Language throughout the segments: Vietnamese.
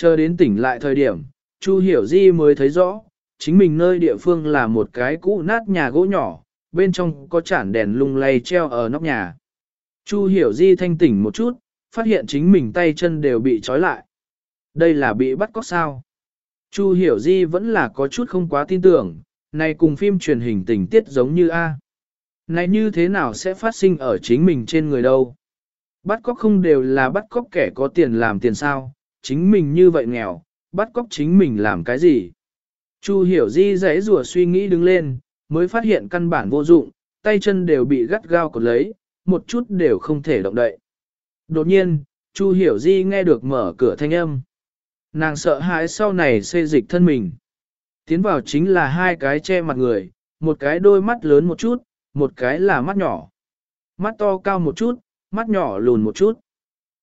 Chờ đến tỉnh lại thời điểm, Chu Hiểu Di mới thấy rõ, chính mình nơi địa phương là một cái cũ nát nhà gỗ nhỏ, bên trong có chản đèn lung lay treo ở nóc nhà. Chu Hiểu Di thanh tỉnh một chút, phát hiện chính mình tay chân đều bị trói lại. Đây là bị bắt cóc sao? Chu Hiểu Di vẫn là có chút không quá tin tưởng, này cùng phim truyền hình tình tiết giống như A. Này như thế nào sẽ phát sinh ở chính mình trên người đâu? Bắt cóc không đều là bắt cóc kẻ có tiền làm tiền sao, chính mình như vậy nghèo, bắt cóc chính mình làm cái gì? Chu hiểu di dãy rùa suy nghĩ đứng lên, mới phát hiện căn bản vô dụng, tay chân đều bị gắt gao cột lấy, một chút đều không thể động đậy. Đột nhiên, Chu hiểu di nghe được mở cửa thanh âm. Nàng sợ hãi sau này xê dịch thân mình. Tiến vào chính là hai cái che mặt người, một cái đôi mắt lớn một chút, một cái là mắt nhỏ. Mắt to cao một chút, mắt nhỏ lùn một chút.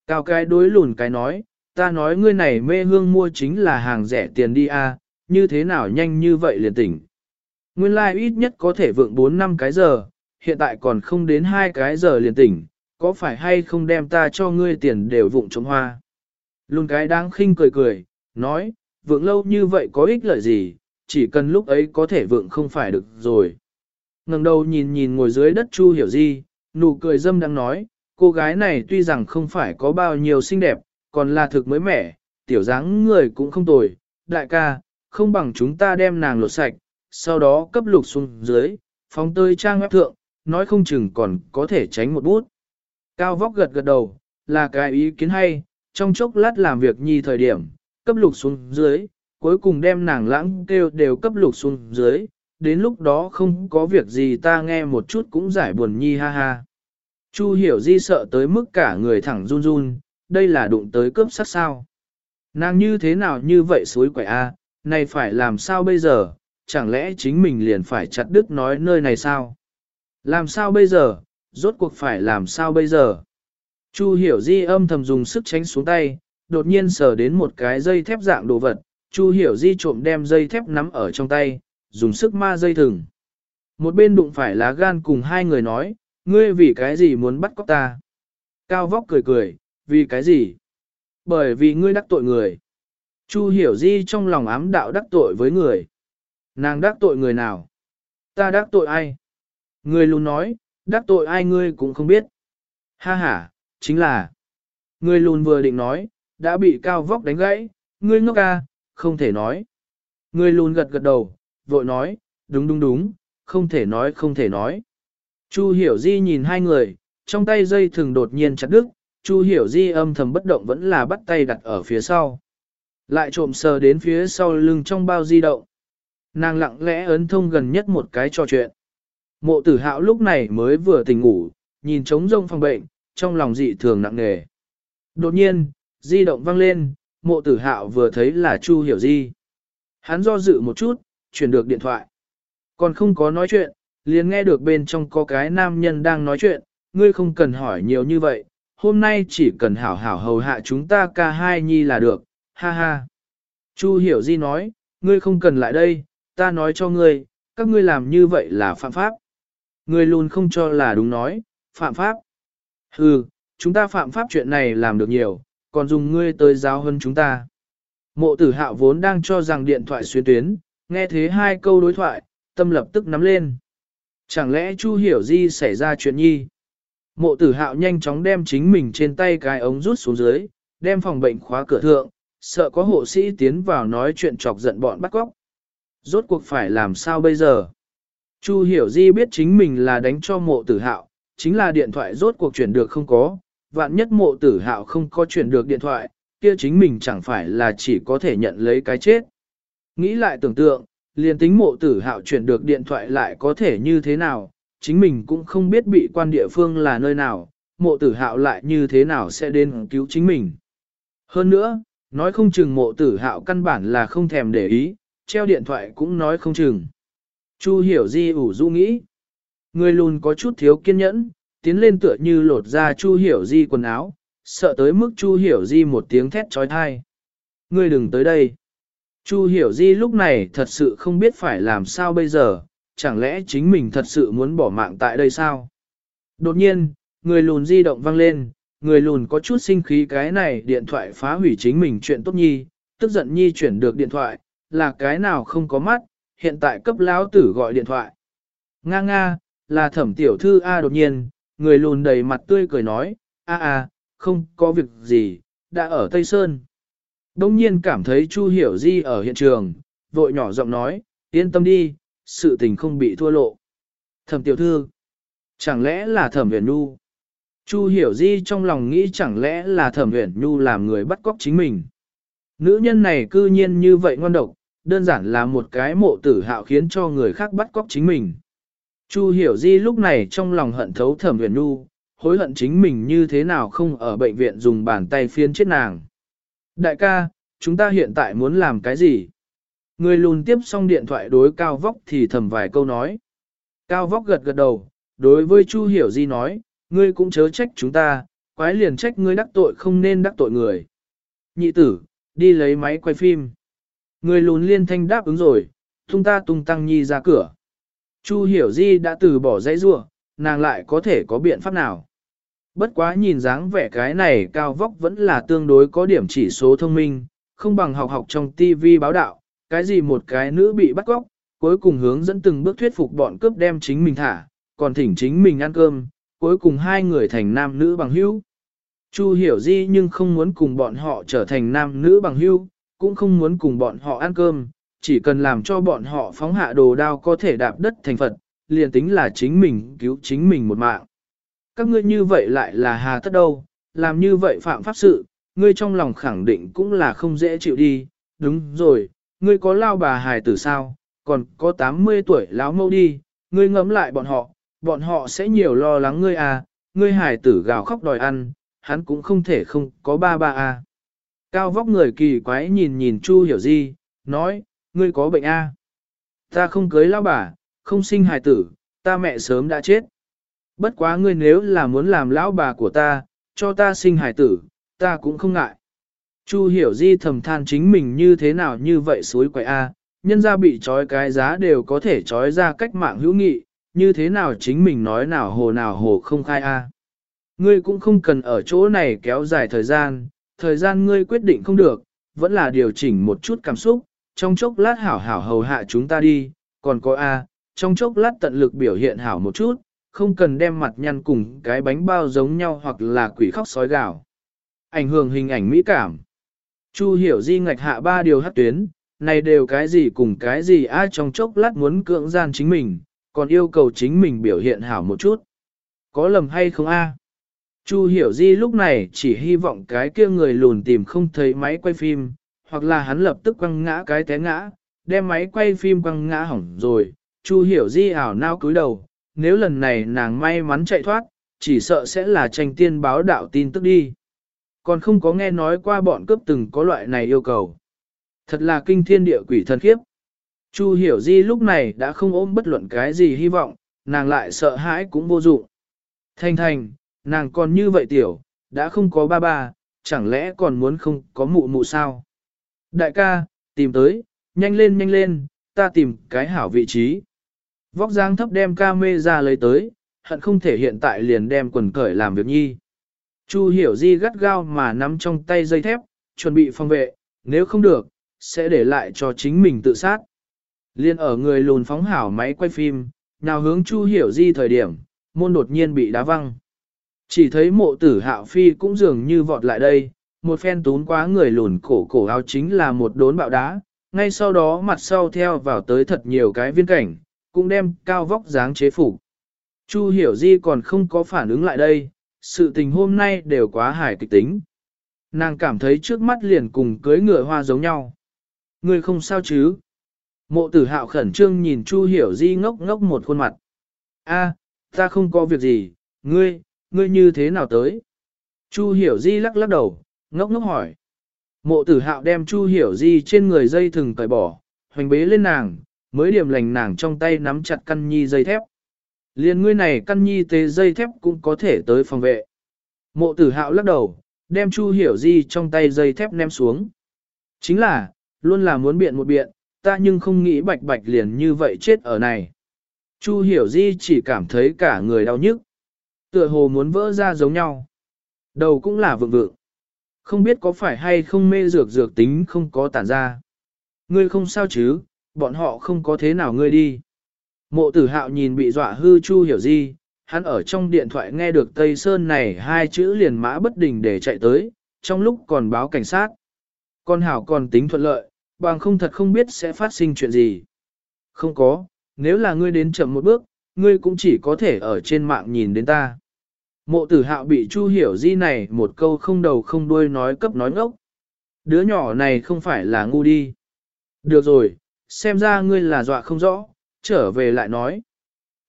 Cao cái đối lùn cái nói, ta nói ngươi này mê hương mua chính là hàng rẻ tiền đi a, à, như thế nào nhanh như vậy liền tỉnh. Nguyên lai like ít nhất có thể vượng 4 năm cái giờ, hiện tại còn không đến hai cái giờ liền tỉnh, có phải hay không đem ta cho ngươi tiền đều vụng trống hoa. Luôn cái đáng khinh cười cười, nói, vượng lâu như vậy có ích lợi gì, chỉ cần lúc ấy có thể vượng không phải được rồi. ngẩng đầu nhìn nhìn ngồi dưới đất Chu Hiểu Di, nụ cười dâm đang nói, cô gái này tuy rằng không phải có bao nhiêu xinh đẹp, còn là thực mới mẻ, tiểu dáng người cũng không tồi, đại ca, không bằng chúng ta đem nàng lột sạch, sau đó cấp lục xuống dưới, phóng tơi trang web thượng, nói không chừng còn có thể tránh một bút. Cao vóc gật gật đầu, là cái ý kiến hay, trong chốc lát làm việc nhi thời điểm, cấp lục xuống dưới, cuối cùng đem nàng lãng kêu đều cấp lục xuống dưới, đến lúc đó không có việc gì ta nghe một chút cũng giải buồn nhi ha ha. Chu hiểu di sợ tới mức cả người thẳng run run, đây là đụng tới cướp sát sao. Nàng như thế nào như vậy suối quậy a, này phải làm sao bây giờ, chẳng lẽ chính mình liền phải chặt đứt nói nơi này sao? Làm sao bây giờ, rốt cuộc phải làm sao bây giờ? Chu hiểu di âm thầm dùng sức tránh xuống tay, đột nhiên sờ đến một cái dây thép dạng đồ vật, Chu hiểu di trộm đem dây thép nắm ở trong tay, dùng sức ma dây thừng. Một bên đụng phải lá gan cùng hai người nói, ngươi vì cái gì muốn bắt cóc ta? Cao vóc cười cười, vì cái gì? Bởi vì ngươi đắc tội người. Chu hiểu di trong lòng ám đạo đắc tội với người. Nàng đắc tội người nào? Ta đắc tội ai? Người luôn nói, đắc tội ai ngươi cũng không biết. Ha ha, chính là. Người lùn vừa định nói, đã bị cao vóc đánh gãy, ngươi ngốc ca, không thể nói. Người lùn gật gật đầu, vội nói, đúng đúng đúng, không thể nói không thể nói. Chu hiểu di nhìn hai người, trong tay dây thường đột nhiên chặt đứt, Chu hiểu di âm thầm bất động vẫn là bắt tay đặt ở phía sau. Lại trộm sờ đến phía sau lưng trong bao di động. Nàng lặng lẽ ấn thông gần nhất một cái trò chuyện. Mộ tử hạo lúc này mới vừa tỉnh ngủ, nhìn trống rông phòng bệnh, trong lòng dị thường nặng nề. Đột nhiên, di động vang lên, mộ tử hạo vừa thấy là Chu hiểu di. Hắn do dự một chút, chuyển được điện thoại. Còn không có nói chuyện, liền nghe được bên trong có cái nam nhân đang nói chuyện, ngươi không cần hỏi nhiều như vậy, hôm nay chỉ cần hảo hảo hầu hạ chúng ta ca hai nhi là được, ha ha. Chu hiểu di nói, ngươi không cần lại đây, ta nói cho ngươi, các ngươi làm như vậy là phạm pháp. Ngươi luôn không cho là đúng nói, phạm pháp. Hừ, chúng ta phạm pháp chuyện này làm được nhiều, còn dùng ngươi tới giáo hơn chúng ta. Mộ tử hạo vốn đang cho rằng điện thoại xuyên tuyến, nghe thế hai câu đối thoại, tâm lập tức nắm lên. Chẳng lẽ Chu hiểu di xảy ra chuyện nhi? Mộ tử hạo nhanh chóng đem chính mình trên tay cái ống rút xuống dưới, đem phòng bệnh khóa cửa thượng, sợ có hộ sĩ tiến vào nói chuyện chọc giận bọn bắt cóc. Rốt cuộc phải làm sao bây giờ? Chu hiểu di biết chính mình là đánh cho mộ tử hạo, chính là điện thoại rốt cuộc chuyển được không có, vạn nhất mộ tử hạo không có chuyển được điện thoại, kia chính mình chẳng phải là chỉ có thể nhận lấy cái chết. Nghĩ lại tưởng tượng, liền tính mộ tử hạo chuyển được điện thoại lại có thể như thế nào, chính mình cũng không biết bị quan địa phương là nơi nào, mộ tử hạo lại như thế nào sẽ đến cứu chính mình. Hơn nữa, nói không chừng mộ tử hạo căn bản là không thèm để ý, treo điện thoại cũng nói không chừng. Chu hiểu di ủ du nghĩ. Người lùn có chút thiếu kiên nhẫn, tiến lên tựa như lột ra chu hiểu di quần áo, sợ tới mức chu hiểu di một tiếng thét trói thai. Ngươi đừng tới đây. Chu hiểu di lúc này thật sự không biết phải làm sao bây giờ, chẳng lẽ chính mình thật sự muốn bỏ mạng tại đây sao? Đột nhiên, người lùn di động vang lên, người lùn có chút sinh khí cái này điện thoại phá hủy chính mình chuyện tốt nhi, tức giận nhi chuyển được điện thoại, là cái nào không có mắt, hiện tại cấp lão tử gọi điện thoại. Nga nga, là thẩm tiểu thư A đột nhiên, người lùn đầy mặt tươi cười nói, a a, không có việc gì, đã ở Tây Sơn. Đông nhiên cảm thấy Chu Hiểu Di ở hiện trường, vội nhỏ giọng nói, yên tâm đi, sự tình không bị thua lộ. Thẩm tiểu thư, chẳng lẽ là thẩm huyền nhu? Chu Hiểu Di trong lòng nghĩ chẳng lẽ là thẩm huyền nhu làm người bắt cóc chính mình. Nữ nhân này cư nhiên như vậy ngon độc, đơn giản là một cái mộ tử hạo khiến cho người khác bắt cóc chính mình. Chu hiểu di lúc này trong lòng hận thấu thẩm huyền nu, hối hận chính mình như thế nào không ở bệnh viện dùng bàn tay phiến chết nàng. Đại ca, chúng ta hiện tại muốn làm cái gì? Người lùn tiếp xong điện thoại đối cao vóc thì thầm vài câu nói. Cao vóc gật gật đầu, đối với Chu hiểu di nói, ngươi cũng chớ trách chúng ta, quái liền trách ngươi đắc tội không nên đắc tội người. Nhị tử, đi lấy máy quay phim. Người lùn liên thanh đáp ứng rồi, tung ta tung tăng nhi ra cửa. Chu hiểu di đã từ bỏ dãy rua, nàng lại có thể có biện pháp nào. Bất quá nhìn dáng vẻ cái này cao vóc vẫn là tương đối có điểm chỉ số thông minh, không bằng học học trong TV báo đạo, cái gì một cái nữ bị bắt cóc, cuối cùng hướng dẫn từng bước thuyết phục bọn cướp đem chính mình thả, còn thỉnh chính mình ăn cơm, cuối cùng hai người thành nam nữ bằng hữu. Chu hiểu di nhưng không muốn cùng bọn họ trở thành nam nữ bằng hữu, cũng không muốn cùng bọn họ ăn cơm, chỉ cần làm cho bọn họ phóng hạ đồ đao có thể đạp đất thành Phật, liền tính là chính mình cứu chính mình một mạng. Các ngươi như vậy lại là hà tất đâu, làm như vậy phạm pháp sự, ngươi trong lòng khẳng định cũng là không dễ chịu đi, đúng rồi, ngươi có lao bà hài tử sao, còn có 80 tuổi lão mâu đi, ngươi ngẫm lại bọn họ, bọn họ sẽ nhiều lo lắng ngươi à, ngươi hài tử gào khóc đòi ăn, hắn cũng không thể không có ba ba à. Cao vóc người kỳ quái nhìn nhìn Chu Hiểu Di, nói, ngươi có bệnh à? Ta không cưới lão bà, không sinh hài tử, ta mẹ sớm đã chết. Bất quá ngươi nếu là muốn làm lão bà của ta, cho ta sinh hài tử, ta cũng không ngại. Chu hiểu di thầm than chính mình như thế nào như vậy suối quậy A, nhân ra bị trói cái giá đều có thể trói ra cách mạng hữu nghị, như thế nào chính mình nói nào hồ nào hồ không khai A. Ngươi cũng không cần ở chỗ này kéo dài thời gian, thời gian ngươi quyết định không được, vẫn là điều chỉnh một chút cảm xúc, trong chốc lát hảo hảo hầu hạ chúng ta đi, còn có A, trong chốc lát tận lực biểu hiện hảo một chút, không cần đem mặt nhăn cùng cái bánh bao giống nhau hoặc là quỷ khóc sói gạo. Ảnh hưởng hình ảnh mỹ cảm. Chu hiểu di ngạch hạ ba điều hát tuyến, này đều cái gì cùng cái gì ai trong chốc lát muốn cưỡng gian chính mình, còn yêu cầu chính mình biểu hiện hảo một chút. Có lầm hay không a? Chu hiểu di lúc này chỉ hy vọng cái kia người lùn tìm không thấy máy quay phim, hoặc là hắn lập tức quăng ngã cái té ngã, đem máy quay phim quăng ngã hỏng rồi. Chu hiểu di ảo nao cúi đầu, nếu lần này nàng may mắn chạy thoát, chỉ sợ sẽ là tranh tiên báo đạo tin tức đi. Còn không có nghe nói qua bọn cướp từng có loại này yêu cầu. Thật là kinh thiên địa quỷ thần khiếp. Chu hiểu di lúc này đã không ôm bất luận cái gì hy vọng, nàng lại sợ hãi cũng vô dụng. Thanh thành, nàng còn như vậy tiểu, đã không có ba ba, chẳng lẽ còn muốn không có mụ mụ sao? Đại ca, tìm tới, nhanh lên nhanh lên, ta tìm cái hảo vị trí. Vóc dáng thấp đem ca mê ra lấy tới, hận không thể hiện tại liền đem quần cởi làm việc nhi. Chu hiểu di gắt gao mà nắm trong tay dây thép, chuẩn bị phòng vệ, nếu không được, sẽ để lại cho chính mình tự sát. Liên ở người lùn phóng hảo máy quay phim, nào hướng Chu hiểu di thời điểm, môn đột nhiên bị đá văng. Chỉ thấy mộ tử hạo phi cũng dường như vọt lại đây, một phen tún quá người lùn cổ cổ áo chính là một đốn bạo đá, ngay sau đó mặt sau theo vào tới thật nhiều cái viên cảnh, cũng đem cao vóc dáng chế phục. Chu hiểu di còn không có phản ứng lại đây, sự tình hôm nay đều quá hài kịch tính. Nàng cảm thấy trước mắt liền cùng cưới ngựa hoa giống nhau. Ngươi không sao chứ? Mộ tử hạo khẩn trương nhìn Chu hiểu di ngốc ngốc một khuôn mặt. A, ta không có việc gì, ngươi, ngươi như thế nào tới? Chu hiểu di lắc lắc đầu, ngốc ngốc hỏi. Mộ tử hạo đem Chu hiểu di trên người dây thừng cởi bỏ, hoành bế lên nàng, mới điểm lành nàng trong tay nắm chặt căn nhi dây thép. Liên ngươi này căn nhi tế dây thép cũng có thể tới phòng vệ. Mộ tử hạo lắc đầu, đem Chu hiểu di trong tay dây thép ném xuống. Chính là, luôn là muốn biện một biện, ta nhưng không nghĩ bạch bạch liền như vậy chết ở này. Chu hiểu di chỉ cảm thấy cả người đau nhức. Tựa hồ muốn vỡ ra giống nhau. Đầu cũng là vượng vượng. Không biết có phải hay không mê dược dược tính không có tản ra. Ngươi không sao chứ, bọn họ không có thế nào ngươi đi. Mộ tử hạo nhìn bị dọa hư Chu Hiểu Di, hắn ở trong điện thoại nghe được Tây Sơn này hai chữ liền mã bất đình để chạy tới, trong lúc còn báo cảnh sát. Con hảo còn tính thuận lợi, bằng không thật không biết sẽ phát sinh chuyện gì. Không có, nếu là ngươi đến chậm một bước, ngươi cũng chỉ có thể ở trên mạng nhìn đến ta. Mộ tử hạo bị Chu Hiểu Di này một câu không đầu không đuôi nói cấp nói ngốc. Đứa nhỏ này không phải là ngu đi. Được rồi, xem ra ngươi là dọa không rõ, trở về lại nói.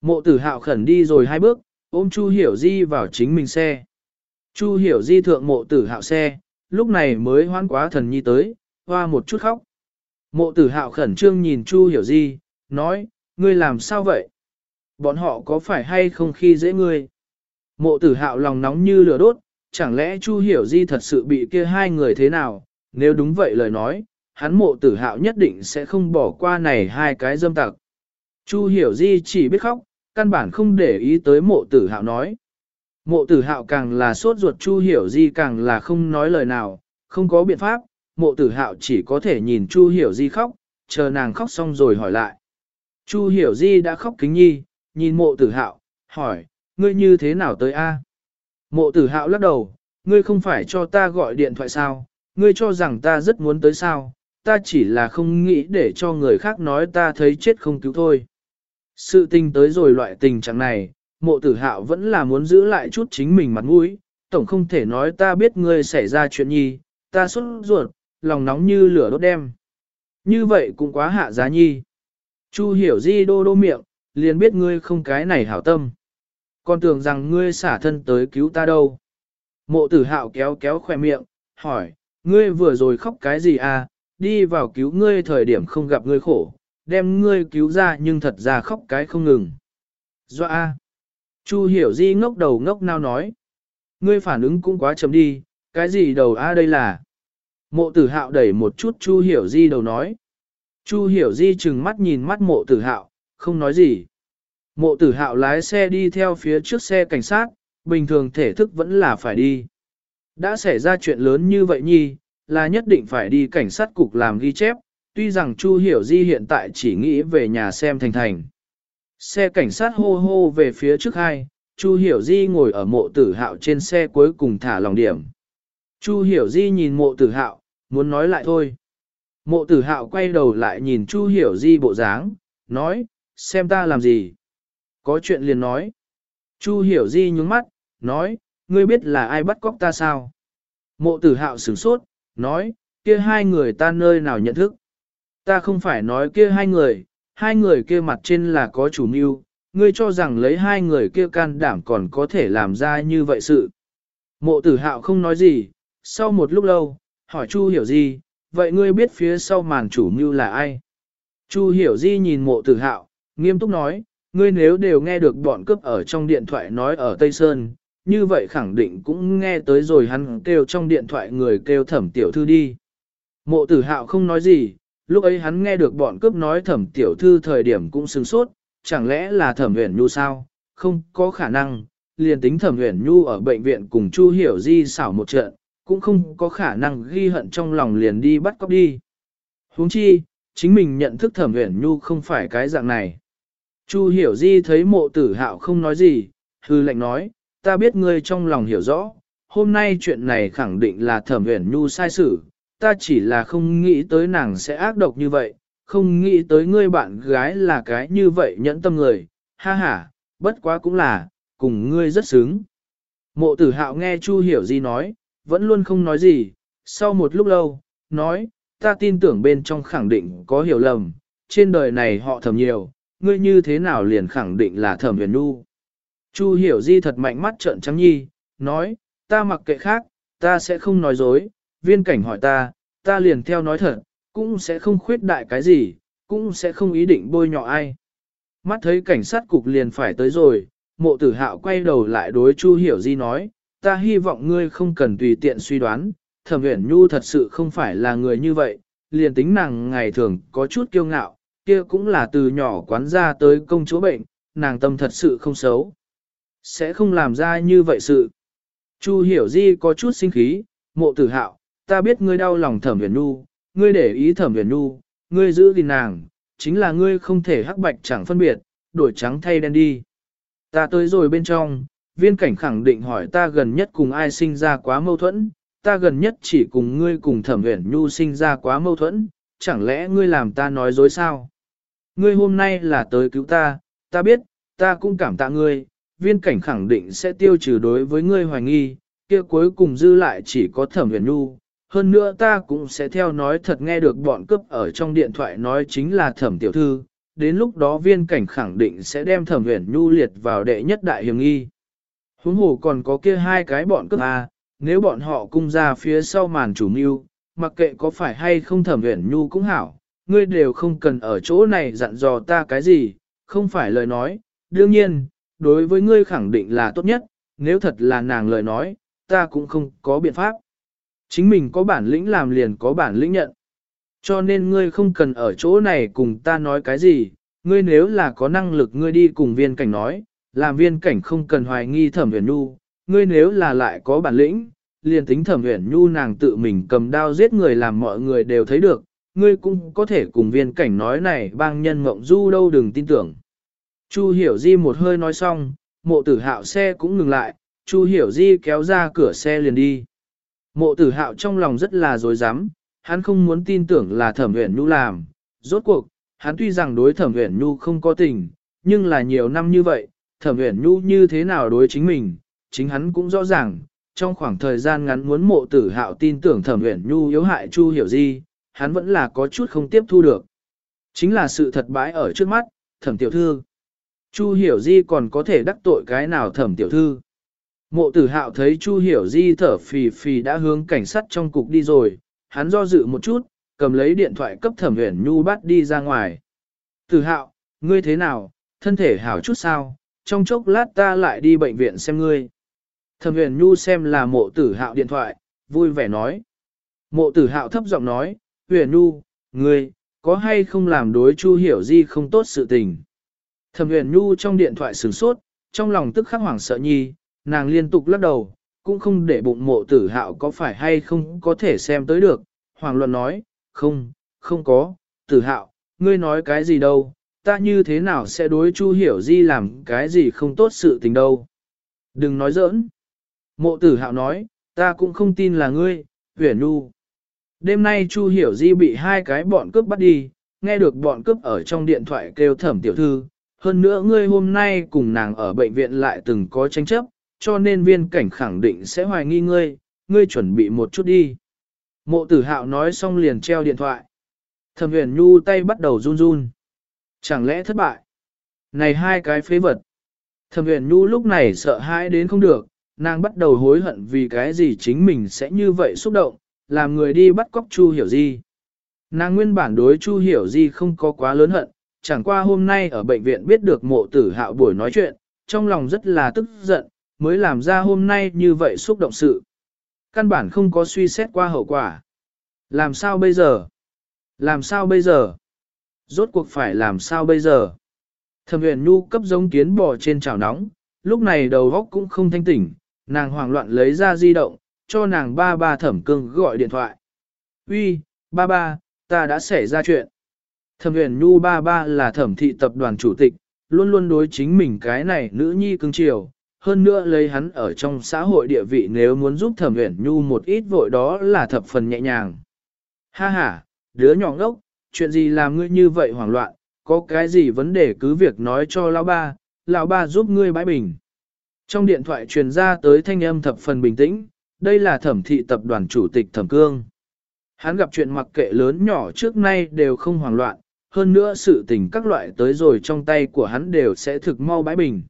Mộ tử hạo khẩn đi rồi hai bước, ôm Chu Hiểu Di vào chính mình xe. Chu Hiểu Di thượng mộ tử hạo xe, lúc này mới hoan quá thần nhi tới, hoa một chút khóc. Mộ tử hạo khẩn trương nhìn Chu Hiểu Di, nói, ngươi làm sao vậy? Bọn họ có phải hay không khi dễ ngươi? Mộ tử hạo lòng nóng như lửa đốt, chẳng lẽ Chu Hiểu Di thật sự bị kia hai người thế nào? Nếu đúng vậy lời nói, hắn mộ tử hạo nhất định sẽ không bỏ qua này hai cái dâm tặc. Chu Hiểu Di chỉ biết khóc, căn bản không để ý tới mộ tử hạo nói. Mộ tử hạo càng là sốt ruột Chu Hiểu Di càng là không nói lời nào, không có biện pháp, mộ tử hạo chỉ có thể nhìn Chu Hiểu Di khóc, chờ nàng khóc xong rồi hỏi lại. Chu Hiểu Di đã khóc kính nhi, nhìn mộ tử hạo, hỏi, ngươi như thế nào tới a? Mộ tử hạo lắc đầu, ngươi không phải cho ta gọi điện thoại sao, ngươi cho rằng ta rất muốn tới sao, ta chỉ là không nghĩ để cho người khác nói ta thấy chết không cứu thôi. Sự tình tới rồi loại tình trạng này, mộ tử hạo vẫn là muốn giữ lại chút chính mình mặt mũi, tổng không thể nói ta biết ngươi xảy ra chuyện nhi, ta xuất ruột, lòng nóng như lửa đốt đem. Như vậy cũng quá hạ giá nhi. Chu hiểu di đô đô miệng, liền biết ngươi không cái này hảo tâm. Còn tưởng rằng ngươi xả thân tới cứu ta đâu. Mộ tử hạo kéo kéo khỏe miệng, hỏi, ngươi vừa rồi khóc cái gì à, đi vào cứu ngươi thời điểm không gặp ngươi khổ, đem ngươi cứu ra nhưng thật ra khóc cái không ngừng. Doa a. Chu hiểu di ngốc đầu ngốc nao nói. Ngươi phản ứng cũng quá chậm đi, cái gì đầu a đây là. Mộ tử hạo đẩy một chút chu hiểu di đầu nói. Chu hiểu di chừng mắt nhìn mắt mộ tử hạo, không nói gì. Mộ tử hạo lái xe đi theo phía trước xe cảnh sát, bình thường thể thức vẫn là phải đi. Đã xảy ra chuyện lớn như vậy nhi, là nhất định phải đi cảnh sát cục làm ghi chép, tuy rằng Chu Hiểu Di hiện tại chỉ nghĩ về nhà xem thành thành. Xe cảnh sát hô hô về phía trước hai, Chu Hiểu Di ngồi ở mộ tử hạo trên xe cuối cùng thả lòng điểm. Chu Hiểu Di nhìn mộ tử hạo, muốn nói lại thôi. Mộ tử hạo quay đầu lại nhìn Chu Hiểu Di bộ dáng, nói, xem ta làm gì. Có chuyện liền nói. Chu Hiểu Di nhướng mắt, nói, ngươi biết là ai bắt cóc ta sao? Mộ tử hạo sửng sốt, nói, kia hai người ta nơi nào nhận thức. Ta không phải nói kia hai người, hai người kia mặt trên là có chủ mưu, ngươi cho rằng lấy hai người kia can đảm còn có thể làm ra như vậy sự. Mộ tử hạo không nói gì, sau một lúc lâu, hỏi Chu hiểu gì, vậy ngươi biết phía sau màn chủ mưu là ai? Chu hiểu di nhìn mộ tử hạo, nghiêm túc nói, ngươi nếu đều nghe được bọn cướp ở trong điện thoại nói ở Tây Sơn, như vậy khẳng định cũng nghe tới rồi hắn kêu trong điện thoại người kêu thẩm tiểu thư đi. Mộ tử hạo không nói gì, lúc ấy hắn nghe được bọn cướp nói thẩm tiểu thư thời điểm cũng sừng sốt, chẳng lẽ là thẩm huyền nhu sao, không có khả năng, liền tính thẩm huyền nhu ở bệnh viện cùng Chu Hiểu Di xảo một trận, cũng không có khả năng ghi hận trong lòng liền đi bắt cóc đi. huống chi, chính mình nhận thức thẩm huyền nhu không phải cái dạng này. Chu Hiểu Di thấy mộ tử hạo không nói gì, hư lệnh nói, ta biết ngươi trong lòng hiểu rõ, hôm nay chuyện này khẳng định là thẩm huyền nhu sai sự, ta chỉ là không nghĩ tới nàng sẽ ác độc như vậy, không nghĩ tới ngươi bạn gái là cái như vậy nhẫn tâm người, ha ha, bất quá cũng là, cùng ngươi rất xứng. Mộ tử hạo nghe Chu hiểu gì nói, vẫn luôn không nói gì, sau một lúc lâu, nói, ta tin tưởng bên trong khẳng định có hiểu lầm, trên đời này họ thầm nhiều, ngươi như thế nào liền khẳng định là thẩm huyền nu. Chu hiểu di thật mạnh mắt trợn trắng nhi, nói, ta mặc kệ khác, ta sẽ không nói dối, viên cảnh hỏi ta, ta liền theo nói thật, cũng sẽ không khuyết đại cái gì, cũng sẽ không ý định bôi nhọ ai. Mắt thấy cảnh sát cục liền phải tới rồi, mộ tử hạo quay đầu lại đối Chu Hiểu Di nói, ta hy vọng ngươi không cần tùy tiện suy đoán, thẩm uyển nhu thật sự không phải là người như vậy, liền tính nàng ngày thường có chút kiêu ngạo, kia cũng là từ nhỏ quán ra tới công chúa bệnh, nàng tâm thật sự không xấu. Sẽ không làm ra như vậy sự. Chu Hiểu Di có chút sinh khí, mộ tử hạo, ta biết ngươi đau lòng thẩm huyền nu, ngươi để ý thẩm huyền nu, ngươi giữ gìn nàng, chính là ngươi không thể hắc bạch chẳng phân biệt, đổi trắng thay đen đi. Ta tới rồi bên trong, viên cảnh khẳng định hỏi ta gần nhất cùng ai sinh ra quá mâu thuẫn, ta gần nhất chỉ cùng ngươi cùng thẩm huyền nhu sinh ra quá mâu thuẫn, chẳng lẽ ngươi làm ta nói dối sao? Ngươi hôm nay là tới cứu ta, ta biết, ta cũng cảm tạ ngươi, viên cảnh khẳng định sẽ tiêu trừ đối với ngươi hoài nghi, kia cuối cùng dư lại chỉ có thẩm huyền nhu. Hơn nữa ta cũng sẽ theo nói thật nghe được bọn cướp ở trong điện thoại nói chính là thẩm tiểu thư, đến lúc đó viên cảnh khẳng định sẽ đem thẩm huyền nhu liệt vào đệ nhất đại hiểm nghi. Huống hồ còn có kia hai cái bọn cướp à, nếu bọn họ cung ra phía sau màn chủ mưu, mặc kệ có phải hay không thẩm huyền nhu cũng hảo, ngươi đều không cần ở chỗ này dặn dò ta cái gì, không phải lời nói, đương nhiên, đối với ngươi khẳng định là tốt nhất, nếu thật là nàng lời nói, ta cũng không có biện pháp. Chính mình có bản lĩnh làm liền có bản lĩnh nhận. Cho nên ngươi không cần ở chỗ này cùng ta nói cái gì, ngươi nếu là có năng lực ngươi đi cùng viên cảnh nói, làm viên cảnh không cần hoài nghi thẩm huyền nhu, ngươi nếu là lại có bản lĩnh, liền tính thẩm huyền nhu nàng tự mình cầm đao giết người làm mọi người đều thấy được, ngươi cũng có thể cùng viên cảnh nói này bang nhân mộng du đâu đừng tin tưởng. Chu hiểu di một hơi nói xong, mộ tử hạo xe cũng ngừng lại, Chu hiểu di kéo ra cửa xe liền đi. Mộ tử hạo trong lòng rất là dối rắm hắn không muốn tin tưởng là thẩm huyền nhu làm. Rốt cuộc, hắn tuy rằng đối thẩm huyền nhu không có tình, nhưng là nhiều năm như vậy, thẩm huyền nhu như thế nào đối chính mình, chính hắn cũng rõ ràng, trong khoảng thời gian ngắn muốn mộ tử hạo tin tưởng thẩm huyền nhu yếu hại chu hiểu di, hắn vẫn là có chút không tiếp thu được. Chính là sự thật bãi ở trước mắt, thẩm tiểu thư. Chu hiểu di còn có thể đắc tội cái nào thẩm tiểu thư. Mộ tử hạo thấy Chu hiểu di thở phì phì đã hướng cảnh sát trong cục đi rồi, hắn do dự một chút, cầm lấy điện thoại cấp thẩm huyền nhu bắt đi ra ngoài. Tử hạo, ngươi thế nào, thân thể hảo chút sao, trong chốc lát ta lại đi bệnh viện xem ngươi. Thẩm huyền nhu xem là mộ tử hạo điện thoại, vui vẻ nói. Mộ tử hạo thấp giọng nói, huyền nhu, ngươi, có hay không làm đối chu hiểu di không tốt sự tình. Thẩm huyền nhu trong điện thoại sửng sốt, trong lòng tức khắc hoảng sợ nhi, nàng liên tục lắc đầu, cũng không để bụng mộ tử hạo có phải hay không có thể xem tới được. Hoàng luận nói, không, không có, tử hạo, ngươi nói cái gì đâu, ta như thế nào sẽ đối chu hiểu di làm cái gì không tốt sự tình đâu. Đừng nói giỡn. Mộ tử hạo nói, ta cũng không tin là ngươi, huyền nu. Đêm nay chu hiểu di bị hai cái bọn cướp bắt đi, nghe được bọn cướp ở trong điện thoại kêu thẩm tiểu thư. Hơn nữa ngươi hôm nay cùng nàng ở bệnh viện lại từng có tranh chấp, cho nên viên cảnh khẳng định sẽ hoài nghi ngươi, ngươi chuẩn bị một chút đi. Mộ tử hạo nói xong liền treo điện thoại. Thẩm huyền nhu tay bắt đầu run run. Chẳng lẽ thất bại? Này hai cái phế vật. Thẩm huyền nhu lúc này sợ hãi đến không được, nàng bắt đầu hối hận vì cái gì chính mình sẽ như vậy xúc động, làm người đi bắt cóc Chu Hiểu Di. Nàng nguyên bản đối Chu Hiểu Di không có quá lớn hận, chẳng qua hôm nay ở bệnh viện biết được mộ tử hạo buổi nói chuyện, trong lòng rất là tức giận, mới làm ra hôm nay như vậy xúc động sự. Căn bản không có suy xét qua hậu quả. Làm sao bây giờ? Làm sao bây giờ? Rốt cuộc phải làm sao bây giờ? Thẩm huyền nhu cấp giống kiến bò trên chảo nóng, lúc này đầu góc cũng không thanh tỉnh, nàng hoảng loạn lấy ra di động, cho nàng ba ba thẩm cương gọi điện thoại. Uy, ba ba, ta đã xảy ra chuyện. Thẩm huyền nhu ba ba là thẩm thị tập đoàn chủ tịch, luôn luôn đối chính mình cái này nữ nhi cưng chiều, hơn nữa lấy hắn ở trong xã hội địa vị nếu muốn giúp thẩm uyển nhu một ít vội đó là thập phần nhẹ nhàng. Ha ha, đứa nhỏ ngốc, chuyện gì làm ngươi như vậy hoảng loạn, có cái gì vấn đề cứ việc nói cho lão ba, lão ba giúp ngươi bãi bình. Trong điện thoại truyền ra tới thanh âm thập phần bình tĩnh, đây là thẩm thị tập đoàn chủ tịch thẩm cương. Hắn gặp chuyện mặc kệ lớn nhỏ trước nay đều không hoảng loạn, hơn nữa sự tình các loại tới rồi trong tay của hắn đều sẽ thực mau bãi bình.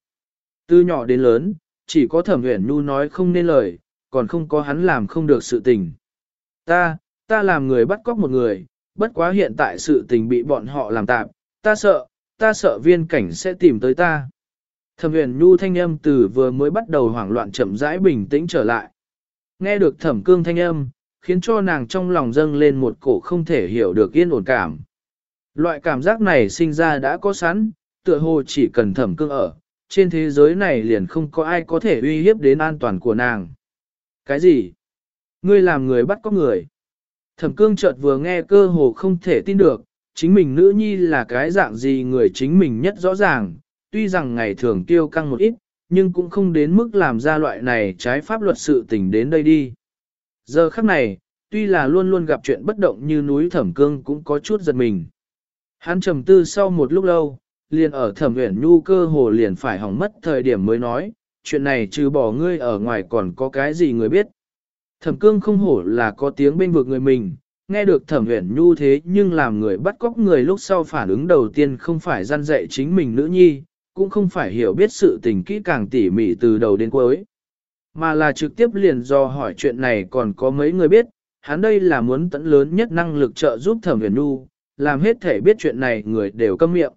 Từ nhỏ đến lớn, chỉ có thẩm huyền nu nói không nên lời, còn không có hắn làm không được sự tình. Ta, ta làm người bắt cóc một người, bất quá hiện tại sự tình bị bọn họ làm tạm, ta sợ, ta sợ viên cảnh sẽ tìm tới ta. Thẩm huyền nu thanh âm từ vừa mới bắt đầu hoảng loạn chậm rãi bình tĩnh trở lại. Nghe được thẩm cương thanh âm, khiến cho nàng trong lòng dâng lên một cổ không thể hiểu được yên ổn cảm. Loại cảm giác này sinh ra đã có sẵn, tựa hồ chỉ cần thẩm cương ở, trên thế giới này liền không có ai có thể uy hiếp đến an toàn của nàng. Cái gì? Ngươi làm người bắt có người. Thẩm cương chợt vừa nghe cơ hồ không thể tin được, chính mình nữ nhi là cái dạng gì người chính mình nhất rõ ràng, tuy rằng ngày thường tiêu căng một ít, nhưng cũng không đến mức làm ra loại này trái pháp luật sự tình đến đây đi. Giờ khắc này, tuy là luôn luôn gặp chuyện bất động như núi thẩm cương cũng có chút giật mình. Hắn trầm tư sau một lúc lâu, liền ở thẩm uyển nhu cơ hồ liền phải hỏng mất thời điểm mới nói, chuyện này trừ bỏ ngươi ở ngoài còn có cái gì người biết. Thẩm cương không hổ là có tiếng bên vực người mình, nghe được thẩm uyển nhu thế nhưng làm người bắt cóc người lúc sau phản ứng đầu tiên không phải gian dạy chính mình nữ nhi, cũng không phải hiểu biết sự tình kỹ càng tỉ mỉ từ đầu đến cuối, mà là trực tiếp liền do hỏi chuyện này còn có mấy người biết, hắn đây là muốn tận lớn nhất năng lực trợ giúp thẩm huyền nhu làm hết thể biết chuyện này người đều câm miệng.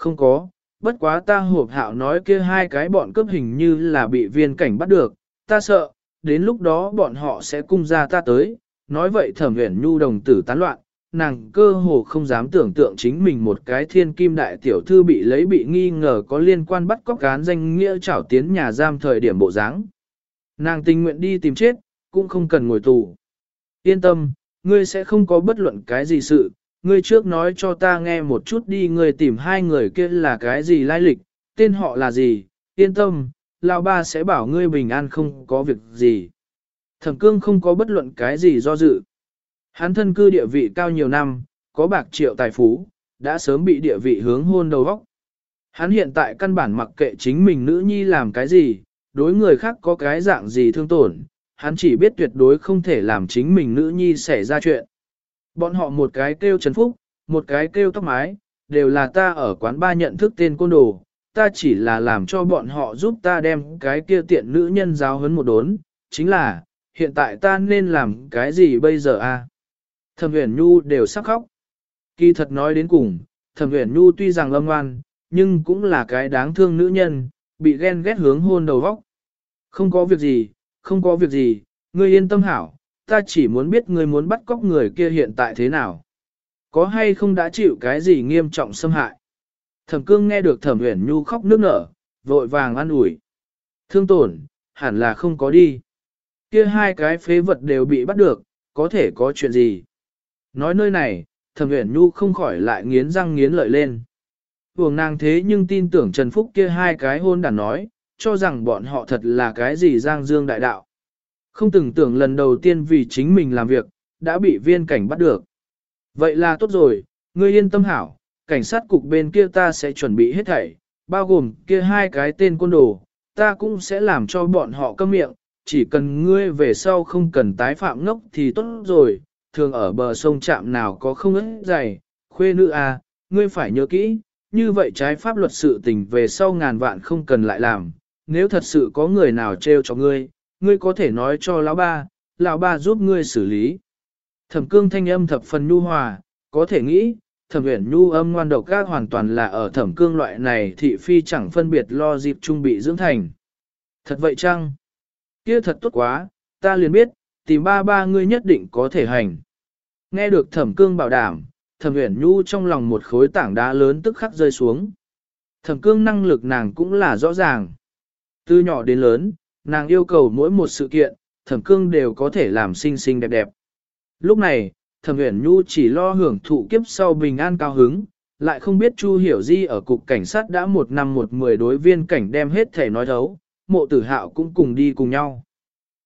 Không có, bất quá ta hộp hạo nói kia hai cái bọn cướp hình như là bị viên cảnh bắt được, ta sợ, đến lúc đó bọn họ sẽ cung ra ta tới, nói vậy thẩm huyền nhu đồng tử tán loạn, nàng cơ hồ không dám tưởng tượng chính mình một cái thiên kim đại tiểu thư bị lấy bị nghi ngờ có liên quan bắt cóc cán danh nghĩa trảo tiến nhà giam thời điểm bộ dáng. Nàng tình nguyện đi tìm chết, cũng không cần ngồi tù. Yên tâm, ngươi sẽ không có bất luận cái gì sự, ngươi trước nói cho ta nghe một chút đi ngươi tìm hai người kia là cái gì lai lịch, tên họ là gì, yên tâm, lão ba sẽ bảo ngươi bình an không có việc gì. Thẩm cương không có bất luận cái gì do dự. Hắn thân cư địa vị cao nhiều năm, có bạc triệu tài phú, đã sớm bị địa vị hướng hôn đầu vóc. Hắn hiện tại căn bản mặc kệ chính mình nữ nhi làm cái gì, đối người khác có cái dạng gì thương tổn, hắn chỉ biết tuyệt đối không thể làm chính mình nữ nhi xảy ra chuyện. Bọn họ một cái kêu Trần Phúc, một cái kêu tóc mái, đều là ta ở quán ba nhận thức tên côn đồ, ta chỉ là làm cho bọn họ giúp ta đem cái kia tiện nữ nhân giáo huấn một đốn, chính là, hiện tại ta nên làm cái gì bây giờ a? Thẩm Uyển Nhu đều sắc khóc. Kỳ thật nói đến cùng, Thẩm Uyển Nhu tuy rằng lâm ngoan, nhưng cũng là cái đáng thương nữ nhân, bị ghen ghét hướng hôn đầu vóc. Không có việc gì, không có việc gì, ngươi yên tâm hảo, ta chỉ muốn biết ngươi muốn bắt cóc người kia hiện tại thế nào. Có hay không đã chịu cái gì nghiêm trọng xâm hại. Thẩm cương nghe được thẩm uyển nhu khóc nước nở, vội vàng ăn ủi. Thương tổn, hẳn là không có đi. Kia hai cái phế vật đều bị bắt được, có thể có chuyện gì. Nói nơi này, thẩm uyển nhu không khỏi lại nghiến răng nghiến lợi lên. Buồng nàng thế nhưng tin tưởng Trần Phúc kia hai cái hôn đàn nói, cho rằng bọn họ thật là cái gì giang dương đại đạo. Không từng tưởng lần đầu tiên vì chính mình làm việc, đã bị viên cảnh bắt được. Vậy là tốt rồi, ngươi yên tâm hảo, cảnh sát cục bên kia ta sẽ chuẩn bị hết thảy, bao gồm kia hai cái tên côn đồ, ta cũng sẽ làm cho bọn họ câm miệng, chỉ cần ngươi về sau không cần tái phạm ngốc thì tốt rồi, thường ở bờ sông trạm nào có không ít dày, khuê nữ à, ngươi phải nhớ kỹ, như vậy trái pháp luật sự tình về sau ngàn vạn không cần lại làm, nếu thật sự có người nào trêu cho ngươi, ngươi có thể nói cho lão ba, lão ba giúp ngươi xử lý. Thẩm cương thanh âm thập phần nhu hòa, có thể nghĩ, thẩm uyển nhu âm ngoan độc gác hoàn toàn là ở thẩm cương loại này thị phi chẳng phân biệt lo dịp trung bị dưỡng thành. Thật vậy chăng? Kia thật tốt quá, ta liền biết, tìm ba ba ngươi nhất định có thể hành. Nghe được thẩm cương bảo đảm, thẩm uyển nhu trong lòng một khối tảng đá lớn tức khắc rơi xuống. Thẩm cương năng lực nàng cũng là rõ ràng. Từ nhỏ đến lớn, nàng yêu cầu mỗi một sự kiện, thẩm cương đều có thể làm xinh xinh đẹp đẹp. Lúc này, thẩm uyển nhu chỉ lo hưởng thụ kiếp sau bình an cao hứng, lại không biết Chu Hiểu Di ở cục cảnh sát đã một năm một mười đối viên cảnh đem hết thể nói thấu, mộ tử hạo cũng cùng đi cùng nhau.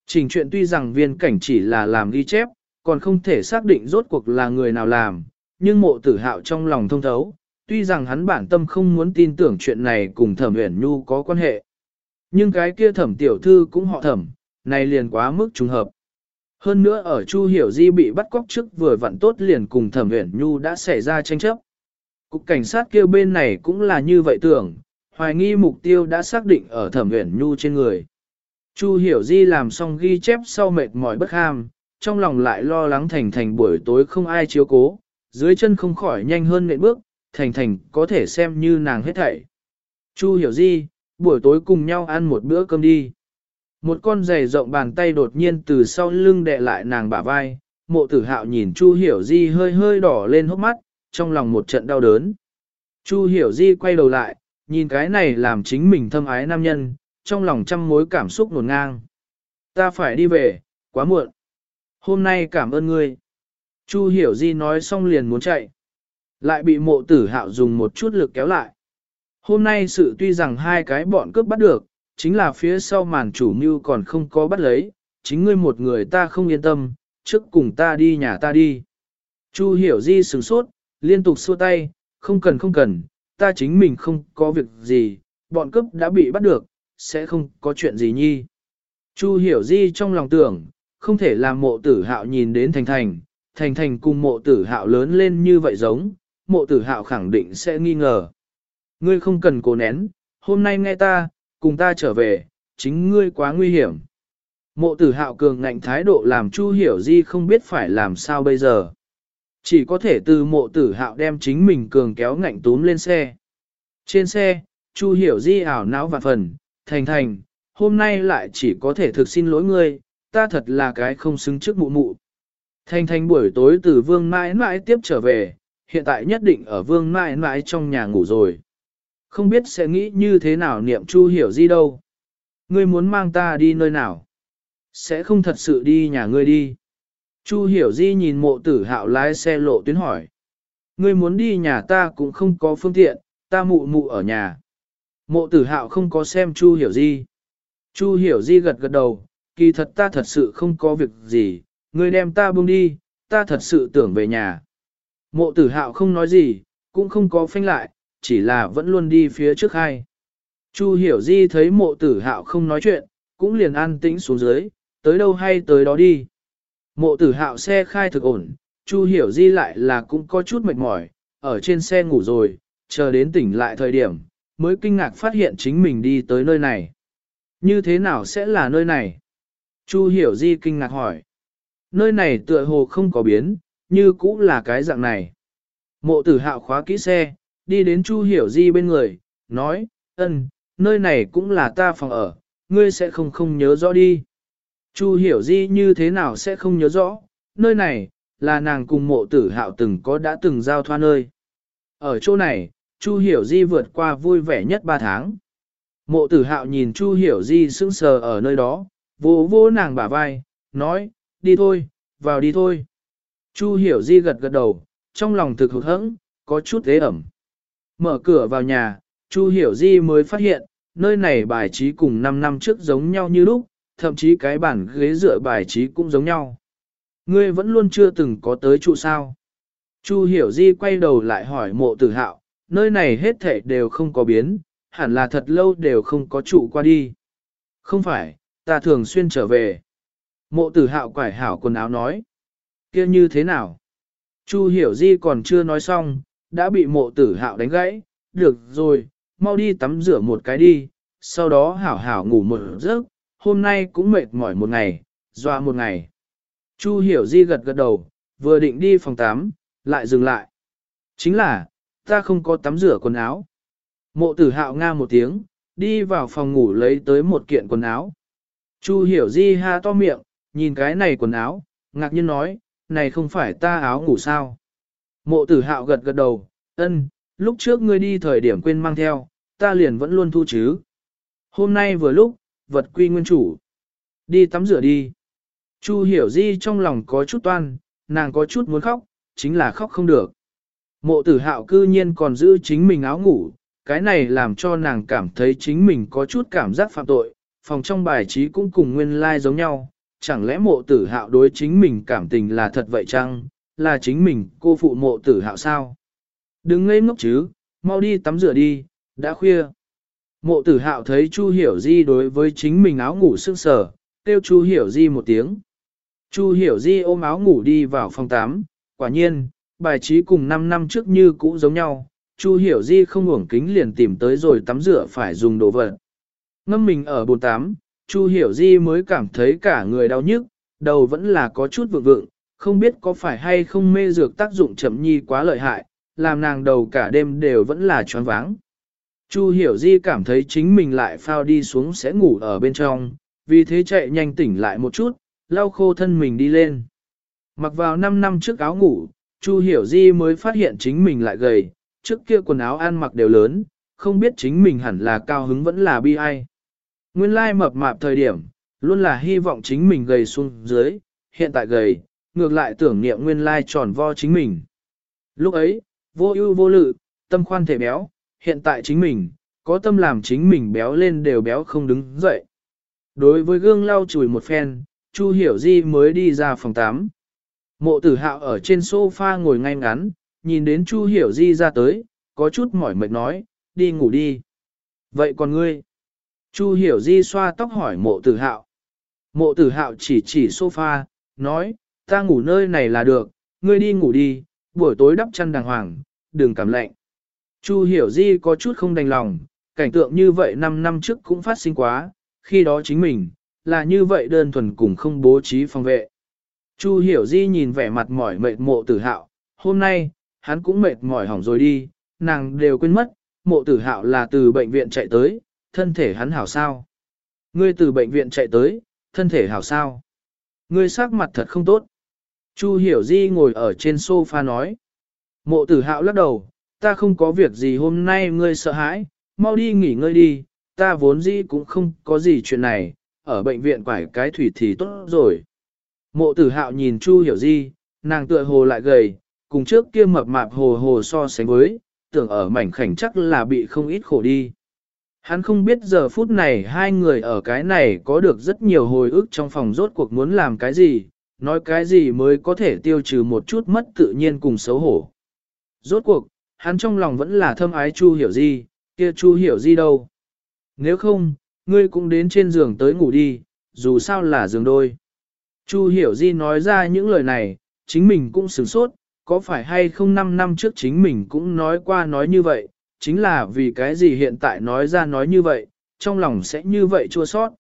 Trình chuyện tuy rằng viên cảnh chỉ là làm ghi chép, còn không thể xác định rốt cuộc là người nào làm, nhưng mộ tử hạo trong lòng thông thấu, tuy rằng hắn bản tâm không muốn tin tưởng chuyện này cùng thẩm uyển nhu có quan hệ. Nhưng cái kia thẩm tiểu thư cũng họ thẩm, này liền quá mức trùng hợp. Hơn nữa ở Chu Hiểu Di bị bắt cóc trước vừa vặn tốt liền cùng thẩm uyển nhu đã xảy ra tranh chấp. Cục cảnh sát kia bên này cũng là như vậy tưởng, hoài nghi mục tiêu đã xác định ở thẩm uyển nhu trên người. Chu Hiểu Di làm xong ghi chép sau mệt mỏi bất ham, trong lòng lại lo lắng thành thành buổi tối không ai chiếu cố, dưới chân không khỏi nhanh hơn nệm bước, thành thành có thể xem như nàng hết thảy. Chu Hiểu Di, buổi tối cùng nhau ăn một bữa cơm đi. Một con giày rộng bàn tay đột nhiên từ sau lưng đè lại nàng bả vai, mộ tử hạo nhìn Chu Hiểu Di hơi hơi đỏ lên hốc mắt, trong lòng một trận đau đớn. Chu Hiểu Di quay đầu lại, nhìn cái này làm chính mình thâm ái nam nhân, trong lòng trăm mối cảm xúc nổn ngang. Ta phải đi về, quá muộn. Hôm nay cảm ơn ngươi. Chu hiểu di nói xong liền muốn chạy. Lại bị mộ tử hạo dùng một chút lực kéo lại. Hôm nay sự tuy rằng hai cái bọn cướp bắt được, chính là phía sau màn chủ mưu còn không có bắt lấy, chính ngươi một người ta không yên tâm, trước cùng ta đi nhà ta đi. Chu hiểu di sửng sốt, liên tục xua tay, không cần không cần, ta chính mình không có việc gì, bọn cướp đã bị bắt được, sẽ không có chuyện gì nhi. Chu hiểu di trong lòng tưởng, không thể làm mộ tử hạo nhìn đến thành thành, thành thành cùng mộ tử hạo lớn lên như vậy giống, mộ tử hạo khẳng định sẽ nghi ngờ. Ngươi không cần cố nén, hôm nay nghe ta, cùng ta trở về, chính ngươi quá nguy hiểm. Mộ tử hạo cường ngạnh thái độ làm Chu hiểu di không biết phải làm sao bây giờ. Chỉ có thể từ mộ tử hạo đem chính mình cường kéo ngạnh túm lên xe. Trên xe, Chu hiểu di ảo não và phần, thành thành, hôm nay lại chỉ có thể thực xin lỗi ngươi, ta thật là cái không xứng trước mụ mụ. Thành thành buổi tối từ vương mãi mãi tiếp trở về, hiện tại nhất định ở vương mãi mãi trong nhà ngủ rồi. Không biết sẽ nghĩ như thế nào niệm chu hiểu di đâu. Ngươi muốn mang ta đi nơi nào? Sẽ không thật sự đi nhà ngươi đi. Chu hiểu di nhìn mộ tử hạo lái xe lộ tuyến hỏi. Ngươi muốn đi nhà ta cũng không có phương tiện, ta mụ mụ ở nhà. Mộ tử hạo không có xem Chu hiểu di. Chu hiểu di gật gật đầu, kỳ thật ta thật sự không có việc gì, ngươi đem ta buông đi, ta thật sự tưởng về nhà. Mộ tử hạo không nói gì, cũng không có phanh lại, chỉ là vẫn luôn đi phía trước hai. Chu hiểu di thấy mộ tử hạo không nói chuyện, cũng liền an tĩnh xuống dưới, tới đâu hay tới đó đi. Mộ tử hạo xe khai thực ổn, Chu hiểu di lại là cũng có chút mệt mỏi, ở trên xe ngủ rồi, chờ đến tỉnh lại thời điểm, mới kinh ngạc phát hiện chính mình đi tới nơi này. Như thế nào sẽ là nơi này? Chu hiểu di kinh ngạc hỏi. Nơi này tựa hồ không có biến, như cũng là cái dạng này. Mộ tử hạo khóa kỹ xe, đi đến Chu hiểu di bên người, nói, ân, nơi này cũng là ta phòng ở, ngươi sẽ không không nhớ rõ đi. Chu hiểu di như thế nào sẽ không nhớ rõ, nơi này, là nàng cùng mộ tử hạo từng có đã từng giao thoa nơi. Ở chỗ này, Chu hiểu di vượt qua vui vẻ nhất ba tháng. Mộ tử hạo nhìn Chu hiểu di sững sờ ở nơi đó, vô vô nàng bả vai, nói, đi thôi, vào đi thôi. Chu hiểu di gật gật đầu, trong lòng thực hụt hẫng, có chút thế ẩm. Mở cửa vào nhà, Chu hiểu di mới phát hiện, nơi này bài trí cùng 5 năm trước giống nhau như lúc, thậm chí cái bản ghế dựa bài trí cũng giống nhau. Ngươi vẫn luôn chưa từng có tới trụ sao. Chu hiểu di quay đầu lại hỏi mộ tử hạo, nơi này hết thảy đều không có biến, hẳn là thật lâu đều không có trụ qua đi. Không phải, ta thường xuyên trở về. Mộ tử hạo quải hảo quần áo nói. kia như thế nào? Chu hiểu di còn chưa nói xong, đã bị mộ tử hạo đánh gãy. Được rồi, mau đi tắm rửa một cái đi, sau đó hảo hảo ngủ một giấc, hôm nay cũng mệt mỏi một ngày, dọa một ngày. Chu hiểu di gật gật đầu, vừa định đi phòng tắm, lại dừng lại. Chính là, ta không có tắm rửa quần áo. Mộ tử hạo nga một tiếng, đi vào phòng ngủ lấy tới một kiện quần áo. Chu hiểu di ha to miệng, nhìn cái này quần áo, ngạc nhiên nói, này không phải ta áo ngủ sao. Mộ tử hạo gật gật đầu, ân, lúc trước ngươi đi thời điểm quên mang theo, ta liền vẫn luôn thu chứ. Hôm nay vừa lúc, vật quy nguyên chủ. Đi tắm rửa đi. Chu hiểu di trong lòng có chút toan, nàng có chút muốn khóc, chính là khóc không được. Mộ tử hạo cư nhiên còn giữ chính mình áo ngủ, cái này làm cho nàng cảm thấy chính mình có chút cảm giác phạm tội, phòng trong bài trí cũng cùng nguyên lai like giống nhau, chẳng lẽ mộ tử hạo đối chính mình cảm tình là thật vậy chăng, là chính mình cô phụ mộ tử hạo sao? Đừng ngây ngốc chứ, mau đi tắm rửa đi, đã khuya. Mộ tử hạo thấy Chu Hiểu Di đối với chính mình áo ngủ sương sờ, kêu Chu Hiểu Di một tiếng. Chu Hiểu Di ôm áo ngủ đi vào phòng tắm, quả nhiên, bài trí cùng 5 năm trước như cũ giống nhau, Chu Hiểu Di không uổng kính liền tìm tới rồi tắm rửa phải dùng đồ vật. Ngâm mình ở bồn tắm, Chu Hiểu Di mới cảm thấy cả người đau nhức, đầu vẫn là có chút vượng vượng, không biết có phải hay không mê dược tác dụng chậm nhi quá lợi hại, làm nàng đầu cả đêm đều vẫn là choáng váng. Chu Hiểu Di cảm thấy chính mình lại phao đi xuống sẽ ngủ ở bên trong, vì thế chạy nhanh tỉnh lại một chút, lau khô thân mình đi lên. Mặc vào 5 năm trước áo ngủ, Chu Hiểu Di mới phát hiện chính mình lại gầy, trước kia quần áo ăn mặc đều lớn, không biết chính mình hẳn là cao hứng vẫn là bi ai. Nguyên lai mập mạp thời điểm, luôn là hy vọng chính mình gầy xuống dưới, hiện tại gầy, ngược lại tưởng niệm nguyên lai tròn vo chính mình. Lúc ấy, vô ưu vô lự, tâm khoan thể béo, hiện tại chính mình, có tâm làm chính mình béo lên đều béo không đứng dậy. Đối với gương lau chùi một phen, Chu Hiểu Di mới đi ra phòng 8. Mộ tử hạo ở trên sofa ngồi ngay ngắn, nhìn đến Chu Hiểu Di ra tới, có chút mỏi mệt nói, đi ngủ đi. Vậy còn ngươi? Chu Hiểu Di xoa tóc hỏi mộ tử hạo. Mộ tử hạo chỉ chỉ sofa, nói, ta ngủ nơi này là được, ngươi đi ngủ đi, buổi tối đắp chăn đàng hoàng, đừng cảm lạnh. Chu Hiểu Di có chút không đành lòng, cảnh tượng như vậy 5 năm trước cũng phát sinh quá, khi đó chính mình, là như vậy đơn thuần cùng không bố trí phòng vệ. Chu Hiểu Di nhìn vẻ mặt mỏi mệt mộ tử hạo, hôm nay, hắn cũng mệt mỏi hỏng rồi đi, nàng đều quên mất, mộ tử hạo là từ bệnh viện chạy tới, thân thể hắn hảo sao. Ngươi từ bệnh viện chạy tới, thân thể hảo sao. Ngươi sắc mặt thật không tốt. Chu Hiểu Di ngồi ở trên sofa nói. Mộ tử hạo lắc đầu, ta không có việc gì hôm nay ngươi sợ hãi, mau đi nghỉ ngơi đi, ta vốn dĩ cũng không có gì chuyện này, ở bệnh viện quải cái thủy thì tốt rồi. Mộ tử hạo nhìn Chu Hiểu Di, nàng tựa hồ lại gầy, cùng trước kia mập mạp hồ hồ so sánh với, tưởng ở mảnh khảnh chắc là bị không ít khổ đi. Hắn không biết giờ phút này hai người ở cái này có được rất nhiều hồi ức trong phòng rốt cuộc muốn làm cái gì, nói cái gì mới có thể tiêu trừ một chút mất tự nhiên cùng xấu hổ. Rốt cuộc, hắn trong lòng vẫn là thâm ái Chu Hiểu Di, kia Chu Hiểu Di đâu. Nếu không, ngươi cũng đến trên giường tới ngủ đi, dù sao là giường đôi. Chu Hiểu Di nói ra những lời này, chính mình cũng sửng sốt, có phải hay không 5 năm trước chính mình cũng nói qua nói như vậy, chính là vì cái gì hiện tại nói ra nói như vậy, trong lòng sẽ như vậy chua sót.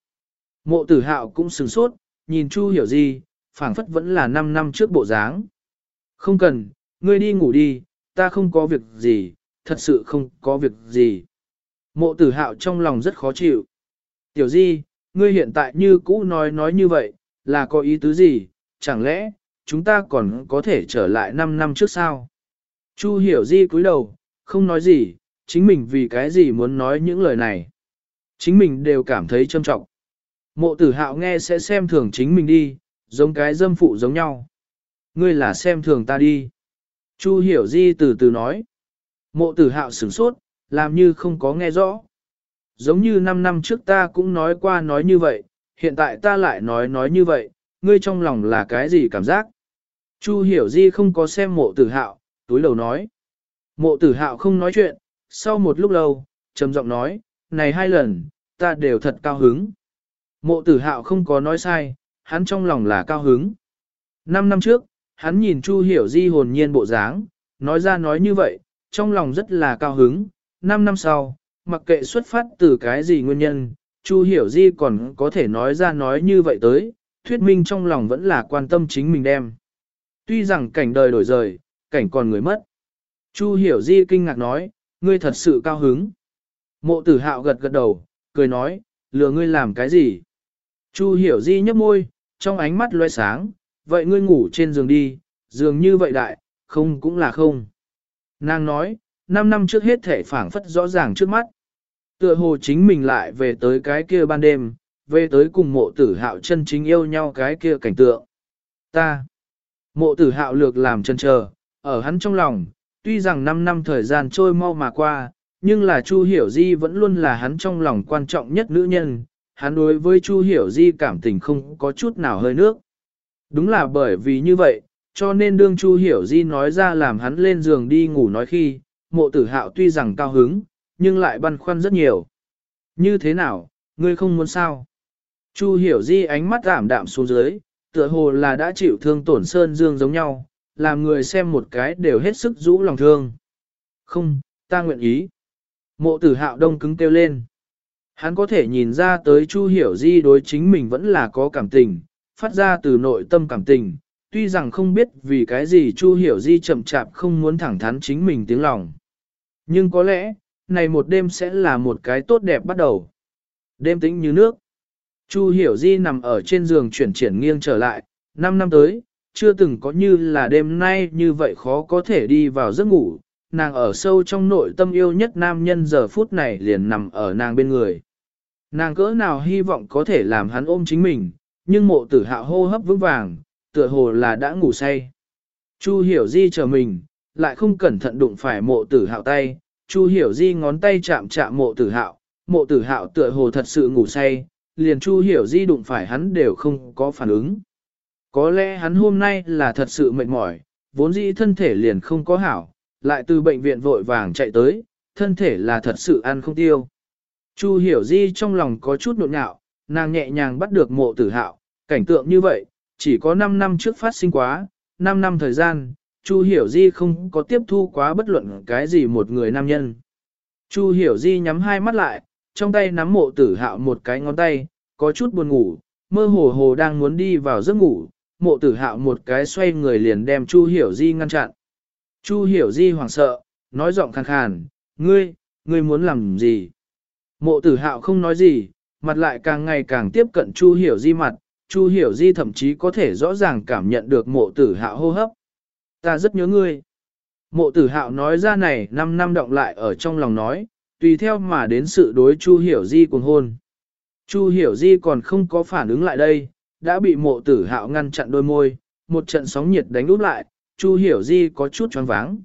Mộ tử hạo cũng sửng sốt, nhìn Chu Hiểu Di, phảng phất vẫn là 5 năm trước bộ dáng. Không cần, ngươi đi ngủ đi, ta không có việc gì, thật sự không có việc gì. Mộ tử hạo trong lòng rất khó chịu. Tiểu Di, ngươi hiện tại như cũ nói nói như vậy, là có ý tứ gì, chẳng lẽ, chúng ta còn có thể trở lại 5 năm trước sao? Chu hiểu Di cúi đầu, không nói gì, chính mình vì cái gì muốn nói những lời này. Chính mình đều cảm thấy trâm trọng. Mộ tử hạo nghe sẽ xem thường chính mình đi, giống cái dâm phụ giống nhau. Ngươi là xem thường ta đi. Chu hiểu Di từ từ nói. Mộ tử hạo sửng sốt, làm như không có nghe rõ. Giống như 5 năm trước ta cũng nói qua nói như vậy, hiện tại ta lại nói nói như vậy, ngươi trong lòng là cái gì cảm giác? Chu hiểu di không có xem mộ tử hạo, túi đầu nói. Mộ tử hạo không nói chuyện, sau một lúc lâu, trầm giọng nói, này hai lần, ta đều thật cao hứng. Mộ tử hạo không có nói sai, hắn trong lòng là cao hứng. Năm năm trước, hắn nhìn Chu hiểu di hồn nhiên bộ dáng, nói ra nói như vậy, trong lòng rất là cao hứng. Năm năm sau, mặc kệ xuất phát từ cái gì nguyên nhân, Chu hiểu di còn có thể nói ra nói như vậy tới, thuyết minh trong lòng vẫn là quan tâm chính mình đem. Tuy rằng cảnh đời đổi rời, cảnh còn người mất. Chu hiểu di kinh ngạc nói, ngươi thật sự cao hứng. Mộ tử hạo gật gật đầu, cười nói, lừa ngươi làm cái gì? Chu hiểu di nhấp môi, trong ánh mắt loe sáng, vậy ngươi ngủ trên giường đi, giường như vậy đại, không cũng là không. Nàng nói, 5 năm trước hết thể phảng phất rõ ràng trước mắt. Tựa hồ chính mình lại về tới cái kia ban đêm, về tới cùng mộ tử hạo chân chính yêu nhau cái kia cảnh tượng. Ta, mộ tử hạo lược làm chân chờ, ở hắn trong lòng, tuy rằng 5 năm thời gian trôi mau mà qua, nhưng là Chu Hiểu Di vẫn luôn là hắn trong lòng quan trọng nhất nữ nhân, hắn đối với Chu Hiểu Di cảm tình không có chút nào hơi nước. Đúng là bởi vì như vậy, cho nên đương Chu Hiểu Di nói ra làm hắn lên giường đi ngủ nói khi, mộ tử hạo tuy rằng cao hứng, nhưng lại băn khoăn rất nhiều. Như thế nào, ngươi không muốn sao? Chu hiểu di ánh mắt ảm đạm xuống dưới, tựa hồ là đã chịu thương tổn sơn dương giống nhau, làm người xem một cái đều hết sức rũ lòng thương. Không, ta nguyện ý. Mộ tử hạo đông cứng kêu lên. Hắn có thể nhìn ra tới Chu hiểu di đối chính mình vẫn là có cảm tình, phát ra từ nội tâm cảm tình, tuy rằng không biết vì cái gì Chu hiểu di chậm chạp không muốn thẳng thắn chính mình tiếng lòng. Nhưng có lẽ, này một đêm sẽ là một cái tốt đẹp bắt đầu. Đêm tĩnh như nước. Chu Hiểu Di nằm ở trên giường chuyển chuyển nghiêng trở lại, năm năm tới, chưa từng có như là đêm nay như vậy khó có thể đi vào giấc ngủ, nàng ở sâu trong nội tâm yêu nhất nam nhân giờ phút này liền nằm ở nàng bên người. Nàng cỡ nào hy vọng có thể làm hắn ôm chính mình, nhưng mộ tử hạo hô hấp vững vàng, tựa hồ là đã ngủ say. Chu hiểu di chờ mình, lại không cẩn thận đụng phải mộ tử hạo tay, Chu hiểu di ngón tay chạm chạm mộ tử hạo, mộ tử hạo tựa hồ thật sự ngủ say, liền Chu hiểu di đụng phải hắn đều không có phản ứng. Có lẽ hắn hôm nay là thật sự mệt mỏi, vốn dĩ thân thể liền không có hảo, lại từ bệnh viện vội vàng chạy tới, thân thể là thật sự ăn không tiêu. Chu hiểu di trong lòng có chút nộn nhạo, nàng nhẹ nhàng bắt được mộ tử hạo, cảnh tượng như vậy, chỉ có 5 năm trước phát sinh quá, 5 năm thời gian, Chu hiểu di không có tiếp thu quá bất luận cái gì một người nam nhân. Chu hiểu di nhắm hai mắt lại, trong tay nắm mộ tử hạo một cái ngón tay, có chút buồn ngủ, mơ hồ hồ đang muốn đi vào giấc ngủ, mộ tử hạo một cái xoay người liền đem Chu hiểu di ngăn chặn. Chu hiểu di hoảng sợ, nói giọng khàn khàn, ngươi, ngươi muốn làm gì? Mộ tử hạo không nói gì, mặt lại càng ngày càng tiếp cận Chu hiểu di mặt, Chu hiểu di thậm chí có thể rõ ràng cảm nhận được mộ tử hạo hô hấp. Ta rất nhớ ngươi. Mộ tử hạo nói ra này 5 năm động lại ở trong lòng nói, tùy theo mà đến sự đối Chu hiểu di cuồng hôn. Chu hiểu di còn không có phản ứng lại đây, đã bị mộ tử hạo ngăn chặn đôi môi, một trận sóng nhiệt đánh úp lại, Chu hiểu di có chút choáng váng.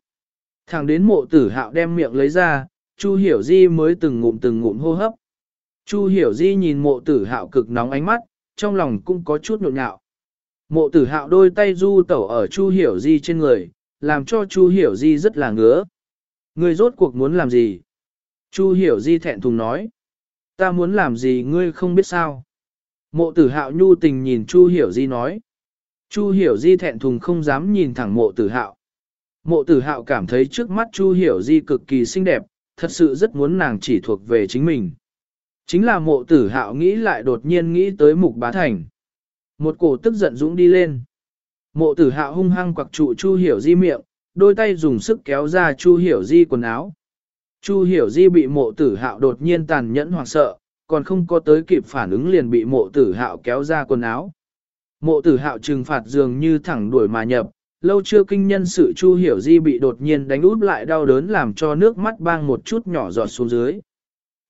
Thẳng đến mộ tử hạo đem miệng lấy ra, Chu hiểu di mới từng ngụm từng ngụm hô hấp. Chu hiểu di nhìn mộ tử hạo cực nóng ánh mắt, trong lòng cũng có chút nhộn nhạo. Mộ tử hạo đôi tay du tẩu ở Chu hiểu di trên người, làm cho Chu hiểu di rất là ngứa. Ngươi rốt cuộc muốn làm gì? Chu hiểu di thẹn thùng nói. Ta muốn làm gì ngươi không biết sao? Mộ tử hạo nhu tình nhìn Chu hiểu di nói. Chu hiểu di thẹn thùng không dám nhìn thẳng mộ tử hạo. Mộ tử hạo cảm thấy trước mắt Chu hiểu di cực kỳ xinh đẹp, thật sự rất muốn nàng chỉ thuộc về chính mình. Chính là mộ tử hạo nghĩ lại đột nhiên nghĩ tới mục bá thành. Một cổ tức giận dũng đi lên. Mộ tử hạo hung hăng quặc trụ Chu hiểu di miệng, đôi tay dùng sức kéo ra Chu hiểu di quần áo. Chu hiểu di bị mộ tử hạo đột nhiên tàn nhẫn hoảng sợ, còn không có tới kịp phản ứng liền bị mộ tử hạo kéo ra quần áo. Mộ tử hạo trừng phạt dường như thẳng đuổi mà nhập, lâu chưa kinh nhân sự Chu Hiểu Di bị đột nhiên đánh út lại đau đớn làm cho nước mắt bang một chút nhỏ giọt xuống dưới.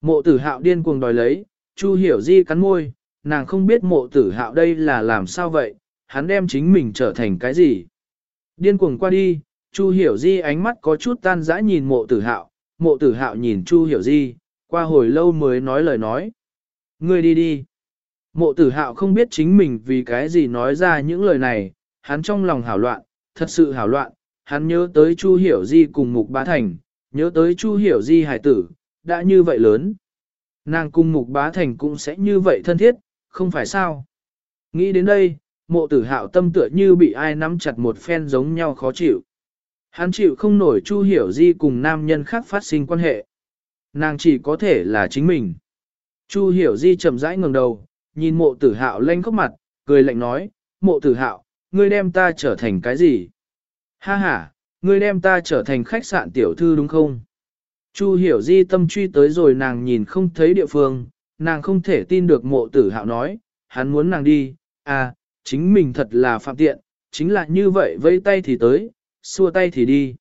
Mộ tử hạo điên cuồng đòi lấy, Chu Hiểu Di cắn môi, nàng không biết mộ tử hạo đây là làm sao vậy, hắn đem chính mình trở thành cái gì. Điên cuồng qua đi, Chu Hiểu Di ánh mắt có chút tan dã nhìn mộ tử hạo, mộ tử hạo nhìn Chu Hiểu Di, qua hồi lâu mới nói lời nói. Ngươi đi đi. Mộ tử hạo không biết chính mình vì cái gì nói ra những lời này, hắn trong lòng hảo loạn, thật sự hảo loạn, hắn nhớ tới Chu Hiểu Di cùng Mục Bá Thành, nhớ tới Chu Hiểu Di hải tử, đã như vậy lớn. Nàng cùng Mục Bá Thành cũng sẽ như vậy thân thiết, không phải sao. Nghĩ đến đây, mộ tử hạo tâm tựa như bị ai nắm chặt một phen giống nhau khó chịu. Hắn chịu không nổi Chu Hiểu Di cùng nam nhân khác phát sinh quan hệ. Nàng chỉ có thể là chính mình. Chu Hiểu Di chậm rãi ngẩng đầu, nhìn mộ tử hạo lanh khóc mặt, cười lạnh nói, mộ tử hạo, ngươi đem ta trở thành cái gì? Ha ha, ngươi đem ta trở thành khách sạn tiểu thư đúng không? Chu hiểu di tâm truy tới rồi nàng nhìn không thấy địa phương, nàng không thể tin được mộ tử hạo nói, hắn muốn nàng đi, à, chính mình thật là phạm tiện, chính là như vậy vây tay thì tới, xua tay thì đi.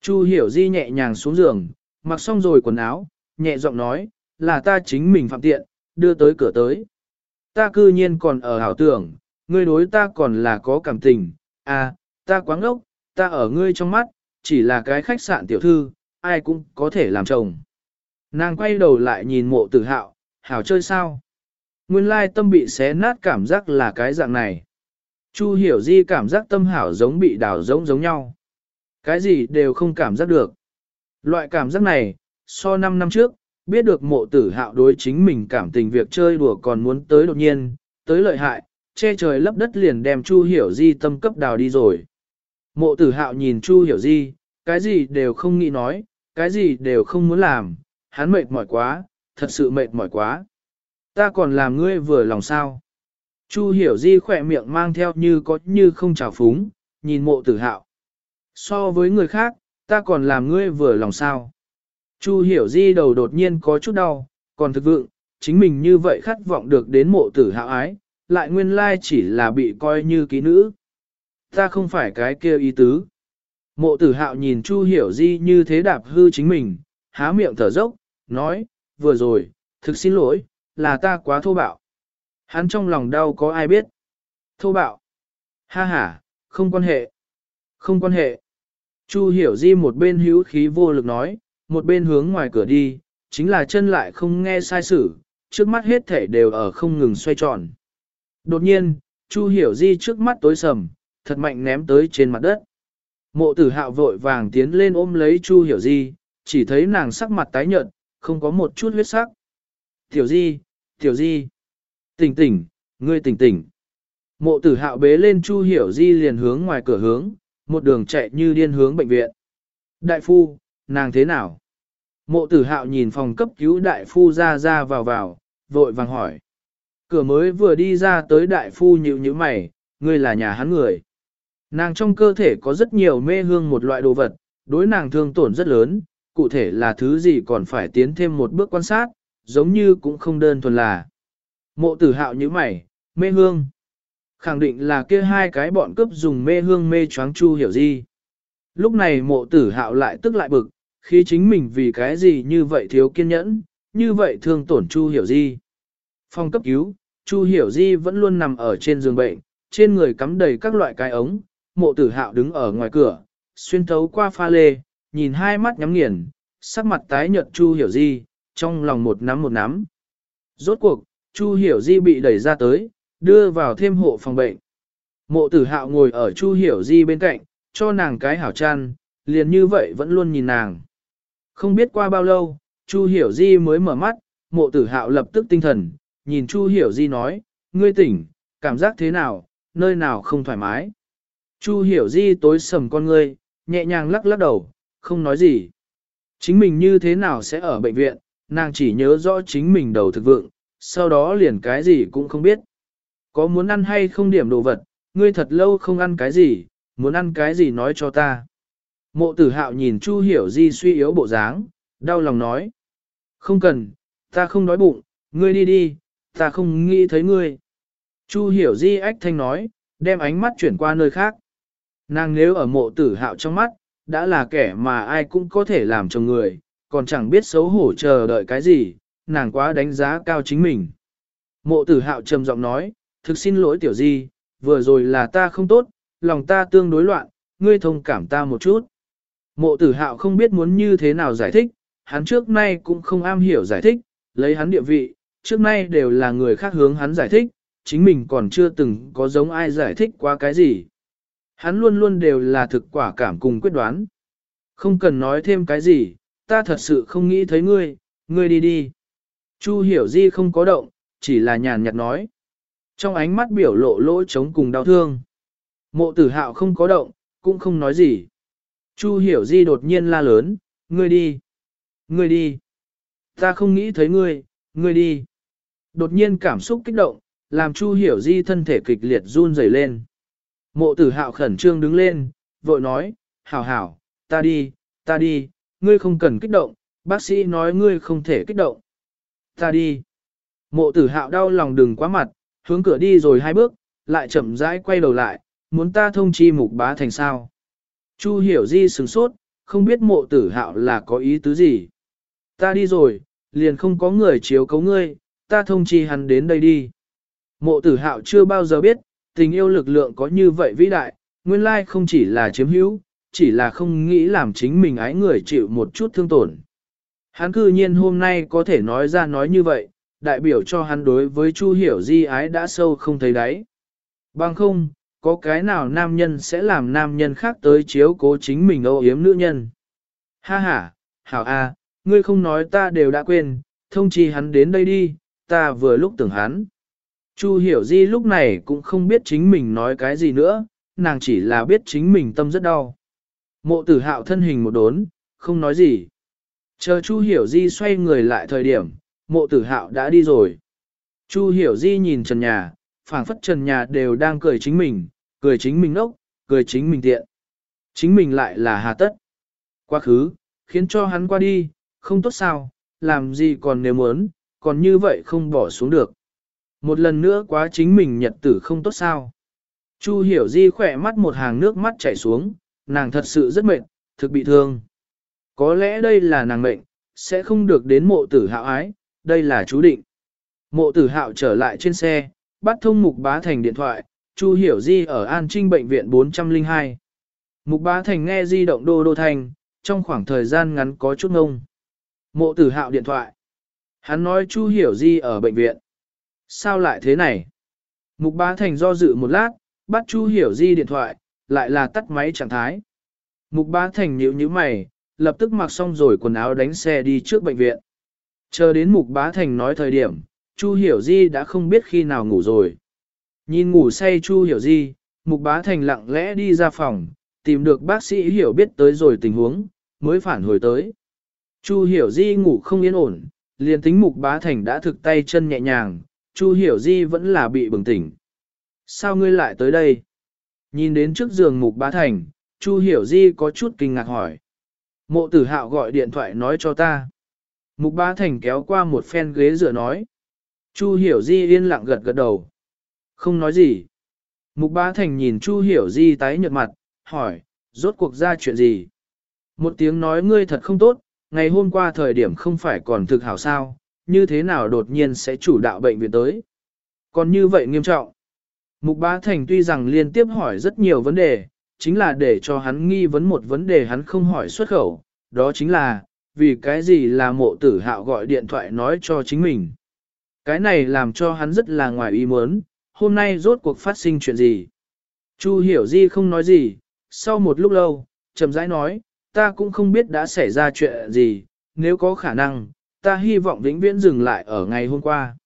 Chu hiểu di nhẹ nhàng xuống giường, mặc xong rồi quần áo, nhẹ giọng nói, là ta chính mình phạm tiện, đưa tới cửa tới. Ta cư nhiên còn ở hảo tưởng, ngươi đối ta còn là có cảm tình, à, ta quá ngốc, ta ở ngươi trong mắt, chỉ là cái khách sạn tiểu thư, ai cũng có thể làm chồng. Nàng quay đầu lại nhìn mộ tử hạo, hảo chơi sao? Nguyên lai tâm bị xé nát cảm giác là cái dạng này. Chu hiểu di cảm giác tâm hảo giống bị đào giống giống nhau. Cái gì đều không cảm giác được. Loại cảm giác này, so 5 năm trước, biết được mộ tử hạo đối chính mình cảm tình việc chơi đùa còn muốn tới đột nhiên, tới lợi hại, che trời lấp đất liền đem Chu Hiểu Di tâm cấp đào đi rồi. Mộ tử hạo nhìn Chu Hiểu Di, cái gì đều không nghĩ nói, cái gì đều không muốn làm, hắn mệt mỏi quá, thật sự mệt mỏi quá. Ta còn làm ngươi vừa lòng sao. Chu Hiểu Di khỏe miệng mang theo như có như không trào phúng, nhìn mộ tử hạo. So với người khác, ta còn làm ngươi vừa lòng sao. Chu Hiểu Di đầu đột nhiên có chút đau, còn thực vượng, chính mình như vậy khát vọng được đến mộ tử hạo ái, lại nguyên lai chỉ là bị coi như ký nữ. Ta không phải cái kia ý tứ. Mộ tử hạo nhìn Chu Hiểu Di như thế đạp hư chính mình, há miệng thở dốc, nói, vừa rồi, thực xin lỗi, là ta quá thô bạo. Hắn trong lòng đau có ai biết? Thô bạo. Ha ha, không quan hệ. Không quan hệ. Chu hiểu di một bên hữu khí vô lực nói, một bên hướng ngoài cửa đi, chính là chân lại không nghe sai sử, trước mắt hết thể đều ở không ngừng xoay tròn. Đột nhiên, Chu hiểu di trước mắt tối sầm, thật mạnh ném tới trên mặt đất. Mộ tử hạo vội vàng tiến lên ôm lấy Chu hiểu di, chỉ thấy nàng sắc mặt tái nhợt, không có một chút huyết sắc. Tiểu di, tiểu di, tỉnh tỉnh, ngươi tỉnh tỉnh. Mộ tử hạo bế lên Chu hiểu di liền hướng ngoài cửa hướng, một đường chạy như điên hướng bệnh viện. Đại phu, nàng thế nào? Mộ tử hạo nhìn phòng cấp cứu đại phu ra ra vào vào, vội vàng hỏi. Cửa mới vừa đi ra tới đại phu nhịu như mày, ngươi là nhà hắn người. Nàng trong cơ thể có rất nhiều mê hương một loại đồ vật, đối nàng thương tổn rất lớn, cụ thể là thứ gì còn phải tiến thêm một bước quan sát, giống như cũng không đơn thuần là. Mộ tử hạo như mày, mê hương. Khẳng định là kia hai cái bọn cướp dùng mê hương mê choáng chu hiểu gì. Lúc này mộ tử hạo lại tức lại bực, khi chính mình vì cái gì như vậy thiếu kiên nhẫn, như vậy thương tổn chu hiểu di. Phòng cấp cứu, chu hiểu di vẫn luôn nằm ở trên giường bệnh, trên người cắm đầy các loại cái ống, mộ tử hạo đứng ở ngoài cửa, xuyên thấu qua pha lê, nhìn hai mắt nhắm nghiền, sắc mặt tái nhợt Chu Hiểu Di, trong lòng một nắm một nắm. Rốt cuộc, Chu Hiểu Di bị đẩy ra tới, đưa vào thêm hộ phòng bệnh. Mộ tử hạo ngồi ở Chu Hiểu Di bên cạnh, cho nàng cái hảo chăn, liền như vậy vẫn luôn nhìn nàng. Không biết qua bao lâu, Chu Hiểu Di mới mở mắt, mộ tử hạo lập tức tinh thần, nhìn Chu Hiểu Di nói, ngươi tỉnh, cảm giác thế nào, nơi nào không thoải mái. Chu Hiểu Di tối sầm con ngươi, nhẹ nhàng lắc lắc đầu, không nói gì. Chính mình như thế nào sẽ ở bệnh viện, nàng chỉ nhớ rõ chính mình đầu thực vượng, sau đó liền cái gì cũng không biết. Có muốn ăn hay không điểm đồ vật, ngươi thật lâu không ăn cái gì, muốn ăn cái gì nói cho ta. Mộ tử hạo nhìn Chu Hiểu Di suy yếu bộ dáng, đau lòng nói. Không cần, ta không đói bụng, ngươi đi đi, ta không nghĩ thấy ngươi. Chu Hiểu Di ách thanh nói, đem ánh mắt chuyển qua nơi khác. Nàng nếu ở mộ tử hạo trong mắt, đã là kẻ mà ai cũng có thể làm chồng người, còn chẳng biết xấu hổ chờ đợi cái gì, nàng quá đánh giá cao chính mình. Mộ tử hạo trầm giọng nói, thực xin lỗi tiểu di, vừa rồi là ta không tốt, lòng ta tương đối loạn, ngươi thông cảm ta một chút. Mộ tử hạo không biết muốn như thế nào giải thích, hắn trước nay cũng không am hiểu giải thích, lấy hắn địa vị, trước nay đều là người khác hướng hắn giải thích, chính mình còn chưa từng có giống ai giải thích qua cái gì. Hắn luôn luôn đều là thực quả cảm cùng quyết đoán. Không cần nói thêm cái gì, ta thật sự không nghĩ thấy ngươi, ngươi đi đi. Chu hiểu di không có động, chỉ là nhàn nhạt nói. Trong ánh mắt biểu lộ lỗ trống cùng đau thương. Mộ tử hạo không có động, cũng không nói gì. Chu hiểu di đột nhiên la lớn, ngươi đi. Ngươi đi. Ta không nghĩ thấy ngươi, ngươi đi. Đột nhiên cảm xúc kích động, làm Chu hiểu di thân thể kịch liệt run rẩy lên. Mộ tử hạo khẩn trương đứng lên, vội nói, hảo hảo, ta đi, ta đi, ngươi không cần kích động, bác sĩ nói ngươi không thể kích động. Ta đi. Mộ tử hạo đau lòng đừng quá mặt, hướng cửa đi rồi hai bước, lại chậm rãi quay đầu lại, muốn ta thông chi mục bá thành sao. Chu hiểu di sừng sốt, không biết mộ tử hạo là có ý tứ gì. Ta đi rồi, liền không có người chiếu cấu ngươi, ta thông chi hắn đến đây đi. Mộ tử hạo chưa bao giờ biết, tình yêu lực lượng có như vậy vĩ đại, nguyên lai không chỉ là chiếm hữu, chỉ là không nghĩ làm chính mình ái người chịu một chút thương tổn. Hắn cư nhiên hôm nay có thể nói ra nói như vậy, đại biểu cho hắn đối với Chu Hiểu Di ái đã sâu không thấy đáy. Bằng không, có cái nào nam nhân sẽ làm nam nhân khác tới chiếu cố chính mình âu yếm nữ nhân. Ha ha, hảo a, ngươi không nói ta đều đã quên, thông chi hắn đến đây đi, ta vừa lúc tưởng hắn. Chu hiểu di lúc này cũng không biết chính mình nói cái gì nữa, nàng chỉ là biết chính mình tâm rất đau. Mộ tử hạo thân hình một đốn, không nói gì. Chờ Chu hiểu di xoay người lại thời điểm, mộ tử hạo đã đi rồi. Chu hiểu di nhìn trần nhà, phảng phất trần nhà đều đang cười chính mình, cười chính mình ốc, cười chính mình tiện. Chính mình lại là hà tất. Quá khứ, khiến cho hắn qua đi, không tốt sao, làm gì còn nếu muốn, còn như vậy không bỏ xuống được. Một lần nữa quá chính mình nhật tử không tốt sao. Chu hiểu di khỏe mắt một hàng nước mắt chảy xuống, nàng thật sự rất mệt, thực bị thương. Có lẽ đây là nàng mệnh, sẽ không được đến mộ tử hạo ái, đây là chú định. Mộ tử hạo trở lại trên xe, bắt thông mục bá thành điện thoại, Chu Hiểu Di ở An Trinh Bệnh viện 402. Mục Bá Thành nghe di động đô đô thành, trong khoảng thời gian ngắn có chút ngông. Mộ tử hạo điện thoại. Hắn nói Chu Hiểu Di ở bệnh viện. Sao lại thế này? Mục Bá Thành do dự một lát, bắt Chu Hiểu Di điện thoại, lại là tắt máy trạng thái. Mục Bá Thành nhíu nhíu mày, lập tức mặc xong rồi quần áo đánh xe đi trước bệnh viện. Chờ đến Mục Bá Thành nói thời điểm, Chu Hiểu Di đã không biết khi nào ngủ rồi. Nhìn ngủ say Chu Hiểu Di, Mục Bá Thành lặng lẽ đi ra phòng, tìm được bác sĩ hiểu biết tới rồi tình huống, mới phản hồi tới. Chu Hiểu Di ngủ không yên ổn, liền tính Mục Bá Thành đã thực tay chân nhẹ nhàng, Chu Hiểu Di vẫn là bị bừng tỉnh. Sao ngươi lại tới đây? Nhìn đến trước giường Mục Bá Thành, Chu Hiểu Di có chút kinh ngạc hỏi. Mộ tử hạo gọi điện thoại nói cho ta. Mục Bá Thành kéo qua một phen ghế dựa nói. Chu Hiểu Di yên lặng gật gật đầu. Không nói gì. Mục Bá Thành nhìn Chu Hiểu Di tái nhợt mặt, hỏi, rốt cuộc ra chuyện gì? Một tiếng nói ngươi thật không tốt, ngày hôm qua thời điểm không phải còn thực hảo sao, như thế nào đột nhiên sẽ chủ đạo bệnh viện tới? Còn như vậy nghiêm trọng. Mục Bá Thành tuy rằng liên tiếp hỏi rất nhiều vấn đề, chính là để cho hắn nghi vấn một vấn đề hắn không hỏi xuất khẩu, đó chính là, vì cái gì là mộ tử hạo gọi điện thoại nói cho chính mình. Cái này làm cho hắn rất là ngoài ý muốn, hôm nay rốt cuộc phát sinh chuyện gì. Chu hiểu di không nói gì, sau một lúc lâu, chậm rãi nói, ta cũng không biết đã xảy ra chuyện gì, nếu có khả năng, ta hy vọng vĩnh viễn dừng lại ở ngày hôm qua.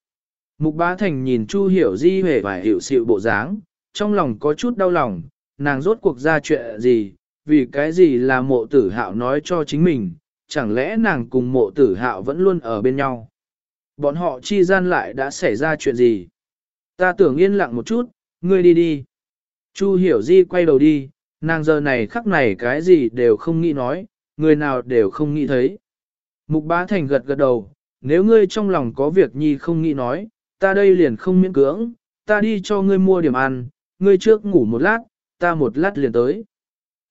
Mục bá thành nhìn Chu hiểu di hề và hiểu sự bộ dáng, trong lòng có chút đau lòng, nàng rốt cuộc ra chuyện gì, vì cái gì là mộ tử hạo nói cho chính mình, chẳng lẽ nàng cùng mộ tử hạo vẫn luôn ở bên nhau. Bọn họ chi gian lại đã xảy ra chuyện gì? Ta tưởng yên lặng một chút, ngươi đi đi. Chu hiểu di quay đầu đi, nàng giờ này khắc này cái gì đều không nghĩ nói, người nào đều không nghĩ thấy. Mục bá thành gật gật đầu, nếu ngươi trong lòng có việc nhi không nghĩ nói, ta đây liền không miễn cưỡng, ta đi cho ngươi mua điểm ăn, ngươi trước ngủ một lát, ta một lát liền tới.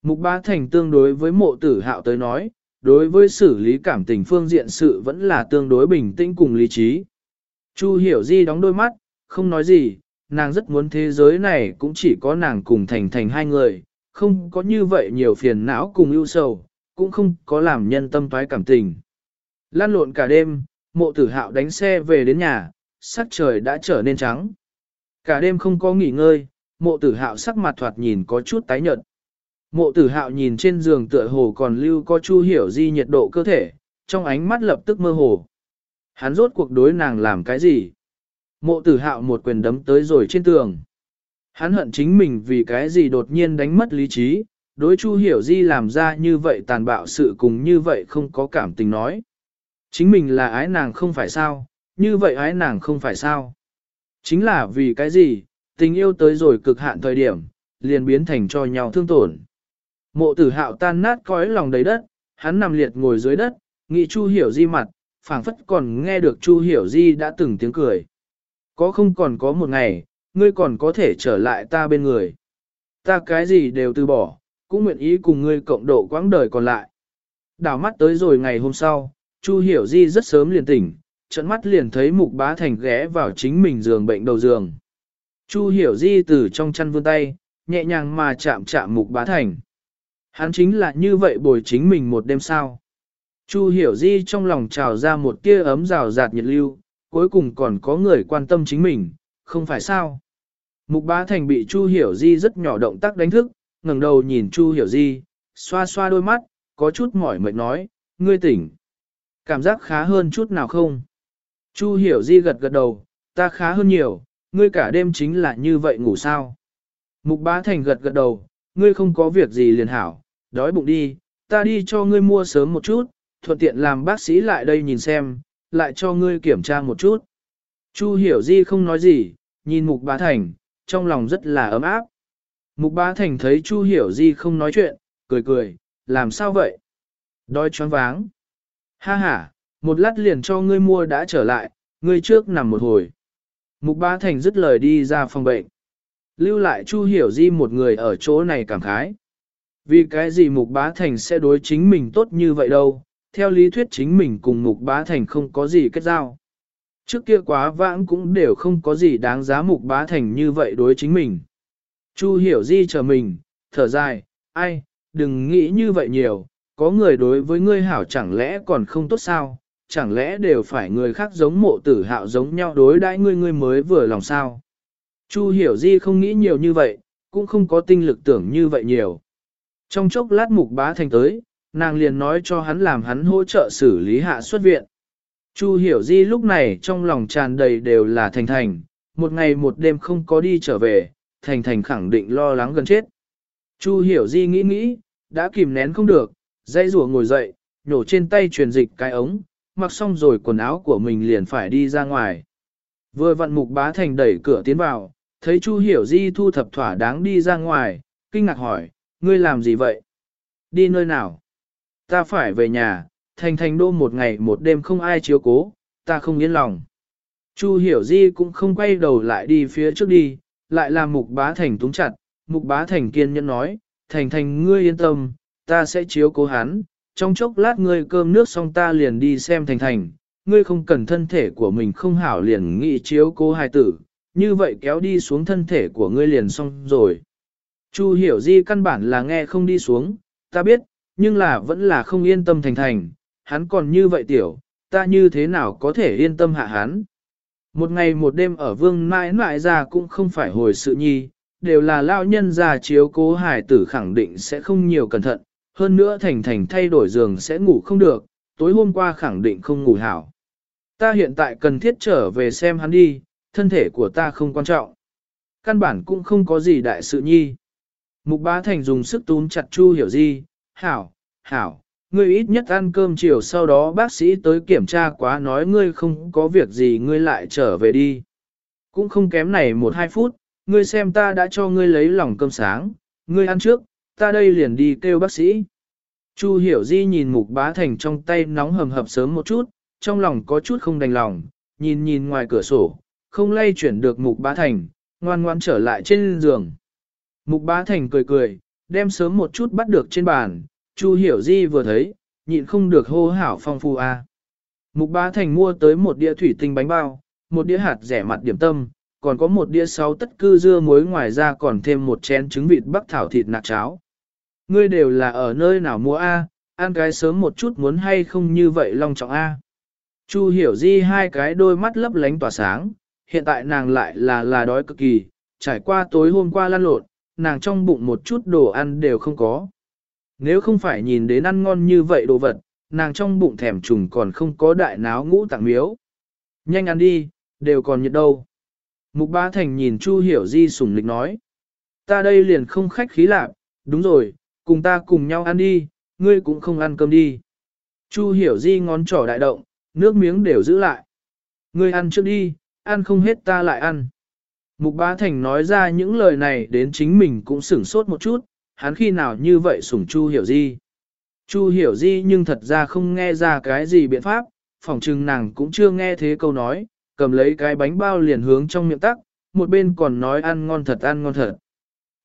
Mục bá thành tương đối với mộ tử hạo tới nói, đối với xử lý cảm tình phương diện sự vẫn là tương đối bình tĩnh cùng lý trí. Chu hiểu di đóng đôi mắt, không nói gì, nàng rất muốn thế giới này cũng chỉ có nàng cùng thành thành hai người, không có như vậy nhiều phiền não cùng ưu sầu, cũng không có làm nhân tâm toái cảm tình. Lan lộn cả đêm, mộ tử hạo đánh xe về đến nhà, sắc trời đã trở nên trắng. Cả đêm không có nghỉ ngơi, mộ tử hạo sắc mặt thoạt nhìn có chút tái nhợt. Mộ tử hạo nhìn trên giường tựa hồ còn lưu có chu hiểu di nhiệt độ cơ thể, trong ánh mắt lập tức mơ hồ. Hắn rốt cuộc đối nàng làm cái gì? Mộ tử hạo một quyền đấm tới rồi trên tường. Hắn hận chính mình vì cái gì đột nhiên đánh mất lý trí, đối chu hiểu di làm ra như vậy tàn bạo sự cùng như vậy không có cảm tình nói. Chính mình là ái nàng không phải sao, như vậy ái nàng không phải sao. Chính là vì cái gì, tình yêu tới rồi cực hạn thời điểm, liền biến thành cho nhau thương tổn. Mộ tử hạo tan nát cõi lòng đầy đất, hắn nằm liệt ngồi dưới đất, nghĩ Chu Hiểu Di mặt, phảng phất còn nghe được Chu Hiểu Di đã từng tiếng cười. Có không còn có một ngày, ngươi còn có thể trở lại ta bên người. Ta cái gì đều từ bỏ, cũng nguyện ý cùng ngươi cộng độ quãng đời còn lại. Đảo mắt tới rồi ngày hôm sau, Chu Hiểu Di rất sớm liền tỉnh, trận mắt liền thấy Mục Bá Thành ghé vào chính mình giường bệnh đầu giường. Chu Hiểu Di từ trong chăn vươn tay, nhẹ nhàng mà chạm chạm Mục Bá Thành. Hắn chính là như vậy bồi chính mình một đêm sao. Chu Hiểu Di trong lòng trào ra một tia ấm rào rạt nhiệt lưu, cuối cùng còn có người quan tâm chính mình, không phải sao. Mục Bá Thành bị Chu Hiểu Di rất nhỏ động tác đánh thức, ngẩng đầu nhìn Chu Hiểu Di, xoa xoa đôi mắt, có chút mỏi mệt nói, ngươi tỉnh. Cảm giác khá hơn chút nào không? Chu Hiểu Di gật gật đầu, ta khá hơn nhiều, ngươi cả đêm chính là như vậy ngủ sao? Mục Bá Thành gật gật đầu, ngươi không có việc gì liền hảo, đói bụng đi, ta đi cho ngươi mua sớm một chút, thuận tiện làm bác sĩ lại đây nhìn xem, lại cho ngươi kiểm tra một chút. Chu hiểu di không nói gì, nhìn mục bá thành, trong lòng rất là ấm áp. Mục bá thành thấy Chu hiểu di không nói chuyện, cười cười, làm sao vậy? Đói choáng váng. Ha ha, một lát liền cho ngươi mua đã trở lại, ngươi trước nằm một hồi. Mục bá thành dứt lời đi ra phòng bệnh. Lưu lại Chu hiểu di một người ở chỗ này cảm khái. Vì cái gì Mục Bá Thành sẽ đối chính mình tốt như vậy đâu, theo lý thuyết chính mình cùng Mục Bá Thành không có gì kết giao. Trước kia quá vãng cũng đều không có gì đáng giá Mục Bá Thành như vậy đối chính mình. Chu hiểu di chờ mình, thở dài, ai, đừng nghĩ như vậy nhiều, có người đối với ngươi hảo chẳng lẽ còn không tốt sao, chẳng lẽ đều phải người khác giống mộ tử hạo giống nhau đối đãi ngươi ngươi mới vừa lòng sao. Chu hiểu di không nghĩ nhiều như vậy, cũng không có tinh lực tưởng như vậy nhiều. Trong chốc lát mục bá thành tới, nàng liền nói cho hắn làm hắn hỗ trợ xử lý hạ xuất viện. Chu hiểu di lúc này trong lòng tràn đầy đều là thành thành, một ngày một đêm không có đi trở về, thành thành khẳng định lo lắng gần chết. Chu hiểu di nghĩ nghĩ, đã kìm nén không được, dây rùa ngồi dậy, nhổ trên tay truyền dịch cái ống, mặc xong rồi quần áo của mình liền phải đi ra ngoài. Vừa vặn mục bá thành đẩy cửa tiến vào, thấy Chu hiểu di thu thập thỏa đáng đi ra ngoài, kinh ngạc hỏi, ngươi làm gì vậy? Đi nơi nào? Ta phải về nhà, thành thành đô một ngày một đêm không ai chiếu cố, ta không yên lòng. Chu hiểu di cũng không quay đầu lại đi phía trước đi, lại làm mục bá thành túng chặt, mục bá thành kiên nhẫn nói, thành thành ngươi yên tâm, ta sẽ chiếu cố hắn, trong chốc lát ngươi cơm nước xong ta liền đi xem thành thành, ngươi không cần thân thể của mình không hảo liền nghị chiếu cố hài tử, như vậy kéo đi xuống thân thể của ngươi liền xong rồi. Chu hiểu di căn bản là nghe không đi xuống, ta biết, nhưng là vẫn là không yên tâm thành thành, hắn còn như vậy tiểu, ta như thế nào có thể yên tâm hạ hắn. Một ngày một đêm ở vương mãi mãi ra cũng không phải hồi sự nhi, đều là lao nhân già chiếu cố hải tử khẳng định sẽ không nhiều cẩn thận, hơn nữa thành thành thay đổi giường sẽ ngủ không được, tối hôm qua khẳng định không ngủ hảo. Ta hiện tại cần thiết trở về xem hắn đi, thân thể của ta không quan trọng. Căn bản cũng không có gì đại sự nhi. Mục bá thành dùng sức túm chặt Chu hiểu di, hảo, hảo, ngươi ít nhất ăn cơm chiều sau đó bác sĩ tới kiểm tra quá nói ngươi không có việc gì ngươi lại trở về đi. Cũng không kém này một hai phút, ngươi xem ta đã cho ngươi lấy lòng cơm sáng, ngươi ăn trước, ta đây liền đi kêu bác sĩ. Chu hiểu di nhìn mục bá thành trong tay nóng hầm hập sớm một chút, trong lòng có chút không đành lòng, nhìn nhìn ngoài cửa sổ, không lay chuyển được mục bá thành, ngoan ngoan trở lại trên giường. Mục bá thành cười cười, đem sớm một chút bắt được trên bàn, Chu hiểu di vừa thấy, nhịn không được hô hảo phong phu a. Mục bá thành mua tới một đĩa thủy tinh bánh bao, một đĩa hạt rẻ mặt điểm tâm, còn có một đĩa sáu tất cư dưa muối ngoài ra còn thêm một chén trứng vịt bắc thảo thịt nạc cháo. Ngươi đều là ở nơi nào mua A, ăn cái sớm một chút muốn hay không như vậy long trọng A. Chu hiểu di hai cái đôi mắt lấp lánh tỏa sáng, hiện tại nàng lại là là đói cực kỳ, trải qua tối hôm qua lăn lộn, nàng trong bụng một chút đồ ăn đều không có. Nếu không phải nhìn đến ăn ngon như vậy đồ vật, nàng trong bụng thèm trùng còn không có đại náo ngũ tạng miếu. Nhanh ăn đi, đều còn nhiệt đâu. Mục Bá Thành nhìn Chu Hiểu Di sủng lịch nói. Ta đây liền không khách khí lạc, đúng rồi, cùng ta cùng nhau ăn đi, ngươi cũng không ăn cơm đi. Chu Hiểu Di ngón trỏ đại động, nước miếng đều giữ lại. Ngươi ăn trước đi, ăn không hết ta lại ăn. Mục Bá Thành nói ra những lời này đến chính mình cũng sửng sốt một chút, hắn khi nào như vậy sủng Chu Hiểu Di. Chu Hiểu Di nhưng thật ra không nghe ra cái gì biện pháp, phỏng chừng nàng cũng chưa nghe thế câu nói, cầm lấy cái bánh bao liền hướng trong miệng tắc, một bên còn nói ăn ngon thật ăn ngon thật.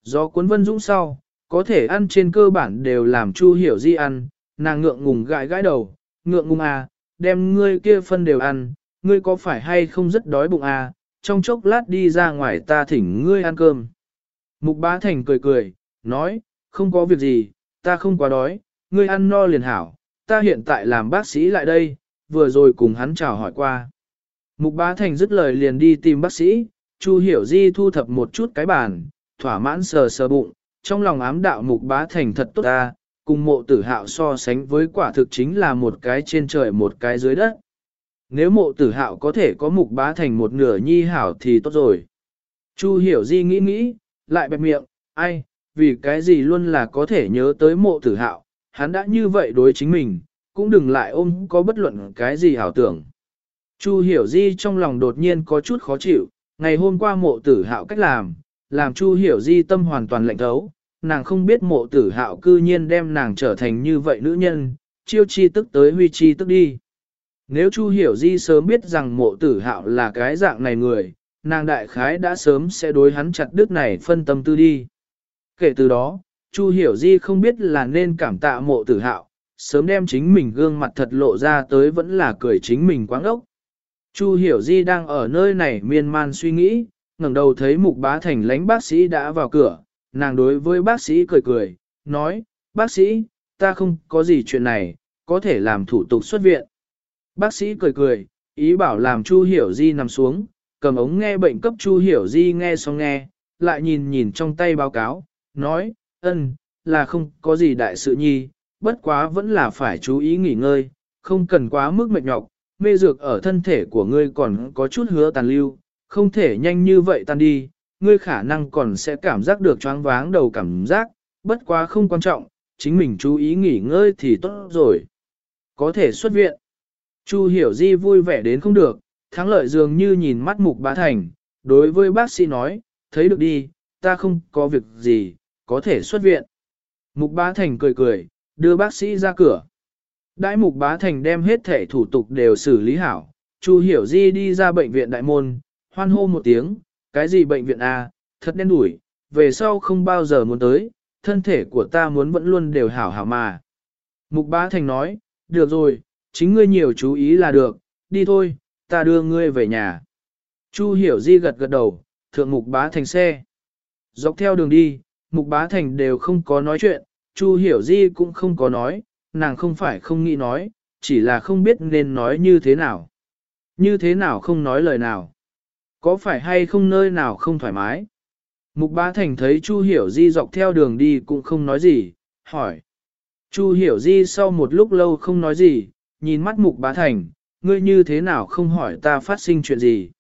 Do cuốn vân dũng sau, có thể ăn trên cơ bản đều làm Chu Hiểu Di ăn, nàng ngượng ngùng gãi gãi đầu, ngượng ngùng à, đem ngươi kia phân đều ăn, ngươi có phải hay không rất đói bụng à, trong chốc lát đi ra ngoài ta thỉnh ngươi ăn cơm. Mục Bá Thành cười cười, nói, không có việc gì, ta không quá đói, ngươi ăn no liền hảo, ta hiện tại làm bác sĩ lại đây, vừa rồi cùng hắn chào hỏi qua. Mục Bá Thành dứt lời liền đi tìm bác sĩ, Chu Hiểu Di thu thập một chút cái bàn, thỏa mãn sờ sờ bụng, trong lòng ám đạo Mục Bá Thành thật tốt ta, cùng mộ tử hạo so sánh với quả thực chính là một cái trên trời một cái dưới đất. Nếu mộ tử hạo có thể có Mục Bá Thành một nửa nhi hảo thì tốt rồi. Chu Hiểu Di nghĩ nghĩ, lại bẹp miệng, ai, vì cái gì luôn là có thể nhớ tới mộ tử hạo, hắn đã như vậy đối chính mình, cũng đừng lại ôm có bất luận cái gì hảo tưởng. Chu hiểu di trong lòng đột nhiên có chút khó chịu, ngày hôm qua mộ tử hạo cách làm, làm Chu hiểu di tâm hoàn toàn lạnh thấu, nàng không biết mộ tử hạo cư nhiên đem nàng trở thành như vậy nữ nhân, chiêu chi tức tới huy chi tức đi. Nếu Chu hiểu di sớm biết rằng mộ tử hạo là cái dạng này người, nàng đại khái đã sớm sẽ đối hắn chặt đứt này phân tâm tư đi. Kể từ đó, Chu hiểu di không biết là nên cảm tạ mộ tử hạo, sớm đem chính mình gương mặt thật lộ ra tới vẫn là cười chính mình quáng ốc. Chu hiểu di đang ở nơi này miên man suy nghĩ, ngẩng đầu thấy mục bá thành lãnh bác sĩ đã vào cửa, nàng đối với bác sĩ cười cười, nói, bác sĩ, ta không có gì chuyện này, có thể làm thủ tục xuất viện. Bác sĩ cười cười, ý bảo làm Chu Hiểu Di nằm xuống, cầm ống nghe bệnh cấp Chu Hiểu Di nghe xong nghe, lại nhìn nhìn trong tay báo cáo, nói, ân, là không có gì đại sự nhi, bất quá vẫn là phải chú ý nghỉ ngơi, không cần quá mức mệt nhọc, mê dược ở thân thể của ngươi còn có chút hứa tàn lưu, không thể nhanh như vậy tan đi, ngươi khả năng còn sẽ cảm giác được choáng váng đầu cảm giác, bất quá không quan trọng, chính mình chú ý nghỉ ngơi thì tốt rồi. Có thể xuất viện. Chu hiểu di vui vẻ đến không được, thắng lợi dường như nhìn mắt mục bá thành, đối với bác sĩ nói, thấy được đi, ta không có việc gì, có thể xuất viện. Mục bá thành cười cười, đưa bác sĩ ra cửa. Đại mục bá thành đem hết thể thủ tục đều xử lý hảo, Chu hiểu di đi ra bệnh viện đại môn, hoan hô một tiếng, cái gì bệnh viện A, thật đen đủi, về sau không bao giờ muốn tới, thân thể của ta muốn vẫn luôn đều hảo hảo mà. Mục bá thành nói, được rồi, chính ngươi nhiều chú ý là được, đi thôi, ta đưa ngươi về nhà. Chu hiểu di gật gật đầu, thượng mục bá thành xe. Dọc theo đường đi, mục bá thành đều không có nói chuyện, Chu hiểu di cũng không có nói, nàng không phải không nghĩ nói, chỉ là không biết nên nói như thế nào. Như thế nào không nói lời nào. Có phải hay không nơi nào không thoải mái? Mục bá thành thấy Chu hiểu di dọc theo đường đi cũng không nói gì, hỏi. Chu hiểu di sau một lúc lâu không nói gì, nhìn mắt mục bá thành, ngươi như thế nào không hỏi ta phát sinh chuyện gì.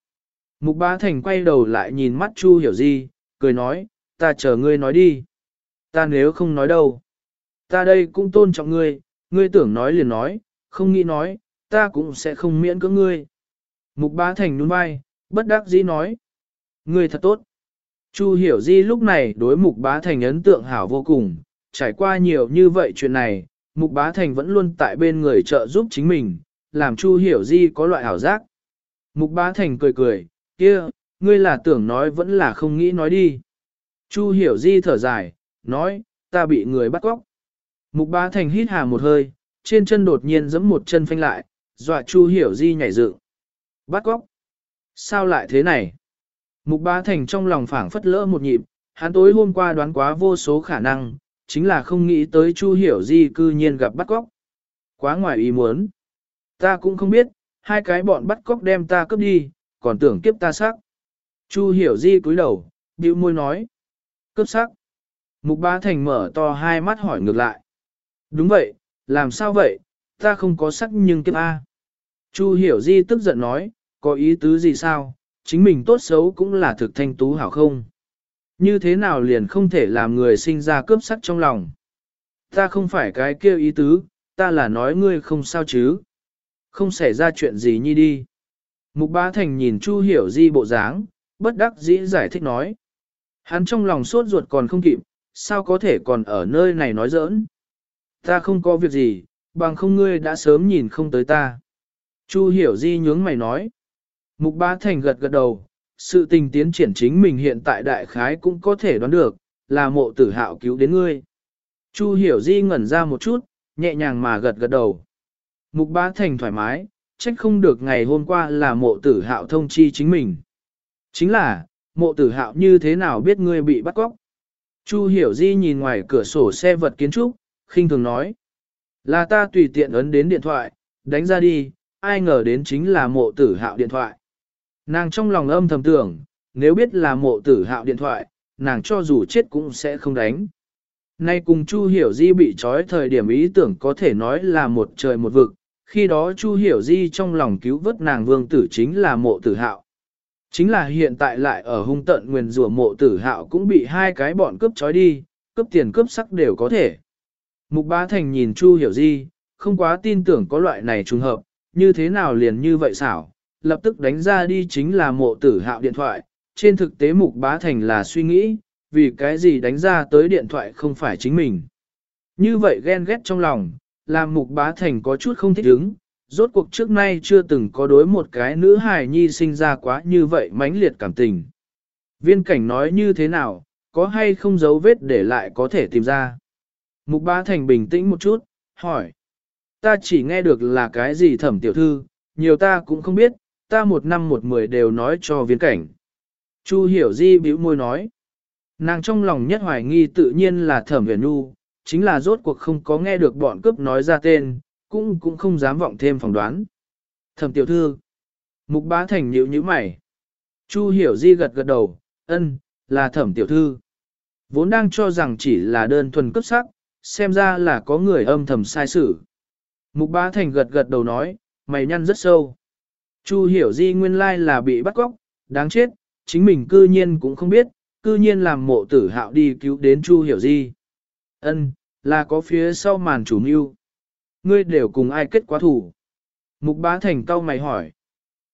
Mục bá thành quay đầu lại nhìn mắt Chu hiểu di, cười nói, ta chờ ngươi nói đi. Ta nếu không nói đâu. Ta đây cũng tôn trọng ngươi, ngươi tưởng nói liền nói, không nghĩ nói, ta cũng sẽ không miễn cưỡng ngươi. Mục bá thành nhún vai, bất đắc dĩ nói. Ngươi thật tốt. Chu hiểu di lúc này đối mục bá thành ấn tượng hảo vô cùng, trải qua nhiều như vậy chuyện này, mục bá thành vẫn luôn tại bên người trợ giúp chính mình, làm chu hiểu di có loại hảo giác. Mục bá thành cười cười, kia, ngươi là tưởng nói vẫn là không nghĩ nói đi. Chu hiểu di thở dài, nói, ta bị người bắt cóc. Mục bá thành hít hà một hơi, trên chân đột nhiên giẫm một chân phanh lại, dọa chu hiểu di nhảy dựng. Bắt cóc? Sao lại thế này? Mục bá thành trong lòng phảng phất lỡ một nhịp, hắn tối hôm qua đoán quá vô số khả năng, chính là không nghĩ tới Chu Hiểu Di cư nhiên gặp bắt cóc. Quá ngoài ý muốn. Ta cũng không biết, hai cái bọn bắt cóc đem ta cướp đi, còn tưởng kiếp ta sắc. Chu Hiểu Di cúi đầu, bĩu môi nói. Cướp sắc. Mục bá thành mở to hai mắt hỏi ngược lại. Đúng vậy, làm sao vậy, ta không có sắc nhưng kiếp A. Chu Hiểu Di tức giận nói, có ý tứ gì sao, chính mình tốt xấu cũng là thực thanh tú hảo không. Như thế nào liền không thể làm người sinh ra cướp sắc trong lòng. Ta không phải cái kêu ý tứ, ta là nói ngươi không sao chứ. Không xảy ra chuyện gì nhi đi. Mục bá thành nhìn Chu hiểu di bộ dáng, bất đắc dĩ giải thích nói. Hắn trong lòng sốt ruột còn không kịp, sao có thể còn ở nơi này nói giỡn. Ta không có việc gì, bằng không ngươi đã sớm nhìn không tới ta. Chu hiểu di nhướng mày nói. Mục bá thành gật gật đầu, sự tình tiến triển chính mình hiện tại đại khái cũng có thể đoán được, là mộ tử hạo cứu đến ngươi. Chu hiểu di ngẩn ra một chút, nhẹ nhàng mà gật gật đầu. Mục bá thành thoải mái, trách không được ngày hôm qua là mộ tử hạo thông chi chính mình. Chính là, mộ tử hạo như thế nào biết ngươi bị bắt cóc. Chu hiểu di nhìn ngoài cửa sổ xe vật kiến trúc, khinh thường nói. Là ta tùy tiện ấn đến điện thoại, đánh ra đi, ai ngờ đến chính là mộ tử hạo điện thoại. Nàng trong lòng âm thầm tưởng, nếu biết là mộ tử hạo điện thoại, nàng cho dù chết cũng sẽ không đánh. Nay cùng Chu Hiểu Di bị trói thời điểm ý tưởng có thể nói là một trời một vực, khi đó Chu Hiểu Di trong lòng cứu vớt nàng vương tử chính là mộ tử hạo. Chính là hiện tại lại ở hung tận nguyền rủa mộ tử hạo cũng bị hai cái bọn cướp trói đi, cướp tiền cướp sắc đều có thể. Mục Bá Thành nhìn Chu Hiểu Di, không quá tin tưởng có loại này trùng hợp, như thế nào liền như vậy xảo, lập tức đánh ra đi chính là mộ tử hạo điện thoại, trên thực tế mục bá thành là suy nghĩ, vì cái gì đánh ra tới điện thoại không phải chính mình. Như vậy ghen ghét trong lòng, làm mục bá thành có chút không thích ứng, rốt cuộc trước nay chưa từng có đối một cái nữ hài nhi sinh ra quá như vậy mãnh liệt cảm tình. Viên cảnh nói như thế nào, có hay không dấu vết để lại có thể tìm ra. Mục bá thành bình tĩnh một chút, hỏi. Ta chỉ nghe được là cái gì thẩm tiểu thư, nhiều ta cũng không biết, ta một năm một mười đều nói cho viên cảnh. Chu hiểu di bĩu môi nói. Nàng trong lòng nhất hoài nghi tự nhiên là thẩm huyền nu, chính là rốt cuộc không có nghe được bọn cướp nói ra tên, cũng cũng không dám vọng thêm phỏng đoán. Thẩm tiểu thư. Mục bá thành nhíu nhíu mày. Chu hiểu di gật gật đầu, ân, là thẩm tiểu thư. Vốn đang cho rằng chỉ là đơn thuần cấp sắc, xem ra là có người âm thầm sai sự. Mục bá thành gật gật đầu nói, mày nhăn rất sâu. Chu hiểu di nguyên lai là bị bắt cóc, đáng chết, chính mình cư nhiên cũng không biết, cư nhiên làm mộ tử hạo đi cứu đến Chu hiểu di. Ân, là có phía sau màn chủ mưu. Ngươi đều cùng ai kết quá thủ. Mục bá thành cau mày hỏi.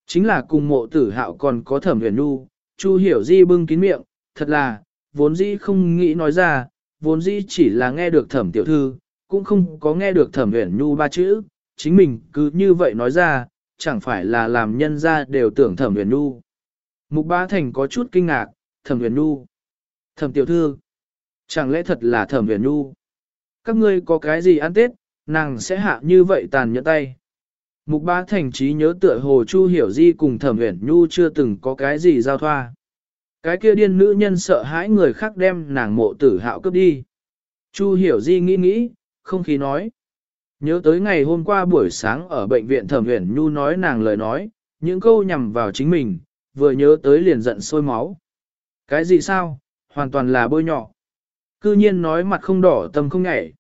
Chính là cùng mộ tử hạo còn có thẩm huyền nu, Chu hiểu di bưng kín miệng, thật là, vốn dĩ không nghĩ nói ra, vốn dĩ chỉ là nghe được thẩm tiểu thư, cũng không có nghe được thẩm huyền nu ba chữ, chính mình cứ như vậy nói ra, chẳng phải là làm nhân ra đều tưởng thẩm huyền nu. Mục bá thành có chút kinh ngạc, thẩm huyền nu. Thẩm tiểu thư, chẳng lẽ thật là thẩm huyền nu? Các ngươi có cái gì ăn tết, nàng sẽ hạ như vậy tàn nhẫn tay. Mục bá thành trí nhớ tựa hồ Chu Hiểu Di cùng Thẩm huyền nu chưa từng có cái gì giao thoa. Cái kia điên nữ nhân sợ hãi người khác đem nàng mộ tử hạo cướp đi. Chu Hiểu Di nghĩ nghĩ, không khí nói. Nhớ tới ngày hôm qua buổi sáng ở bệnh viện Thẩm huyền Nhu nói nàng lời nói, những câu nhằm vào chính mình, vừa nhớ tới liền giận sôi máu. Cái gì sao, hoàn toàn là bôi nhọ. Cư nhiên nói mặt không đỏ tâm không nhảy.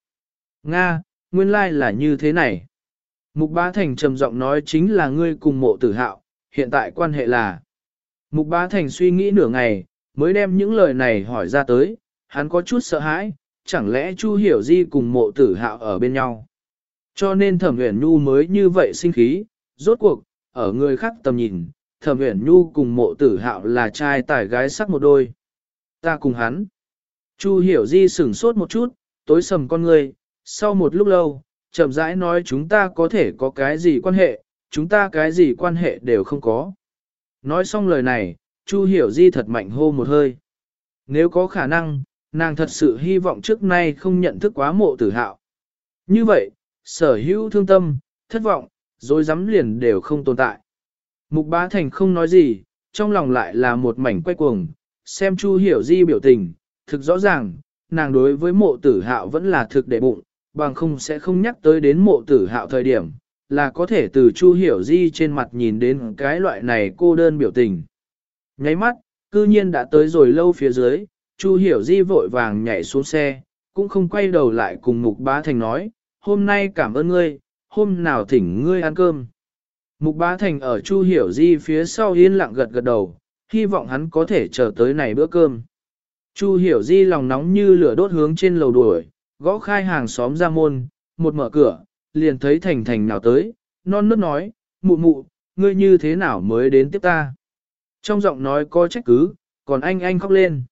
Nga, nguyên lai là như thế này. Mục Bá Thành trầm giọng nói chính là ngươi cùng mộ tử hạo, hiện tại quan hệ là. Mục Bá Thành suy nghĩ nửa ngày, mới đem những lời này hỏi ra tới, hắn có chút sợ hãi, chẳng lẽ Chu Hiểu Di cùng mộ tử hạo ở bên nhau. Cho nên thẩm uyển nhu mới như vậy sinh khí, rốt cuộc, ở người khác tầm nhìn, thẩm uyển nhu cùng mộ tử hạo là trai tài gái sắc một đôi. Ta cùng hắn. Chu Hiểu Di sửng sốt một chút, tối sầm con người, sau một lúc lâu, chậm rãi nói chúng ta có thể có cái gì quan hệ, chúng ta cái gì quan hệ đều không có. Nói xong lời này, Chu Hiểu Di thật mạnh hô một hơi. Nếu có khả năng, nàng thật sự hy vọng trước nay không nhận thức quá mộ tử hạo. Như vậy, sở hữu thương tâm, thất vọng, dối dám liền đều không tồn tại. Mục Bá Thành không nói gì, trong lòng lại là một mảnh quay cuồng, xem Chu Hiểu Di biểu tình, thực rõ ràng, nàng đối với mộ tử hạo vẫn là thực đệ bụng, bằng không sẽ không nhắc tới đến mộ tử hạo thời điểm, là có thể từ Chu Hiểu Di trên mặt nhìn đến cái loại này cô đơn biểu tình. Nháy mắt, cư nhiên đã tới rồi lâu phía dưới, Chu Hiểu Di vội vàng nhảy xuống xe, cũng không quay đầu lại cùng Mục Bá Thành nói, hôm nay cảm ơn ngươi, hôm nào thỉnh ngươi ăn cơm. Mục Bá Thành ở Chu Hiểu Di phía sau yên lặng gật gật đầu, hy vọng hắn có thể chờ tới này bữa cơm. Chu Hiểu Di lòng nóng như lửa đốt hướng trên lầu đuổi, gõ khai hàng xóm ra môn, một mở cửa, liền thấy Thành Thành nào tới, non nớt nói, mụ mụ, ngươi như thế nào mới đến tiếp ta. Trong giọng nói có trách cứ, còn anh anh khóc lên.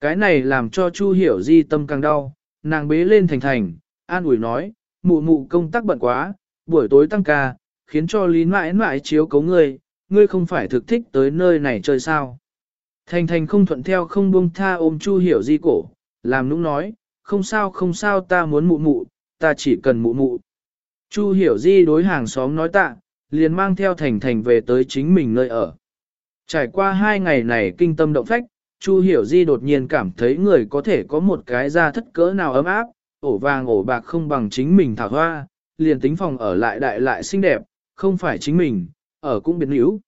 Cái này làm cho Chu Hiểu Di tâm càng đau, nàng bế lên Thành Thành, an ủi nói, mụ mụ công tác bận quá, buổi tối tăng ca, khiến cho lý mãi mãi chiếu cấu ngươi, ngươi không phải thực thích tới nơi này chơi sao. Thành Thành không thuận theo không buông tha ôm Chu Hiểu Di cổ, làm nũng nói, không sao không sao ta muốn mụ mụ, ta chỉ cần mụ mụ. Chu hiểu di đối hàng xóm nói tạ, liền mang theo thành thành về tới chính mình nơi ở. Trải qua hai ngày này kinh tâm động phách, Chu hiểu di đột nhiên cảm thấy người có thể có một cái da thất cỡ nào ấm áp, ổ vàng ổ bạc không bằng chính mình thảo hoa, liền tính phòng ở lại đại lại xinh đẹp, không phải chính mình, ở cũng biến níu.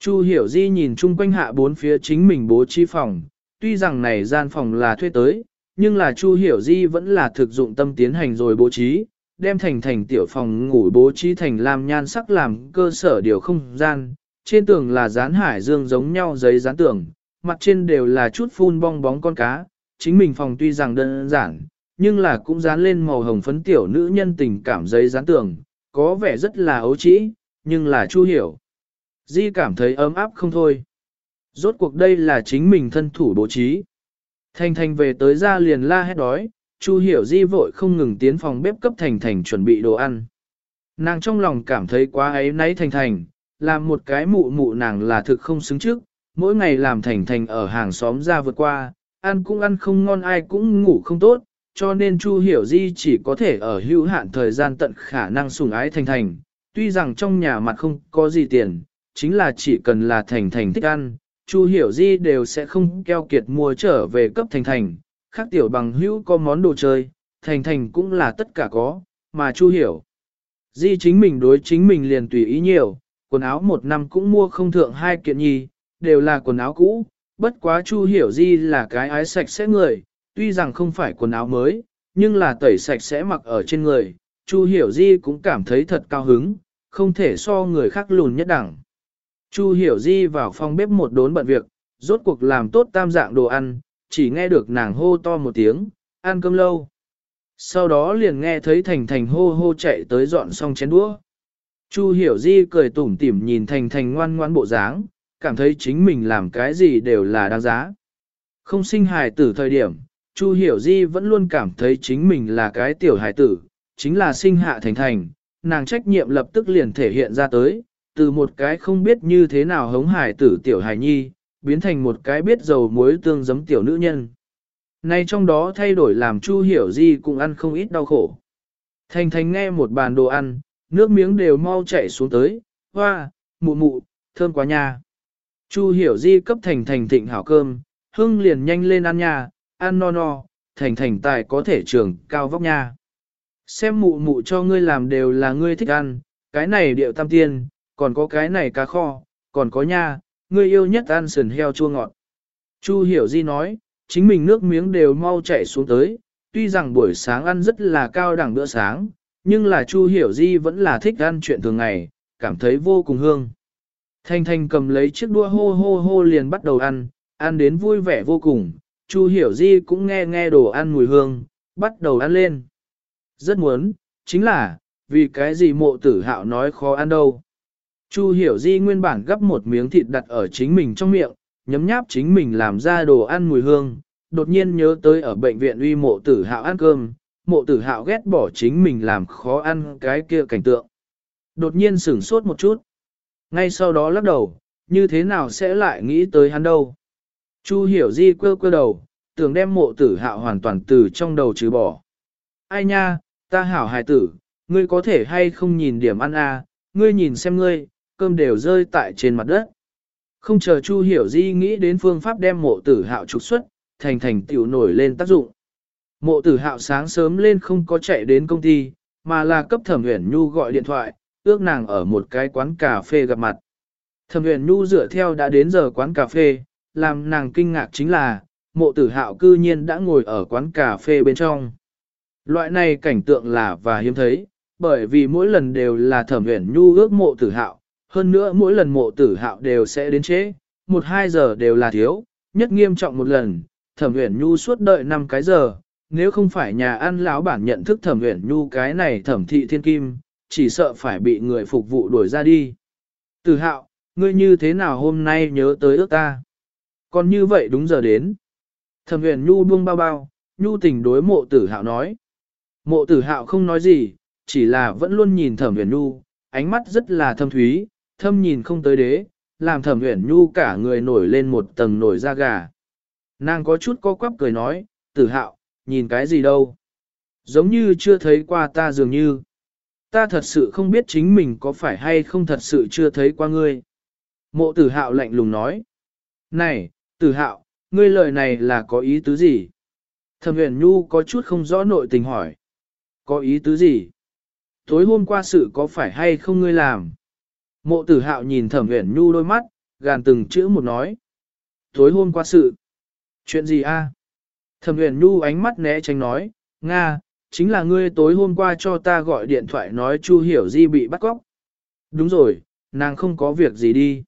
Chu hiểu di nhìn chung quanh hạ bốn phía chính mình bố trí phòng, tuy rằng này gian phòng là thuê tới, nhưng là Chu Hiểu Di vẫn là thực dụng tâm tiến hành rồi bố trí, đem thành thành tiểu phòng ngủ bố trí thành làm nhan sắc làm cơ sở điều không gian, trên tường là dán hải dương giống nhau giấy dán tường, mặt trên đều là chút phun bong bóng con cá, chính mình phòng tuy rằng đơn giản, nhưng là cũng dán lên màu hồng phấn tiểu nữ nhân tình cảm giấy dán tường, có vẻ rất là ấu trĩ, nhưng là Chu Hiểu. Di cảm thấy ấm áp không thôi. Rốt cuộc đây là chính mình thân thủ bố trí. Thành Thành về tới ra liền la hét đói, Chu Hiểu Di vội không ngừng tiến phòng bếp cấp Thành Thành chuẩn bị đồ ăn. Nàng trong lòng cảm thấy quá ấy nấy Thành Thành, làm một cái mụ mụ nàng là thực không xứng trước, mỗi ngày làm Thành Thành ở hàng xóm ra vượt qua, ăn cũng ăn không ngon ai cũng ngủ không tốt, cho nên Chu Hiểu Di chỉ có thể ở hữu hạn thời gian tận khả năng sủng ái Thành Thành, tuy rằng trong nhà mặt không có gì tiền, chính là chỉ cần là Thành Thành thích ăn, Chu Hiểu Di đều sẽ không keo kiệt mua trở về cấp thành thành, khác tiểu bằng hữu có món đồ chơi, thành thành cũng là tất cả có, mà Chu Hiểu. Di chính mình đối chính mình liền tùy ý nhiều, quần áo một năm cũng mua không thượng hai kiện nhi, đều là quần áo cũ, bất quá Chu Hiểu Di là cái ái sạch sẽ người, tuy rằng không phải quần áo mới, nhưng là tẩy sạch sẽ mặc ở trên người, Chu Hiểu Di cũng cảm thấy thật cao hứng, không thể so người khác lùn nhất đẳng. Chu Hiểu Di vào phòng bếp một đốn bận việc, rốt cuộc làm tốt tam dạng đồ ăn, chỉ nghe được nàng hô to một tiếng, ăn cơm lâu. Sau đó liền nghe thấy Thành Thành hô hô chạy tới dọn xong chén đũa. Chu Hiểu Di cười tủm tỉm nhìn Thành Thành ngoan ngoan bộ dáng, cảm thấy chính mình làm cái gì đều là đáng giá. Không sinh hài tử thời điểm, Chu Hiểu Di vẫn luôn cảm thấy chính mình là cái tiểu hải tử, chính là sinh hạ Thành Thành, nàng trách nhiệm lập tức liền thể hiện ra tới, từ một cái không biết như thế nào hống hải tử tiểu hải nhi, biến thành một cái biết dầu muối tương giấm tiểu nữ nhân. Nay trong đó thay đổi làm Chu Hiểu Di cũng ăn không ít đau khổ. Thành Thành nghe một bàn đồ ăn, nước miếng đều mau chảy xuống tới, hoa, mụ mụ, thơm quá nha. Chu Hiểu Di cấp Thành Thành thịnh hảo cơm, hưng liền nhanh lên ăn nha, ăn no no, Thành Thành tài có thể trường cao vóc nha. Xem mụ mụ cho ngươi làm đều là ngươi thích ăn, cái này điệu tam tiên, còn có cái này cá kho, còn có nha, ngươi yêu nhất ăn sườn heo chua ngọt. Chu hiểu di nói, chính mình nước miếng đều mau chảy xuống tới, tuy rằng buổi sáng ăn rất là cao đẳng bữa sáng, nhưng là Chu hiểu di vẫn là thích ăn chuyện thường ngày, cảm thấy vô cùng hương. Thanh Thanh cầm lấy chiếc đua hô hô hô liền bắt đầu ăn, ăn đến vui vẻ vô cùng, Chu hiểu di cũng nghe nghe đồ ăn mùi hương, bắt đầu ăn lên. Rất muốn, chính là, vì cái gì mộ tử hạo nói khó ăn đâu. Chu hiểu di nguyên bản gấp một miếng thịt đặt ở chính mình trong miệng, nhấm nháp chính mình làm ra đồ ăn mùi hương, đột nhiên nhớ tới ở bệnh viện uy mộ tử hạo ăn cơm, mộ tử hạo ghét bỏ chính mình làm khó ăn cái kia cảnh tượng. Đột nhiên sửng sốt một chút. Ngay sau đó lắc đầu, như thế nào sẽ lại nghĩ tới hắn đâu. Chu hiểu di quơ quơ đầu, tưởng đem mộ tử hạo hoàn toàn từ trong đầu trừ bỏ. Ai nha, ta hảo hài tử, ngươi có thể hay không nhìn điểm ăn à, ngươi nhìn xem ngươi, cơm đều rơi tại trên mặt đất. Không chờ Chu Hiểu Di nghĩ đến phương pháp đem mộ tử hạo trục xuất, thành thành tiểu nổi lên tác dụng. Mộ tử hạo sáng sớm lên không có chạy đến công ty, mà là cấp thẩm huyền nhu gọi điện thoại, ước nàng ở một cái quán cà phê gặp mặt. Thẩm huyền nhu dựa theo đã đến giờ quán cà phê, làm nàng kinh ngạc chính là, mộ tử hạo cư nhiên đã ngồi ở quán cà phê bên trong. Loại này cảnh tượng là và hiếm thấy, bởi vì mỗi lần đều là thẩm huyền nhu ước mộ tử hạo, hơn nữa mỗi lần mộ tử hạo đều sẽ đến chế một hai giờ đều là thiếu, nhất nghiêm trọng một lần, thẩm huyền nhu suốt đợi năm cái giờ, nếu không phải nhà ăn lão bản nhận thức thẩm huyền nhu cái này thẩm thị thiên kim, chỉ sợ phải bị người phục vụ đuổi ra đi. Tử hạo, ngươi như thế nào hôm nay nhớ tới ước ta? Còn như vậy đúng giờ đến. Thẩm huyền nhu buông bao bao, nhu tình đối mộ tử hạo nói. Mộ tử hạo không nói gì, chỉ là vẫn luôn nhìn thẩm huyền nhu, ánh mắt rất là thâm thúy, thâm nhìn không tới đế, làm thẩm huyền nhu cả người nổi lên một tầng nổi da gà. Nàng có chút co quắp cười nói, tử hạo, nhìn cái gì đâu. Giống như chưa thấy qua ta dường như. Ta thật sự không biết chính mình có phải hay không thật sự chưa thấy qua ngươi. Mộ tử hạo lạnh lùng nói. Này, tử hạo, ngươi lời này là có ý tứ gì? Thẩm huyền nhu có chút không rõ nội tình hỏi. Có ý tứ gì? Tối hôm qua sự có phải hay không ngươi làm? Mộ tử hạo nhìn thẩm huyền nhu đôi mắt, gàn từng chữ một nói. Tối hôm qua sự. Chuyện gì a? Thẩm huyền nhu ánh mắt né tránh nói, Nga, chính là ngươi tối hôm qua cho ta gọi điện thoại nói Chu Hiểu Di bị bắt cóc. Đúng rồi, nàng không có việc gì đi.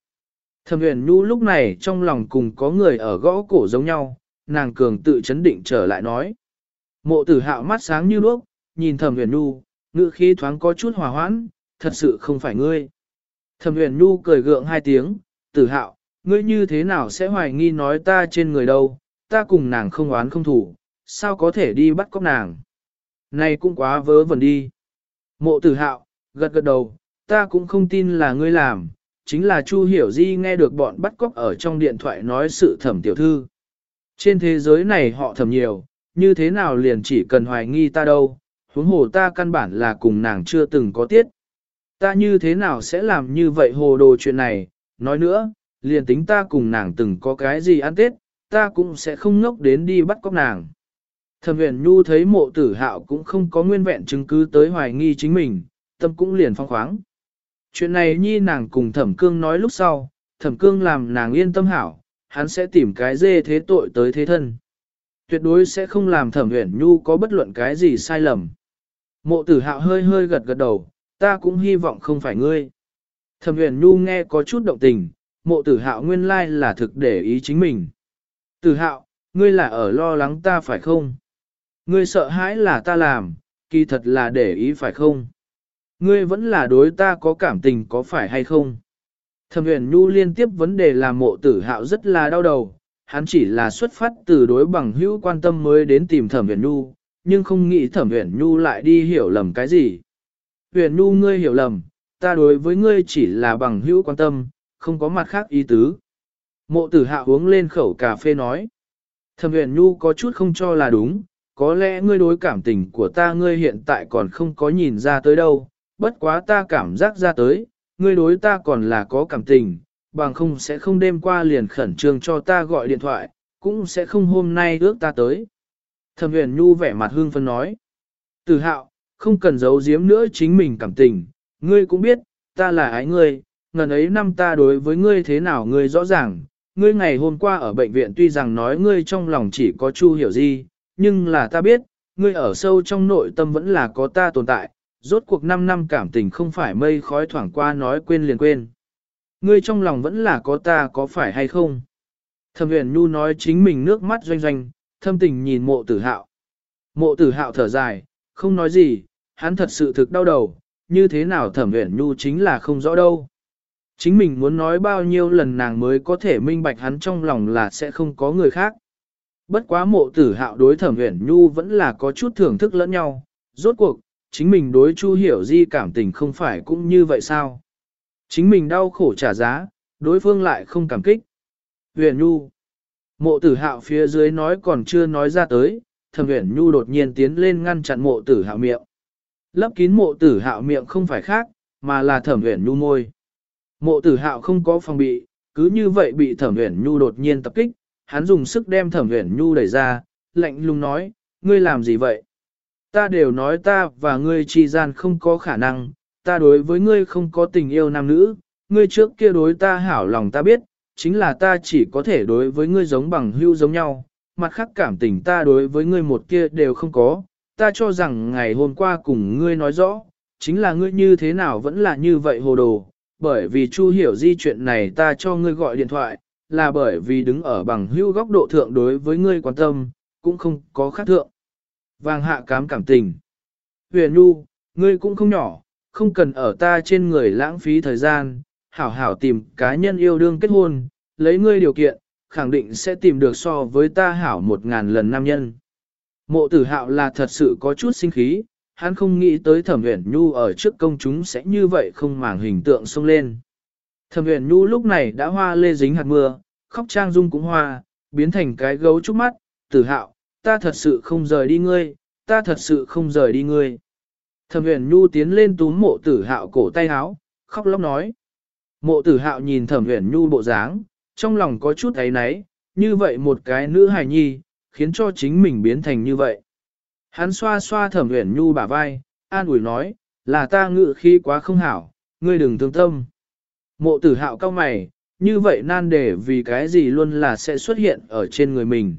Thẩm huyền nhu lúc này trong lòng cùng có người ở gõ cổ giống nhau, nàng cường tự chấn định trở lại nói. Mộ tử hạo mắt sáng như đuốc, nhìn thẩm huyền nhu, ngữ khí thoáng có chút hòa hoãn, thật sự không phải ngươi. Thẩm huyền nhu cười gượng hai tiếng, tử hạo, ngươi như thế nào sẽ hoài nghi nói ta trên người đâu, ta cùng nàng không oán không thủ, sao có thể đi bắt cóc nàng. Này cũng quá vớ vẩn đi. Mộ tử hạo, gật gật đầu, ta cũng không tin là ngươi làm, chính là Chu Hiểu Di nghe được bọn bắt cóc ở trong điện thoại nói sự thẩm tiểu thư. Trên thế giới này họ thẩm nhiều, như thế nào liền chỉ cần hoài nghi ta đâu, huống hồ ta căn bản là cùng nàng chưa từng có tiết. Ta như thế nào sẽ làm như vậy hồ đồ chuyện này, nói nữa, liền tính ta cùng nàng từng có cái gì ăn tết, ta cũng sẽ không ngốc đến đi bắt cóc nàng. Thẩm huyền nhu thấy mộ tử hạo cũng không có nguyên vẹn chứng cứ tới hoài nghi chính mình, tâm cũng liền phong khoáng. Chuyện này nhi nàng cùng thẩm cương nói lúc sau, thẩm cương làm nàng yên tâm hảo, hắn sẽ tìm cái dê thế tội tới thế thân. Tuyệt đối sẽ không làm thẩm huyền nhu có bất luận cái gì sai lầm. Mộ tử hạo hơi hơi gật gật đầu, ta cũng hy vọng không phải ngươi. Thẩm huyền nhu nghe có chút động tình, mộ tử hạo nguyên lai là thực để ý chính mình. Tử hạo, ngươi là ở lo lắng ta phải không? Ngươi sợ hãi là ta làm, kỳ thật là để ý phải không? Ngươi vẫn là đối ta có cảm tình có phải hay không? Thẩm Uyển nhu liên tiếp vấn đề làm mộ tử hạo rất là đau đầu, hắn chỉ là xuất phát từ đối bằng hữu quan tâm mới đến tìm thẩm Uyển nhu, nhưng không nghĩ thẩm Uyển nhu lại đi hiểu lầm cái gì. Uyển nhu ngươi hiểu lầm, ta đối với ngươi chỉ là bằng hữu quan tâm, không có mặt khác ý tứ. Mộ tử hạ uống lên khẩu cà phê nói. Thẩm Uyển nhu có chút không cho là đúng, có lẽ ngươi đối cảm tình của ta ngươi hiện tại còn không có nhìn ra tới đâu, bất quá ta cảm giác ra tới, ngươi đối ta còn là có cảm tình, bằng không sẽ không đêm qua liền khẩn trương cho ta gọi điện thoại, cũng sẽ không hôm nay ước ta tới. Thẩm huyền nhu vẻ mặt hương phân nói. Tử hạo, không cần giấu giếm nữa chính mình cảm tình, ngươi cũng biết, ta là ái ngươi, ngần ấy năm ta đối với ngươi thế nào ngươi rõ ràng, ngươi ngày hôm qua ở bệnh viện tuy rằng nói ngươi trong lòng chỉ có chu hiểu gì, nhưng là ta biết, ngươi ở sâu trong nội tâm vẫn là có ta tồn tại, rốt cuộc 5 năm cảm tình không phải mây khói thoảng qua nói quên liền quên. Ngươi trong lòng vẫn là có ta có phải hay không? Thẩm huyền nhu nói chính mình nước mắt doanh doanh, thâm tình nhìn mộ tử hạo. Mộ tử hạo thở dài, không nói gì, hắn thật sự thực đau đầu, như thế nào thẩm huyền nhu chính là không rõ đâu. Chính mình muốn nói bao nhiêu lần nàng mới có thể minh bạch hắn trong lòng là sẽ không có người khác. Bất quá mộ tử hạo đối thẩm huyền nhu vẫn là có chút thưởng thức lẫn nhau, rốt cuộc, chính mình đối chu hiểu di cảm tình không phải cũng như vậy sao. Chính mình đau khổ trả giá, đối phương lại không cảm kích. Huyền nhu, mộ tử hạo phía dưới nói còn chưa nói ra tới, thẩm huyền nhu đột nhiên tiến lên ngăn chặn mộ tử hạo miệng. Lấp kín mộ tử hạo miệng không phải khác, mà là thẩm huyền nhu môi. Mộ tử hạo không có phòng bị, cứ như vậy bị thẩm huyền nhu đột nhiên tập kích, hắn dùng sức đem thẩm huyền nhu đẩy ra, lạnh lùng nói, ngươi làm gì vậy? Ta đều nói ta và ngươi chi gian không có khả năng, ta đối với ngươi không có tình yêu nam nữ, ngươi trước kia đối ta hảo lòng ta biết, chính là ta chỉ có thể đối với ngươi giống bằng hữu giống nhau, mặt khác cảm tình ta đối với ngươi một kia đều không có, ta cho rằng ngày hôm qua cùng ngươi nói rõ, chính là ngươi như thế nào vẫn là như vậy hồ đồ, bởi vì Chu hiểu di chuyện này ta cho ngươi gọi điện thoại, là bởi vì đứng ở bằng hữu góc độ thượng đối với ngươi quan tâm, cũng không có khác thượng. Vàng hạ cám cảm tình. Huyền Nhu, ngươi cũng không nhỏ, không cần ở ta trên người lãng phí thời gian, hảo hảo tìm cá nhân yêu đương kết hôn, lấy ngươi điều kiện, khẳng định sẽ tìm được so với ta hảo một ngàn lần nam nhân. Mộ tử hạo là thật sự có chút sinh khí, hắn không nghĩ tới thẩm huyền nhu ở trước công chúng sẽ như vậy không màng hình tượng xông lên. Thẩm huyền nhu lúc này đã hoa lê dính hạt mưa, khóc trang dung cũng hoa, biến thành cái gấu trúc mắt, tử hạo, ta thật sự không rời đi ngươi, ta thật sự không rời đi ngươi. Thẩm huyền nhu tiến lên túm mộ tử hạo cổ tay háo, khóc lóc nói. Mộ tử hạo nhìn thẩm huyền nhu bộ dáng, trong lòng có chút ấy náy, như vậy một cái nữ hài nhi, khiến cho chính mình biến thành như vậy. Hắn xoa xoa thẩm huyền nhu bả vai, an ủi nói, là ta ngự khi quá không hảo, ngươi đừng thương tâm. Mộ tử hạo cao mày, như vậy nan đề vì cái gì luôn là sẽ xuất hiện ở trên người mình.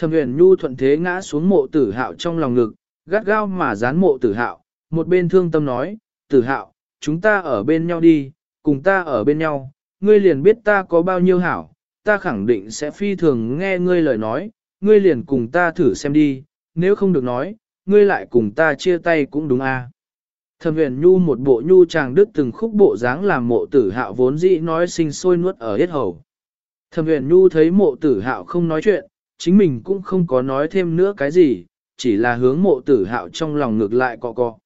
Thẩm huyền nhu thuận thế ngã xuống mộ tử hạo trong lòng ngực, gắt gao mà dán mộ tử hạo, một bên thương tâm nói, tử hạo, chúng ta ở bên nhau đi, cùng ta ở bên nhau, ngươi liền biết ta có bao nhiêu hảo, ta khẳng định sẽ phi thường nghe ngươi lời nói, ngươi liền cùng ta thử xem đi, nếu không được nói, ngươi lại cùng ta chia tay cũng đúng a. À. Thẩm huyền nhu một bộ nhu chàng đứt từng khúc bộ dáng làm mộ tử hạo vốn dĩ nói sinh sôi nuốt ở hết hầu. Thẩm huyền nhu thấy mộ tử hạo không nói chuyện, chính mình cũng không có nói thêm nữa cái gì, chỉ là hướng mộ tử hạo trong lòng ngược lại cọ cọ.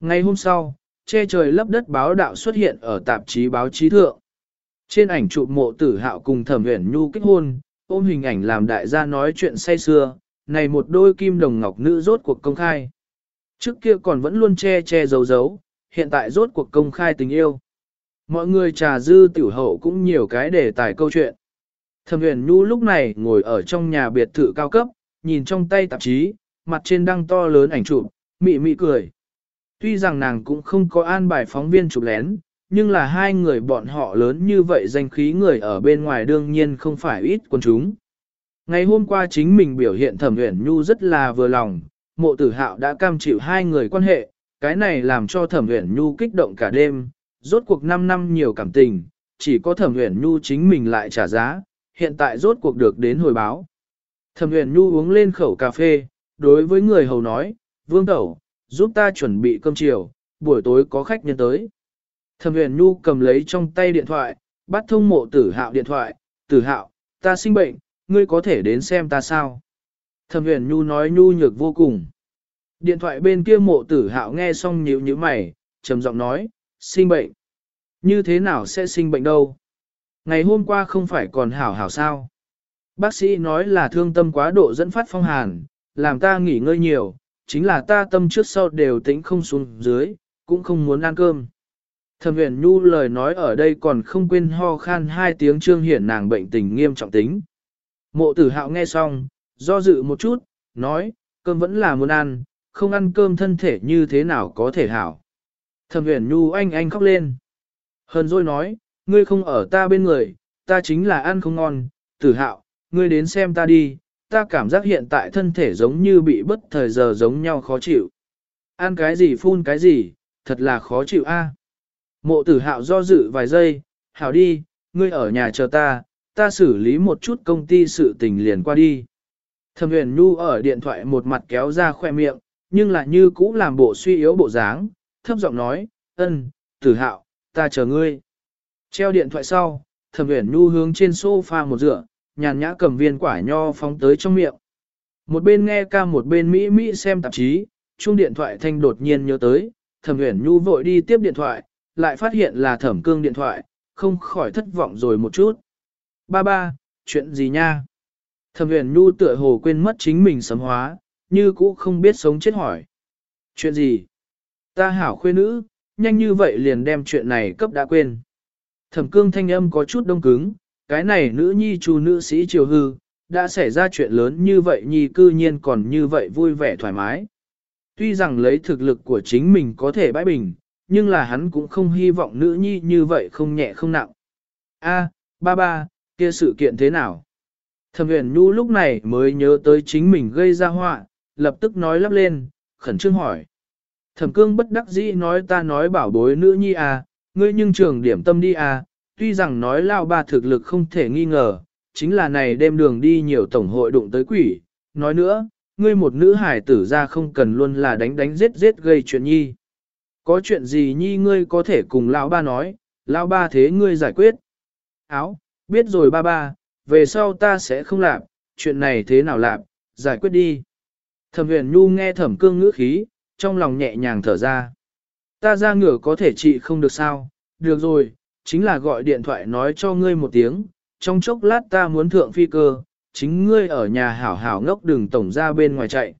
Ngày hôm sau, che trời lấp đất báo đạo xuất hiện ở tạp chí báo chí thượng. Trên ảnh chụp mộ tử hạo cùng thẩm huyền nhu kết hôn, ôm hình ảnh làm đại gia nói chuyện say xưa, này một đôi kim đồng ngọc nữ rốt cuộc công khai. Trước kia còn vẫn luôn che che giấu giấu, hiện tại rốt cuộc công khai tình yêu. Mọi người trà dư tiểu hậu cũng nhiều cái đề tài câu chuyện. Thẩm huyền nhu lúc này ngồi ở trong nhà biệt thự cao cấp, nhìn trong tay tạp chí, mặt trên đăng to lớn ảnh chụp, mị mị cười. Tuy rằng nàng cũng không có an bài phóng viên chụp lén, nhưng là hai người bọn họ lớn như vậy danh khí người ở bên ngoài đương nhiên không phải ít quân chúng. Ngày hôm qua chính mình biểu hiện thẩm huyền nhu rất là vừa lòng, mộ tử hạo đã cam chịu hai người quan hệ, cái này làm cho thẩm huyền nhu kích động cả đêm, rốt cuộc 5 năm nhiều cảm tình, chỉ có thẩm huyền nhu chính mình lại trả giá, hiện tại rốt cuộc được đến hồi báo. Thẩm huyền nhu uống lên khẩu cà phê, đối với người hầu nói, vương tẩu, giúp ta chuẩn bị cơm chiều, buổi tối có khách nhân tới. Thẩm huyền nhu cầm lấy trong tay điện thoại, bắt thông mộ tử hạo điện thoại, tử hạo, ta sinh bệnh, ngươi có thể đến xem ta sao? Thẩm huyền nhu nói nhu nhược vô cùng. Điện thoại bên kia mộ tử hạo nghe xong nhíu nhíu mày, trầm giọng nói, sinh bệnh. Như thế nào sẽ sinh bệnh đâu? Ngày hôm qua không phải còn hảo hảo sao? Bác sĩ nói là thương tâm quá độ dẫn phát phong hàn, làm ta nghỉ ngơi nhiều, chính là ta tâm trước sau đều tĩnh không xuống dưới, cũng không muốn ăn cơm. Thẩm huyền nhu lời nói ở đây còn không quên ho khan hai tiếng trương hiển nàng bệnh tình nghiêm trọng tính. Mộ tử hạo nghe xong, do dự một chút, nói, cơm vẫn là muốn ăn, không ăn cơm thân thể như thế nào có thể hảo. Thẩm huyền nhu anh anh khóc lên. Hờn rồi nói, ngươi không ở ta bên người, ta chính là ăn không ngon, tử hạo, ngươi đến xem ta đi, ta cảm giác hiện tại thân thể giống như bị bất thời giờ giống nhau khó chịu. Ăn cái gì phun cái gì, thật là khó chịu a. Mộ tử hạo do dự vài giây, hảo đi, ngươi ở nhà chờ ta, ta xử lý một chút công ty sự tình liền qua đi. Thẩm huyền nhu ở điện thoại một mặt kéo ra khoe miệng, nhưng lại như cũ làm bộ suy yếu bộ dáng, thấp giọng nói, ân, tử hạo, ta chờ ngươi. Treo điện thoại sau, thẩm huyền nhu hướng trên sofa một dựa, nhàn nhã cầm viên quả nho phóng tới trong miệng. Một bên nghe ca một bên Mỹ Mỹ xem tạp chí, chuông điện thoại thanh đột nhiên nhớ tới, thẩm huyền nhu vội đi tiếp điện thoại, lại phát hiện là thẩm cương điện thoại, không khỏi thất vọng rồi một chút. Ba ba, chuyện gì nha? Thẩm huyền nhu tựa hồ quên mất chính mình sấm hóa, như cũ không biết sống chết hỏi. Chuyện gì? Ta hảo khuê nữ, nhanh như vậy liền đem chuyện này cấp đã quên. Thẩm cương thanh âm có chút đông cứng, cái này nữ nhi chu nữ sĩ triều hư, đã xảy ra chuyện lớn như vậy nhi cư nhiên còn như vậy vui vẻ thoải mái. Tuy rằng lấy thực lực của chính mình có thể bãi bình, nhưng là hắn cũng không hy vọng nữ nhi như vậy không nhẹ không nặng. A, ba ba, kia sự kiện thế nào? Thẩm huyền nhu lúc này mới nhớ tới chính mình gây ra họa, lập tức nói lắp lên, khẩn trương hỏi. Thẩm cương bất đắc dĩ nói ta nói bảo bối nữ nhi à, ngươi nhưng trường điểm tâm đi à, tuy rằng nói lao ba thực lực không thể nghi ngờ, chính là này đêm đường đi nhiều tổng hội đụng tới quỷ, nói nữa, ngươi một nữ hải tử ra không cần luôn là đánh đánh giết giết gây chuyện nhi. Có chuyện gì nhi ngươi có thể cùng lão ba nói, lão ba thế ngươi giải quyết. Áo, biết rồi ba ba, về sau ta sẽ không làm, chuyện này thế nào làm, giải quyết đi. Thẩm huyền nhu nghe thẩm cương ngữ khí, trong lòng nhẹ nhàng thở ra. Ta ra ngửa có thể trị không được sao, được rồi, chính là gọi điện thoại nói cho ngươi một tiếng, trong chốc lát ta muốn thượng phi cơ, chính ngươi ở nhà hảo hảo ngốc đừng tổng ra bên ngoài chạy.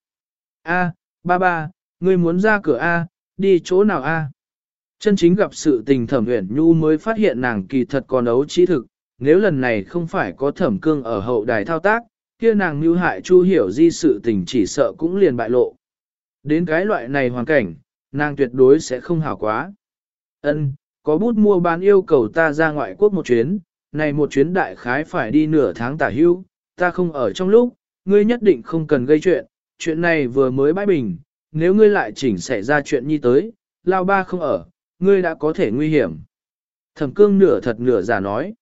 A, ba ba, ngươi muốn ra cửa A, đi chỗ nào A? Chân chính gặp sự tình thẩm huyền nhu mới phát hiện nàng kỳ thật còn ấu trí thực, nếu lần này không phải có thẩm cương ở hậu đài thao tác, kia nàng mưu hại chu hiểu di sự tình chỉ sợ cũng liền bại lộ. Đến cái loại này hoàn cảnh, nàng tuyệt đối sẽ không hảo quá. Ân, có bút mua bán yêu cầu ta ra ngoại quốc một chuyến, này một chuyến đại khái phải đi nửa tháng tả hưu, ta không ở trong lúc, ngươi nhất định không cần gây chuyện, chuyện này vừa mới bãi bình, nếu ngươi lại chỉnh xảy ra chuyện như tới, lao ba không ở, ngươi đã có thể nguy hiểm. Thẩm cương nửa thật nửa giả nói.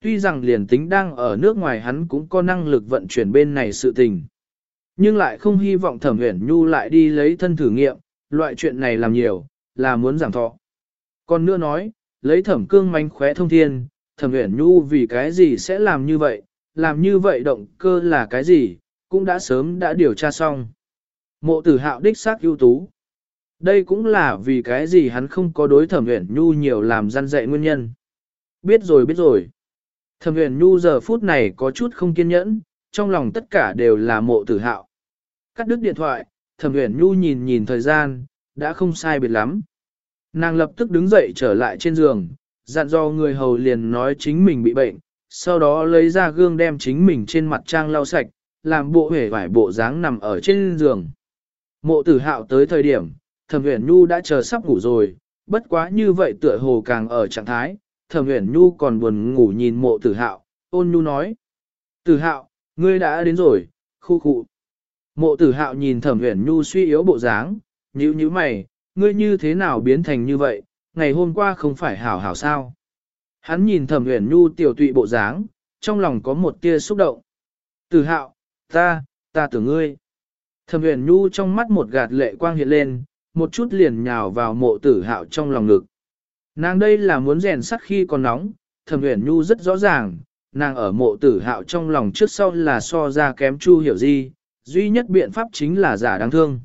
Tuy rằng liền tính đang ở nước ngoài hắn cũng có năng lực vận chuyển bên này sự tình. Nhưng lại không hy vọng thẩm huyền nhu lại đi lấy thân thử nghiệm, loại chuyện này làm nhiều, là muốn giảm thọ. Còn nữa nói, lấy thẩm cương manh khóe thông thiên, thẩm huyền nhu vì cái gì sẽ làm như vậy, làm như vậy động cơ là cái gì, cũng đã sớm đã điều tra xong. Mộ tử hạo đích xác ưu tú. Đây cũng là vì cái gì hắn không có đối thẩm huyền nhu nhiều làm gian dạy nguyên nhân. Biết rồi biết rồi. Thẩm huyền nhu giờ phút này có chút không kiên nhẫn, trong lòng tất cả đều là mộ tử hạo. Cắt đứt điện thoại, thẩm Uyển nhu nhìn nhìn thời gian, đã không sai biệt lắm. Nàng lập tức đứng dậy trở lại trên giường, dặn dò người hầu liền nói chính mình bị bệnh, sau đó lấy ra gương đem chính mình trên mặt trang lau sạch, làm bộ hể vải bộ dáng nằm ở trên giường. Mộ tử hạo tới thời điểm, thẩm Uyển nhu đã chờ sắp ngủ rồi, bất quá như vậy tựa hồ càng ở trạng thái, thẩm Uyển nhu còn buồn ngủ nhìn mộ tử hạo, ôn nhu nói. Tử hạo, ngươi đã đến rồi, khu khu. Mộ tử hạo nhìn thẩm huyền nhu suy yếu bộ dáng, như như mày, ngươi như thế nào biến thành như vậy, ngày hôm qua không phải hảo hảo sao. Hắn nhìn thẩm huyền nhu tiểu tụy bộ dáng, trong lòng có một tia xúc động. Tử hạo, ta, ta tưởng ngươi. Thẩm huyền nhu trong mắt một gạt lệ quang hiện lên, một chút liền nhào vào mộ tử hạo trong lòng ngực. Nàng đây là muốn rèn sắt khi còn nóng, thẩm huyền nhu rất rõ ràng, nàng ở mộ tử hạo trong lòng trước sau là so ra kém chu hiểu gì, duy nhất biện pháp chính là giả đáng thương.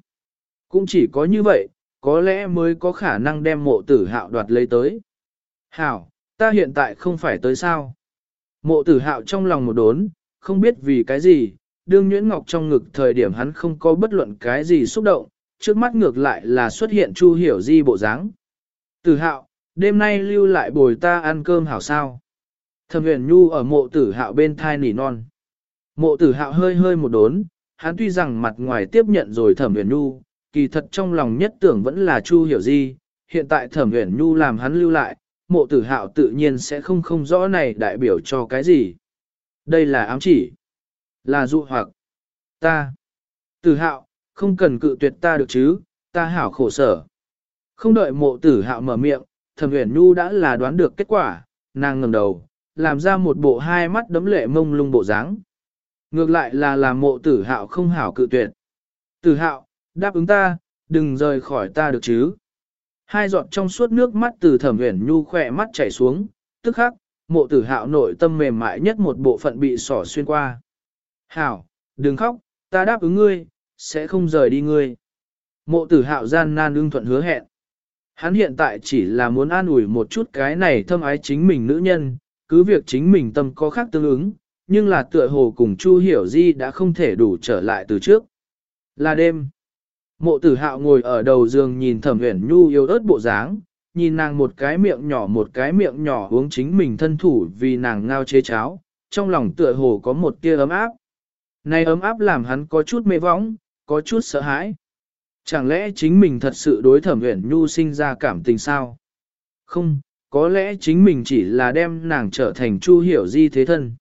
Cũng chỉ có như vậy, có lẽ mới có khả năng đem mộ tử hạo đoạt lấy tới. Hảo, ta hiện tại không phải tới sao. Mộ tử hạo trong lòng một đốn, không biết vì cái gì, đương Nguyễn ngọc trong ngực thời điểm hắn không có bất luận cái gì xúc động, trước mắt ngược lại là xuất hiện chu hiểu di bộ dáng. Tử hạo, đêm nay lưu lại bồi ta ăn cơm hảo sao. Thẩm huyền nhu ở mộ tử hạo bên thai nỉ non. Mộ tử hạo hơi hơi một đốn, hắn tuy rằng mặt ngoài tiếp nhận rồi thẩm huyền nhu, kỳ thật trong lòng nhất tưởng vẫn là chu hiểu di, hiện tại thẩm huyền nhu làm hắn lưu lại, mộ tử hạo tự nhiên sẽ không không rõ này đại biểu cho cái gì. Đây là ám chỉ, là dụ hoặc, ta, tử hạo, không cần cự tuyệt ta được chứ, ta hảo khổ sở. Không đợi mộ tử hạo mở miệng, thẩm huyền nhu đã là đoán được kết quả, nàng ngẩng đầu, làm ra một bộ hai mắt đấm lệ mông lung bộ dáng. Ngược lại là làm mộ tử hạo không hảo cự tuyệt. Tử hạo, đáp ứng ta, đừng rời khỏi ta được chứ. Hai giọt trong suốt nước mắt từ thẩm huyền nhu khỏe mắt chảy xuống, tức khắc, mộ tử hạo nội tâm mềm mại nhất một bộ phận bị sỏ xuyên qua. Hảo, đừng khóc, ta đáp ứng ngươi, sẽ không rời đi ngươi. Mộ tử hạo gian nan ưng thuận hứa hẹn. Hắn hiện tại chỉ là muốn an ủi một chút cái này thâm ái chính mình nữ nhân, cứ việc chính mình tâm có khác tương ứng, nhưng là tựa hồ cùng Chu Hiểu Di đã không thể đủ trở lại từ trước. Là đêm. Mộ tử hạo ngồi ở đầu giường nhìn thẩm uyển nhu yêu ớt bộ dáng, nhìn nàng một cái miệng nhỏ một cái miệng nhỏ uống chính mình thân thủ vì nàng ngao chế cháo, trong lòng tựa hồ có một tia ấm áp. Này ấm áp làm hắn có chút mê võng, có chút sợ hãi. Chẳng lẽ chính mình thật sự đối thẩm uyển nhu sinh ra cảm tình sao? Không, có lẽ chính mình chỉ là đem nàng trở thành chu hiểu di thế thân.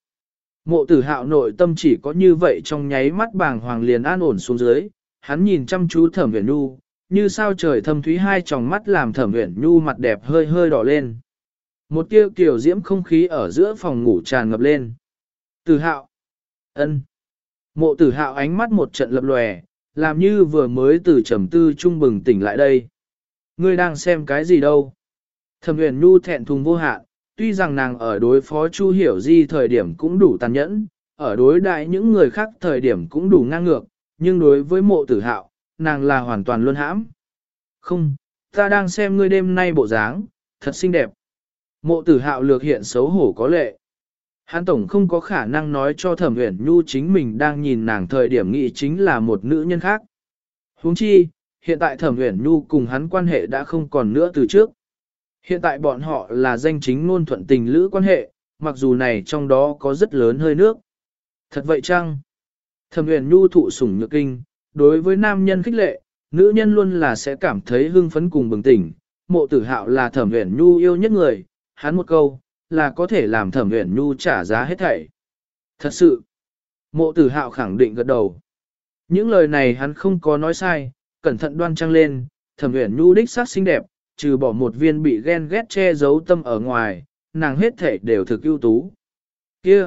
Mộ tử hạo nội tâm chỉ có như vậy trong nháy mắt bàng hoàng liền an ổn xuống dưới, hắn nhìn chăm chú thẩm Huyền nhu, như sao trời thâm thúy hai tròng mắt làm thẩm Huyền nhu mặt đẹp hơi hơi đỏ lên. Một tiêu kiểu diễm không khí ở giữa phòng ngủ tràn ngập lên. Tử hạo. ân. Mộ tử hạo ánh mắt một trận lập lòe, làm như vừa mới từ trầm tư trung bừng tỉnh lại đây. Ngươi đang xem cái gì đâu? Thẩm huyền nhu thẹn thùng vô hạn, tuy rằng nàng ở đối phó Chu Hiểu Di thời điểm cũng đủ tàn nhẫn, ở đối đại những người khác thời điểm cũng đủ ngang ngược, nhưng đối với mộ tử hạo, nàng là hoàn toàn luôn hãm. Không, ta đang xem ngươi đêm nay bộ dáng, thật xinh đẹp. Mộ tử hạo lược hiện xấu hổ có lệ. Hán tổng không có khả năng nói cho thẩm uyển nhu chính mình đang nhìn nàng thời điểm nghĩ chính là một nữ nhân khác. huống chi, hiện tại thẩm uyển nhu cùng hắn quan hệ đã không còn nữa từ trước. Hiện tại bọn họ là danh chính ngôn thuận tình lữ quan hệ, mặc dù này trong đó có rất lớn hơi nước. Thật vậy chăng? Thẩm uyển nhu thụ sủng nhược kinh, đối với nam nhân khích lệ, nữ nhân luôn là sẽ cảm thấy hưng phấn cùng bừng tỉnh. Mộ tử hạo là thẩm uyển nhu yêu nhất người, hắn một câu, là có thể làm thẩm uyển nhu trả giá hết thảy. Thật sự, mộ tử hạo khẳng định gật đầu. Những lời này hắn không có nói sai, cẩn thận đoan trang lên, thẩm uyển nhu đích xác xinh đẹp, trừ bỏ một viên bị ghen ghét che giấu tâm ở ngoài, nàng hết thể đều thực ưu tú. Kia,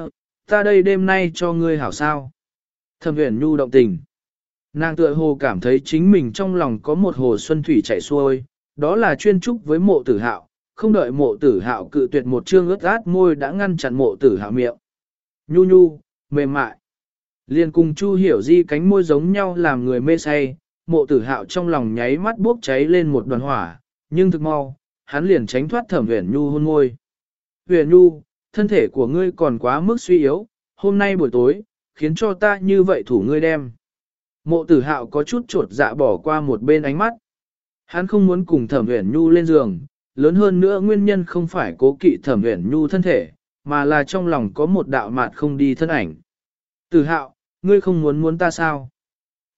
ta đây đêm nay cho ngươi hảo sao. Thẩm huyền nhu động tình. Nàng tựa hồ cảm thấy chính mình trong lòng có một hồ xuân thủy chảy xuôi, đó là chuyên trúc với mộ tử hạo, không đợi mộ tử hạo cự tuyệt một chương ướt át môi đã ngăn chặn mộ tử hạo miệng. Nhu nhu, mềm mại. Liên cùng Chu hiểu di cánh môi giống nhau làm người mê say, mộ tử hạo trong lòng nháy mắt bốc cháy lên một đoàn hỏa, nhưng thực mau, hắn liền tránh thoát thẩm huyền nhu hôn môi. Huyền nhu, thân thể của ngươi còn quá mức suy yếu, hôm nay buổi tối, khiến cho ta như vậy thủ ngươi đem. Mộ tử hạo có chút trột dạ bỏ qua một bên ánh mắt. Hắn không muốn cùng thẩm huyền nhu lên giường, lớn hơn nữa nguyên nhân không phải cố kỵ thẩm uyển nhu thân thể, mà là trong lòng có một đạo mạt không đi thân ảnh. Tử hạo, ngươi không muốn muốn ta sao?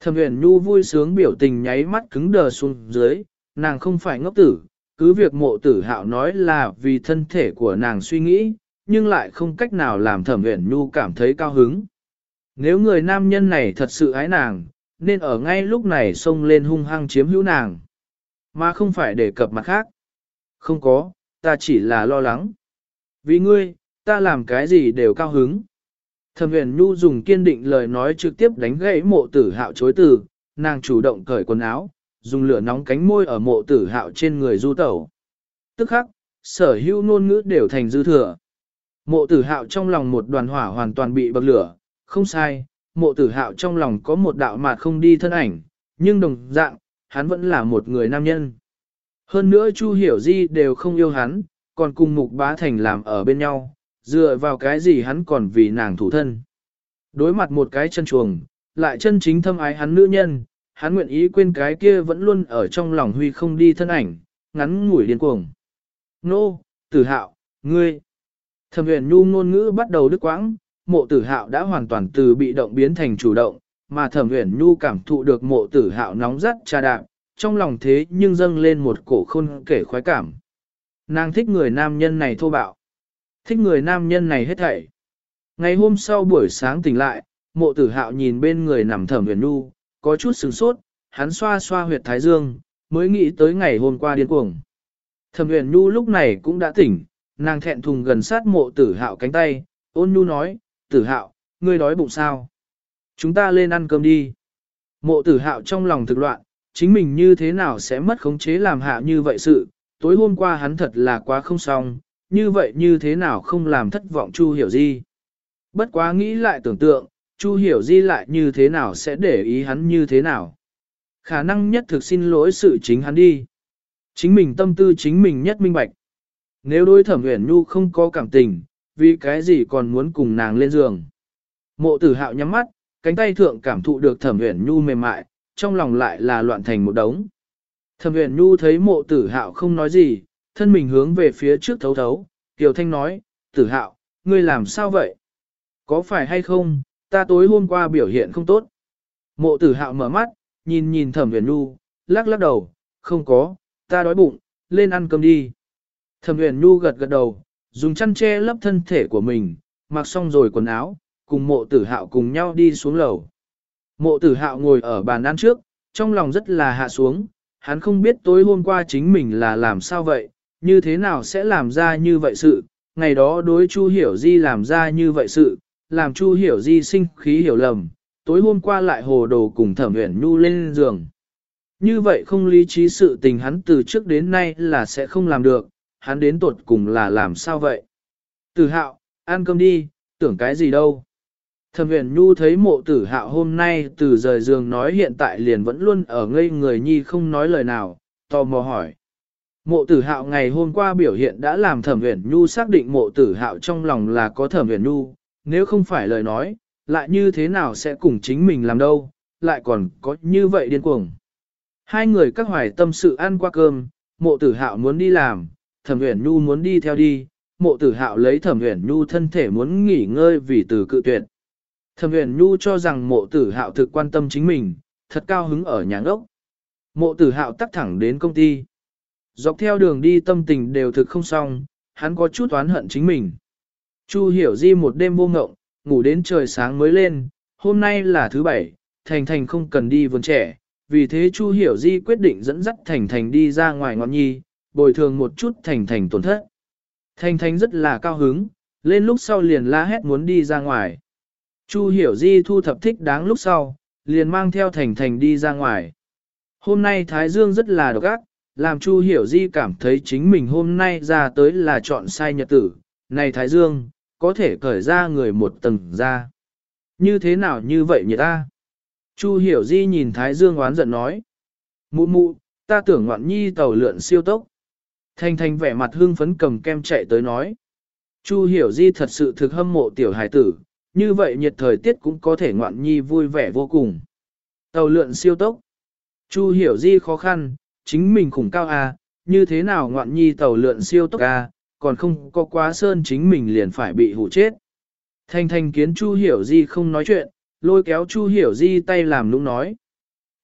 Thẩm uyển nhu vui sướng biểu tình nháy mắt cứng đờ xuống dưới, nàng không phải ngốc tử, cứ việc mộ tử hạo nói là vì thân thể của nàng suy nghĩ, nhưng lại không cách nào làm thẩm uyển nhu cảm thấy cao hứng. Nếu người nam nhân này thật sự ái nàng, nên ở ngay lúc này xông lên hung hăng chiếm hữu nàng, mà không phải để cập mặt khác. Không có, ta chỉ là lo lắng. Vì ngươi, ta làm cái gì đều cao hứng. Thẩm huyền nhu dùng kiên định lời nói trực tiếp đánh gãy mộ tử hạo chối từ, nàng chủ động cởi quần áo, dùng lửa nóng cánh môi ở mộ tử hạo trên người du tẩu. Tức khắc, sở hữu ngôn ngữ đều thành dư thừa. Mộ tử hạo trong lòng một đoàn hỏa hoàn toàn bị bậc lửa, không sai, mộ tử hạo trong lòng có một đạo mà không đi thân ảnh, nhưng đồng dạng, hắn vẫn là một người nam nhân. Hơn nữa Chu Hiểu Di đều không yêu hắn, còn cùng Mục Bá Thành làm ở bên nhau, dựa vào cái gì hắn còn vì nàng thủ thân. Đối mặt một cái chân chuồng, lại chân chính thâm ái hắn nữ nhân, hắn nguyện ý quên cái kia vẫn luôn ở trong lòng huy không đi thân ảnh, ngắn ngủi điên cuồng. Nô, tử hạo, ngươi. Thẩm huyền nhu ngôn ngữ bắt đầu đứt quãng, mộ tử hạo đã hoàn toàn từ bị động biến thành chủ động, mà thẩm huyền nhu cảm thụ được mộ tử hạo nóng rất trà đạp, trong lòng thế nhưng dâng lên một cổ khôn kể khoái cảm. Nàng thích người nam nhân này thô bạo. Thích người nam nhân này hết thảy. Ngày hôm sau buổi sáng tỉnh lại, mộ tử hạo nhìn bên người nằm thẩm huyền nhu có chút sửng sốt, hắn xoa xoa huyệt thái dương, mới nghĩ tới ngày hôm qua điên cuồng. Thẩm huyền Nhu lúc này cũng đã tỉnh, nàng thẹn thùng gần sát mộ tử hạo cánh tay, ôn nhu nói, tử hạo, ngươi đói bụng sao? Chúng ta lên ăn cơm đi. Mộ tử hạo trong lòng thực loạn, chính mình như thế nào sẽ mất khống chế làm hạ như vậy sự, tối hôm qua hắn thật là quá không xong, như vậy như thế nào không làm thất vọng Chu Hiểu gì? Bất quá nghĩ lại tưởng tượng, Chu Hiểu Di lại như thế nào sẽ để ý hắn như thế nào. Khả năng nhất thực xin lỗi sự chính hắn đi. Chính mình tâm tư chính mình nhất minh bạch. Nếu đối thẩm huyền nhu không có cảm tình, vì cái gì còn muốn cùng nàng lên giường. Mộ tử hạo nhắm mắt, cánh tay thượng cảm thụ được thẩm huyền nhu mềm mại, trong lòng lại là loạn thành một đống. Thẩm huyền nhu thấy mộ tử hạo không nói gì, thân mình hướng về phía trước thấu thấu, Kiều Thanh nói, tử hạo, ngươi làm sao vậy? Có phải hay không, ta tối hôm qua biểu hiện không tốt. Mộ tử hạo mở mắt, nhìn nhìn thẩm huyền nhu, lắc lắc đầu, không có, ta đói bụng, lên ăn cơm đi. Thẩm huyền nhu gật gật đầu, dùng chăn che lấp thân thể của mình, mặc xong rồi quần áo, cùng mộ tử hạo cùng nhau đi xuống lầu. Mộ tử hạo ngồi ở bàn ăn trước, trong lòng rất là hạ xuống, hắn không biết tối hôm qua chính mình là làm sao vậy, như thế nào sẽ làm ra như vậy sự, ngày đó đối Chu Hiểu Di làm ra như vậy sự, làm Chu Hiểu Di sinh khí hiểu lầm, tối hôm qua lại hồ đồ cùng thẩm uyển nhu lên giường. Như vậy không lý trí sự tình hắn từ trước đến nay là sẽ không làm được, hắn đến tuột cùng là làm sao vậy? Tử hạo, ăn cơm đi, tưởng cái gì đâu? Thẩm Uyển nhu thấy mộ tử hạo hôm nay từ rời giường nói hiện tại liền vẫn luôn ở ngây người nhi không nói lời nào, tò mò hỏi. Mộ tử hạo ngày hôm qua biểu hiện đã làm thẩm uyển nhu xác định mộ tử hạo trong lòng là có thẩm uyển nhu, nếu không phải lời nói, lại như thế nào sẽ cùng chính mình làm đâu, lại còn có như vậy điên cuồng. Hai người các hoài tâm sự ăn qua cơm, mộ tử hạo muốn đi làm, thẩm huyền nhu muốn đi theo đi, mộ tử hạo lấy thẩm huyền nhu thân thể muốn nghỉ ngơi vì từ cự tuyệt. Thẩm huyền nhu cho rằng mộ tử hạo thực quan tâm chính mình, thật cao hứng ở nhà ốc. Mộ tử hạo tắt thẳng đến công ty. Dọc theo đường đi tâm tình đều thực không xong, hắn có chút oán hận chính mình. Chu hiểu di một đêm vô ngộng, ngủ đến trời sáng mới lên, hôm nay là thứ bảy, Thành Thành không cần đi vườn trẻ, vì thế Chu hiểu di quyết định dẫn dắt Thành Thành đi ra ngoài ngọn nhi, bồi thường một chút Thành Thành tổn thất. Thành Thành rất là cao hứng, lên lúc sau liền la hét muốn đi ra ngoài. Chu hiểu di thu thập thích đáng lúc sau, liền mang theo Thành Thành đi ra ngoài. Hôm nay Thái Dương rất là độc ác, làm Chu hiểu di cảm thấy chính mình hôm nay ra tới là chọn sai nhật tử. Này Thái Dương, có thể cởi ra người một tầng ra. Như thế nào như vậy nhỉ ta? Chu hiểu di nhìn Thái Dương oán giận nói. Mụ mụ, ta tưởng ngoạn nhi tàu lượn siêu tốc. Thanh thanh vẻ mặt hương phấn cầm kem chạy tới nói. Chu hiểu di thật sự thực hâm mộ tiểu hải tử, như vậy nhiệt thời tiết cũng có thể ngoạn nhi vui vẻ vô cùng. Tàu lượn siêu tốc. Chu hiểu di khó khăn, chính mình khủng cao à, như thế nào ngoạn nhi tàu lượn siêu tốc à còn không có quá sơn chính mình liền phải bị hủ chết. Thanh thanh kiến Chu Hiểu Di không nói chuyện, lôi kéo Chu Hiểu Di tay làm nũng nói.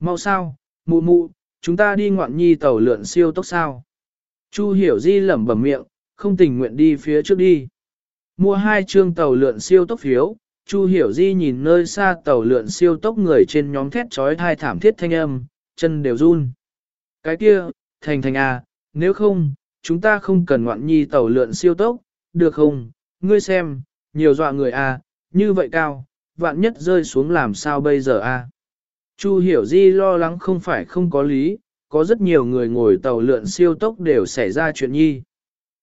Mau sao, mụ mụ, chúng ta đi ngoạn nhi tàu lượn siêu tốc sao. Chu Hiểu Di lẩm bẩm miệng, không tình nguyện đi phía trước đi. Mua hai chương tàu lượn siêu tốc phiếu, Chu Hiểu Di nhìn nơi xa tàu lượn siêu tốc người trên nhóm thét trói thai thảm thiết thanh âm, chân đều run. Cái kia, thành thành à, nếu không, chúng ta không cần ngoạn nhi tàu lượn siêu tốc, được không? Ngươi xem, nhiều dọa người à, như vậy cao, vạn nhất rơi xuống làm sao bây giờ à? Chu Hiểu Di lo lắng không phải không có lý, có rất nhiều người ngồi tàu lượn siêu tốc đều xảy ra chuyện nhi.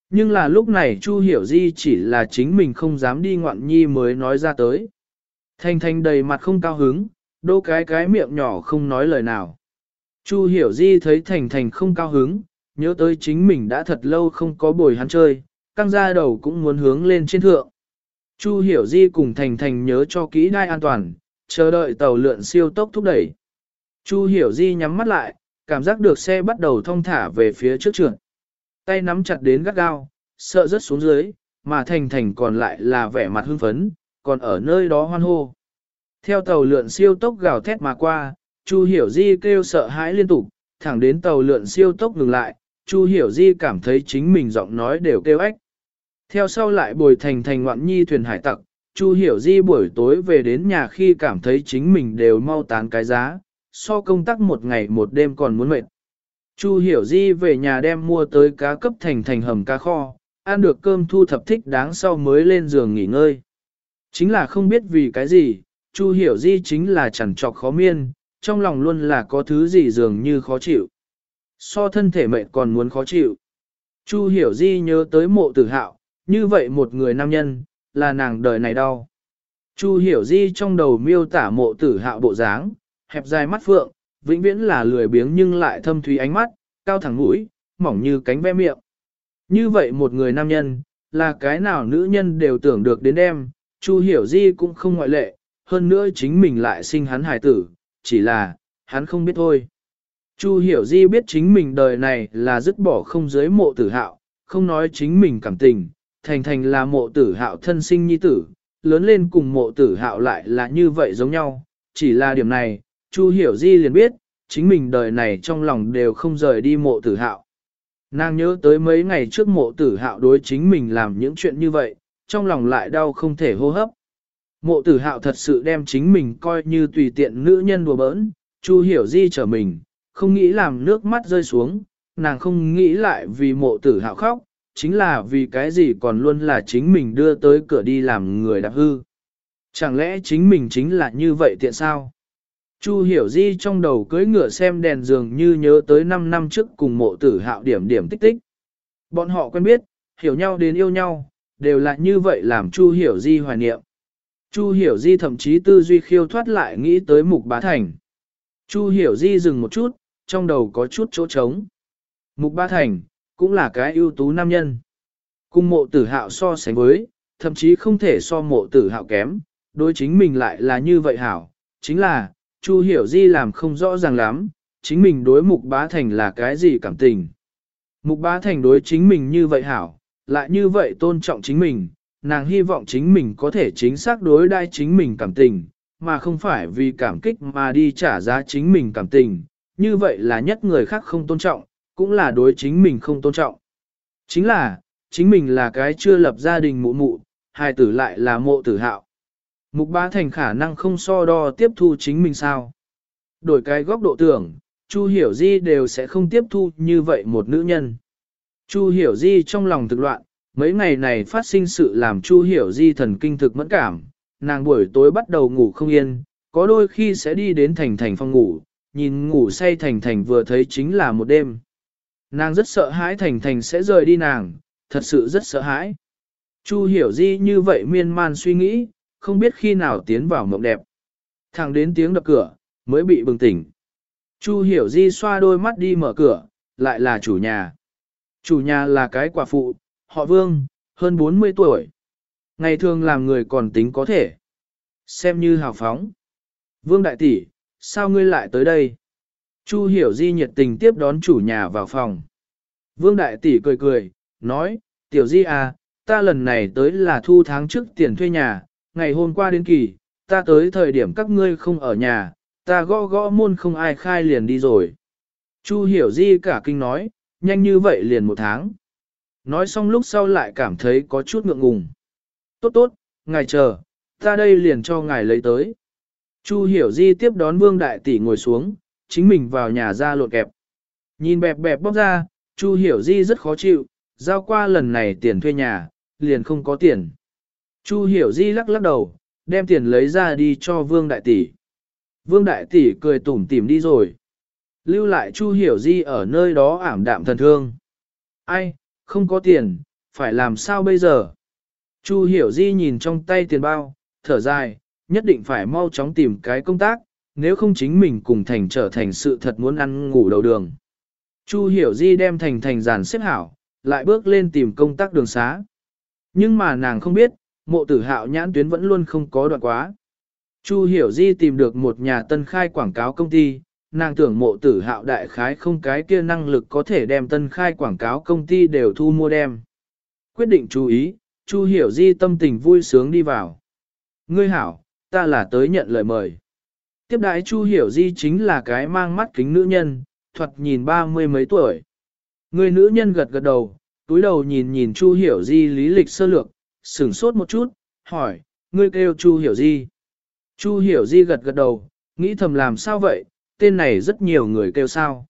Nhưng là lúc này Chu Hiểu Di chỉ là chính mình không dám đi ngoạn nhi mới nói ra tới. Thanh Thanh đầy mặt không cao hứng, đô cái cái miệng nhỏ không nói lời nào. Chu Hiểu Di thấy Thành Thành không cao hứng, nhớ tới chính mình đã thật lâu không có bồi hắn chơi, căng ra đầu cũng muốn hướng lên trên thượng. Chu Hiểu Di cùng Thành Thành nhớ cho kỹ đai an toàn, chờ đợi tàu lượn siêu tốc thúc đẩy. Chu Hiểu Di nhắm mắt lại, cảm giác được xe bắt đầu thông thả về phía trước trượt. Tay nắm chặt đến gắt gao, sợ rớt xuống dưới, mà Thành Thành còn lại là vẻ mặt hưng phấn, còn ở nơi đó hoan hô. Theo tàu lượn siêu tốc gào thét mà qua, Chu Hiểu Di kêu sợ hãi liên tục, thẳng đến tàu lượn siêu tốc ngừng lại, Chu Hiểu Di cảm thấy chính mình giọng nói đều kêu ếch. Theo sau lại bồi thành thành ngoạn nhi thuyền hải tặc, Chu Hiểu Di buổi tối về đến nhà khi cảm thấy chính mình đều mau tán cái giá, so công tác một ngày một đêm còn muốn mệt. Chu Hiểu Di về nhà đem mua tới cá cấp thành thành hầm cá kho, ăn được cơm thu thập thích đáng sau mới lên giường nghỉ ngơi. Chính là không biết vì cái gì, Chu Hiểu Di chính là chẳng trọc khó miên, trong lòng luôn là có thứ gì dường như khó chịu. So thân thể mệnh còn muốn khó chịu. Chu Hiểu Di nhớ tới mộ tử hạo, như vậy một người nam nhân, là nàng đời này đau. Chu Hiểu Di trong đầu miêu tả mộ tử hạo bộ dáng, hẹp dài mắt phượng, vĩnh viễn là lười biếng nhưng lại thâm thúy ánh mắt, cao thẳng mũi, mỏng như cánh ve miệng. Như vậy một người nam nhân, là cái nào nữ nhân đều tưởng được đến em, Chu Hiểu Di cũng không ngoại lệ, hơn nữa chính mình lại sinh hắn hài tử, chỉ là, hắn không biết thôi. Chu Hiểu Di biết chính mình đời này là dứt bỏ không giới mộ tử hạo, không nói chính mình cảm tình, thành thành là mộ tử hạo thân sinh nhi tử, lớn lên cùng mộ tử hạo lại là như vậy giống nhau, chỉ là điểm này, Chu Hiểu Di liền biết, chính mình đời này trong lòng đều không rời đi mộ tử hạo. Nàng nhớ tới mấy ngày trước mộ tử hạo đối chính mình làm những chuyện như vậy, trong lòng lại đau không thể hô hấp. Mộ tử hạo thật sự đem chính mình coi như tùy tiện nữ nhân đùa bỡn, Chu hiểu di trở mình, không nghĩ làm nước mắt rơi xuống, nàng không nghĩ lại vì mộ tử hạo khóc, chính là vì cái gì còn luôn là chính mình đưa tới cửa đi làm người đạp hư. Chẳng lẽ chính mình chính là như vậy tiện sao? Chu hiểu di trong đầu cưỡi ngựa xem đèn dường như nhớ tới 5 năm trước cùng mộ tử hạo điểm điểm tích tích. Bọn họ quen biết, hiểu nhau đến yêu nhau, đều là như vậy làm Chu hiểu di hoài niệm. Chu hiểu di thậm chí tư duy khiêu thoát lại nghĩ tới mục bá thành. Chu hiểu di dừng một chút, trong đầu có chút chỗ trống. Mục bá thành, cũng là cái ưu tú nam nhân. Cùng mộ tử hạo so sánh với, thậm chí không thể so mộ tử hạo kém, đối chính mình lại là như vậy hảo. Chính là, Chu hiểu di làm không rõ ràng lắm, chính mình đối mục bá thành là cái gì cảm tình. Mục bá thành đối chính mình như vậy hảo, lại như vậy tôn trọng chính mình, nàng hy vọng chính mình có thể chính xác đối đai chính mình cảm tình, mà không phải vì cảm kích mà đi trả giá chính mình cảm tình, như vậy là nhất người khác không tôn trọng, cũng là đối chính mình không tôn trọng. Chính là, chính mình là cái chưa lập gia đình mụ mụ, hai tử lại là mộ tử hạo. Mục bá thành khả năng không so đo tiếp thu chính mình sao. Đổi cái góc độ tưởng, Chu Hiểu Di đều sẽ không tiếp thu như vậy một nữ nhân. Chu Hiểu Di trong lòng thực loạn, mấy ngày này phát sinh sự làm Chu Hiểu Di thần kinh thực mẫn cảm, nàng buổi tối bắt đầu ngủ không yên, có đôi khi sẽ đi đến thành thành phòng ngủ, nhìn ngủ say thành thành vừa thấy chính là một đêm. Nàng rất sợ hãi thành thành sẽ rời đi nàng, thật sự rất sợ hãi. Chu Hiểu Di như vậy miên man suy nghĩ, không biết khi nào tiến vào mộng đẹp. Thẳng đến tiếng đập cửa, mới bị bừng tỉnh. Chu Hiểu Di xoa đôi mắt đi mở cửa, lại là chủ nhà. Chủ nhà là cái quả phụ, họ Vương, hơn 40 tuổi. Ngày thường làm người còn tính có thể. Xem như hào phóng. Vương Đại Tỷ, sao ngươi lại tới đây? Chu Hiểu Di nhiệt tình tiếp đón chủ nhà vào phòng. Vương Đại Tỷ cười cười, nói, tiểu di à, ta lần này tới là thu tháng trước tiền thuê nhà, ngày hôm qua đến kỳ, ta tới thời điểm các ngươi không ở nhà, ta gõ gõ môn không ai khai liền đi rồi. Chu hiểu di cả kinh nói, nhanh như vậy liền một tháng. Nói xong lúc sau lại cảm thấy có chút ngượng ngùng. Tốt tốt, ngài chờ, ta đây liền cho ngài lấy tới. Chu hiểu di tiếp đón vương đại tỷ ngồi xuống, chính mình vào nhà ra lột kẹp. Nhìn bẹp bẹp bóc ra, Chu hiểu di rất khó chịu, giao qua lần này tiền thuê nhà, liền không có tiền. Chu hiểu di lắc lắc đầu, đem tiền lấy ra đi cho vương đại tỷ. Vương đại tỷ cười tủm tỉm đi rồi. Lưu lại Chu hiểu di ở nơi đó ảm đạm thần thương. Ai, không có tiền, phải làm sao bây giờ? Chu hiểu di nhìn trong tay tiền bao, thở dài, nhất định phải mau chóng tìm cái công tác, nếu không chính mình cùng thành trở thành sự thật muốn ăn ngủ đầu đường. Chu hiểu di đem thành thành giàn xếp hảo, lại bước lên tìm công tác đường xá. Nhưng mà nàng không biết, mộ tử hạo nhãn tuyến vẫn luôn không có đoạn quá. Chu hiểu di tìm được một nhà tân khai quảng cáo công ty, nàng tưởng mộ tử hạo đại khái không cái kia năng lực có thể đem tân khai quảng cáo công ty đều thu mua đem. Quyết định chú ý, Chu hiểu di tâm tình vui sướng đi vào. Ngươi hảo, ta là tới nhận lời mời. Tiếp đại Chu hiểu di chính là cái mang mắt kính nữ nhân, thuật nhìn ba mươi mấy tuổi. Người nữ nhân gật gật đầu, túi đầu nhìn nhìn Chu hiểu di lý lịch sơ lược, sửng sốt một chút, hỏi, ngươi kêu Chu hiểu di. Chu hiểu di gật gật đầu, nghĩ thầm làm sao vậy, tên này rất nhiều người kêu sao.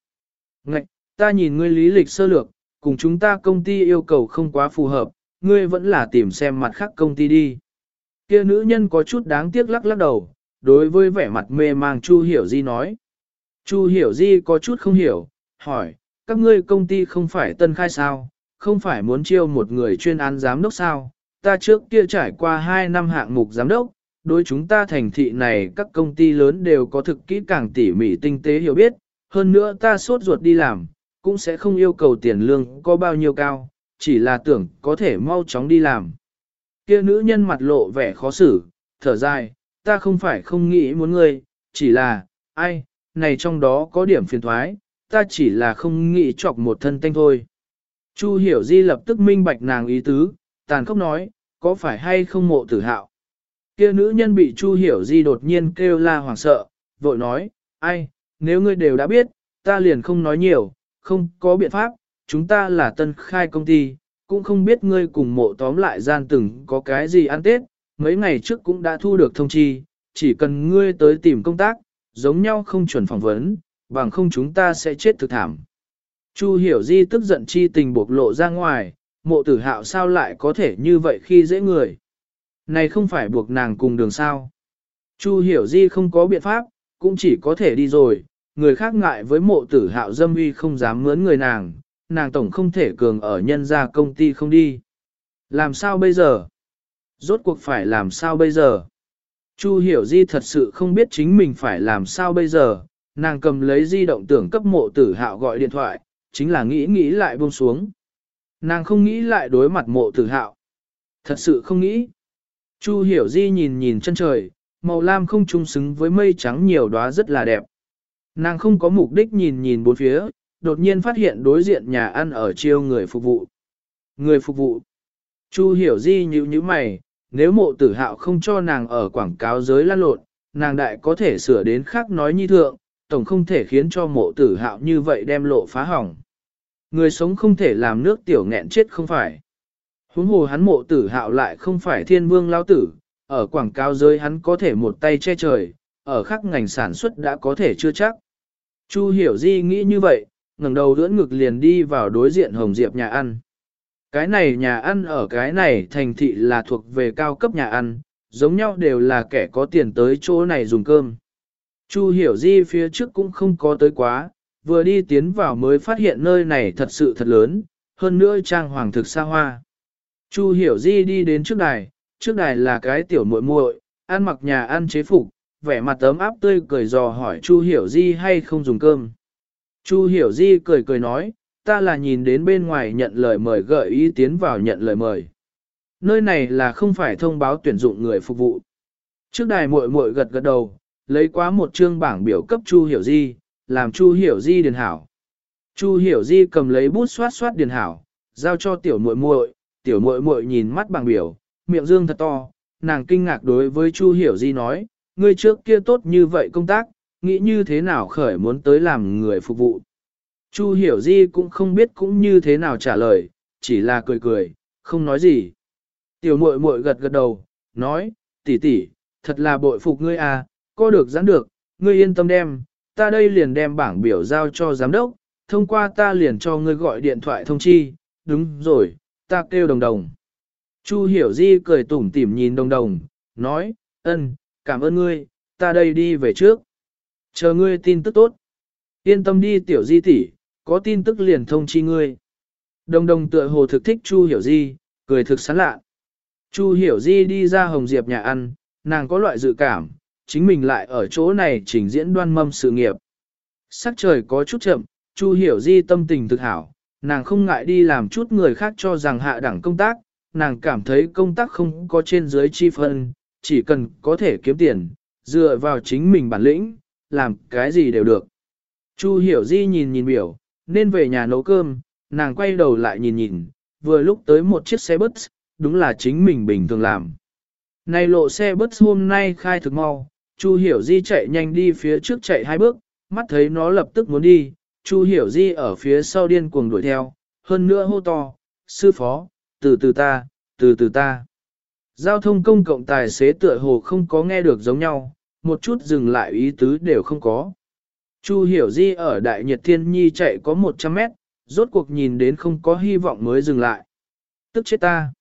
Ngạch, ta nhìn ngươi lý lịch sơ lược, cùng chúng ta công ty yêu cầu không quá phù hợp, ngươi vẫn là tìm xem mặt khác công ty đi. Kia nữ nhân có chút đáng tiếc lắc lắc đầu, đối với vẻ mặt mê mang Chu Hiểu Di nói. Chu Hiểu Di có chút không hiểu, hỏi, các ngươi công ty không phải tân khai sao, không phải muốn chiêu một người chuyên án giám đốc sao, ta trước kia trải qua 2 năm hạng mục giám đốc, đối chúng ta thành thị này các công ty lớn đều có thực kỹ càng tỉ mỉ tinh tế hiểu biết, hơn nữa ta sốt ruột đi làm, cũng sẽ không yêu cầu tiền lương có bao nhiêu cao, chỉ là tưởng có thể mau chóng đi làm. Kia nữ nhân mặt lộ vẻ khó xử, thở dài, ta không phải không nghĩ muốn ngươi, chỉ là, ai, này trong đó có điểm phiền thoái, ta chỉ là không nghĩ chọc một thân tanh thôi. Chu hiểu di lập tức minh bạch nàng ý tứ, tàn khốc nói, có phải hay không mộ tử hạo. Kia nữ nhân bị Chu hiểu di đột nhiên kêu la hoảng sợ, vội nói, ai, nếu ngươi đều đã biết, ta liền không nói nhiều, không có biện pháp, chúng ta là tân khai công ty, cũng không biết ngươi cùng mộ tóm lại gian từng có cái gì ăn tết, mấy ngày trước cũng đã thu được thông chi, chỉ cần ngươi tới tìm công tác, giống nhau không chuẩn phỏng vấn, bằng không chúng ta sẽ chết thực thảm. Chu hiểu di tức giận chi tình bộc lộ ra ngoài, mộ tử hạo sao lại có thể như vậy khi dễ người. Này không phải buộc nàng cùng đường sao. Chu hiểu di không có biện pháp, cũng chỉ có thể đi rồi, người khác ngại với mộ tử hạo dâm uy không dám mướn người nàng, nàng tổng không thể cường ở nhân gia công ty không đi. Làm sao bây giờ? Rốt cuộc phải làm sao bây giờ? Chu hiểu di thật sự không biết chính mình phải làm sao bây giờ, nàng cầm lấy di động tưởng cấp mộ tử hạo gọi điện thoại, chính là nghĩ nghĩ lại buông xuống. Nàng không nghĩ lại đối mặt mộ tử hạo. Thật sự không nghĩ. Chu hiểu di nhìn nhìn chân trời, màu lam không trung xứng với mây trắng nhiều đóa rất là đẹp. Nàng không có mục đích nhìn nhìn bốn phía, đột nhiên phát hiện đối diện nhà ăn ở chiêu người phục vụ. Người phục vụ. Chu hiểu di như như mày, nếu mộ tử hạo không cho nàng ở quảng cáo giới lan lộn, nàng đại có thể sửa đến khác nói nhi thượng, tổng không thể khiến cho mộ tử hạo như vậy đem lộ phá hỏng. Người sống không thể làm nước tiểu nghẹn chết không phải. Huống hồ hắn mộ tử hạo lại không phải thiên vương lao tử, ở quảng cáo giới hắn có thể một tay che trời, ở khác ngành sản xuất đã có thể chưa chắc. Chu hiểu di nghĩ như vậy, ngẩng đầu đưỡn ngực liền đi vào đối diện Hồng Diệp nhà ăn. Cái này nhà ăn ở cái này thành thị là thuộc về cao cấp nhà ăn, giống nhau đều là kẻ có tiền tới chỗ này dùng cơm. Chu hiểu di phía trước cũng không có tới quá, vừa đi tiến vào mới phát hiện nơi này thật sự thật lớn, hơn nữa trang hoàng thực xa hoa. Chu hiểu di đi đến trước đài, trước đài là cái tiểu muội muội, ăn mặc nhà ăn chế phục, vẻ mặt ấm áp tươi cười dò hỏi Chu hiểu di hay không dùng cơm. Chu hiểu di cười cười nói, ta là nhìn đến bên ngoài nhận lời mời gợi ý tiến vào nhận lời mời. Nơi này là không phải thông báo tuyển dụng người phục vụ. Trước đài muội muội gật gật đầu, lấy quá một chương bảng biểu cấp Chu Hiểu Di, làm Chu Hiểu Di điền hảo. Chu hiểu di cầm lấy bút xoát xoát điền hảo, giao cho tiểu muội muội, tiểu muội muội nhìn mắt bảng biểu, miệng dương thật to, nàng kinh ngạc đối với Chu hiểu di nói, ngươi trước kia tốt như vậy công tác, nghĩ như thế nào khởi muốn tới làm người phục vụ. Chu hiểu di cũng không biết cũng như thế nào trả lời, chỉ là cười cười, không nói gì. Tiểu muội muội gật gật đầu, nói, tỷ tỷ, thật là bội phục ngươi à, có được giãn được, ngươi yên tâm đem, ta đây liền đem bảng biểu giao cho giám đốc, thông qua ta liền cho ngươi gọi điện thoại thông chi, đúng rồi, ta kêu đồng đồng. Chu hiểu di cười tủm tỉm nhìn đồng đồng, nói, ân, cảm ơn ngươi, ta đây đi về trước. Chờ ngươi tin tức tốt. Yên tâm đi tiểu di tỷ, có tin tức liền thông chi ngươi. Đồng đồng tựa hồ thực thích Chu hiểu di, cười thực sán lạ. Chu hiểu di đi ra Hồng Diệp nhà ăn, nàng có loại dự cảm, chính mình lại ở chỗ này trình diễn đoan mâm sự nghiệp. Sắc trời có chút chậm, Chu hiểu di tâm tình thực hảo, nàng không ngại đi làm chút người khác cho rằng hạ đẳng công tác, nàng cảm thấy công tác không có trên dưới chi phân, chỉ cần có thể kiếm tiền, dựa vào chính mình bản lĩnh, làm cái gì đều được. Chu hiểu di nhìn nhìn biểu, nên về nhà nấu cơm, nàng quay đầu lại nhìn nhìn, vừa lúc tới một chiếc xe bus, đúng là chính mình bình thường làm. Này lộ xe bus hôm nay khai thực mau, Chu Hiểu Di chạy nhanh đi phía trước chạy hai bước, mắt thấy nó lập tức muốn đi, Chu Hiểu Di ở phía sau điên cuồng đuổi theo, hơn nữa hô to, sư phó, từ từ ta, từ từ ta. Giao thông công cộng tài xế tựa hồ không có nghe được giống nhau, một chút dừng lại ý tứ đều không có. Chu Hiểu Di ở Đại Nhật Thiên Nhi chạy có 100 mét, rốt cuộc nhìn đến không có hy vọng mới dừng lại. Tức chết ta.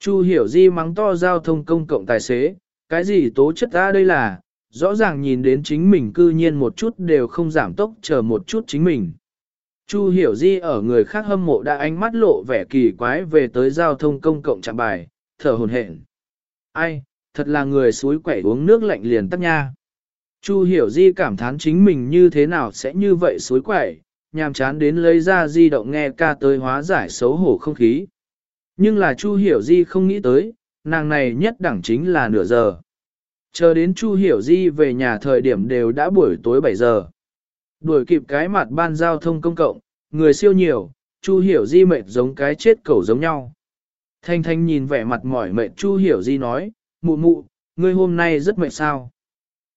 Chu Hiểu Di mắng to giao thông công cộng tài xế, cái gì tố chất ta đây là, rõ ràng nhìn đến chính mình cư nhiên một chút đều không giảm tốc chờ một chút chính mình. Chu hiểu di ở người khác hâm mộ đã ánh mắt lộ vẻ kỳ quái về tới giao thông công cộng chạm bài, thở hồn hển. Ai, thật là người suối quẩy uống nước lạnh liền tắt nha. Chu hiểu di cảm thán chính mình như thế nào sẽ như vậy suối quẩy, nhàm chán đến lấy ra di động nghe ca tới hóa giải xấu hổ không khí. Nhưng là Chu hiểu di không nghĩ tới, nàng này nhất đẳng chính là nửa giờ. Chờ đến Chu Hiểu Di về nhà thời điểm đều đã buổi tối 7 giờ. Đuổi kịp cái mặt ban giao thông công cộng, người siêu nhiều, Chu Hiểu Di mệt giống cái chết cẩu giống nhau. Thanh Thanh nhìn vẻ mặt mỏi mệt Chu Hiểu Di nói, mụ mụ, ngươi hôm nay rất mệt sao?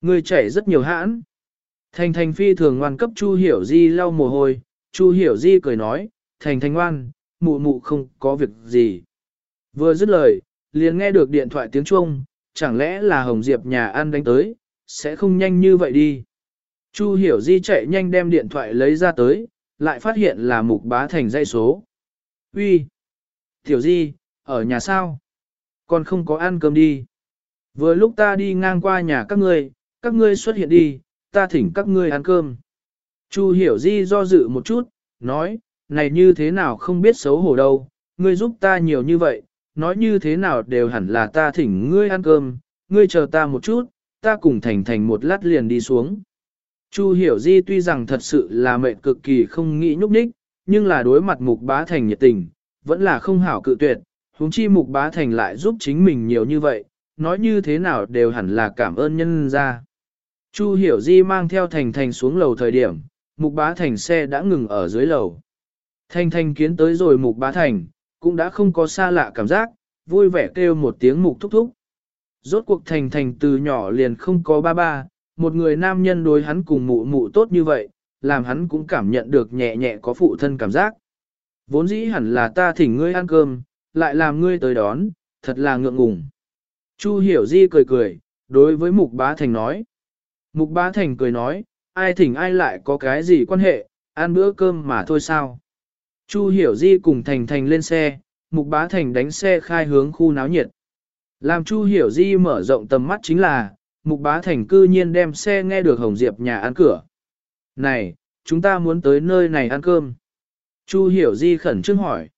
Ngươi chảy rất nhiều hãn. Thành Thành phi thường ngoan cấp Chu Hiểu Di lau mồ hôi, Chu Hiểu Di cười nói, Thành Thành ngoan, mụ mụ không có việc gì. Vừa dứt lời, liền nghe được điện thoại tiếng chuông, chẳng lẽ là Hồng Diệp nhà ăn đánh tới, sẽ không nhanh như vậy đi. Chu Hiểu Di chạy nhanh đem điện thoại lấy ra tới, lại phát hiện là mục bá thành dây số. Uy, Tiểu Di, ở nhà sao? Còn không có ăn cơm đi. Vừa lúc ta đi ngang qua nhà các ngươi, các ngươi xuất hiện đi, ta thỉnh các ngươi ăn cơm. Chu Hiểu Di do dự một chút, nói, này như thế nào không biết xấu hổ đâu, ngươi giúp ta nhiều như vậy, nói như thế nào đều hẳn là ta thỉnh ngươi ăn cơm, ngươi chờ ta một chút, ta cùng thành thành một lát liền đi xuống. Chu hiểu di tuy rằng thật sự là mệnh cực kỳ không nghĩ nhúc nhích, nhưng là đối mặt mục bá thành nhiệt tình, vẫn là không hảo cự tuyệt, huống chi mục bá thành lại giúp chính mình nhiều như vậy, nói như thế nào đều hẳn là cảm ơn nhân ra. Chu hiểu di mang theo thành thành xuống lầu thời điểm, mục bá thành xe đã ngừng ở dưới lầu. Thành thành kiến tới rồi mục bá thành, cũng đã không có xa lạ cảm giác, vui vẻ kêu một tiếng mục thúc thúc. Rốt cuộc thành thành từ nhỏ liền không có ba ba, một người nam nhân đối hắn cùng mụ mụ tốt như vậy, làm hắn cũng cảm nhận được nhẹ nhẹ có phụ thân cảm giác. Vốn dĩ hẳn là ta thỉnh ngươi ăn cơm, lại làm ngươi tới đón, thật là ngượng ngùng. Chu hiểu di cười cười, đối với mục bá thành nói. Mục bá thành cười nói, ai thỉnh ai lại có cái gì quan hệ, ăn bữa cơm mà thôi sao. Chu Hiểu Di cùng Thành Thành lên xe, Mục Bá Thành đánh xe khai hướng khu náo nhiệt. Làm Chu Hiểu Di mở rộng tầm mắt chính là, Mục Bá Thành cư nhiên đem xe nghe được Hồng Diệp nhà ăn cửa. Này, chúng ta muốn tới nơi này ăn cơm. Chu Hiểu Di khẩn trương hỏi.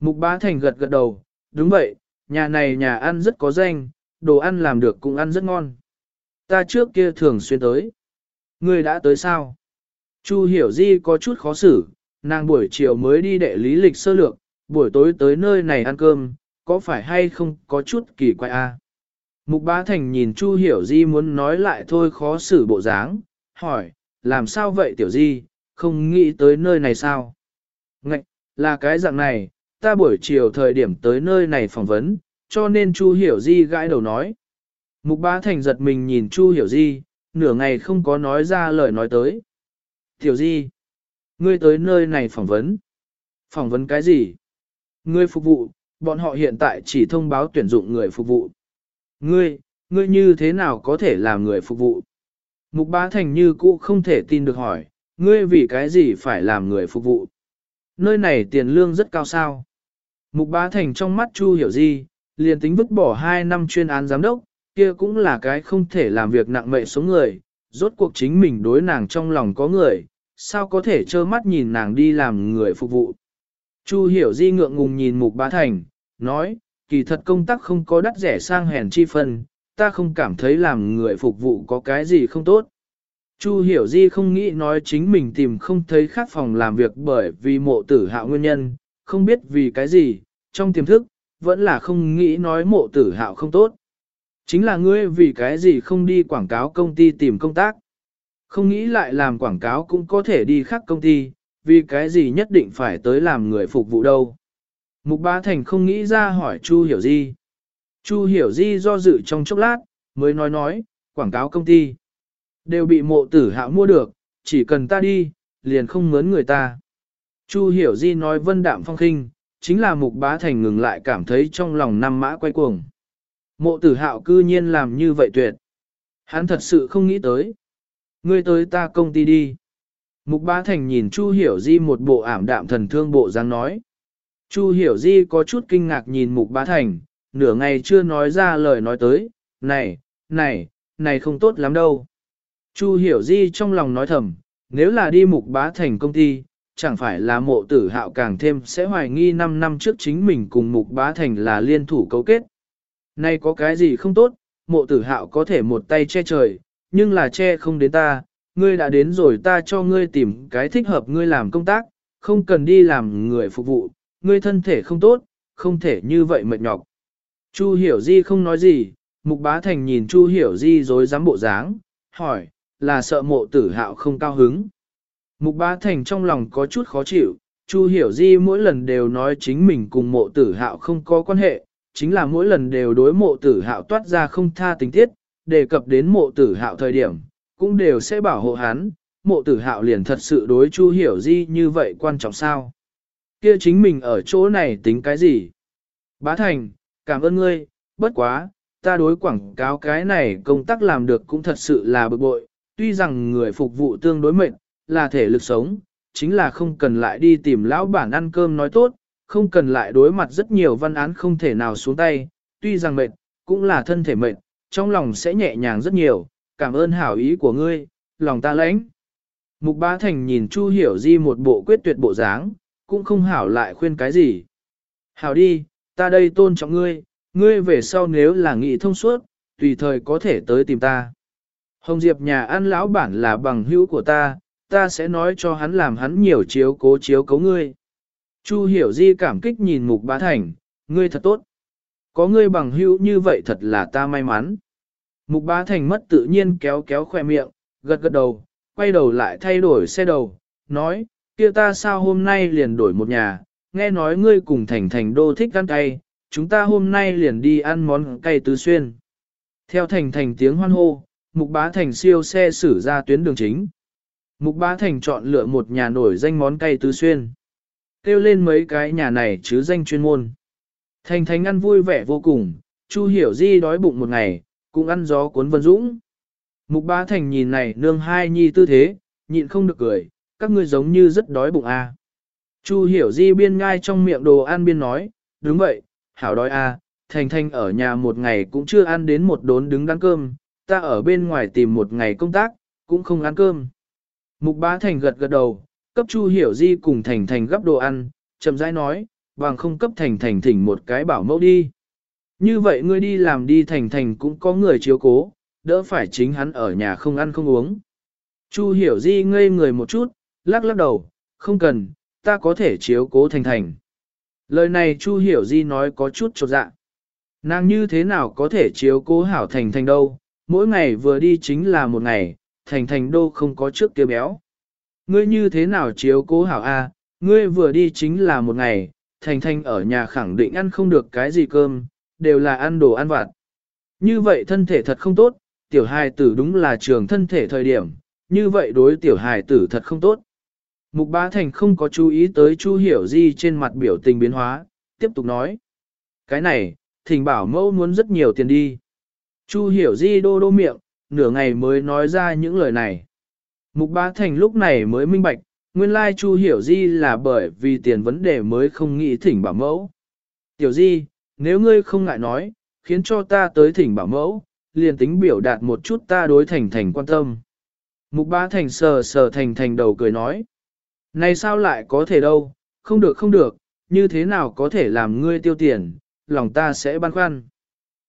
Mục Bá Thành gật gật đầu, đúng vậy, nhà này nhà ăn rất có danh, đồ ăn làm được cũng ăn rất ngon. Ta trước kia thường xuyên tới. Ngươi đã tới sao? Chu Hiểu Di có chút khó xử, nàng buổi chiều mới đi đệ lý lịch sơ lược, buổi tối tới nơi này ăn cơm, có phải hay không có chút kỳ quái a? Mục Bá Thành nhìn Chu Hiểu Di muốn nói lại thôi khó xử bộ dáng, hỏi, làm sao vậy Tiểu Di, không nghĩ tới nơi này sao? Ngạch, là cái dạng này, ta buổi chiều thời điểm tới nơi này phỏng vấn, cho nên Chu Hiểu Di gãi đầu nói. Mục Bá Thành giật mình nhìn Chu Hiểu Di, nửa ngày không có nói ra lời nói tới. Tiểu Di, ngươi tới nơi này phỏng vấn. Phỏng vấn cái gì? Ngươi phục vụ, bọn họ hiện tại chỉ thông báo tuyển dụng người phục vụ. Ngươi, ngươi như thế nào có thể làm người phục vụ? Mục Bá Thành như cũ không thể tin được hỏi, ngươi vì cái gì phải làm người phục vụ? Nơi này tiền lương rất cao sao? Mục Bá Thành trong mắt Chu Hiểu Di, liền tính vứt bỏ 2 năm chuyên án giám đốc, kia cũng là cái không thể làm việc nặng mệ số người, rốt cuộc chính mình đối nàng trong lòng có người, sao có thể trơ mắt nhìn nàng đi làm người phục vụ. Chu hiểu di ngượng ngùng nhìn mục bá thành, nói, kỳ thật công tác không có đắt rẻ sang hèn chi phân, ta không cảm thấy làm người phục vụ có cái gì không tốt. Chu hiểu di không nghĩ nói chính mình tìm không thấy khác phòng làm việc bởi vì mộ tử hạo nguyên nhân, không biết vì cái gì, trong tiềm thức, vẫn là không nghĩ nói mộ tử hạo không tốt. Chính là ngươi vì cái gì không đi quảng cáo công ty tìm công tác. Không nghĩ lại làm quảng cáo cũng có thể đi khác công ty, vì cái gì nhất định phải tới làm người phục vụ đâu. Mục Bá Thành không nghĩ ra hỏi Chu Hiểu Di. Chu Hiểu Di do dự trong chốc lát, mới nói nói, quảng cáo công ty. Đều bị mộ tử hạo mua được, chỉ cần ta đi, liền không mướn người ta. Chu Hiểu Di nói vân đạm phong khinh, chính là Mục Bá Thành ngừng lại cảm thấy trong lòng năm mã quay cuồng. Mộ tử hạo cư nhiên làm như vậy tuyệt. Hắn thật sự không nghĩ tới. Ngươi tới ta công ty đi. Mục bá thành nhìn Chu Hiểu Di một bộ ảm đạm thần thương bộ dáng nói. Chu Hiểu Di có chút kinh ngạc nhìn mục bá thành, nửa ngày chưa nói ra lời nói tới, này, này, này không tốt lắm đâu. Chu Hiểu Di trong lòng nói thầm, nếu là đi mục bá thành công ty, chẳng phải là mộ tử hạo càng thêm sẽ hoài nghi 5 năm trước chính mình cùng mục bá thành là liên thủ cấu kết. nay có cái gì không tốt, mộ tử hạo có thể một tay che trời, nhưng là che không đến ta, ngươi đã đến rồi ta cho ngươi tìm cái thích hợp ngươi làm công tác, không cần đi làm người phục vụ, ngươi thân thể không tốt, không thể như vậy mệt nhọc. Chu hiểu di không nói gì, mục bá thành nhìn chu hiểu di rồi dám bộ dáng, hỏi, là sợ mộ tử hạo không cao hứng. Mục bá thành trong lòng có chút khó chịu, chu hiểu di mỗi lần đều nói chính mình cùng mộ tử hạo không có quan hệ, chính là mỗi lần đều đối mộ tử hạo toát ra không tha tình tiết, đề cập đến mộ tử hạo thời điểm, cũng đều sẽ bảo hộ hắn, mộ tử hạo liền thật sự đối Chu Hiểu Di như vậy quan trọng sao? Kia chính mình ở chỗ này tính cái gì? Bá Thành, cảm ơn ngươi, bất quá, ta đối quảng cáo cái này công tác làm được cũng thật sự là bực bội, tuy rằng người phục vụ tương đối mệnh, là thể lực sống, chính là không cần lại đi tìm lão bản ăn cơm nói tốt, không cần lại đối mặt rất nhiều văn án không thể nào xuống tay, tuy rằng mệt, cũng là thân thể mệt, trong lòng sẽ nhẹ nhàng rất nhiều, cảm ơn hảo ý của ngươi, lòng ta lãnh. Mục Bá Thành nhìn Chu Hiểu Di một bộ quyết tuyệt bộ dáng, cũng không hảo lại khuyên cái gì. Hảo đi, ta đây tôn trọng ngươi, ngươi về sau nếu là nghị thông suốt, tùy thời có thể tới tìm ta. Hồng Diệp nhà ăn lão bản là bằng hữu của ta, ta sẽ nói cho hắn làm hắn nhiều chiếu cố chiếu cấu ngươi. Chu Hiểu Di cảm kích nhìn Mục Bá Thành, ngươi thật tốt. Có ngươi bằng hữu như vậy thật là ta may mắn. Mục bá thành mất tự nhiên kéo kéo khoe miệng, gật gật đầu, quay đầu lại thay đổi xe đầu, nói, kia ta sao hôm nay liền đổi một nhà, nghe nói ngươi cùng thành thành đô thích ăn cay, chúng ta hôm nay liền đi ăn món cay tứ xuyên. Theo thành thành tiếng hoan hô, mục bá thành siêu xe xử ra tuyến đường chính. Mục bá thành chọn lựa một nhà nổi danh món cay tứ xuyên. Kêu lên mấy cái nhà này chứ danh chuyên môn. Thành thành ăn vui vẻ vô cùng, Chu hiểu di đói bụng một ngày, cũng ăn gió cuốn vân dũng. Mục bá thành nhìn này nương hai nhi tư thế, nhịn không được cười, các ngươi giống như rất đói bụng. À. Chu hiểu di biên ngai trong miệng đồ ăn biên nói, đúng vậy, hảo đói à, thành thành ở nhà một ngày cũng chưa ăn đến một đốn đứng ăn cơm, ta ở bên ngoài tìm một ngày công tác, cũng không ăn cơm. Mục bá thành gật gật đầu, cấp chu hiểu di cùng thành thành gấp đồ ăn, chậm rãi nói, bằng không cấp thành thành thỉnh một cái bảo mẫu đi. Như vậy ngươi đi làm đi thành thành cũng có người chiếu cố, đỡ phải chính hắn ở nhà không ăn không uống. Chu hiểu di ngây người một chút, lắc lắc đầu, không cần, ta có thể chiếu cố thành thành. Lời này Chu hiểu di nói có chút chột dạ. Nàng như thế nào có thể chiếu cố hảo thành thành đâu, mỗi ngày vừa đi chính là một ngày, thành thành đô không có trước kia béo. Ngươi như thế nào chiếu cố hảo A, ngươi vừa đi chính là một ngày, thành thành ở nhà khẳng định ăn không được cái gì cơm, đều là ăn đồ ăn vặt. Như vậy thân thể thật không tốt, tiểu hài tử đúng là trường thân thể thời điểm, như vậy đối tiểu hài tử thật không tốt. Mục bá thành không có chú ý tới Chu Hiểu Di trên mặt biểu tình biến hóa, tiếp tục nói. Cái này, thỉnh bảo mẫu muốn rất nhiều tiền đi. Chu Hiểu Di đô đô miệng, nửa ngày mới nói ra những lời này. Mục bá thành lúc này mới minh bạch, nguyên lai Chu Hiểu Di là bởi vì tiền vấn đề mới không nghĩ thỉnh bảo mẫu. Tiểu Di, nếu ngươi không ngại nói, khiến cho ta tới thỉnh bảo mẫu, liền tính biểu đạt một chút ta đối thành thành quan tâm. Mục bá thành sờ sờ thành thành đầu cười nói. Này sao lại có thể đâu, không được không được, như thế nào có thể làm ngươi tiêu tiền, lòng ta sẽ băn khoăn.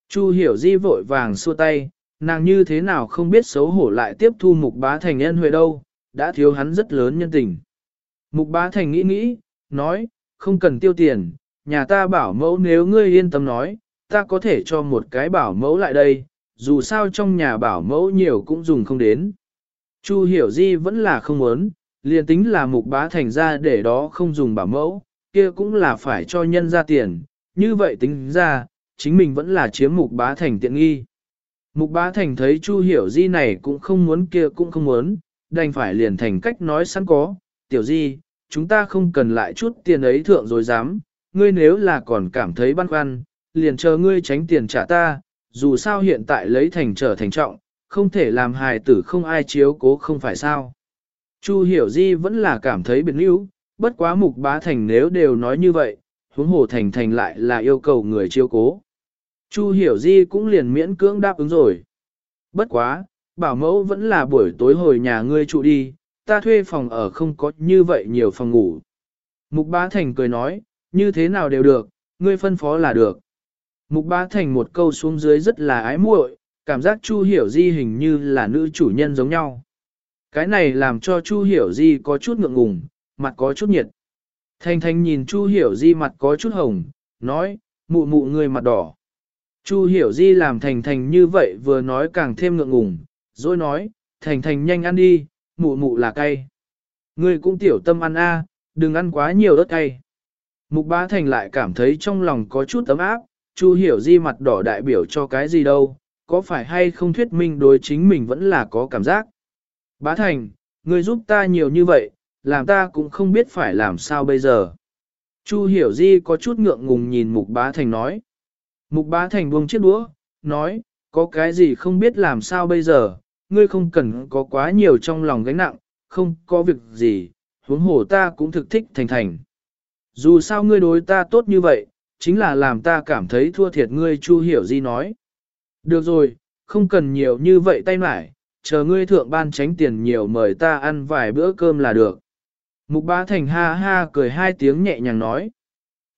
Chu hiểu di vội vàng xua tay, nàng như thế nào không biết xấu hổ lại tiếp thu mục bá thành nhân huệ đâu, đã thiếu hắn rất lớn nhân tình. Mục bá thành nghĩ nghĩ, nói, không cần tiêu tiền, nhà ta bảo mẫu nếu ngươi yên tâm nói, ta có thể cho một cái bảo mẫu lại đây, dù sao trong nhà bảo mẫu nhiều cũng dùng không đến. Chu hiểu di vẫn là không muốn, liền tính là mục bá thành ra để đó không dùng bảo mẫu, kia cũng là phải cho nhân ra tiền, như vậy tính ra, chính mình vẫn là chiếm mục bá thành tiện nghi. Mục bá thành thấy Chu hiểu di này cũng không muốn kia cũng không muốn, đành phải liền thành cách nói sẵn có, tiểu di, chúng ta không cần lại chút tiền ấy thượng rồi dám, ngươi nếu là còn cảm thấy băn khoăn, liền chờ ngươi tránh tiền trả ta, dù sao hiện tại lấy thành trở thành trọng, không thể làm hài tử không ai chiếu cố không phải sao. Chu hiểu di vẫn là cảm thấy biệt níu, bất quá mục bá thành nếu đều nói như vậy, huống hồ thành thành lại là yêu cầu người chiếu cố. Chu hiểu di cũng liền miễn cưỡng đáp ứng rồi. Bất quá, bảo mẫu vẫn là buổi tối hồi nhà ngươi trụ đi, ta thuê phòng ở không có như vậy nhiều phòng ngủ. Mục bá thành cười nói, như thế nào đều được, ngươi phân phó là được. Mục bá thành một câu xuống dưới rất là ái muội, cảm giác Chu Hiểu Di hình như là nữ chủ nhân giống nhau. Cái này làm cho Chu Hiểu Di có chút ngượng ngùng, mặt có chút nhiệt. Thanh Thanh nhìn Chu Hiểu Di mặt có chút hồng, nói, mụ mụ người mặt đỏ. Chu Hiểu Di làm Thành Thành như vậy vừa nói càng thêm ngượng ngùng, rồi nói, Thành Thành nhanh ăn đi, mụ mụ là cay. Ngươi cũng tiểu tâm ăn a, đừng ăn quá nhiều ớt cay. Mục bá Thành lại cảm thấy trong lòng có chút ấm áp, Chu Hiểu Di mặt đỏ đại biểu cho cái gì đâu, có phải hay không thuyết minh đối chính mình vẫn là có cảm giác. Bá Thành, ngươi giúp ta nhiều như vậy, làm ta cũng không biết phải làm sao bây giờ. Chu Hiểu Di có chút ngượng ngùng nhìn Mục Bá Thành nói. Mục Bá Thành buông chiếc đũa, nói, có cái gì không biết làm sao bây giờ, ngươi không cần có quá nhiều trong lòng gánh nặng, không có việc gì, huống hồ ta cũng thực thích Thành Thành. Dù sao ngươi đối ta tốt như vậy, chính là làm ta cảm thấy thua thiệt ngươi Chu Hiểu Di nói. Được rồi, không cần nhiều như vậy tay mải, chờ ngươi thượng ban tránh tiền nhiều mời ta ăn vài bữa cơm là được. Mục bá thành ha ha cười hai tiếng nhẹ nhàng nói.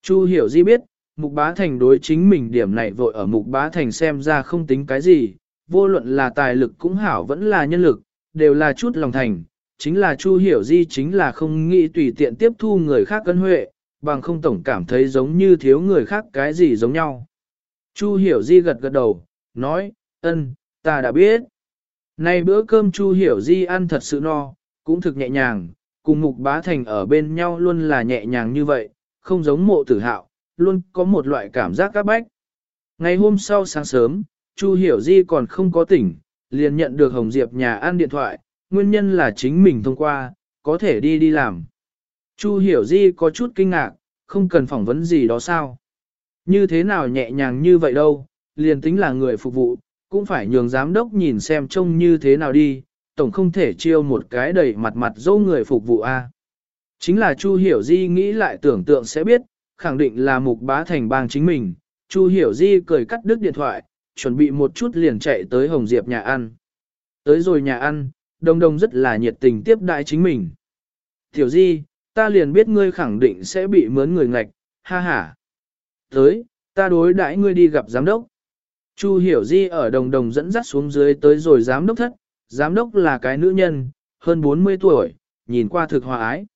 Chu hiểu di biết, mục bá thành đối chính mình điểm này vội ở mục bá thành xem ra không tính cái gì, vô luận là tài lực cũng hảo vẫn là nhân lực, đều là chút lòng thành, chính là Chu hiểu di chính là không nghĩ tùy tiện tiếp thu người khác cân huệ, bằng không tổng cảm thấy giống như thiếu người khác cái gì giống nhau. Chu hiểu di gật gật đầu, nói, ân, ta đã biết. Nay bữa cơm Chu Hiểu Di ăn thật sự no, cũng thực nhẹ nhàng, cùng Mục Bá Thành ở bên nhau luôn là nhẹ nhàng như vậy, không giống mộ tử hạo, luôn có một loại cảm giác các bách. Ngày hôm sau sáng sớm, Chu Hiểu Di còn không có tỉnh, liền nhận được Hồng Diệp nhà ăn điện thoại, nguyên nhân là chính mình thông qua, có thể đi đi làm. Chu Hiểu Di có chút kinh ngạc, không cần phỏng vấn gì đó sao. Như thế nào nhẹ nhàng như vậy đâu, liền tính là người phục vụ, cũng phải nhường giám đốc nhìn xem trông như thế nào đi, tổng không thể chiêu một cái đầy mặt mặt dâu người phục vụ a. Chính là Chu Hiểu Di nghĩ lại tưởng tượng sẽ biết, khẳng định là mục bá thành bang chính mình. Chu Hiểu Di cười cắt đứt điện thoại, chuẩn bị một chút liền chạy tới Hồng Diệp nhà ăn. Tới rồi nhà ăn, đông đông rất là nhiệt tình tiếp đại chính mình. Tiểu Di, ta liền biết ngươi khẳng định sẽ bị mướn người ngạch, ha ha. Tới, ta đối đãi ngươi đi gặp giám đốc. Chu Hiểu Di ở đồng đồng dẫn dắt xuống dưới tới rồi giám đốc thất, giám đốc là cái nữ nhân, hơn 40 tuổi, nhìn qua thực hòa ái.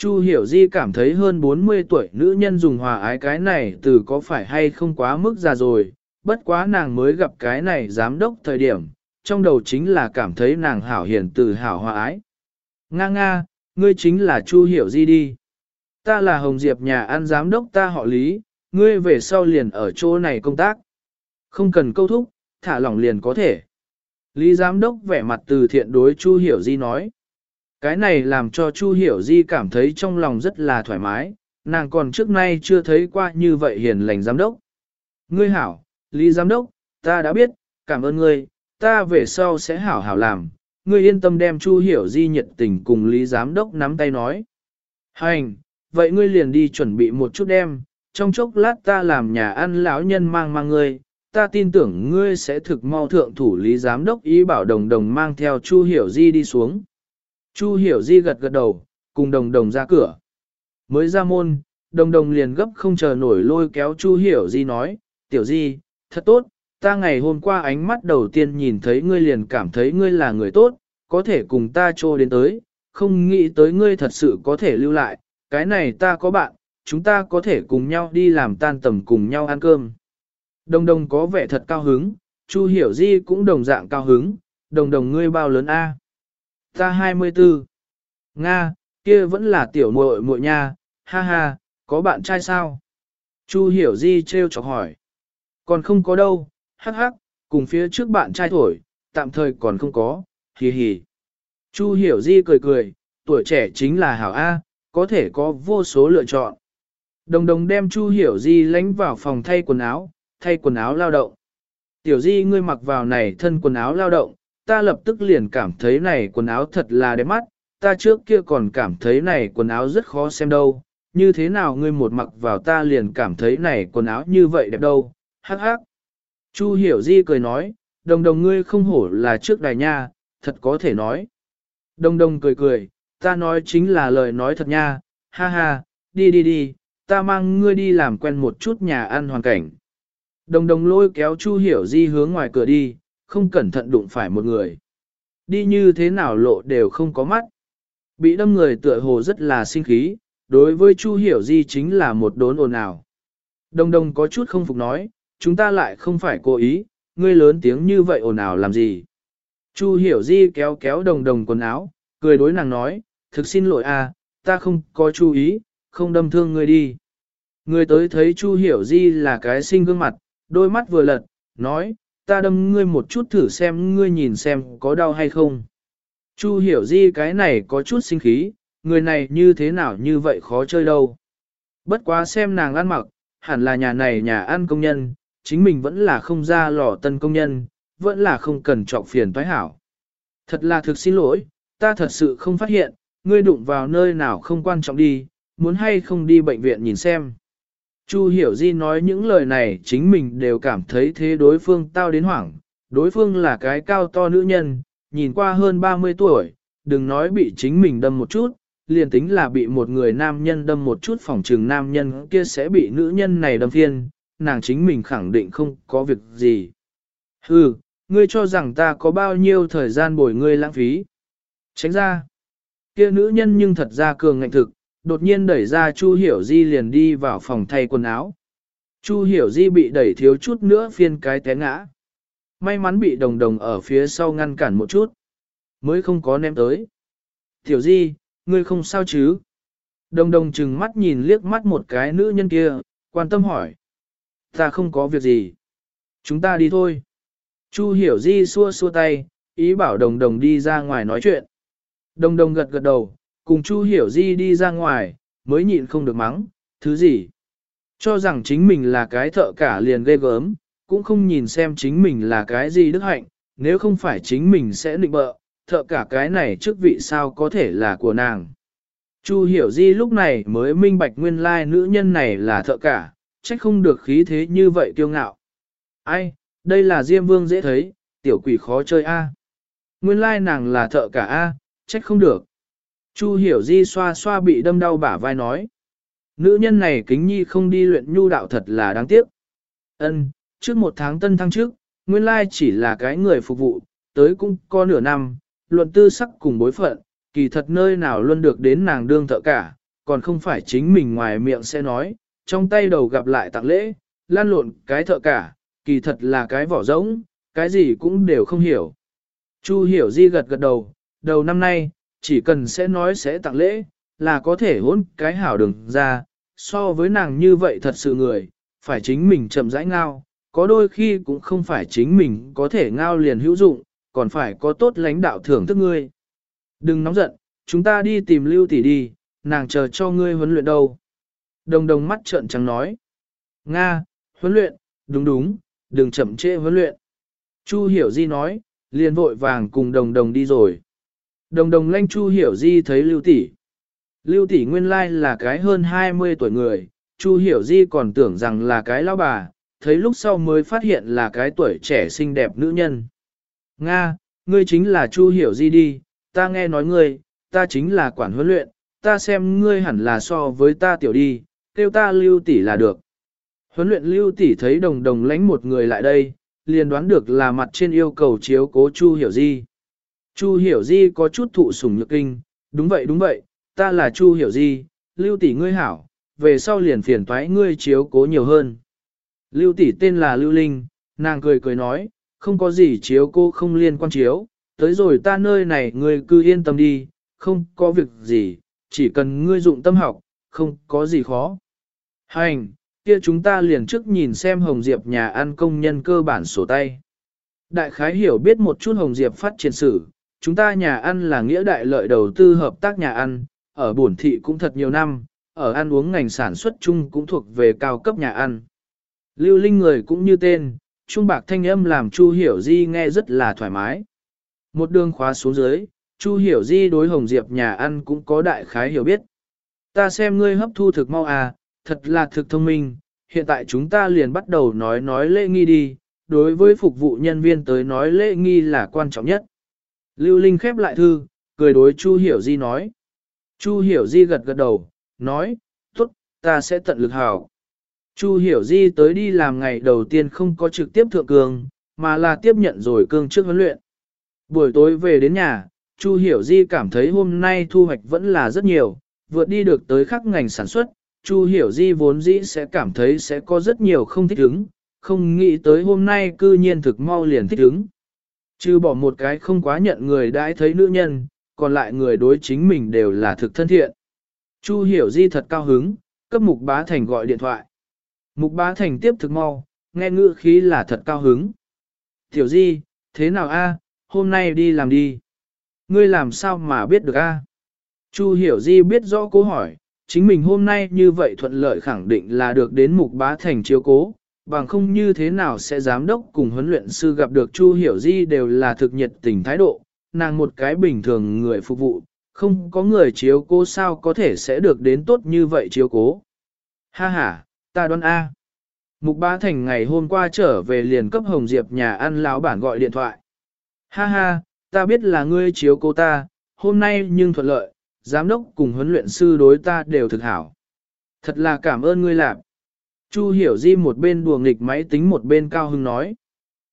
Chu Hiểu Di cảm thấy hơn 40 tuổi nữ nhân dùng hòa ái cái này từ có phải hay không quá mức già rồi, bất quá nàng mới gặp cái này giám đốc thời điểm, trong đầu chính là cảm thấy nàng hảo hiền từ hảo hòa ái. Nga nga, ngươi chính là Chu Hiểu Di đi. Ta là Hồng Diệp nhà ăn giám đốc ta họ Lý, ngươi về sau liền ở chỗ này công tác. Không cần câu thúc, thả lỏng liền có thể. Lý giám đốc vẻ mặt từ thiện đối Chu Hiểu Di nói. Cái này làm cho Chu Hiểu Di cảm thấy trong lòng rất là thoải mái, nàng còn trước nay chưa thấy qua như vậy hiền lành giám đốc. Ngươi hảo, Lý giám đốc, ta đã biết, cảm ơn ngươi, ta về sau sẽ hảo hảo làm, ngươi yên tâm đem Chu Hiểu Di nhiệt tình cùng Lý giám đốc nắm tay nói. Hành, vậy ngươi liền đi chuẩn bị một chút đem, trong chốc lát ta làm nhà ăn lão nhân mang mang ngươi, ta tin tưởng ngươi sẽ thực mau thượng thủ lý giám đốc ý bảo đồng đồng mang theo Chu Hiểu Di đi xuống. Chu Hiểu Di gật gật đầu, cùng đồng đồng ra cửa. Mới ra môn, đồng đồng liền gấp không chờ nổi lôi kéo Chu Hiểu Di nói, tiểu Di, thật tốt, ta ngày hôm qua ánh mắt đầu tiên nhìn thấy ngươi liền cảm thấy ngươi là người tốt, có thể cùng ta trô đến tới, không nghĩ tới ngươi thật sự có thể lưu lại, cái này ta có bạn, chúng ta có thể cùng nhau đi làm tan tầm cùng nhau ăn cơm. Đồng đồng có vẻ thật cao hứng, Chu Hiểu Di cũng đồng dạng cao hứng, đồng đồng ngươi bao lớn A. Ta 24. Nga, kia vẫn là tiểu muội muội nha, ha ha, có bạn trai sao? Chu Hiểu Di trêu chọc hỏi. Còn không có đâu, hắc hắc, cùng phía trước bạn trai thổi, tạm thời còn không có, hì hì. Chu Hiểu Di cười cười, tuổi trẻ chính là hảo A, có thể có vô số lựa chọn. Đồng đồng đem Chu Hiểu Di lánh vào phòng thay quần áo, thay quần áo lao động. Tiểu Di ngươi mặc vào này thân quần áo lao động, ta lập tức liền cảm thấy này quần áo thật là đẹp mắt, ta trước kia còn cảm thấy này quần áo rất khó xem đâu, như thế nào ngươi một mặc vào ta liền cảm thấy này quần áo như vậy đẹp đâu, hắc hắc. Chu Hiểu Di cười nói, đồng đồng ngươi không hổ là trước đài nha, thật có thể nói. Đồng đồng cười cười, ta nói chính là lời nói thật nha, ha ha, đi đi đi, ta mang ngươi đi làm quen một chút nhà ăn hoàn cảnh. Đồng đồng lôi kéo Chu Hiểu Di hướng ngoài cửa đi, không cẩn thận đụng phải một người. Đi như thế nào lộ đều không có mắt. Bị đâm người tựa hồ rất là sinh khí, đối với Chu Hiểu Di chính là một đốn ồn ào. Đồng đồng có chút không phục nói, chúng ta lại không phải cố ý, ngươi lớn tiếng như vậy ồn ào làm gì. Chu Hiểu Di kéo kéo đồng đồng quần áo, cười đối nàng nói, thực xin lỗi a, ta không có chú ý, không đâm thương ngươi đi. Người tới thấy Chu Hiểu Di là cái sinh gương mặt, đôi mắt vừa lật, nói, ta đâm ngươi một chút thử xem ngươi nhìn xem có đau hay không. Chu Hiểu Di cái này có chút sinh khí, người này như thế nào như vậy khó chơi đâu. Bất quá xem nàng ăn mặc, hẳn là nhà này nhà ăn công nhân, chính mình vẫn là không ra lò tân công nhân, vẫn là không cần trọng phiền toái hảo. Thật là thực xin lỗi, ta thật sự không phát hiện, ngươi đụng vào nơi nào không quan trọng đi, muốn hay không đi bệnh viện nhìn xem. Chu Hiểu Di nói những lời này chính mình đều cảm thấy thế đối phương tao đến hoảng, đối phương là cái cao to nữ nhân, nhìn qua hơn 30 tuổi, đừng nói bị chính mình đâm một chút, liền tính là bị một người nam nhân đâm một chút phòng trừng nam nhân kia sẽ bị nữ nhân này đâm phiên, nàng chính mình khẳng định không có việc gì. Hừ, ngươi cho rằng ta có bao nhiêu thời gian bồi ngươi lãng phí. Tránh ra. Kia nữ nhân nhưng thật ra cường ngạnh thực, đột nhiên đẩy ra Chu Hiểu Di liền đi vào phòng thay quần áo. Chu Hiểu Di bị đẩy thiếu chút nữa phiên cái té ngã. May mắn bị đồng đồng ở phía sau ngăn cản một chút. Mới không có ném tới. Tiểu Di, ngươi không sao chứ? Đồng đồng chừng mắt nhìn liếc mắt một cái nữ nhân kia, quan tâm hỏi. Ta không có việc gì. Chúng ta đi thôi. Chu hiểu di xua xua tay, ý bảo đồng đồng đi ra ngoài nói chuyện. Đồng đồng gật gật đầu, cùng Chu hiểu di đi ra ngoài, mới nhịn không được mắng, thứ gì. Cho rằng chính mình là cái thợ cả liền ghê gớm, cũng không nhìn xem chính mình là cái gì đức hạnh, nếu không phải chính mình sẽ định bợ, thợ cả cái này trước vị sao có thể là của nàng. Chu hiểu di lúc này mới minh bạch nguyên lai nữ nhân này là thợ cả, trách không được khí thế như vậy kiêu ngạo. Ai, đây là Diêm Vương dễ thấy, tiểu quỷ khó chơi a. Nguyên lai nàng là thợ cả a, trách không được. Chu hiểu di xoa xoa bị đâm đau bả vai nói. Nữ nhân này kính nhi không đi luyện nhu đạo thật là đáng tiếc. Ân, trước một tháng tân thăng trước, nguyên lai chỉ là cái người phục vụ, tới cũng có nửa năm, luận tư sắc cùng bối phận, kỳ thật nơi nào luôn được đến nàng đương thợ cả, còn không phải chính mình ngoài miệng sẽ nói, trong tay đầu gặp lại tặng lễ, lan lộn cái thợ cả, kỳ thật là cái vỏ rỗng, cái gì cũng đều không hiểu. Chu hiểu di gật gật đầu, đầu năm nay, chỉ cần sẽ nói sẽ tặng lễ, là có thể hôn cái hảo đường ra, so với nàng như vậy thật sự người, phải chính mình chậm rãi ngao, có đôi khi cũng không phải chính mình có thể ngao liền hữu dụng, còn phải có tốt lãnh đạo thưởng thức ngươi. Đừng nóng giận, chúng ta đi tìm lưu tỷ đi, nàng chờ cho ngươi huấn luyện đâu. Đồng đồng mắt trợn trắng nói. Nga, huấn luyện, đúng đúng, đừng chậm trễ huấn luyện. Chu hiểu di nói, liền vội vàng cùng đồng đồng đi rồi. Đồng đồng lanh Chu hiểu di thấy lưu tỷ. Lưu tỷ nguyên lai là cái hơn 20 tuổi người, Chu hiểu di còn tưởng rằng là cái lão bà, thấy lúc sau mới phát hiện là cái tuổi trẻ xinh đẹp nữ nhân. Nga, ngươi chính là Chu hiểu di đi, ta nghe nói ngươi, ta chính là quản huấn luyện, ta xem ngươi hẳn là so với ta tiểu đi, kêu ta lưu tỷ là được. Huấn luyện lưu tỷ thấy đồng đồng lánh một người lại đây, liền đoán được là mặt trên yêu cầu chiếu cố Chu Hiểu Di. Chu Hiểu Di có chút thụ sủng nhược kinh, đúng vậy đúng vậy, ta là Chu Hiểu Di, lưu tỷ ngươi hảo, về sau liền phiền toái ngươi chiếu cố nhiều hơn. Lưu tỷ tên là Lưu Linh, nàng cười cười nói, không có gì chiếu cô không liên quan chiếu, tới rồi ta nơi này ngươi cứ yên tâm đi, không có việc gì, chỉ cần ngươi dụng tâm học, không có gì khó. Hành, kia chúng ta liền trước nhìn xem Hồng Diệp nhà ăn công nhân cơ bản sổ tay. Đại khái hiểu biết một chút Hồng Diệp phát triển sử, chúng ta nhà ăn là nghĩa đại lợi đầu tư hợp tác nhà ăn, ở bổn thị cũng thật nhiều năm, ở ăn uống ngành sản xuất chung cũng thuộc về cao cấp nhà ăn. Lưu Linh người cũng như tên, trung bạc thanh âm làm Chu Hiểu Di nghe rất là thoải mái. Một đường khóa xuống dưới, Chu Hiểu Di đối Hồng Diệp nhà ăn cũng có đại khái hiểu biết. Ta xem ngươi hấp thu thực mau à, thật là thực thông minh, hiện tại chúng ta liền bắt đầu nói nói lễ nghi đi, đối với phục vụ nhân viên tới nói lễ nghi là quan trọng nhất. Lưu Linh khép lại thư, cười đối Chu Hiểu Di nói. Chu Hiểu Di gật gật đầu, nói, tốt, ta sẽ tận lực hảo. Chu Hiểu Di tới đi làm ngày đầu tiên không có trực tiếp thượng cường, mà là tiếp nhận rồi cương trước huấn luyện. Buổi tối về đến nhà, Chu Hiểu Di cảm thấy hôm nay thu hoạch vẫn là rất nhiều, vượt đi được tới khắc ngành sản xuất, Chu Hiểu Di vốn dĩ sẽ cảm thấy sẽ có rất nhiều không thích ứng, không nghĩ tới hôm nay cư nhiên thực mau liền thích ứng. Chứ bỏ một cái không quá nhận người đãi thấy nữ nhân, còn lại người đối chính mình đều là thực thân thiện. Chu Hiểu Di thật cao hứng, cấp Mục Bá Thành gọi điện thoại. Mục Bá Thành tiếp thực mau, nghe ngữ khí là thật cao hứng. Tiểu Di, thế nào a? hôm nay đi làm đi. Ngươi làm sao mà biết được a? Chu Hiểu Di biết rõ câu hỏi, chính mình hôm nay như vậy thuận lợi khẳng định là được đến Mục Bá Thành chiếu cố, bằng không như thế nào sẽ giám đốc cùng huấn luyện sư gặp được Chu Hiểu Di đều là thực nhiệt tình thái độ, nàng một cái bình thường người phục vụ, không có người chiếu cố sao có thể sẽ được đến tốt như vậy chiếu cố. Ha ha, ta đoán A. Mục Bá Thành ngày hôm qua trở về liền cấp Hồng Diệp nhà ăn lão bản gọi điện thoại. Ha ha, ta biết là ngươi chiếu cố ta, hôm nay nhưng thuận lợi, giám đốc cùng huấn luyện sư đối ta đều thực hảo. Thật là cảm ơn ngươi làm. Chu Hiểu Di một bên đùa nghịch máy tính một bên cao hứng nói.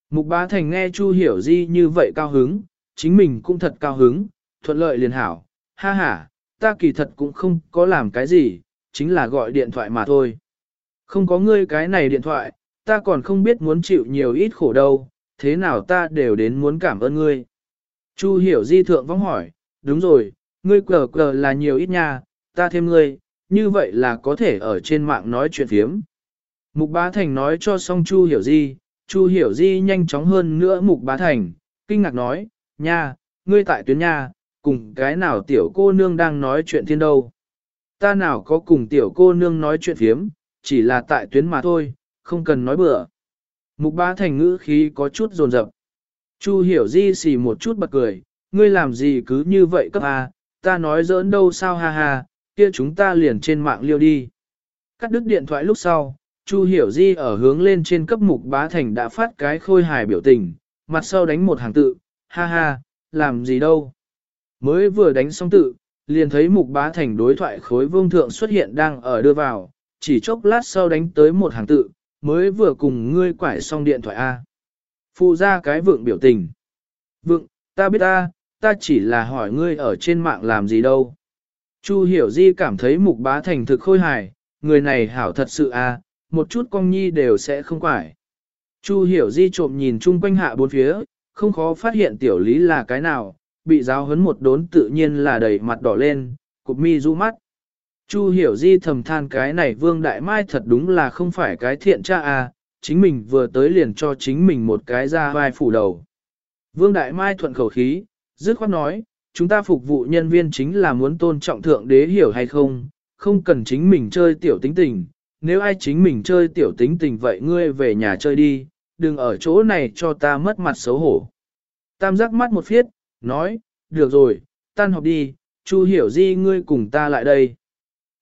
Mục Bá Thành nghe Chu Hiểu Di như vậy cao hứng, chính mình cũng thật cao hứng, thuận lợi liền hảo. Ha ha, ta kỳ thật cũng không có làm cái gì, chính là gọi điện thoại mà thôi. Không có ngươi cái này điện thoại, ta còn không biết muốn chịu nhiều ít khổ đâu, thế nào ta đều đến muốn cảm ơn ngươi. Chu hiểu di thượng vong hỏi, đúng rồi, ngươi cờ cờ là nhiều ít nha, ta thêm ngươi, như vậy là có thể ở trên mạng nói chuyện phiếm. Mục Bá Thành nói cho xong Chu hiểu di, Chu hiểu di nhanh chóng hơn nữa Mục Bá Thành, kinh ngạc nói, nha, ngươi tại tuyến nha, cùng cái nào tiểu cô nương đang nói chuyện thiên đâu. Ta nào có cùng tiểu cô nương nói chuyện phiếm, chỉ là tại tuyến mà thôi, không cần nói bừa. Mục bá thành ngữ khí có chút rồn rập. Chu hiểu di xì một chút bật cười, ngươi làm gì cứ như vậy cấp a? ta nói giỡn đâu sao ha ha, kia chúng ta liền trên mạng liêu đi. Cắt đứt điện thoại lúc sau, Chu hiểu di ở hướng lên trên cấp mục bá thành đã phát cái khôi hài biểu tình, mặt sau đánh một hàng tự, ha ha, làm gì đâu. Mới vừa đánh xong tự, liền thấy mục bá thành đối thoại khối vương thượng xuất hiện đang ở đưa vào, chỉ chốc lát sau đánh tới một hàng tự, mới vừa cùng ngươi quải xong điện thoại A. Phụ ra cái vượng biểu tình. Vượng, ta biết ta, ta chỉ là hỏi ngươi ở trên mạng làm gì đâu. Chu hiểu di cảm thấy mục bá thành thực khôi hài, người này hảo thật sự a, một chút cong nhi đều sẽ không quải. Chu hiểu di trộm nhìn chung quanh hạ bốn phía, không khó phát hiện tiểu lý là cái nào, bị giáo hấn một đốn tự nhiên là đầy mặt đỏ lên, cục mi rũ mắt. Chu hiểu di thầm than cái này vương đại mai thật đúng là không phải cái thiện cha à, chính mình vừa tới liền cho chính mình một cái ra vai phủ đầu. Vương đại mai thuận khẩu khí, dứt khoát nói, chúng ta phục vụ nhân viên chính là muốn tôn trọng thượng đế hiểu hay không, không cần chính mình chơi tiểu tính tình, nếu ai chính mình chơi tiểu tính tình vậy ngươi về nhà chơi đi, đừng ở chỗ này cho ta mất mặt xấu hổ. Tam giác mắt một phiết, nói, được rồi, tan học đi, Chu hiểu di ngươi cùng ta lại đây.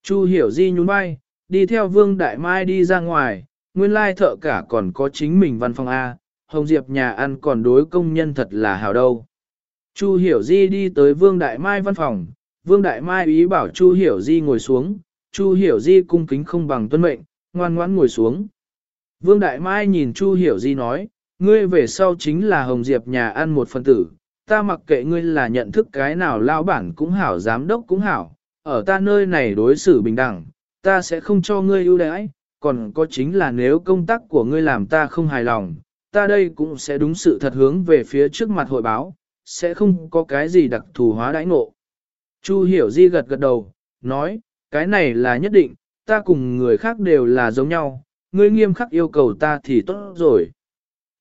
Chu hiểu di nhún vai, đi theo vương đại mai đi ra ngoài, nguyên lai thợ cả còn có chính mình văn phòng A, Hồng Diệp nhà ăn còn đối công nhân thật là hào đâu. Chu hiểu di đi tới vương đại mai văn phòng, vương đại mai ý bảo Chu hiểu di ngồi xuống, Chu hiểu di cung kính không bằng tuân mệnh, ngoan ngoãn ngồi xuống. Vương đại mai nhìn Chu hiểu di nói, ngươi về sau chính là Hồng Diệp nhà ăn một phần tử, ta mặc kệ ngươi là nhận thức cái nào lao bản cũng hảo giám đốc cũng hảo, ở ta nơi này đối xử bình đẳng, ta sẽ không cho ngươi ưu đãi, còn có chính là nếu công tác của ngươi làm ta không hài lòng, ta đây cũng sẽ đúng sự thật hướng về phía trước mặt hội báo, sẽ không có cái gì đặc thù hóa đãi ngộ. Chu hiểu di gật gật đầu, nói, cái này là nhất định, ta cùng người khác đều là giống nhau, ngươi nghiêm khắc yêu cầu ta thì tốt rồi.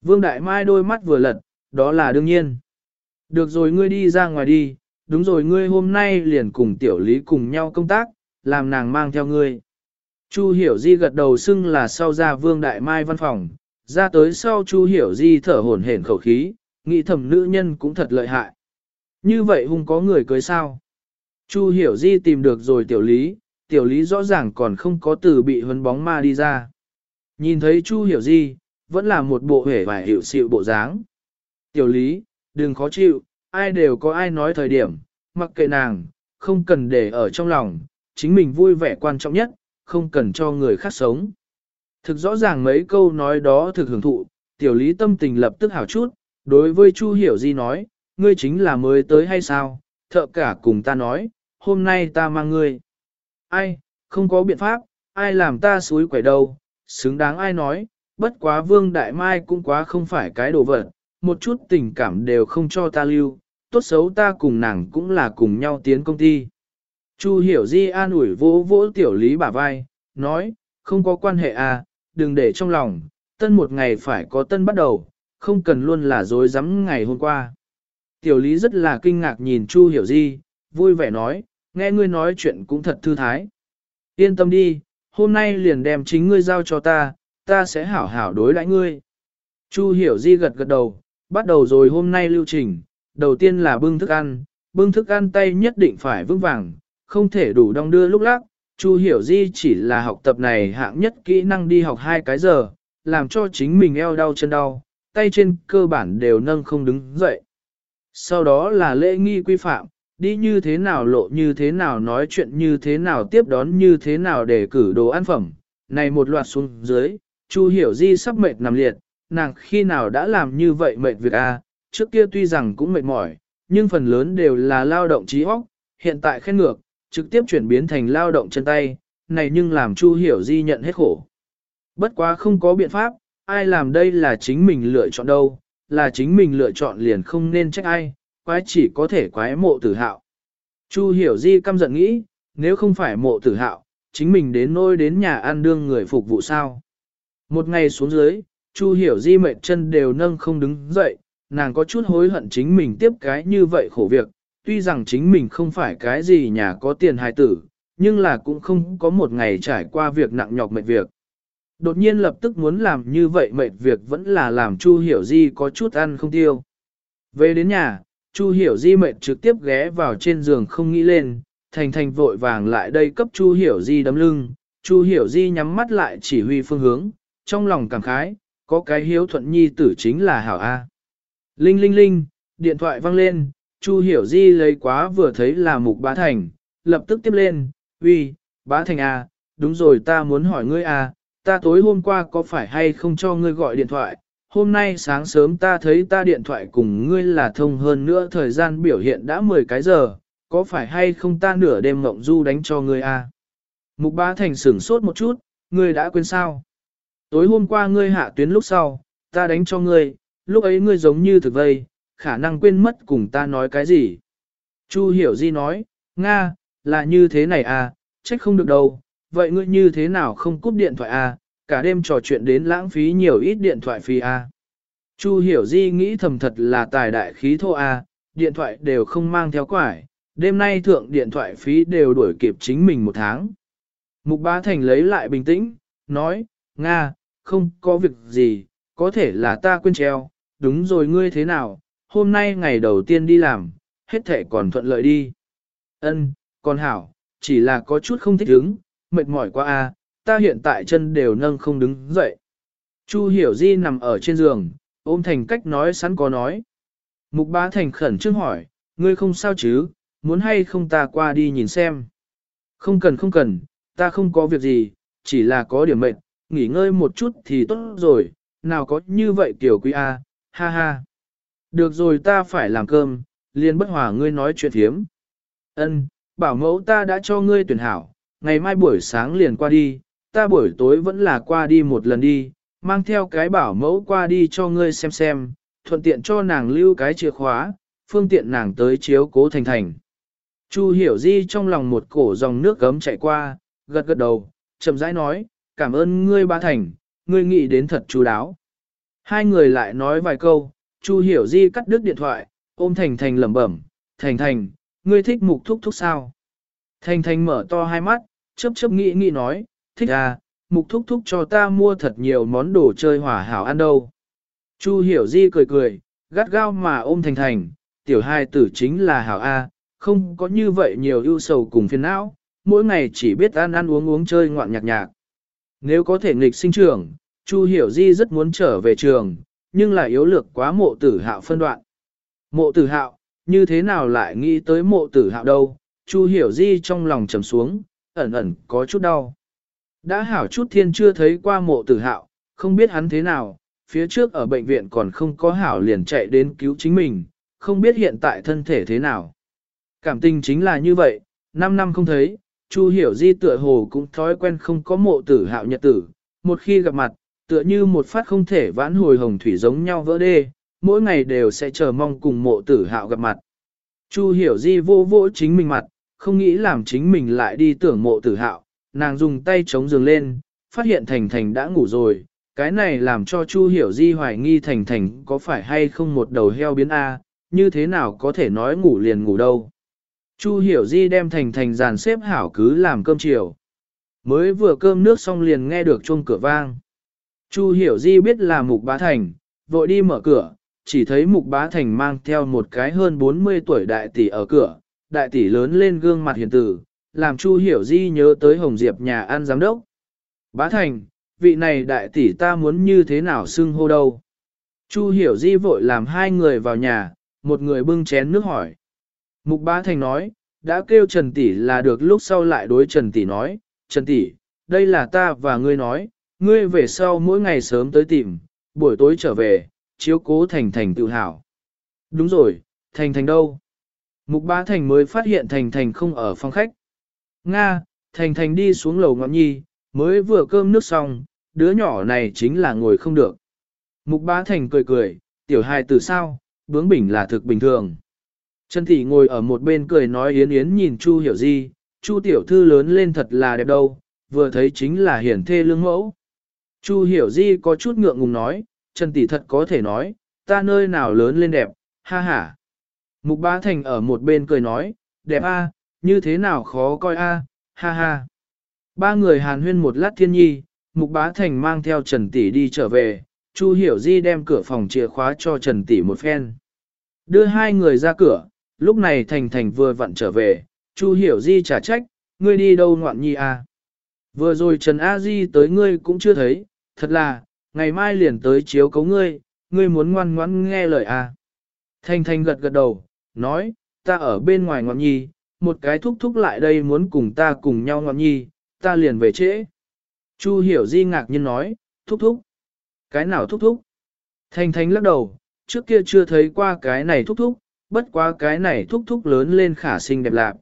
Vương Đại Mai đôi mắt vừa lật, đó là đương nhiên. Được rồi ngươi đi ra ngoài đi, đúng rồi ngươi hôm nay liền cùng tiểu lý cùng nhau công tác, làm nàng mang theo ngươi. Chu hiểu di gật đầu xưng là sau ra vương đại mai văn phòng, ra tới sau Chu hiểu di thở hổn hển khẩu khí, nghĩ thầm nữ nhân cũng thật lợi hại. Như vậy hung có người cưới sao? Chu hiểu di tìm được rồi tiểu lý, tiểu lý rõ ràng còn không có từ bị huấn bóng ma đi ra. Nhìn thấy Chu hiểu di, vẫn là một bộ hể vải hiệu xịu bộ dáng. Tiểu lý, đừng khó chịu, ai đều có ai nói thời điểm, mặc kệ nàng, không cần để ở trong lòng, chính mình vui vẻ quan trọng nhất, không cần cho người khác sống. Thực rõ ràng mấy câu nói đó thực hưởng thụ, tiểu lý tâm tình lập tức hảo chút, đối với Chu Hiểu Di nói, ngươi chính là mới tới hay sao, thợ cả cùng ta nói, hôm nay ta mang ngươi. Ai, không có biện pháp, ai làm ta suối quẩy đâu, xứng đáng ai nói, bất quá vương đại mai cũng quá không phải cái đồ vật, một chút tình cảm đều không cho ta lưu, tốt xấu ta cùng nàng cũng là cùng nhau tiến công ty. Chu hiểu di an ủi vỗ vỗ tiểu lý bả vai, nói, không có quan hệ à, đừng để trong lòng, tân một ngày phải có tân bắt đầu, không cần luôn là dối rắm ngày hôm qua. Tiểu lý rất là kinh ngạc nhìn Chu hiểu di, vui vẻ nói, nghe ngươi nói chuyện cũng thật thư thái. Yên tâm đi, hôm nay liền đem chính ngươi giao cho ta, ta sẽ hảo hảo đối đãi ngươi. Chu hiểu di gật gật đầu, bắt đầu rồi hôm nay lưu trình, đầu tiên là bưng thức ăn, bưng thức ăn tay nhất định phải vững vàng, không thể đủ đong đưa lúc lắc. Chu hiểu di chỉ là học tập này hạng nhất kỹ năng đi học hai cái giờ, làm cho chính mình eo đau chân đau, tay trên cơ bản đều nâng không đứng dậy. Sau đó là lễ nghi quy phạm, đi như thế nào lộ như thế nào nói chuyện như thế nào tiếp đón như thế nào để cử đồ ăn phẩm. Này một loạt xuống dưới, Chu hiểu di sắp mệt nằm liệt, nàng khi nào đã làm như vậy mệt việc a? trước kia tuy rằng cũng mệt mỏi, nhưng phần lớn đều là lao động trí óc, hiện tại khen ngược, trực tiếp chuyển biến thành lao động chân tay, này nhưng làm Chu Hiểu Di nhận hết khổ. Bất quá không có biện pháp, ai làm đây là chính mình lựa chọn đâu, là chính mình lựa chọn liền không nên trách ai, quái chỉ có thể quái mộ tử hạo. Chu Hiểu Di căm giận nghĩ, nếu không phải mộ tử hạo, chính mình đến nôi đến nhà ăn đương người phục vụ sao. Một ngày xuống dưới, Chu hiểu di mệt chân đều nâng không đứng dậy, nàng có chút hối hận chính mình tiếp cái như vậy khổ việc, tuy rằng chính mình không phải cái gì nhà có tiền hài tử, nhưng là cũng không có một ngày trải qua việc nặng nhọc mệt việc. Đột nhiên lập tức muốn làm như vậy mệt việc vẫn là làm Chu Hiểu Di có chút ăn không tiêu. Về đến nhà, Chu Hiểu Di mệt trực tiếp ghé vào trên giường không nghĩ lên, Thành Thành vội vàng lại đây cấp Chu Hiểu Di đấm lưng, Chu Hiểu Di nhắm mắt lại chỉ huy phương hướng, trong lòng cảm khái, có cái hiếu thuận nhi tử chính là hảo A. Linh linh linh, điện thoại vang lên, Chu hiểu di lấy quá vừa thấy là mục bá thành, lập tức tiếp lên, uy, bá thành A, đúng rồi ta muốn hỏi ngươi A, ta tối hôm qua có phải hay không cho ngươi gọi điện thoại, hôm nay sáng sớm ta thấy ta điện thoại cùng ngươi là thông hơn nữa thời gian biểu hiện đã 10 cái giờ, có phải hay không ta nửa đêm mộng du đánh cho ngươi à? Mục bá thành sửng sốt một chút, ngươi đã quên sao? Tối hôm qua ngươi hạ tuyến lúc sau, ta đánh cho ngươi, lúc ấy ngươi giống như thực vây, khả năng quên mất cùng ta nói cái gì. Chu hiểu di nói, Nga, là như thế này à, trách không được đâu, vậy ngươi như thế nào không cúp điện thoại à, cả đêm trò chuyện đến lãng phí nhiều ít điện thoại phí à. Chu hiểu di nghĩ thầm thật là tài đại khí thô à, điện thoại đều không mang theo quải, đêm nay thượng điện thoại phí đều đuổi kịp chính mình một tháng. Mục Bá Thành lấy lại bình tĩnh, nói, Nga, không có việc gì, có thể là ta quên treo, đúng rồi ngươi thế nào, hôm nay ngày đầu tiên đi làm, hết thể còn thuận lợi đi. Ân, còn hảo, chỉ là có chút không thích ứng, mệt mỏi quá a, ta hiện tại chân đều nâng không đứng dậy. Chu Hiểu Di nằm ở trên giường, ôm thành cách nói sẵn có nói. Mục Bá Thành khẩn trương hỏi, ngươi không sao chứ, muốn hay không ta qua đi nhìn xem. Không cần không cần, ta không có việc gì, chỉ là có điểm mệt, nghỉ ngơi một chút thì tốt rồi, nào có như vậy tiểu quý A, ha ha. Được rồi ta phải làm cơm, liền bất hòa ngươi nói chuyện thiếm. Ân, bảo mẫu ta đã cho ngươi tuyển hảo, ngày mai buổi sáng liền qua đi, ta buổi tối vẫn là qua đi một lần đi, mang theo cái bảo mẫu qua đi cho ngươi xem xem, thuận tiện cho nàng lưu cái chìa khóa, phương tiện nàng tới chiếu cố thành thành. Chu hiểu di trong lòng một cổ dòng nước gấm chạy qua, gật gật đầu, chậm rãi nói, cảm ơn ngươi ba thành, ngươi nghĩ đến thật chú đáo. Hai người lại nói vài câu, Chu hiểu di cắt đứt điện thoại, ôm thành thành lẩm bẩm, thành thành, ngươi thích mục thúc thúc sao? Thành thành mở to hai mắt, chớp chớp nghĩ nghĩ nói, thích à, mục thúc thúc cho ta mua thật nhiều món đồ chơi hỏa hảo ăn đâu. Chu hiểu di cười cười, gắt gao mà ôm thành thành, tiểu hai tử chính là hảo A, không có như vậy nhiều ưu sầu cùng phiền não, mỗi ngày chỉ biết ăn ăn uống uống chơi ngoạn nhạc nhạc. Nếu có thể nghịch sinh trưởng, Chu Hiểu Di rất muốn trở về trường, nhưng lại yếu lược quá mộ tử hạo phân đoạn. Mộ tử hạo, như thế nào lại nghĩ tới mộ tử hạo đâu, Chu Hiểu Di trong lòng trầm xuống, ẩn ẩn có chút đau. Đã hảo chút thiên chưa thấy qua mộ tử hạo, không biết hắn thế nào, phía trước ở bệnh viện còn không có hảo liền chạy đến cứu chính mình, không biết hiện tại thân thể thế nào. Cảm tình chính là như vậy, 5 năm không thấy, Chu Hiểu Di tựa hồ cũng thói quen không có mộ tử hạo nhật tử, một khi gặp mặt, tựa như một phát không thể vãn hồi hồng thủy giống nhau vỡ đê, mỗi ngày đều sẽ chờ mong cùng mộ tử hạo gặp mặt. Chu Hiểu Di vô vỗ chính mình mặt, không nghĩ làm chính mình lại đi tưởng mộ tử hạo, nàng dùng tay chống giường lên, phát hiện Thành Thành đã ngủ rồi, cái này làm cho Chu Hiểu Di hoài nghi Thành Thành có phải hay không một đầu heo biến A, như thế nào có thể nói ngủ liền ngủ đâu. Chu Hiểu Di đem Thành Thành dàn xếp hảo cứ làm cơm chiều. Mới vừa cơm nước xong liền nghe được chuông cửa vang. Chu Hiểu Di biết là Mục Bá Thành, vội đi mở cửa, chỉ thấy Mục Bá Thành mang theo một cái hơn 40 tuổi đại tỷ ở cửa, đại tỷ lớn lên gương mặt hiền tử, làm Chu Hiểu Di nhớ tới Hồng Diệp nhà ăn giám đốc. Bá Thành, vị này đại tỷ ta muốn như thế nào xưng hô đâu. Chu Hiểu Di vội làm hai người vào nhà, một người bưng chén nước hỏi. Mục Bá Thành nói, đã kêu Trần Tỷ là được lúc sau lại đối Trần Tỷ nói, Trần Tỷ, đây là ta và ngươi nói, ngươi về sau mỗi ngày sớm tới tìm, buổi tối trở về, chiếu cố Thành Thành tự hào. Đúng rồi, Thành Thành đâu? Mục Bá Thành mới phát hiện Thành Thành không ở phòng khách. Nga, Thành Thành đi xuống lầu ngọn nhi, mới vừa cơm nước xong, đứa nhỏ này chính là ngồi không được. Mục Bá Thành cười cười, tiểu hài từ sao, bướng bỉnh là thực bình thường. Trần Thị ngồi ở một bên cười nói yến yến nhìn Chu hiểu gì, Chu tiểu thư lớn lên thật là đẹp đâu, vừa thấy chính là hiển thê lương mẫu. Chu hiểu di có chút ngượng ngùng nói, Trần Tỷ thật có thể nói, ta nơi nào lớn lên đẹp, ha ha. Mục Bá Thành ở một bên cười nói, đẹp a, như thế nào khó coi a, ha ha. Ba người hàn huyên một lát thiên nhi, Mục Bá Thành mang theo Trần Tỷ đi trở về, Chu Hiểu Di đem cửa phòng chìa khóa cho Trần Tỷ một phen. Đưa hai người ra cửa, lúc này Thành Thành vừa vặn trở về, Chu Hiểu Di trả trách, ngươi đi đâu ngoạn nhi à? Vừa rồi Trần A Di tới ngươi cũng chưa thấy, thật là, ngày mai liền tới chiếu cấu ngươi, ngươi muốn ngoan ngoãn nghe lời à? Thành Thành gật gật đầu, nói, ta ở bên ngoài ngoạn nhi, một cái thúc thúc lại đây muốn cùng ta cùng nhau ngoan nhi, ta liền về trễ. Chu Hiểu Di ngạc nhiên nói, thúc thúc. Cái nào thúc thúc? Thành Thành lắc đầu, trước kia chưa thấy qua cái này thúc thúc, bất quá cái này thúc thúc lớn lên khả xinh đẹp lạc.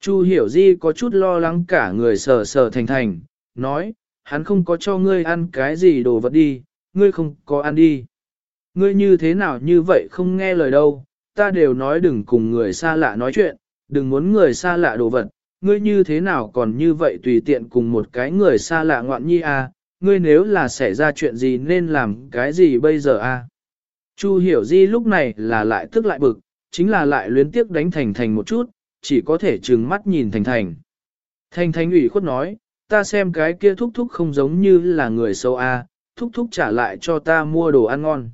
Chu hiểu di có chút lo lắng cả người sờ sờ thành thành, nói, hắn không có cho ngươi ăn cái gì đồ vật đi, ngươi không có ăn đi. ngươi như thế nào như vậy không nghe lời đâu, ta đều nói đừng cùng người xa lạ nói chuyện, đừng muốn người xa lạ đồ vật, ngươi như thế nào còn như vậy tùy tiện cùng một cái người xa lạ ngoạn nhi à, ngươi nếu là xảy ra chuyện gì nên làm cái gì bây giờ à. Chu hiểu di lúc này là lại tức lại bực, chính là lại luyến tiếc đánh thành thành một chút, chỉ có thể trừng mắt nhìn thành thành. Thành thành ủy khuất nói, ta xem cái kia thúc thúc không giống như là người xấu a, à, thúc thúc trả lại cho ta mua đồ ăn ngon.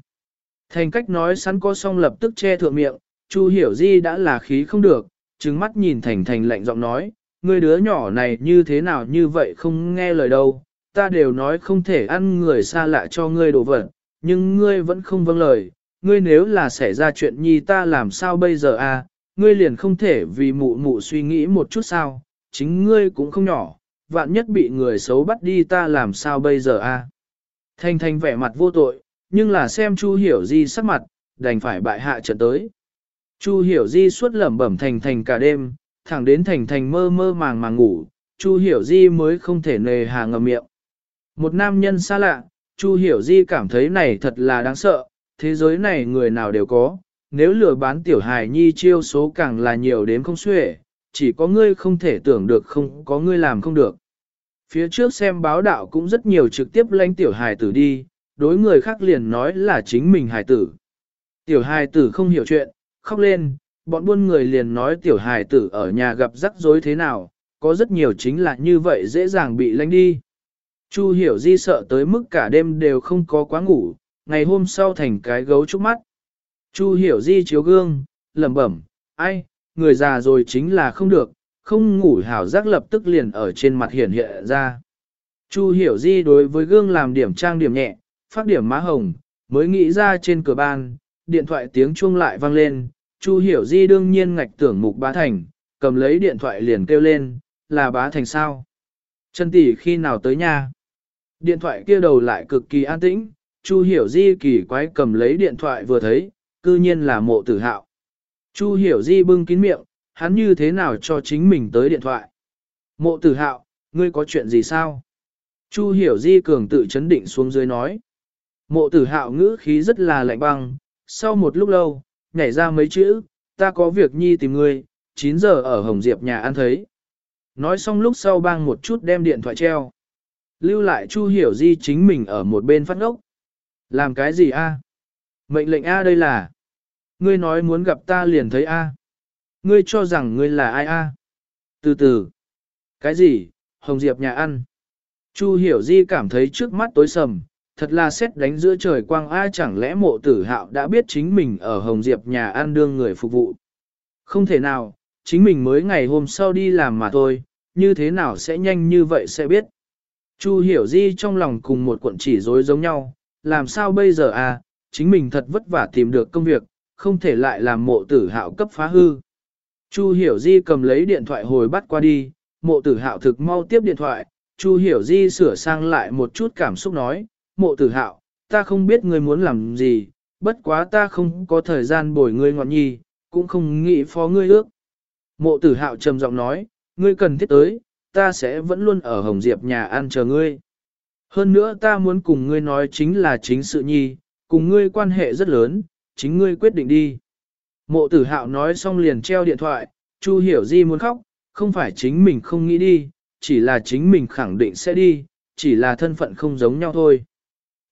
Thành cách nói sẵn có xong lập tức che thượng miệng, Chu hiểu di đã là khí không được, trừng mắt nhìn thành thành lạnh giọng nói, người đứa nhỏ này như thế nào như vậy không nghe lời đâu, ta đều nói không thể ăn người xa lạ cho ngươi đồ vật, nhưng ngươi vẫn không vâng lời, ngươi nếu là xảy ra chuyện nhi ta làm sao bây giờ à, ngươi liền không thể vì mụ mụ suy nghĩ một chút sao, chính ngươi cũng không nhỏ, vạn nhất bị người xấu bắt đi ta làm sao bây giờ à. Thanh thanh vẻ mặt vô tội, nhưng là xem Chu Hiểu Di sắc mặt, đành phải bại hạ trận tới. Chu Hiểu Di suốt lẩm bẩm thành thành cả đêm, thẳng đến thành thành mơ mơ màng màng ngủ, Chu Hiểu Di mới không thể nề hà ngầm miệng. Một nam nhân xa lạ, Chu Hiểu Di cảm thấy này thật là đáng sợ, thế giới này người nào đều có, nếu lừa bán tiểu hài nhi chiêu số càng là nhiều đến không xuể, chỉ có ngươi không thể tưởng được không có ngươi làm không được. Phía trước xem báo đạo cũng rất nhiều trực tiếp lãnh tiểu hài tử đi, đối người khác liền nói là chính mình hài tử. Tiểu hài tử không hiểu chuyện, khóc lên, bọn buôn người liền nói tiểu hài tử ở nhà gặp rắc rối thế nào, có rất nhiều chính là như vậy dễ dàng bị lánh đi. Chu hiểu di sợ tới mức cả đêm đều không có quá ngủ, ngày hôm sau thành cái gấu trúc mắt. Chu hiểu di chiếu gương, lẩm bẩm, ai, người già rồi chính là không được, không ngủ hảo giác lập tức liền ở trên mặt hiển hiện ra. Chu hiểu di đối với gương làm điểm trang điểm nhẹ, phát điểm má hồng, mới nghĩ ra trên cửa ban, điện thoại tiếng chuông lại vang lên, Chu hiểu di đương nhiên ngạch tưởng mục bá thành, cầm lấy điện thoại liền kêu lên, là bá thành sao? Trần tỷ khi nào tới nhà? Điện thoại kia đầu lại cực kỳ an tĩnh, Chu hiểu di kỳ quái cầm lấy điện thoại vừa thấy, cư nhiên là mộ tử hạo. Chu hiểu di bưng kín miệng, hắn như thế nào cho chính mình tới điện thoại. Mộ tử hạo, ngươi có chuyện gì sao? Chu hiểu di cường tự chấn định xuống dưới nói. Mộ tử hạo ngữ khí rất là lạnh băng, sau một lúc lâu, nhảy ra mấy chữ, ta có việc nhi tìm ngươi, 9 giờ ở Hồng Diệp nhà ăn thấy. Nói xong lúc sau bang một chút đem điện thoại treo. Lưu lại Chu hiểu di chính mình ở một bên phát ngốc. Làm cái gì a? Mệnh lệnh A đây là. Ngươi nói muốn gặp ta liền thấy A. Ngươi cho rằng ngươi là ai A. Từ từ. Cái gì, Hồng Diệp nhà ăn. Chu hiểu di cảm thấy trước mắt tối sầm, thật là xét đánh giữa trời quang ai chẳng lẽ mộ tử hạo đã biết chính mình ở Hồng Diệp nhà ăn đương người phục vụ. Không thể nào, chính mình mới ngày hôm sau đi làm mà thôi, như thế nào sẽ nhanh như vậy sẽ biết. Chu hiểu di trong lòng cùng một cuộn chỉ rối giống nhau, làm sao bây giờ à, chính mình thật vất vả tìm được công việc, không thể lại làm mộ tử hạo cấp phá hư. Chu hiểu di cầm lấy điện thoại hồi bắt qua đi, mộ tử hạo thực mau tiếp điện thoại, Chu hiểu di sửa sang lại một chút cảm xúc nói, mộ tử hạo, ta không biết ngươi muốn làm gì, bất quá ta không có thời gian bồi ngươi ngọn nhi, cũng không nghĩ phó ngươi ước. Mộ tử hạo trầm giọng nói, ngươi cần thiết tới, ta sẽ vẫn luôn ở Hồng Diệp nhà ăn chờ ngươi. Hơn nữa ta muốn cùng ngươi nói chính là chính sự nhi, cùng ngươi quan hệ rất lớn, chính ngươi quyết định đi. Mộ tử hạo nói xong liền treo điện thoại, Chu hiểu di muốn khóc, không phải chính mình không nghĩ đi, chỉ là chính mình khẳng định sẽ đi, chỉ là thân phận không giống nhau thôi.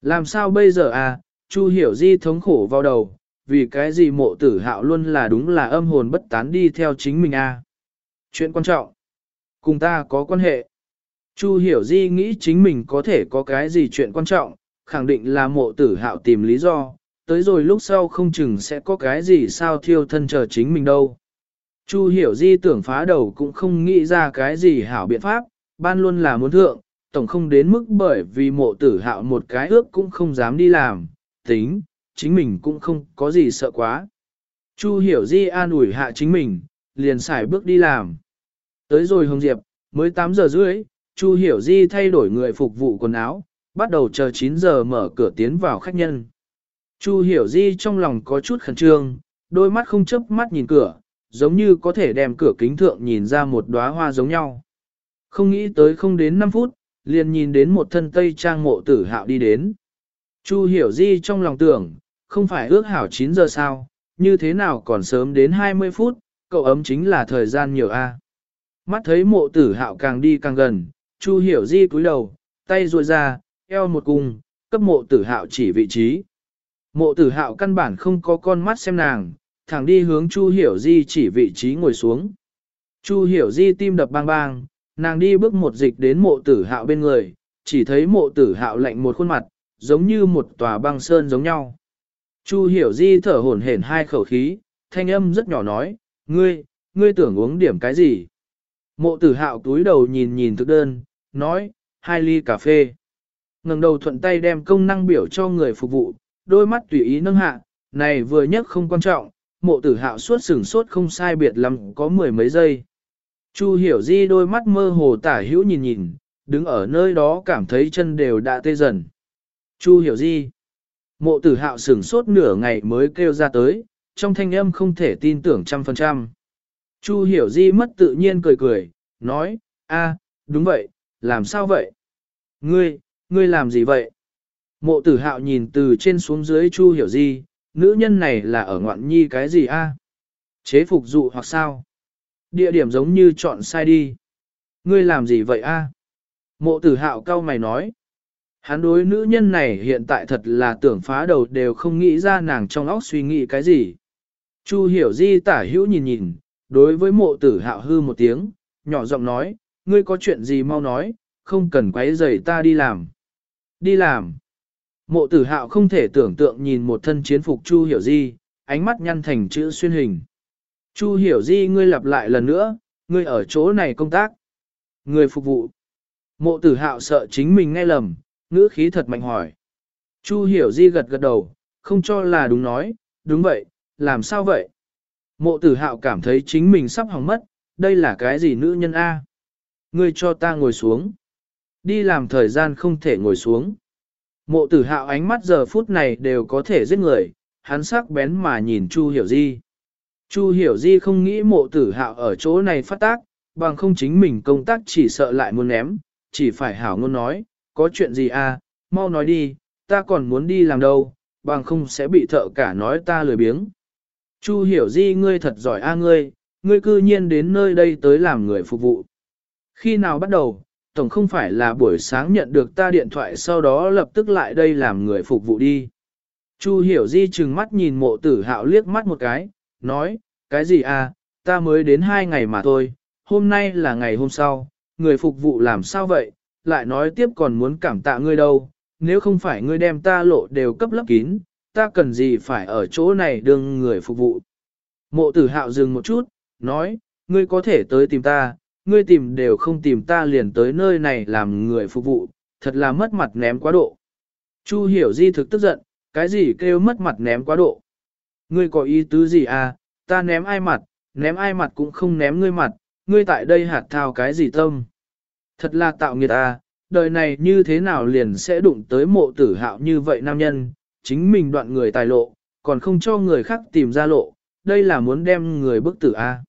Làm sao bây giờ à, Chu hiểu di thống khổ vào đầu, vì cái gì mộ tử hạo luôn là đúng là âm hồn bất tán đi theo chính mình à. Chuyện quan trọng, cùng ta có quan hệ. Chu hiểu di nghĩ chính mình có thể có cái gì chuyện quan trọng, khẳng định là mộ tử hạo tìm lý do, tới rồi lúc sau không chừng sẽ có cái gì sao thiêu thân chờ chính mình đâu. Chu hiểu di tưởng phá đầu cũng không nghĩ ra cái gì hảo biện pháp, ban luôn là muốn thượng, tổng không đến mức bởi vì mộ tử hạo một cái ước cũng không dám đi làm, tính, chính mình cũng không có gì sợ quá. Chu hiểu di an ủi hạ chính mình, liền xài bước đi làm. Tới rồi Hồng Diệp, mới 8 giờ rưỡi, Chu hiểu di thay đổi người phục vụ quần áo, bắt đầu chờ 9 giờ mở cửa tiến vào khách nhân. Chu hiểu di trong lòng có chút khẩn trương, đôi mắt không chớp mắt nhìn cửa, giống như có thể đem cửa kính thượng nhìn ra một đóa hoa giống nhau. Không nghĩ tới không đến 5 phút, liền nhìn đến một thân tây trang mộ tử hạo đi đến. Chu hiểu di trong lòng tưởng, không phải ước hảo 9 giờ sao, như thế nào còn sớm đến 20 phút, cậu ấm chính là thời gian nhiều a. Mắt thấy mộ tử hạo càng đi càng gần, Chu hiểu di cúi đầu, tay ruồi ra, eo một cung, cấp mộ tử hạo chỉ vị trí. Mộ tử hạo căn bản không có con mắt xem nàng, thẳng đi hướng Chu hiểu di chỉ vị trí ngồi xuống. Chu hiểu di tim đập bang bang, nàng đi bước một dịch đến mộ tử hạo bên người, chỉ thấy mộ tử hạo lạnh một khuôn mặt, giống như một tòa băng sơn giống nhau. Chu hiểu di thở hổn hển hai khẩu khí, thanh âm rất nhỏ nói, ngươi, ngươi tưởng uống điểm cái gì? Mộ tử hạo túi đầu nhìn nhìn thực đơn, nói, hai ly cà phê. ngẩng đầu thuận tay đem công năng biểu cho người phục vụ, đôi mắt tùy ý nâng hạ, này vừa nhất không quan trọng, mộ tử hạo suốt sừng sốt không sai biệt lắm có mười mấy giây. Chu hiểu di đôi mắt mơ hồ tả hữu nhìn nhìn, đứng ở nơi đó cảm thấy chân đều đã tê dần. Chu hiểu di. Mộ tử hạo sửng sốt nửa ngày mới kêu ra tới, trong thanh âm không thể tin tưởng trăm phần trăm. Chu hiểu di mất tự nhiên cười cười, nói, a, đúng vậy, làm sao vậy? Ngươi, ngươi làm gì vậy? Mộ tử hạo nhìn từ trên xuống dưới chu hiểu di, nữ nhân này là ở ngoạn nhi cái gì a? Chế phục dụ hoặc sao? Địa điểm giống như chọn sai đi. Ngươi làm gì vậy a? Mộ tử hạo cao mày nói. Hắn đối nữ nhân này hiện tại thật là tưởng phá đầu đều không nghĩ ra nàng trong óc suy nghĩ cái gì. Chu hiểu di tả hữu nhìn nhìn, đối với mộ tử hạo hư một tiếng, nhỏ giọng nói, ngươi có chuyện gì mau nói, không cần quấy rầy ta đi làm. Đi làm. Mộ tử hạo không thể tưởng tượng nhìn một thân chiến phục Chu hiểu di, ánh mắt nhăn thành chữ xuyên hình. Chu hiểu di ngươi lặp lại lần nữa, ngươi ở chỗ này công tác. Người phục vụ. Mộ tử hạo sợ chính mình nghe lầm, ngữ khí thật mạnh hỏi. Chu hiểu di gật gật đầu, không cho là đúng nói, đúng vậy, làm sao vậy? Mộ tử hạo cảm thấy chính mình sắp hỏng mất, đây là cái gì nữ nhân A? Ngươi cho ta ngồi xuống. Đi làm thời gian không thể ngồi xuống. Mộ tử hạo ánh mắt giờ phút này đều có thể giết người, hắn sắc bén mà nhìn Chu hiểu di. Chu hiểu di không nghĩ mộ tử hạo ở chỗ này phát tác, bằng không chính mình công tác chỉ sợ lại muốn ném, chỉ phải hảo ngôn nói, có chuyện gì à, mau nói đi, ta còn muốn đi làm đâu, bằng không sẽ bị thợ cả nói ta lười biếng. Chu hiểu di ngươi thật giỏi a ngươi, ngươi cư nhiên đến nơi đây tới làm người phục vụ. Khi nào bắt đầu, tổng không phải là buổi sáng nhận được ta điện thoại sau đó lập tức lại đây làm người phục vụ đi. Chu hiểu di chừng mắt nhìn mộ tử hạo liếc mắt một cái, nói, cái gì à, ta mới đến hai ngày mà thôi, hôm nay là ngày hôm sau, người phục vụ làm sao vậy, lại nói tiếp còn muốn cảm tạ ngươi đâu, nếu không phải ngươi đem ta lộ đều cấp lấp kín, ta cần gì phải ở chỗ này đương người phục vụ. Mộ tử hạo dừng một chút, nói, ngươi có thể tới tìm ta, ngươi tìm đều không tìm ta liền tới nơi này làm người phục vụ, thật là mất mặt ném quá độ. Chu hiểu di thực tức giận, cái gì kêu mất mặt ném quá độ. Ngươi có ý tứ gì à, ta ném ai mặt, ném ai mặt cũng không ném ngươi mặt, ngươi tại đây hạt thao cái gì tâm. Thật là tạo nghiệt à, đời này như thế nào liền sẽ đụng tới mộ tử hạo như vậy nam nhân, chính mình đoạn người tài lộ, còn không cho người khác tìm ra lộ, đây là muốn đem người bức tử. À.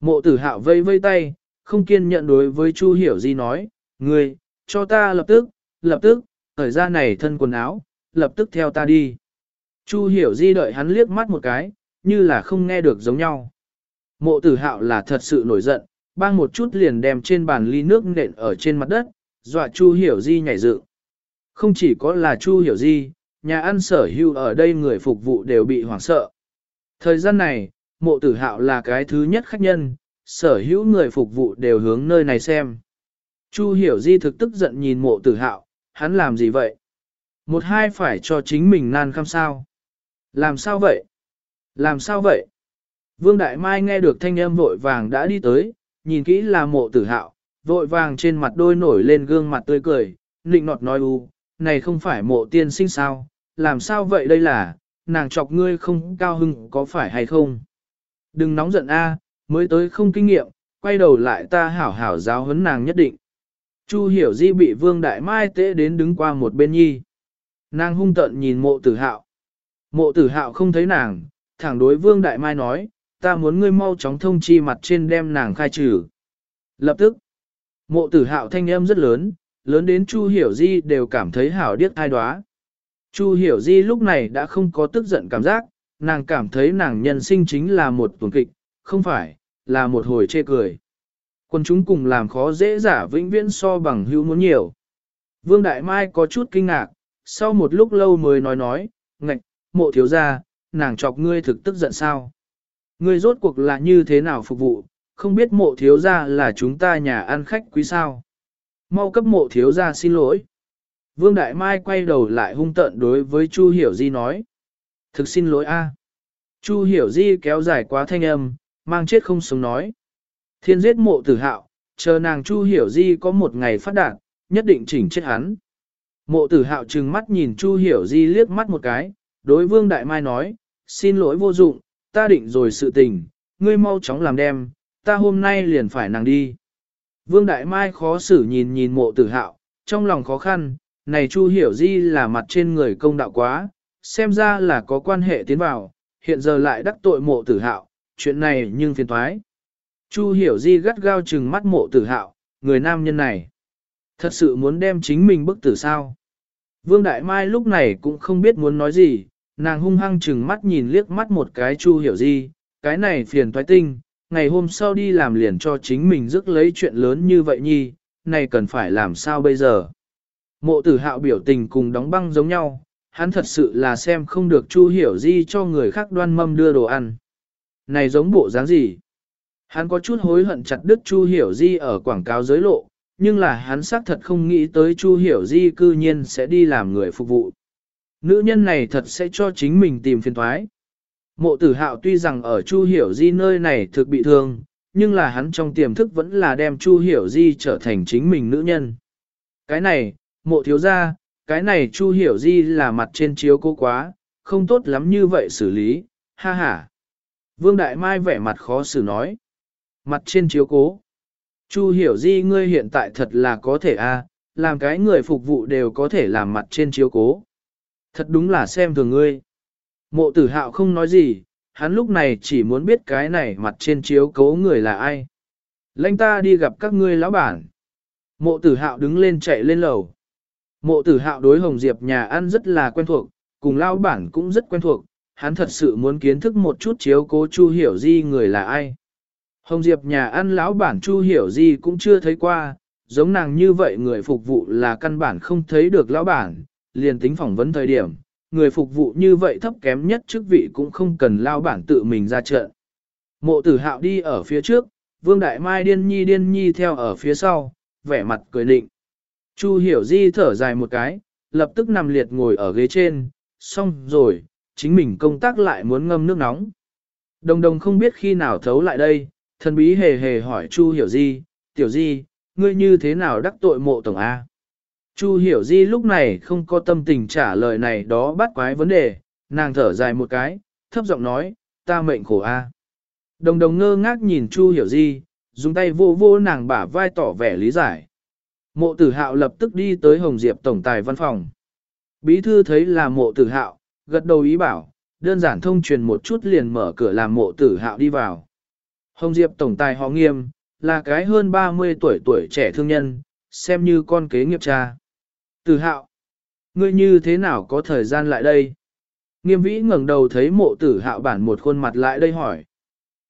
Mộ tử hạo vây vây tay, không kiên nhận đối với Chu Hiểu Di nói, ngươi, cho ta lập tức, lập tức, thời gian này thân quần áo, lập tức theo ta đi. Chu Hiểu Di đợi hắn liếc mắt một cái, như là không nghe được giống nhau. Mộ tử hạo là thật sự nổi giận, bang một chút liền đem trên bàn ly nước nện ở trên mặt đất, dọa Chu Hiểu Di nhảy dựng. Không chỉ có là Chu Hiểu Di, nhà ăn sở hưu ở đây người phục vụ đều bị hoảng sợ. Thời gian này, mộ tử hạo là cái thứ nhất khách nhân, sở hữu người phục vụ đều hướng nơi này xem. Chu Hiểu Di thực tức giận nhìn mộ tử hạo, hắn làm gì vậy? Một hai phải cho chính mình nan khăm sao? Làm sao vậy? Làm sao vậy? Vương Đại Mai nghe được thanh âm vội vàng đã đi tới, nhìn kỹ là mộ tử hạo, vội vàng trên mặt đôi nổi lên gương mặt tươi cười, nịnh nọt nói u, này không phải mộ tiên sinh sao, làm sao vậy đây là, nàng chọc ngươi không cao hưng có phải hay không? Đừng nóng giận a, mới tới không kinh nghiệm, quay đầu lại ta hảo hảo giáo huấn nàng nhất định. Chu hiểu di bị vương đại mai tế đến đứng qua một bên nhi. Nàng hung tận nhìn mộ tử hạo. Mộ tử hạo không thấy nàng, thẳng đối vương đại mai nói, ta muốn ngươi mau chóng thông chi mặt trên đem nàng khai trừ. Lập tức, mộ tử hạo thanh âm rất lớn, lớn đến chu hiểu di đều cảm thấy hảo điếc thai đoá. Chu hiểu di lúc này đã không có tức giận cảm giác, nàng cảm thấy nàng nhân sinh chính là một tuần kịch, không phải, là một hồi chê cười. Quân chúng cùng làm khó dễ giả vĩnh viễn so bằng hữu muốn nhiều. Vương Đại Mai có chút kinh ngạc, sau một lúc lâu mới nói nói, ngạch, mộ thiếu gia, nàng chọc ngươi thực tức giận sao. Ngươi rốt cuộc là như thế nào phục vụ, không biết mộ thiếu gia là chúng ta nhà ăn khách quý sao. Mau cấp mộ thiếu gia xin lỗi. Vương Đại Mai quay đầu lại hung tợn đối với Chu Hiểu Di nói. Thực xin lỗi a. Chu Hiểu Di kéo dài quá thanh âm, mang chết không sống nói. Thiên giết mộ tử hạo, chờ nàng Chu Hiểu Di có một ngày phát đạt, nhất định chỉnh chết hắn. Mộ tử hạo trừng mắt nhìn Chu Hiểu Di liếc mắt một cái, đối Vương Đại Mai nói, xin lỗi vô dụng, ta định rồi sự tình, ngươi mau chóng làm đem, ta hôm nay liền phải nàng đi. Vương Đại Mai khó xử nhìn nhìn mộ tử hạo, trong lòng khó khăn, này Chu Hiểu Di là mặt trên người công đạo quá, xem ra là có quan hệ tiến vào, hiện giờ lại đắc tội mộ tử hạo, chuyện này nhưng phiền thoái. Chu Hiểu Di gắt gao chừng mắt mộ tử hạo, người nam nhân này. Thật sự muốn đem chính mình bức tử sao? Vương Đại Mai lúc này cũng không biết muốn nói gì, nàng hung hăng chừng mắt nhìn liếc mắt một cái Chu Hiểu Di, cái này phiền toái tinh, ngày hôm sau đi làm liền cho chính mình rước lấy chuyện lớn như vậy nhi, này cần phải làm sao bây giờ? Mộ tử hạo biểu tình cùng đóng băng giống nhau, hắn thật sự là xem không được Chu Hiểu Di cho người khác đoan mâm đưa đồ ăn. Này giống bộ dáng gì? Hắn có chút hối hận chặt đứt Chu Hiểu Di ở quảng cáo giới lộ, nhưng là hắn xác thật không nghĩ tới Chu Hiểu Di cư nhiên sẽ đi làm người phục vụ. Nữ nhân này thật sẽ cho chính mình tìm phiền thoái. Mộ tử hạo tuy rằng ở Chu Hiểu Di nơi này thực bị thương, nhưng là hắn trong tiềm thức vẫn là đem Chu Hiểu Di trở thành chính mình nữ nhân. Cái này, mộ thiếu gia, cái này Chu Hiểu Di là mặt trên chiếu cố quá, không tốt lắm như vậy xử lý, ha ha. Vương Đại Mai vẻ mặt khó xử nói. Mặt trên chiếu cố. Chu Hiểu Di ngươi hiện tại thật là có thể a, làm cái người phục vụ đều có thể làm mặt trên chiếu cố. Thật đúng là xem thường ngươi. Mộ tử hạo không nói gì, hắn lúc này chỉ muốn biết cái này mặt trên chiếu cố người là ai. Lênh ta đi gặp các ngươi lão bản. Mộ tử hạo đứng lên chạy lên lầu. Mộ tử hạo đối Hồng Diệp nhà ăn rất là quen thuộc, cùng lão bản cũng rất quen thuộc, hắn thật sự muốn kiến thức một chút chiếu cố Chu Hiểu Di người là ai. Hồng Diệp nhà ăn lão bản Chu Hiểu Di cũng chưa thấy qua, giống nàng như vậy người phục vụ là căn bản không thấy được lão bản, liền tính phỏng vấn thời điểm, người phục vụ như vậy thấp kém nhất chức vị cũng không cần lao bản tự mình ra trận. Mộ tử hạo đi ở phía trước, Vương Đại Mai điên nhi điên nhi theo ở phía sau, vẻ mặt cười định. Chu Hiểu Di thở dài một cái, lập tức nằm liệt ngồi ở ghế trên, xong rồi, chính mình công tác lại muốn ngâm nước nóng. Đồng đồng không biết khi nào thấu lại đây, thần bí hề hề hỏi Chu Hiểu Di, Tiểu Di, ngươi như thế nào đắc tội mộ tổng A? Chu Hiểu Di lúc này không có tâm tình trả lời này đó bắt quái vấn đề, nàng thở dài một cái, thấp giọng nói, ta mệnh khổ A. Đồng đồng ngơ ngác nhìn Chu Hiểu Di, dùng tay vô vô nàng bả vai tỏ vẻ lý giải. Mộ tử hạo lập tức đi tới Hồng Diệp Tổng Tài văn phòng. Bí thư thấy là mộ tử hạo, gật đầu ý bảo, đơn giản thông truyền một chút liền mở cửa làm mộ tử hạo đi vào. Hồng Diệp tổng tài họ nghiêm, là cái hơn 30 tuổi tuổi trẻ thương nhân, xem như con kế nghiệp cha. Từ hạo, ngươi như thế nào có thời gian lại đây? Nghiêm vĩ ngẩng đầu thấy mộ tử hạo bản một khuôn mặt lại đây hỏi.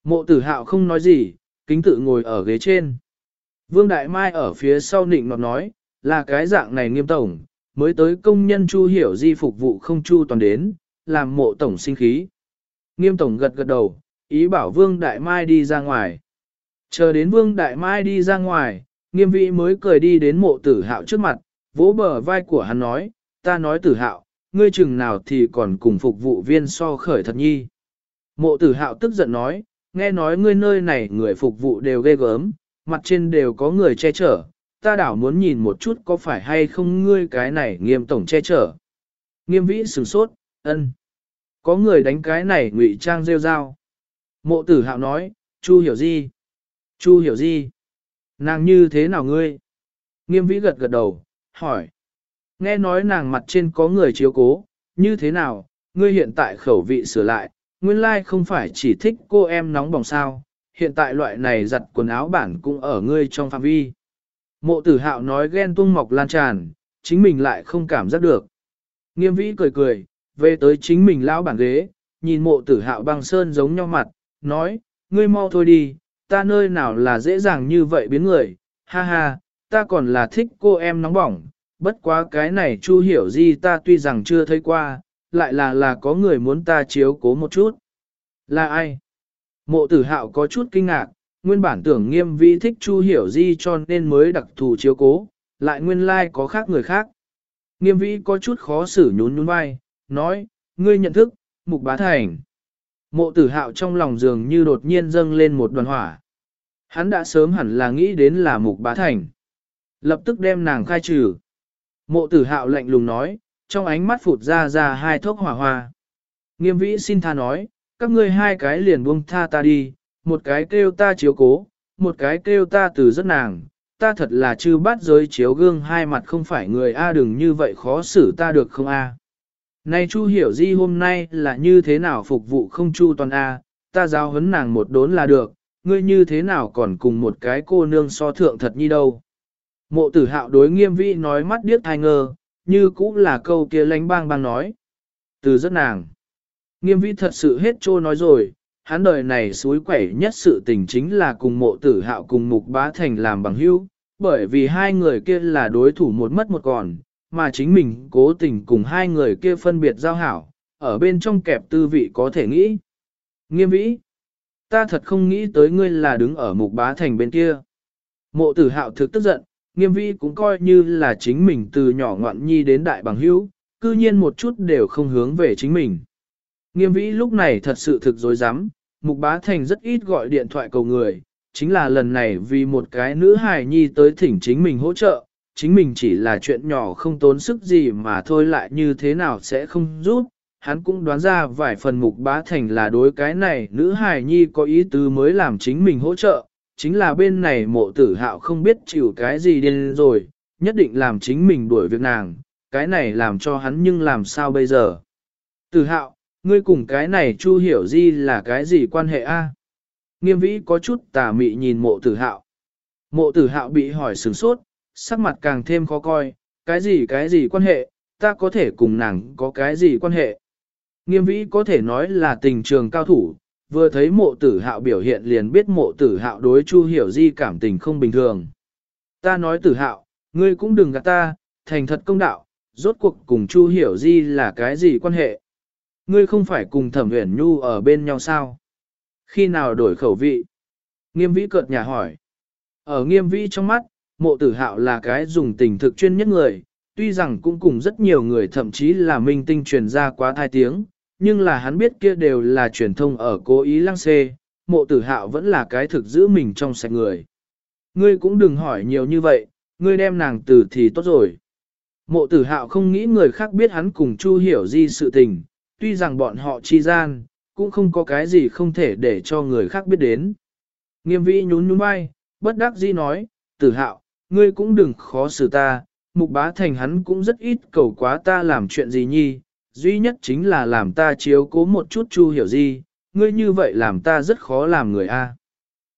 Mộ tử hạo không nói gì, kính tự ngồi ở ghế trên. Vương Đại Mai ở phía sau nịnh nọt nói, là cái dạng này nghiêm tổng, mới tới công nhân chu hiểu di phục vụ không chu toàn đến, làm mộ tổng sinh khí. Nghiêm tổng gật gật đầu, ý bảo Vương Đại Mai đi ra ngoài. Chờ đến Vương Đại Mai đi ra ngoài, nghiêm vĩ mới cười đi đến mộ tử hạo trước mặt, vỗ bờ vai của hắn nói, ta nói tử hạo, ngươi chừng nào thì còn cùng phục vụ viên so khởi thật nhi. Mộ tử hạo tức giận nói, nghe nói ngươi nơi này người phục vụ đều ghê gớm, mặt trên đều có người che chở, ta đảo muốn nhìn một chút có phải hay không ngươi cái này nghiêm tổng che chở. Nghiêm vĩ sửng sốt, ân. Có người đánh cái này ngụy trang rêu rao. Mộ tử hạo nói, Chu hiểu gì? Chu hiểu gì? Nàng như thế nào ngươi? Nghiêm vĩ gật gật đầu, hỏi. Nghe nói nàng mặt trên có người chiếu cố, như thế nào, ngươi hiện tại khẩu vị sửa lại, nguyên lai like không phải chỉ thích cô em nóng bỏng sao, hiện tại loại này giặt quần áo bản cũng ở ngươi trong phạm vi. Mộ tử hạo nói ghen tuông mọc lan tràn, chính mình lại không cảm giác được. Nghiêm vĩ cười cười, về tới chính mình lão bản ghế, nhìn mộ tử hạo băng sơn giống nhau mặt, nói, ngươi mau thôi đi, ta nơi nào là dễ dàng như vậy biến người, ha ha, ta còn là thích cô em nóng bỏng, bất quá cái này chu hiểu gì ta tuy rằng chưa thấy qua, lại là là có người muốn ta chiếu cố một chút. Là ai? Mộ tử hạo có chút kinh ngạc, nguyên bản tưởng nghiêm vi thích chu hiểu di cho nên mới đặc thù chiếu cố, lại nguyên lai like có khác người khác. Nghiêm vĩ có chút khó xử nhún nhún vai, nói, ngươi nhận thức, mục bá thành. Mộ tử hạo trong lòng dường như đột nhiên dâng lên một đoàn hỏa. Hắn đã sớm hẳn là nghĩ đến là mục bá thành. Lập tức đem nàng khai trừ. Mộ tử hạo lạnh lùng nói, trong ánh mắt phụt ra ra hai thốc hỏa hoa. Nghiêm vĩ xin tha nói, các ngươi hai cái liền buông tha ta đi, một cái kêu ta chiếu cố, một cái kêu ta từ rất nàng, ta thật là chư bắt giới chiếu gương hai mặt không phải người A đừng như vậy khó xử ta được không A. Này Chu hiểu di hôm nay là như thế nào phục vụ không chu toàn A, ta giáo huấn nàng một đốn là được, ngươi như thế nào còn cùng một cái cô nương so thượng thật như đâu. Mộ tử hạo đối nghiêm vĩ nói mắt điếc thai ngơ, như cũng là câu kia lánh bang bang nói. Từ rất nàng. Nghiêm vĩ thật sự hết trô nói rồi, hắn đời này suối quẩy nhất sự tình chính là cùng mộ tử hạo cùng mục bá thành làm bằng hữu, bởi vì hai người kia là đối thủ một mất một còn, mà chính mình cố tình cùng hai người kia phân biệt giao hảo, ở bên trong kẹp tư vị có thể nghĩ. Nghiêm vĩ, ta thật không nghĩ tới ngươi là đứng ở mục bá thành bên kia. Mộ tử hạo thực tức giận, nghiêm vĩ cũng coi như là chính mình từ nhỏ ngoạn nhi đến đại bằng hữu, cư nhiên một chút đều không hướng về chính mình. Nghiêm vĩ lúc này thật sự thực dối rắm Mục Bá Thành rất ít gọi điện thoại cầu người, chính là lần này vì một cái nữ hài nhi tới thỉnh chính mình hỗ trợ, chính mình chỉ là chuyện nhỏ không tốn sức gì mà thôi lại như thế nào sẽ không giúp. Hắn cũng đoán ra vài phần Mục Bá Thành là đối cái này nữ hài nhi có ý tứ mới làm chính mình hỗ trợ, chính là bên này mộ tử hạo không biết chịu cái gì điên rồi, nhất định làm chính mình đuổi việc nàng, cái này làm cho hắn nhưng làm sao bây giờ. Tử hạo, ngươi cùng cái này Chu Hiểu Di là cái gì quan hệ a? Nghiêm vĩ có chút tà mị nhìn mộ tử hạo. Mộ tử hạo bị hỏi sửng sốt, sắc mặt càng thêm khó coi, cái gì cái gì quan hệ, ta có thể cùng nàng có cái gì quan hệ. Nghiêm vĩ có thể nói là tình trường cao thủ, vừa thấy mộ tử hạo biểu hiện liền biết mộ tử hạo đối Chu Hiểu Di cảm tình không bình thường. Ta nói tử hạo, ngươi cũng đừng gạt ta, thành thật công đạo, rốt cuộc cùng Chu Hiểu Di là cái gì quan hệ. Ngươi không phải cùng thẩm uyển nhu ở bên nhau sao? Khi nào đổi khẩu vị? Nghiêm vĩ cợt nhà hỏi. Ở nghiêm vĩ trong mắt, mộ tử hạo là cái dùng tình thực chuyên nhất người, tuy rằng cũng cùng rất nhiều người thậm chí là minh tinh truyền ra quá thai tiếng, nhưng là hắn biết kia đều là truyền thông ở cố ý lăng xê, mộ tử hạo vẫn là cái thực giữ mình trong sạch người. Ngươi cũng đừng hỏi nhiều như vậy, ngươi đem nàng từ thì tốt rồi. Mộ tử hạo không nghĩ người khác biết hắn cùng Chu hiểu di sự tình, tuy rằng bọn họ chi gian, cũng không có cái gì không thể để cho người khác biết đến. Nghiêm vĩ nhún nhún vai, bất đắc dĩ nói, tử hạo, ngươi cũng đừng khó xử ta, mục bá thành hắn cũng rất ít cầu quá ta làm chuyện gì nhi, duy nhất chính là làm ta chiếu cố một chút chu hiểu gì, ngươi như vậy làm ta rất khó làm người a.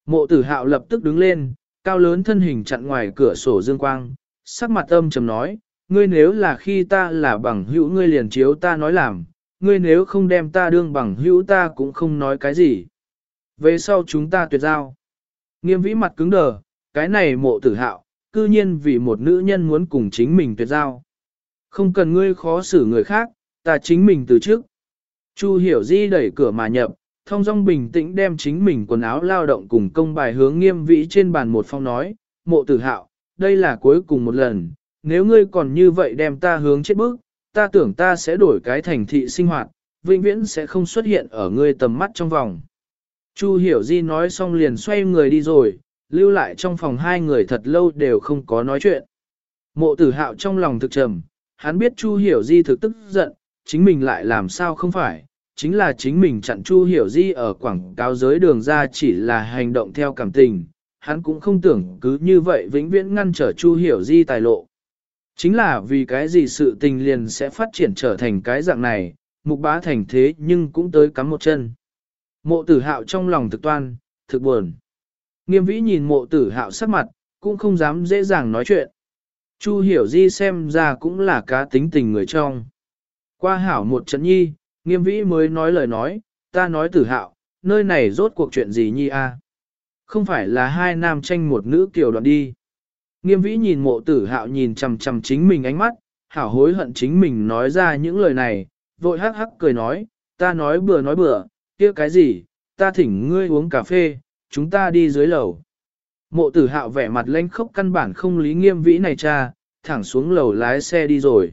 Mộ tử hạo lập tức đứng lên, cao lớn thân hình chặn ngoài cửa sổ dương quang, sắc mặt âm trầm nói, ngươi nếu là khi ta là bằng hữu ngươi liền chiếu ta nói làm, ngươi nếu không đem ta đương bằng hữu ta cũng không nói cái gì. Về sau chúng ta tuyệt giao. Nghiêm vĩ mặt cứng đờ, cái này mộ tử hạo, cư nhiên vì một nữ nhân muốn cùng chính mình tuyệt giao. Không cần ngươi khó xử người khác, ta chính mình từ trước. Chu hiểu di đẩy cửa mà nhập, thông dong bình tĩnh đem chính mình quần áo lao động cùng công bài hướng nghiêm vĩ trên bàn một phong nói, mộ tử hạo, đây là cuối cùng một lần, nếu ngươi còn như vậy đem ta hướng chết bước, ta tưởng ta sẽ đổi cái thành thị sinh hoạt, vĩnh viễn sẽ không xuất hiện ở ngươi tầm mắt trong vòng. Chu Hiểu Di nói xong liền xoay người đi rồi, lưu lại trong phòng hai người thật lâu đều không có nói chuyện. Mộ tử hạo trong lòng thực trầm, hắn biết Chu Hiểu Di thực tức giận, chính mình lại làm sao không phải, chính là chính mình chặn Chu Hiểu Di ở quảng cáo giới đường ra chỉ là hành động theo cảm tình, hắn cũng không tưởng cứ như vậy vĩnh viễn ngăn trở Chu Hiểu Di tài lộ. Chính là vì cái gì sự tình liền sẽ phát triển trở thành cái dạng này, mục bá thành thế nhưng cũng tới cắm một chân. Mộ tử hạo trong lòng thực toan, thực buồn. Nghiêm vĩ nhìn mộ tử hạo sắc mặt, cũng không dám dễ dàng nói chuyện. Chu hiểu di xem ra cũng là cá tính tình người trong. Qua hảo một trận nhi, nghiêm vĩ mới nói lời nói, ta nói tử hạo, nơi này rốt cuộc chuyện gì nhi a? À? Không phải là hai nam tranh một nữ kiểu đoạn đi. Nghiêm vĩ nhìn mộ tử hạo nhìn chằm chằm chính mình ánh mắt, hảo hối hận chính mình nói ra những lời này, vội hắc hắc cười nói, ta nói bừa nói bừa, kia cái gì, ta thỉnh ngươi uống cà phê, chúng ta đi dưới lầu. Mộ tử hạo vẻ mặt lênh khốc căn bản không lý nghiêm vĩ này cha, thẳng xuống lầu lái xe đi rồi.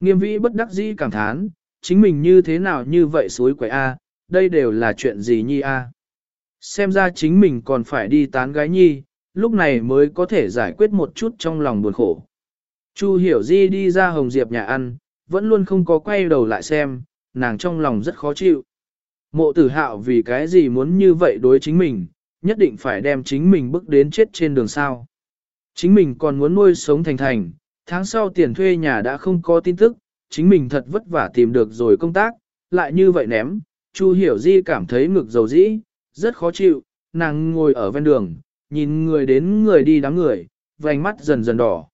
Nghiêm vĩ bất đắc dĩ cảm thán, chính mình như thế nào như vậy suối quậy A, đây đều là chuyện gì nhi A. Xem ra chính mình còn phải đi tán gái nhi, lúc này mới có thể giải quyết một chút trong lòng buồn khổ. Chu hiểu di đi ra Hồng Diệp nhà ăn, vẫn luôn không có quay đầu lại xem, nàng trong lòng rất khó chịu. Mộ tử hạo vì cái gì muốn như vậy đối chính mình, nhất định phải đem chính mình bước đến chết trên đường sao. Chính mình còn muốn nuôi sống thành thành, tháng sau tiền thuê nhà đã không có tin tức, chính mình thật vất vả tìm được rồi công tác, lại như vậy ném, Chu Hiểu Di cảm thấy ngực dầu dĩ, rất khó chịu, nàng ngồi ở ven đường, nhìn người đến người đi đám người, vành mắt dần dần đỏ.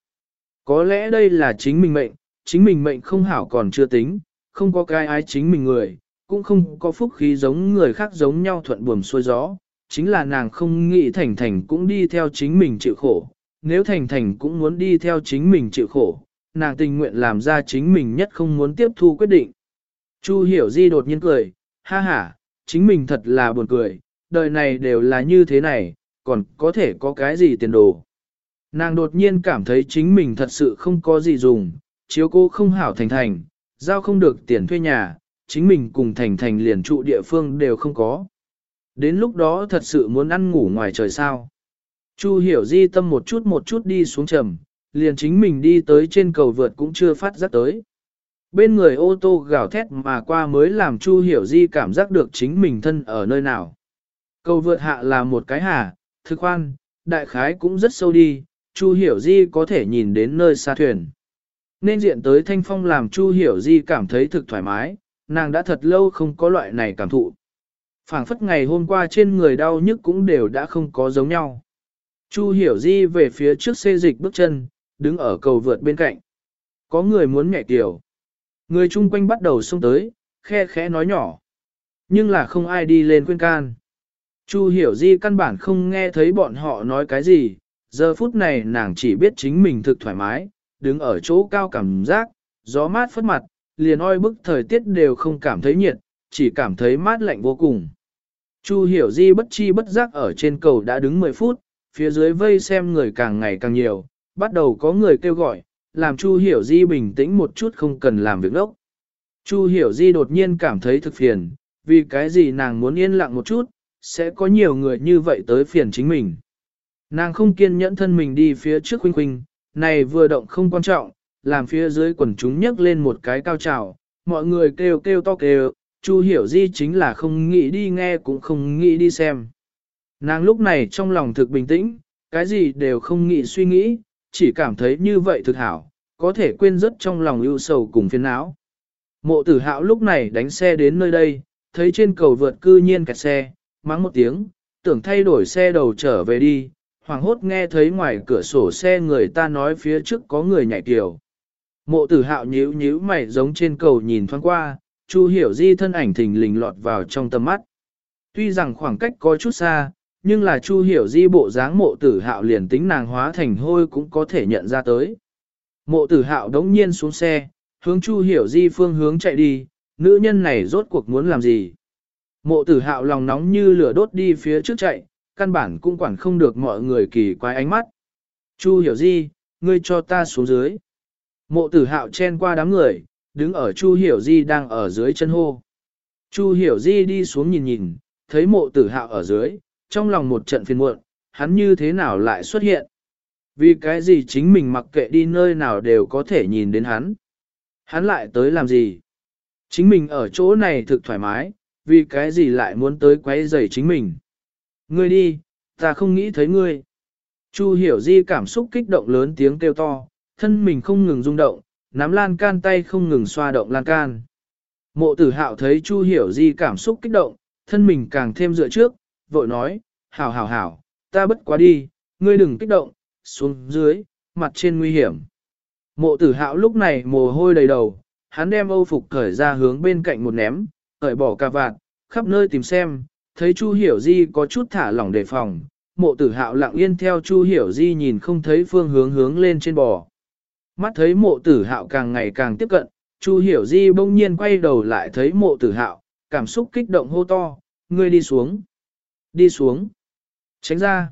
Có lẽ đây là chính mình mệnh, chính mình mệnh không hảo còn chưa tính, không có cái ái chính mình người, cũng không có phúc khí giống người khác giống nhau thuận buồm xuôi gió, chính là nàng không nghĩ Thành Thành cũng đi theo chính mình chịu khổ, nếu Thành Thành cũng muốn đi theo chính mình chịu khổ, nàng tình nguyện làm ra chính mình nhất không muốn tiếp thu quyết định. Chu Hiểu Di đột nhiên cười, ha ha, chính mình thật là buồn cười, đời này đều là như thế này, còn có thể có cái gì tiền đồ. Nàng đột nhiên cảm thấy chính mình thật sự không có gì dùng, chiếu cô không hảo thành thành, giao không được tiền thuê nhà, chính mình cùng thành thành liền trụ địa phương đều không có. Đến lúc đó thật sự muốn ăn ngủ ngoài trời sao. Chu hiểu di tâm một chút một chút đi xuống trầm, liền chính mình đi tới trên cầu vượt cũng chưa phát giác tới. Bên người ô tô gào thét mà qua mới làm Chu hiểu di cảm giác được chính mình thân ở nơi nào. Cầu vượt hạ là một cái hà, thực khoan, đại khái cũng rất sâu đi, Chu hiểu di có thể nhìn đến nơi xa thuyền. Nên diện tới thanh phong làm Chu hiểu di cảm thấy thực thoải mái, nàng đã thật lâu không có loại này cảm thụ phảng phất ngày hôm qua trên người đau nhức cũng đều đã không có giống nhau. Chu hiểu di về phía trước xê dịch bước chân, đứng ở cầu vượt bên cạnh. Có người muốn nhảy tiểu. Người chung quanh bắt đầu xông tới, khe khẽ nói nhỏ. Nhưng là không ai đi lên khuyên can. Chu hiểu di căn bản không nghe thấy bọn họ nói cái gì, giờ phút này nàng chỉ biết chính mình thực thoải mái, đứng ở chỗ cao cảm giác, gió mát phất mặt, liền oi bức thời tiết đều không cảm thấy nhiệt, chỉ cảm thấy mát lạnh vô cùng. Chu hiểu di bất chi bất giác ở trên cầu đã đứng 10 phút, phía dưới vây xem người càng ngày càng nhiều, bắt đầu có người kêu gọi, làm Chu hiểu di bình tĩnh một chút không cần làm việc đốc. Chu hiểu di đột nhiên cảm thấy thực phiền, vì cái gì nàng muốn yên lặng một chút, sẽ có nhiều người như vậy tới phiền chính mình. Nàng không kiên nhẫn thân mình đi phía trước khuynh khuynh, này vừa động không quan trọng, làm phía dưới quần chúng nhấc lên một cái cao trào, mọi người kêu kêu to kêu, Chu hiểu di chính là không nghĩ đi nghe cũng không nghĩ đi xem. Nàng lúc này trong lòng thực bình tĩnh, cái gì đều không nghĩ suy nghĩ, chỉ cảm thấy như vậy thực hảo, có thể quên rất trong lòng ưu sầu cùng phiền não. Mộ tử hạo lúc này đánh xe đến nơi đây, thấy trên cầu vượt cư nhiên kẹt xe, mắng một tiếng, tưởng thay đổi xe đầu trở về đi, hoàng hốt nghe thấy ngoài cửa sổ xe người ta nói phía trước có người nhảy kiều. Mộ tử hạo nhíu nhíu mày giống trên cầu nhìn thoáng qua, Chu hiểu di thân ảnh thình lình lọt vào trong tầm mắt. Tuy rằng khoảng cách có chút xa, nhưng là Chu hiểu di bộ dáng mộ tử hạo liền tính nàng hóa thành hôi cũng có thể nhận ra tới. Mộ tử hạo đống nhiên xuống xe, hướng Chu hiểu di phương hướng chạy đi, nữ nhân này rốt cuộc muốn làm gì. Mộ tử hạo lòng nóng như lửa đốt đi phía trước chạy, căn bản cũng quản không được mọi người kỳ quái ánh mắt. Chu hiểu di, ngươi cho ta xuống dưới. Mộ tử hạo chen qua đám người, đứng ở Chu Hiểu Di đang ở dưới chân hô. Chu Hiểu Di đi xuống nhìn nhìn, thấy mộ tử hạo ở dưới, trong lòng một trận phiền muộn, hắn như thế nào lại xuất hiện. Vì cái gì chính mình mặc kệ đi nơi nào đều có thể nhìn đến hắn. Hắn lại tới làm gì? Chính mình ở chỗ này thực thoải mái, vì cái gì lại muốn tới quấy rầy chính mình. Ngươi đi, ta không nghĩ thấy ngươi. Chu hiểu di cảm xúc kích động lớn tiếng kêu to, thân mình không ngừng rung động, nắm lan can tay không ngừng xoa động lan can. Mộ tử hạo thấy Chu hiểu di cảm xúc kích động, thân mình càng thêm dựa trước, vội nói, hảo hảo hảo, ta bất quá đi, ngươi đừng kích động, xuống dưới, mặt trên nguy hiểm. Mộ tử hạo lúc này mồ hôi đầy đầu, hắn đem âu phục cởi ra hướng bên cạnh một ném, cởi bỏ cà vạt, khắp nơi tìm xem, thấy Chu Hiểu Di có chút thả lỏng đề phòng, mộ tử hạo lặng yên theo Chu Hiểu Di nhìn không thấy phương hướng hướng lên trên bò. Mắt thấy mộ tử hạo càng ngày càng tiếp cận, Chu Hiểu Di bỗng nhiên quay đầu lại thấy mộ tử hạo, cảm xúc kích động hô to, ngươi đi xuống, đi xuống, tránh ra.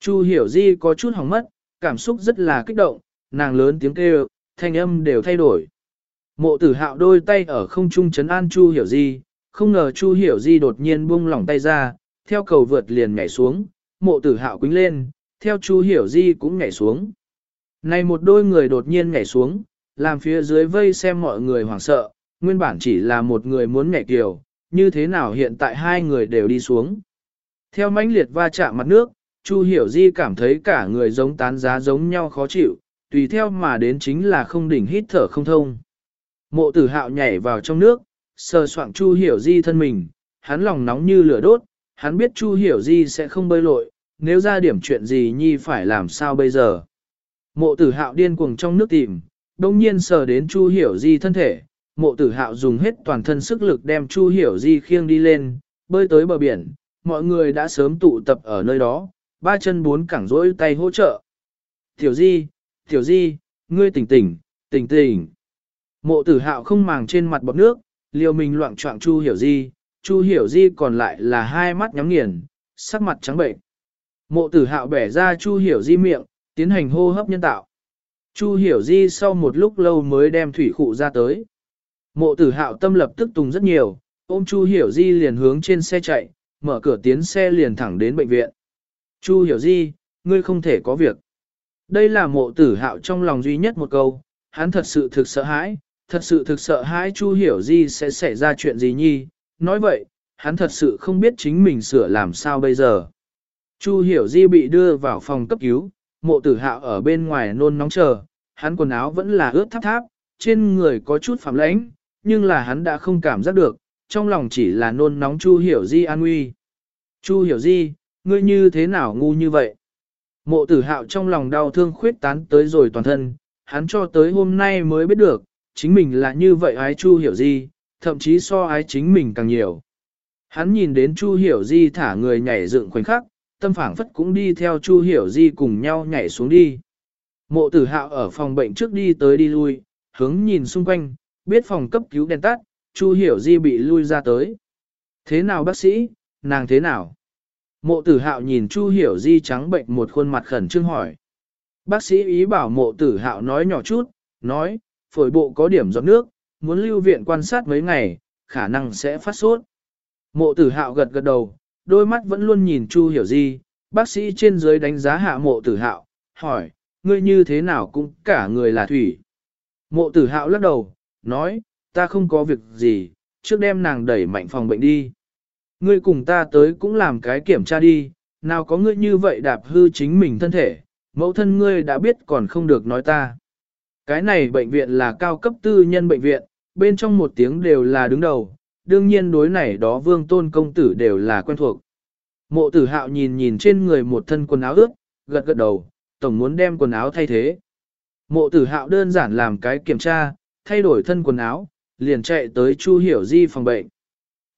Chu Hiểu Di có chút hỏng mất, cảm xúc rất là kích động, nàng lớn tiếng kêu, thanh âm đều thay đổi. Mộ tử hạo đôi tay ở không trung chấn an Chu Hiểu Di, không ngờ Chu Hiểu Di đột nhiên buông lỏng tay ra, theo cầu vượt liền nhảy xuống, mộ tử hạo quính lên, theo Chu Hiểu Di cũng nhảy xuống. Này một đôi người đột nhiên nhảy xuống, làm phía dưới vây xem mọi người hoảng sợ, nguyên bản chỉ là một người muốn nhảy kiều, như thế nào hiện tại hai người đều đi xuống. Theo mãnh liệt va chạm mặt nước, Chu Hiểu Di cảm thấy cả người giống tán giá giống nhau khó chịu, tùy theo mà đến chính là không đỉnh hít thở không thông. Mộ tử hạo nhảy vào trong nước, sờ soạng Chu Hiểu Di thân mình, hắn lòng nóng như lửa đốt, hắn biết Chu Hiểu Di sẽ không bơi lội, nếu ra điểm chuyện gì nhi phải làm sao bây giờ. Mộ tử hạo điên cuồng trong nước tìm, đông nhiên sờ đến Chu Hiểu Di thân thể, mộ tử hạo dùng hết toàn thân sức lực đem Chu Hiểu Di khiêng đi lên, bơi tới bờ biển, mọi người đã sớm tụ tập ở nơi đó, ba chân bốn cẳng rỗi tay hỗ trợ. Tiểu Di, Tiểu Di, ngươi tỉnh tỉnh, tỉnh tỉnh. Mộ tử hạo không màng trên mặt bọt nước, liều mình loạn trọng Chu Hiểu Di, Chu Hiểu Di còn lại là hai mắt nhắm nghiền, sắc mặt trắng bệnh. Mộ tử hạo bẻ ra Chu Hiểu Di miệng, tiến hành hô hấp nhân tạo. Chu Hiểu Di sau một lúc lâu mới đem thủy khụ ra tới. Mộ tử hạo tâm lập tức tùng rất nhiều, ôm Chu Hiểu Di liền hướng trên xe chạy, mở cửa tiến xe liền thẳng đến bệnh viện. Chu Hiểu Di, ngươi không thể có việc. Đây là mộ tử hạo trong lòng duy nhất một câu, hắn thật sự thực sợ hãi, thật sự thực sợ hãi Chu Hiểu Di sẽ xảy ra chuyện gì nhi, nói vậy, hắn thật sự không biết chính mình sửa làm sao bây giờ. Chu Hiểu Di bị đưa vào phòng cấp cứu, mộ tử hạo ở bên ngoài nôn nóng chờ, hắn quần áo vẫn là ướt tháp tháp, trên người có chút phạm lãnh, nhưng là hắn đã không cảm giác được, trong lòng chỉ là nôn nóng Chu Hiểu Di an nguy. Chu Hiểu Di, ngươi như thế nào ngu như vậy? Mộ tử hạo trong lòng đau thương khuyết tán tới rồi toàn thân, hắn cho tới hôm nay mới biết được, chính mình là như vậy ái Chu Hiểu Di, thậm chí so ái chính mình càng nhiều. Hắn nhìn đến Chu Hiểu Di thả người nhảy dựng khoảnh khắc, tâm phảng phất cũng đi theo Chu Hiểu Di cùng nhau nhảy xuống đi. Mộ tử hạo ở phòng bệnh trước đi tới đi lui, hướng nhìn xung quanh, biết phòng cấp cứu đèn tắt, Chu Hiểu Di bị lui ra tới. Thế nào bác sĩ, nàng thế nào? Mộ tử hạo nhìn Chu Hiểu Di trắng bệnh một khuôn mặt khẩn trương hỏi. Bác sĩ ý bảo mộ tử hạo nói nhỏ chút, nói, phổi bộ có điểm giọt nước, muốn lưu viện quan sát mấy ngày, khả năng sẽ phát sốt. Mộ tử hạo gật gật đầu, đôi mắt vẫn luôn nhìn Chu Hiểu Di, bác sĩ trên dưới đánh giá hạ mộ tử hạo, hỏi, ngươi như thế nào cũng cả người là thủy. Mộ tử hạo lắc đầu, nói, ta không có việc gì, trước đem nàng đẩy mạnh phòng bệnh đi. Ngươi cùng ta tới cũng làm cái kiểm tra đi, nào có ngươi như vậy đạp hư chính mình thân thể, mẫu thân ngươi đã biết còn không được nói ta. Cái này bệnh viện là cao cấp tư nhân bệnh viện, bên trong một tiếng đều là đứng đầu, đương nhiên đối này đó vương tôn công tử đều là quen thuộc. Mộ tử hạo nhìn nhìn trên người một thân quần áo ướt, gật gật đầu, tổng muốn đem quần áo thay thế. Mộ tử hạo đơn giản làm cái kiểm tra, thay đổi thân quần áo, liền chạy tới Chu Hiểu Di phòng bệnh.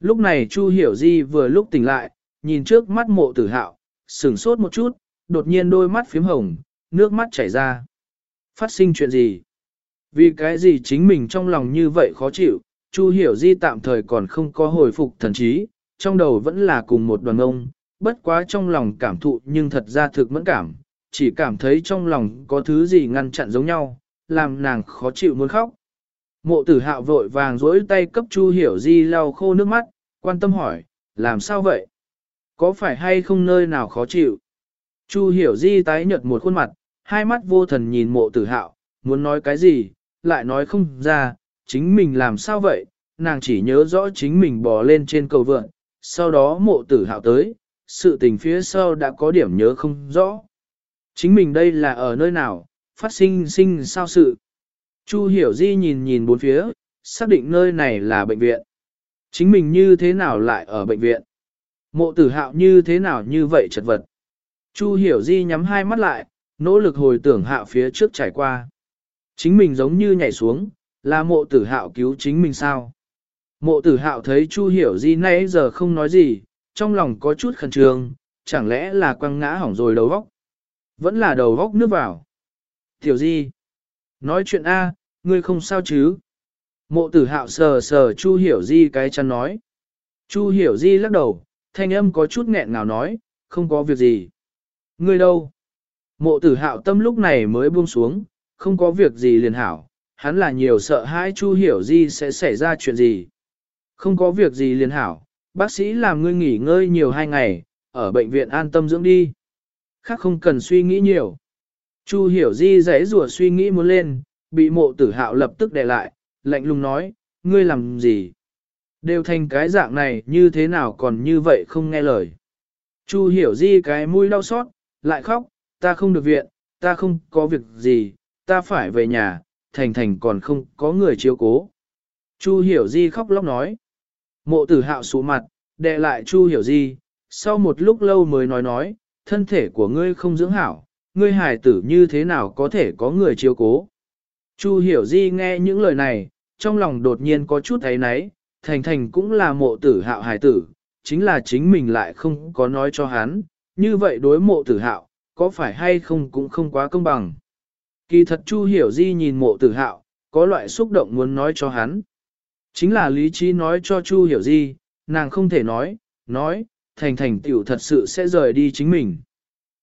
Lúc này Chu Hiểu Di vừa lúc tỉnh lại, nhìn trước mắt mộ tử hạo, sửng sốt một chút, đột nhiên đôi mắt phím hồng, nước mắt chảy ra. Phát sinh chuyện gì? Vì cái gì chính mình trong lòng như vậy khó chịu, Chu Hiểu Di tạm thời còn không có hồi phục thần trí, trong đầu vẫn là cùng một đoàn ông, bất quá trong lòng cảm thụ nhưng thật ra thực mẫn cảm, chỉ cảm thấy trong lòng có thứ gì ngăn chặn giống nhau, làm nàng khó chịu muốn khóc. Mộ tử hạo vội vàng dối tay cấp Chu Hiểu Di lau khô nước mắt, quan tâm hỏi, làm sao vậy? Có phải hay không nơi nào khó chịu? Chu Hiểu Di tái nhợt một khuôn mặt, hai mắt vô thần nhìn mộ tử hạo, muốn nói cái gì, lại nói không ra, chính mình làm sao vậy, nàng chỉ nhớ rõ chính mình bò lên trên cầu vượn, sau đó mộ tử hạo tới, sự tình phía sau đã có điểm nhớ không rõ. Chính mình đây là ở nơi nào, phát sinh sinh sao sự. Chu hiểu di nhìn nhìn bốn phía, xác định nơi này là bệnh viện. Chính mình như thế nào lại ở bệnh viện? Mộ tử hạo như thế nào như vậy chật vật? Chu hiểu di nhắm hai mắt lại, nỗ lực hồi tưởng hạ phía trước trải qua. Chính mình giống như nhảy xuống, là mộ tử hạo cứu chính mình sao? Mộ tử hạo thấy Chu hiểu di nãy giờ không nói gì, trong lòng có chút khẩn trương, chẳng lẽ là quăng ngã hỏng rồi đầu vóc? Vẫn là đầu vóc nước vào. Tiểu di, nói chuyện A, ngươi không sao chứ? Mộ tử hạo sờ sờ Chu hiểu di cái chăn nói. Chu hiểu di lắc đầu, thanh âm có chút nghẹn ngào nói, không có việc gì. Ngươi đâu? Mộ tử hạo tâm lúc này mới buông xuống, không có việc gì liền hảo, hắn là nhiều sợ hãi Chu hiểu di sẽ xảy ra chuyện gì. Không có việc gì liền hảo, bác sĩ làm ngươi nghỉ ngơi nhiều hai ngày, ở bệnh viện an tâm dưỡng đi. Khác không cần suy nghĩ nhiều. Chu hiểu di dãy rùa suy nghĩ muốn lên, bị mộ tử hạo lập tức đè lại, lạnh lùng nói, ngươi làm gì? Đều thành cái dạng này như thế nào còn như vậy không nghe lời. Chu hiểu di cái mũi đau xót, lại khóc, ta không được viện, ta không có việc gì, ta phải về nhà, thành thành còn không có người chiếu cố. Chu hiểu di khóc lóc nói. Mộ tử hạo sụ mặt, đè lại Chu hiểu di, sau một lúc lâu mới nói nói, thân thể của ngươi không dưỡng hảo, ngươi hài tử như thế nào có thể có người chiếu cố. Chu hiểu di nghe những lời này, trong lòng đột nhiên có chút thấy náy, thành thành cũng là mộ tử hạo hài tử, chính là chính mình lại không có nói cho hắn, như vậy đối mộ tử hạo, có phải hay không cũng không quá công bằng. Kỳ thật Chu hiểu di nhìn mộ tử hạo, có loại xúc động muốn nói cho hắn. Chính là lý trí nói cho Chu hiểu di, nàng không thể nói, nói, thành thành tiểu thật sự sẽ rời đi chính mình.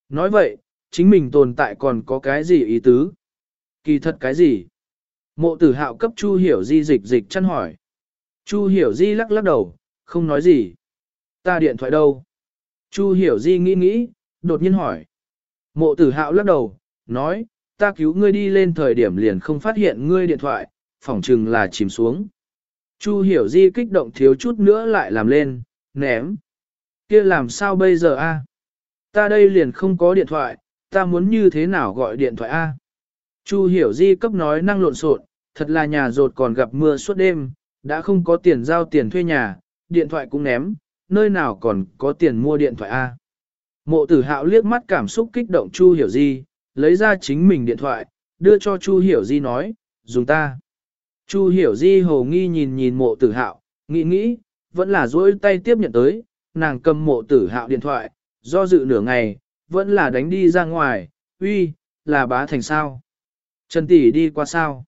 Nói vậy, chính mình tồn tại còn có cái gì ý tứ? Kỳ thật cái gì? Mộ tử hạo cấp Chu hiểu di dịch dịch chăn hỏi. Chu hiểu di lắc lắc đầu, không nói gì. Ta điện thoại đâu? Chu hiểu di nghĩ nghĩ, đột nhiên hỏi. Mộ tử hạo lắc đầu, nói, ta cứu ngươi đi lên thời điểm liền không phát hiện ngươi điện thoại, phỏng chừng là chìm xuống. Chu hiểu di kích động thiếu chút nữa lại làm lên, ném. kia làm sao bây giờ a? Ta đây liền không có điện thoại, ta muốn như thế nào gọi điện thoại a? Chu hiểu di cấp nói năng lộn xộn, thật là nhà rột còn gặp mưa suốt đêm, đã không có tiền giao tiền thuê nhà, điện thoại cũng ném, nơi nào còn có tiền mua điện thoại a? Mộ tử hạo liếc mắt cảm xúc kích động Chu hiểu di, lấy ra chính mình điện thoại, đưa cho Chu hiểu di nói, dùng ta. Chu hiểu di hồ nghi nhìn nhìn mộ tử hạo, nghĩ nghĩ, vẫn là duỗi tay tiếp nhận tới, nàng cầm mộ tử hạo điện thoại, do dự nửa ngày, vẫn là đánh đi ra ngoài, uy, là bá thành sao. Trần tỷ đi qua sao?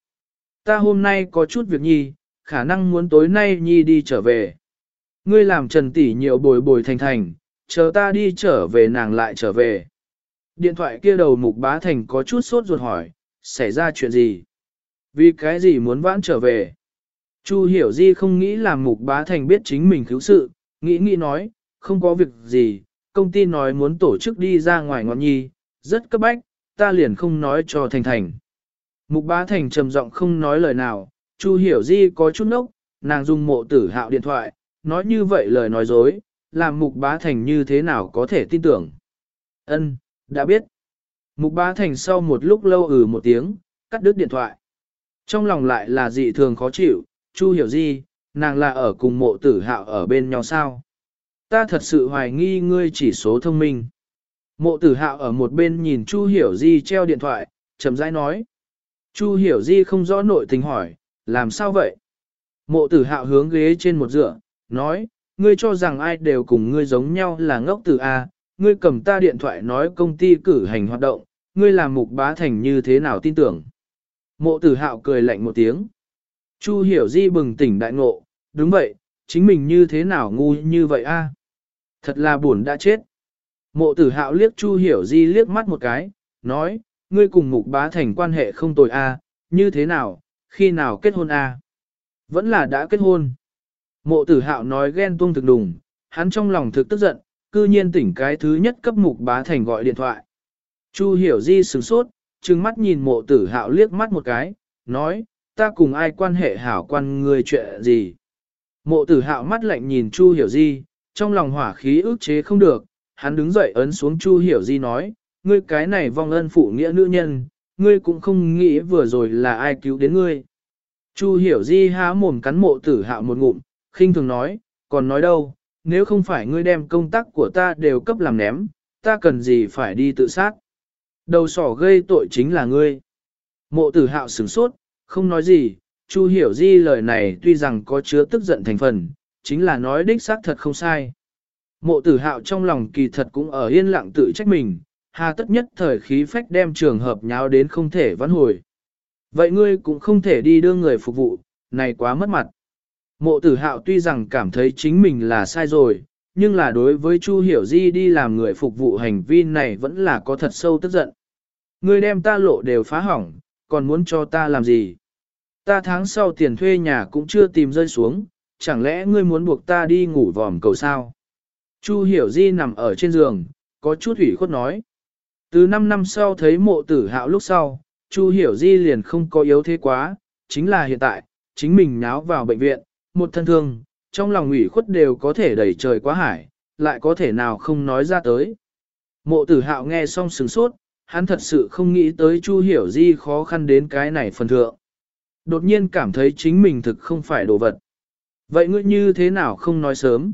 Ta hôm nay có chút việc nhi, khả năng muốn tối nay nhi đi trở về. Ngươi làm Trần tỷ nhiều bồi bồi thành thành, chờ ta đi trở về nàng lại trở về. Điện thoại kia đầu mục bá thành có chút sốt ruột hỏi, xảy ra chuyện gì? Vì cái gì muốn vãn trở về? Chu hiểu di không nghĩ là mục bá thành biết chính mình cứu sự, nghĩ nghĩ nói, không có việc gì, công ty nói muốn tổ chức đi ra ngoài ngọn nhi, rất cấp bách, ta liền không nói cho thành thành. Mục bá thành trầm giọng không nói lời nào, Chu hiểu di có chút nốc, nàng dùng mộ tử hạo điện thoại, nói như vậy lời nói dối, làm mục bá thành như thế nào có thể tin tưởng. Ân, đã biết. Mục bá thành sau một lúc lâu ừ một tiếng, cắt đứt điện thoại. Trong lòng lại là dị thường khó chịu, Chu hiểu Di, nàng là ở cùng mộ tử hạo ở bên nhau sao. Ta thật sự hoài nghi ngươi chỉ số thông minh. Mộ tử hạo ở một bên nhìn Chu hiểu di treo điện thoại, chậm rãi nói. Chu hiểu di không rõ nội tình hỏi, làm sao vậy? Mộ tử hạo hướng ghế trên một dựa, nói, ngươi cho rằng ai đều cùng ngươi giống nhau là ngốc tử A, ngươi cầm ta điện thoại nói công ty cử hành hoạt động, ngươi làm mục bá thành như thế nào tin tưởng. Mộ tử hạo cười lạnh một tiếng. Chu hiểu di bừng tỉnh đại ngộ, đúng vậy, chính mình như thế nào ngu như vậy a? Thật là buồn đã chết. Mộ tử hạo liếc Chu hiểu di liếc mắt một cái, nói, ngươi cùng mục bá thành quan hệ không tồi a, như thế nào, khi nào kết hôn a? Vẫn là đã kết hôn. Mộ tử hạo nói ghen tuông thực đùng, hắn trong lòng thực tức giận, cư nhiên tỉnh cái thứ nhất cấp mục bá thành gọi điện thoại. Chu hiểu di sửng sốt, trừng mắt nhìn mộ tử hạo liếc mắt một cái, nói, ta cùng ai quan hệ hảo quan người chuyện gì. Mộ tử hạo mắt lạnh nhìn Chu hiểu di, trong lòng hỏa khí ức chế không được, hắn đứng dậy ấn xuống Chu hiểu di nói, ngươi cái này vong ân phụ nghĩa nữ nhân, ngươi cũng không nghĩ vừa rồi là ai cứu đến ngươi. Chu hiểu di há mồm cắn mộ tử hạo một ngụm, khinh thường nói, còn nói đâu, nếu không phải ngươi đem công tác của ta đều cấp làm ném, ta cần gì phải đi tự sát. Đầu sỏ gây tội chính là ngươi. Mộ tử hạo sửng sốt, không nói gì, Chu Hiểu Di lời này tuy rằng có chứa tức giận thành phần, chính là nói đích xác thật không sai. Mộ tử hạo trong lòng kỳ thật cũng ở yên lặng tự trách mình, hà tất nhất thời khí phách đem trường hợp nháo đến không thể vãn hồi. Vậy ngươi cũng không thể đi đưa người phục vụ, này quá mất mặt. Mộ tử hạo tuy rằng cảm thấy chính mình là sai rồi, nhưng là đối với Chu Hiểu Di đi làm người phục vụ hành vi này vẫn là có thật sâu tức giận. Ngươi đem ta lộ đều phá hỏng, còn muốn cho ta làm gì? Ta tháng sau tiền thuê nhà cũng chưa tìm rơi xuống, chẳng lẽ ngươi muốn buộc ta đi ngủ vòm cầu sao? Chu Hiểu Di nằm ở trên giường, có chút ủy khuất nói. Từ 5 năm sau thấy mộ tử hạo lúc sau, Chu Hiểu Di liền không có yếu thế quá, chính là hiện tại, chính mình náo vào bệnh viện, một thân thương, trong lòng ủy khuất đều có thể đẩy trời quá hải, lại có thể nào không nói ra tới. Mộ tử hạo nghe xong sừng sốt, hắn thật sự không nghĩ tới Chu Hiểu Di khó khăn đến cái này phần thượng. Đột nhiên cảm thấy chính mình thực không phải đồ vật. Vậy ngươi như thế nào không nói sớm?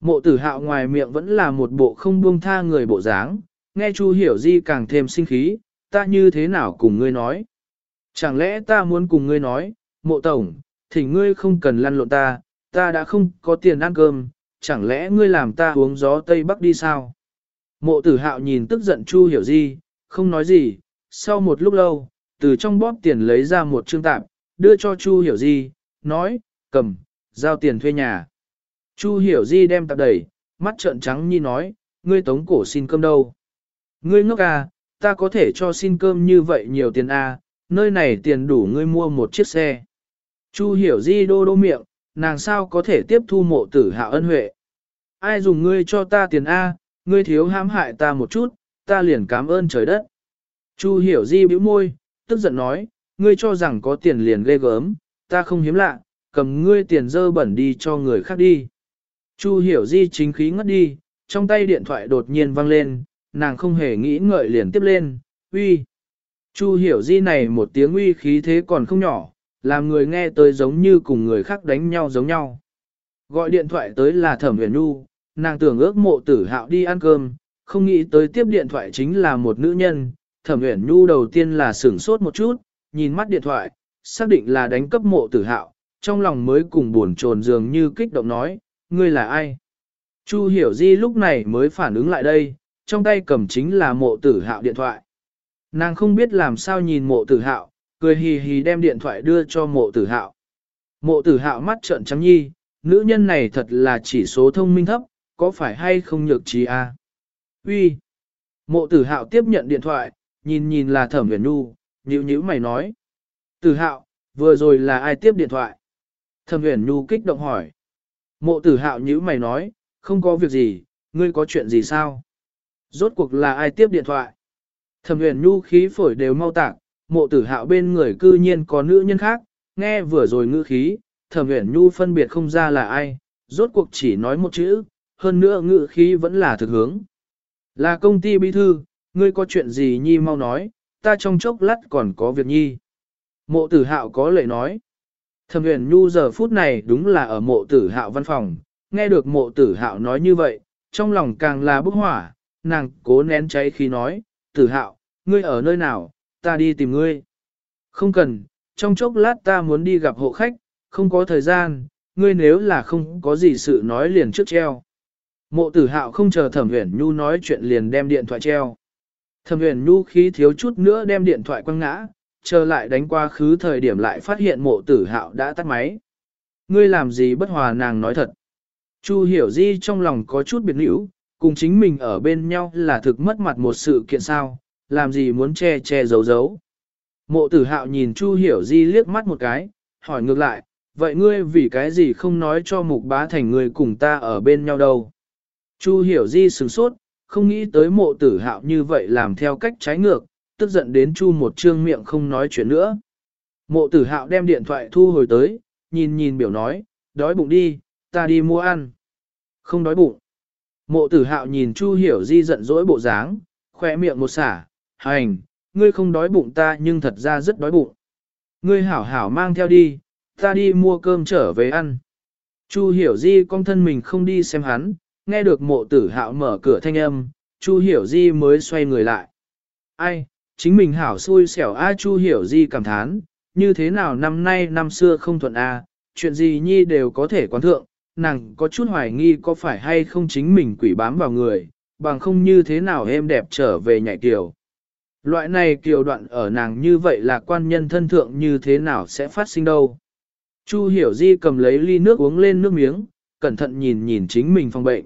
Mộ tử hạo ngoài miệng vẫn là một bộ không buông tha người bộ dáng, nghe Chu Hiểu Di càng thêm sinh khí, ta như thế nào cùng ngươi nói? Chẳng lẽ ta muốn cùng ngươi nói, mộ tổng, thì ngươi không cần lăn lộn ta, ta đã không có tiền ăn cơm, chẳng lẽ ngươi làm ta uống gió Tây Bắc đi sao? Mộ tử hạo nhìn tức giận Chu Hiểu Di, không nói gì, sau một lúc lâu, từ trong bóp tiền lấy ra một trương tạp, đưa cho Chu Hiểu Di, nói, cầm, giao tiền thuê nhà. Chu Hiểu Di đem tạp đẩy, mắt trợn trắng như nói, ngươi tống cổ xin cơm đâu. Ngươi ngốc à, ta có thể cho xin cơm như vậy nhiều tiền à, nơi này tiền đủ ngươi mua một chiếc xe. Chu Hiểu Di đô đô miệng, nàng sao có thể tiếp thu mộ tử hạ ân huệ. Ai dùng ngươi cho ta tiền A, ngươi thiếu hãm hại ta một chút, ta liền cảm ơn trời đất. Chu Hiểu Di bĩu môi, tức giận nói, ngươi cho rằng có tiền liền ghê gớm, ta không hiếm lạ, cầm ngươi tiền dơ bẩn đi cho người khác đi. Chu Hiểu Di chính khí ngất đi, trong tay điện thoại đột nhiên vang lên, nàng không hề nghĩ ngợi liền tiếp lên, uy. Chu Hiểu Di này một tiếng uy khí thế còn không nhỏ, làm người nghe tới giống như cùng người khác đánh nhau giống nhau. Gọi điện thoại tới là Thẩm Huyền Nu, nàng tưởng ước mộ tử hạo đi ăn cơm, không nghĩ tới tiếp điện thoại chính là một nữ nhân. Thẩm Huyền Nu đầu tiên là sửng sốt một chút, nhìn mắt điện thoại, xác định là đánh cấp mộ tử hạo, trong lòng mới cùng buồn chồn dường như kích động nói, ngươi là ai? Chu hiểu di lúc này mới phản ứng lại đây, trong tay cầm chính là mộ tử hạo điện thoại. Nàng không biết làm sao nhìn mộ tử hạo, cười hì hì đem điện thoại đưa cho mộ tử hạo. Mộ tử hạo mắt trợn trắng nhi, nữ nhân này thật là chỉ số thông minh thấp, có phải hay không nhược trí a? À? Uy. Mộ tử hạo tiếp nhận điện thoại, nhìn nhìn là thẩm huyền nu, nhíu nhíu mày nói. Tử hạo, vừa rồi là ai tiếp điện thoại? Thẩm huyền Nhu kích động hỏi. Mộ tử hạo nhíu mày nói, không có việc gì, ngươi có chuyện gì sao? Rốt cuộc là ai tiếp điện thoại? Thẩm huyền Nhu khí phổi đều mau tạc, mộ tử hạo bên người cư nhiên có nữ nhân khác, nghe vừa rồi ngữ khí, thẩm huyền nhu phân biệt không ra là ai, rốt cuộc chỉ nói một chữ, hơn nữa ngữ khí vẫn là thực hướng. Là công ty bí thư, ngươi có chuyện gì nhi mau nói, ta trong chốc lát còn có việc nhi. Mộ tử hạo có lệ nói. Thẩm huyền nhu giờ phút này đúng là ở mộ tử hạo văn phòng, nghe được mộ tử hạo nói như vậy, trong lòng càng là bức hỏa, nàng cố nén cháy khi nói, tử hạo, ngươi ở nơi nào, ta đi tìm ngươi. Không cần, trong chốc lát ta muốn đi gặp hộ khách, không có thời gian, ngươi nếu là không có gì sự nói liền trước treo. Mộ tử hạo không chờ thẩm huyền nhu nói chuyện liền đem điện thoại treo. Thẩm huyền nhu khí thiếu chút nữa đem điện thoại quăng ngã, chờ lại đánh qua khứ thời điểm lại phát hiện mộ tử hạo đã tắt máy. Ngươi làm gì bất hòa nàng nói thật. Chu hiểu di trong lòng có chút biệt nữ, cùng chính mình ở bên nhau là thực mất mặt một sự kiện sao, làm gì muốn che che giấu giấu. Mộ tử hạo nhìn Chu Hiểu Di liếc mắt một cái, hỏi ngược lại, vậy ngươi vì cái gì không nói cho mục bá thành người cùng ta ở bên nhau đâu? Chu Hiểu Di sửng sốt, không nghĩ tới mộ tử hạo như vậy làm theo cách trái ngược, tức giận đến Chu một trương miệng không nói chuyện nữa. Mộ tử hạo đem điện thoại thu hồi tới, nhìn nhìn biểu nói, đói bụng đi, ta đi mua ăn. Không đói bụng. Mộ tử hạo nhìn Chu Hiểu Di giận dỗi bộ dáng, khỏe miệng một xả, hành, ngươi không đói bụng ta nhưng thật ra rất đói bụng. Ngươi hảo hảo mang theo đi, ta đi mua cơm trở về ăn. Chu hiểu di con thân mình không đi xem hắn, nghe được mộ tử hạo mở cửa thanh âm, Chu hiểu di mới xoay người lại. Ai, chính mình hảo xui xẻo a Chu hiểu di cảm thán, như thế nào năm nay năm xưa không thuận a, chuyện gì nhi đều có thể quán thượng, nàng có chút hoài nghi có phải hay không chính mình quỷ bám vào người, bằng không như thế nào êm đẹp trở về nhảy kiều. Loại này kiều đoạn ở nàng như vậy là quan nhân thân thượng như thế nào sẽ phát sinh đâu. Chu hiểu di cầm lấy ly nước uống lên nước miếng, cẩn thận nhìn nhìn chính mình phòng bệnh.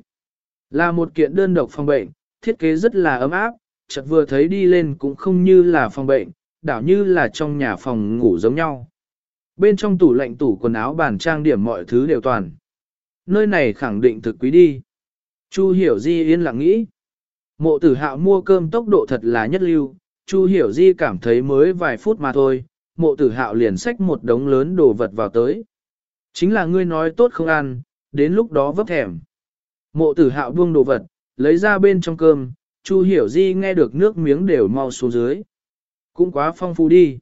Là một kiện đơn độc phòng bệnh, thiết kế rất là ấm áp, chợt vừa thấy đi lên cũng không như là phòng bệnh, đảo như là trong nhà phòng ngủ giống nhau. Bên trong tủ lạnh tủ quần áo bàn trang điểm mọi thứ đều toàn. Nơi này khẳng định thực quý đi. Chu hiểu di yên lặng nghĩ. Mộ tử hạo mua cơm tốc độ thật là nhất lưu, Chu hiểu di cảm thấy mới vài phút mà thôi, mộ tử hạo liền xách một đống lớn đồ vật vào tới. Chính là ngươi nói tốt không ăn, đến lúc đó vấp thèm. Mộ tử hạo buông đồ vật, lấy ra bên trong cơm, Chu hiểu di nghe được nước miếng đều mau xuống dưới. Cũng quá phong phú đi.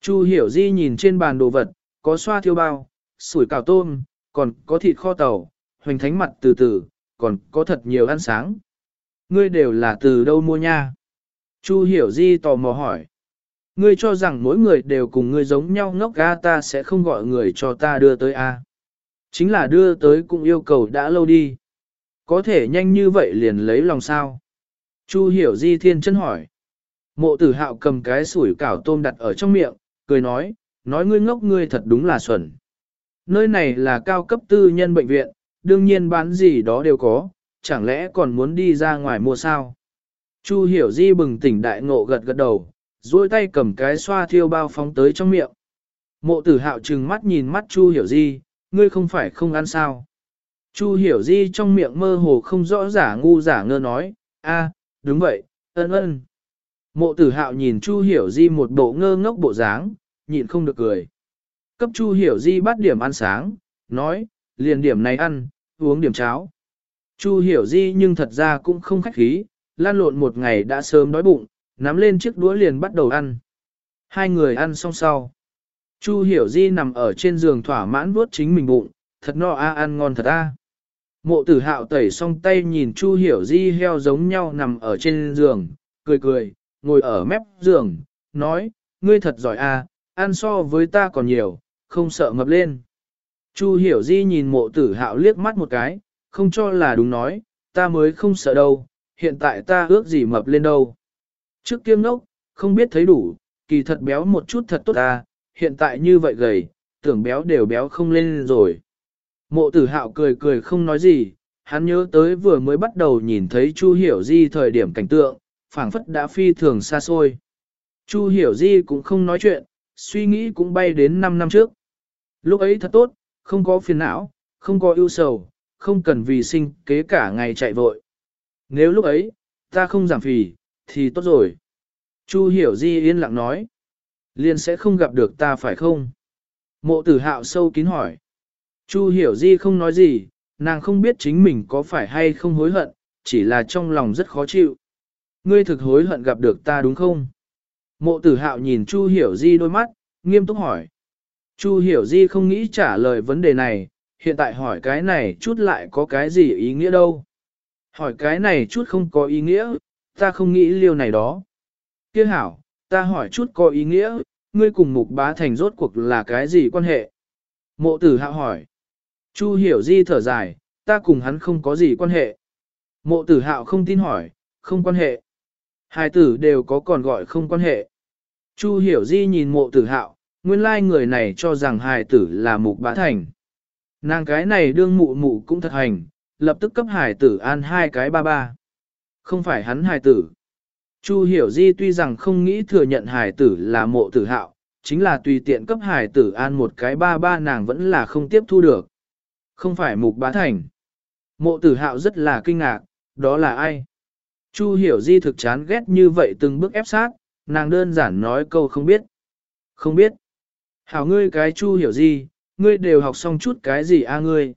Chu hiểu di nhìn trên bàn đồ vật, có xoa thiêu bao, sủi cảo tôm, còn có thịt kho tàu, hoành thánh mặt từ từ, còn có thật nhiều ăn sáng. Ngươi đều là từ đâu mua nha? Chu hiểu di tò mò hỏi. Ngươi cho rằng mỗi người đều cùng ngươi giống nhau ngốc ga ta sẽ không gọi người cho ta đưa tới a. Chính là đưa tới cũng yêu cầu đã lâu đi. Có thể nhanh như vậy liền lấy lòng sao? Chu hiểu di thiên chân hỏi. Mộ tử hạo cầm cái sủi cảo tôm đặt ở trong miệng, cười nói, nói ngươi ngốc ngươi thật đúng là xuẩn. Nơi này là cao cấp tư nhân bệnh viện, đương nhiên bán gì đó đều có, chẳng lẽ còn muốn đi ra ngoài mua sao? Chu hiểu di bừng tỉnh đại ngộ gật gật đầu, duỗi tay cầm cái xoa thiêu bao phóng tới trong miệng. Mộ tử hạo trừng mắt nhìn mắt Chu hiểu di, ngươi không phải không ăn sao? Chu hiểu di trong miệng mơ hồ không rõ giả ngu giả ngơ nói, a, đúng vậy, ân ân. Mộ tử hạo nhìn Chu hiểu di một bộ ngơ ngốc bộ dáng, nhịn không được cười. Cấp Chu hiểu di bắt điểm ăn sáng, nói, liền điểm này ăn, uống điểm cháo. Chu hiểu di nhưng thật ra cũng không khách khí, lan lộn một ngày đã sớm đói bụng, nắm lên chiếc đũa liền bắt đầu ăn. Hai người ăn xong sau. Chu hiểu di nằm ở trên giường thỏa mãn vuốt chính mình bụng, thật no a ăn ngon thật a. Mộ tử hạo tẩy xong tay nhìn Chu hiểu di heo giống nhau nằm ở trên giường, cười cười, ngồi ở mép giường, nói, ngươi thật giỏi à? ăn so với ta còn nhiều, không sợ mập lên. Chu hiểu di nhìn mộ tử hạo liếc mắt một cái, không cho là đúng nói, ta mới không sợ đâu, hiện tại ta ước gì mập lên đâu. Trước kiêm nốc không biết thấy đủ, kỳ thật béo một chút thật tốt à? hiện tại như vậy gầy, tưởng béo đều béo không lên rồi. Mộ tử hạo cười cười không nói gì, hắn nhớ tới vừa mới bắt đầu nhìn thấy Chu Hiểu Di thời điểm cảnh tượng, phảng phất đã phi thường xa xôi. Chu Hiểu Di cũng không nói chuyện, suy nghĩ cũng bay đến 5 năm trước. Lúc ấy thật tốt, không có phiền não, không có ưu sầu, không cần vì sinh kế cả ngày chạy vội. Nếu lúc ấy, ta không giảm phì, thì tốt rồi. Chu hiểu di yên lặng nói. Liên sẽ không gặp được ta phải không? Mộ tử hạo sâu kín hỏi. Chu hiểu di không nói gì, nàng không biết chính mình có phải hay không hối hận, chỉ là trong lòng rất khó chịu. Ngươi thực hối hận gặp được ta đúng không? Mộ tử hạo nhìn Chu hiểu di đôi mắt, nghiêm túc hỏi. Chu hiểu di không nghĩ trả lời vấn đề này, hiện tại hỏi cái này chút lại có cái gì ý nghĩa đâu. Hỏi cái này chút không có ý nghĩa, ta không nghĩ liêu này đó. Kia hảo, ta hỏi chút có ý nghĩa, ngươi cùng mục bá thành rốt cuộc là cái gì quan hệ? Mộ tử hạo hỏi. Chu hiểu di thở dài, ta cùng hắn không có gì quan hệ. Mộ tử hạo không tin hỏi, không quan hệ. Hai tử đều có còn gọi không quan hệ. Chu hiểu di nhìn mộ tử hạo, nguyên lai người này cho rằng hài tử là mục bá thành. Nàng cái này đương mụ mụ cũng thật hành, lập tức cấp hải tử an hai cái ba ba. Không phải hắn hải tử. Chu hiểu di tuy rằng không nghĩ thừa nhận hải tử là mộ tử hạo, chính là tùy tiện cấp hải tử an một cái ba ba nàng vẫn là không tiếp thu được. Không phải mục bá thành. Mộ tử hạo rất là kinh ngạc, đó là ai? Chu hiểu di thực chán ghét như vậy từng bước ép sát, nàng đơn giản nói câu không biết. Không biết. Hảo ngươi cái chu hiểu di, ngươi đều học xong chút cái gì a ngươi?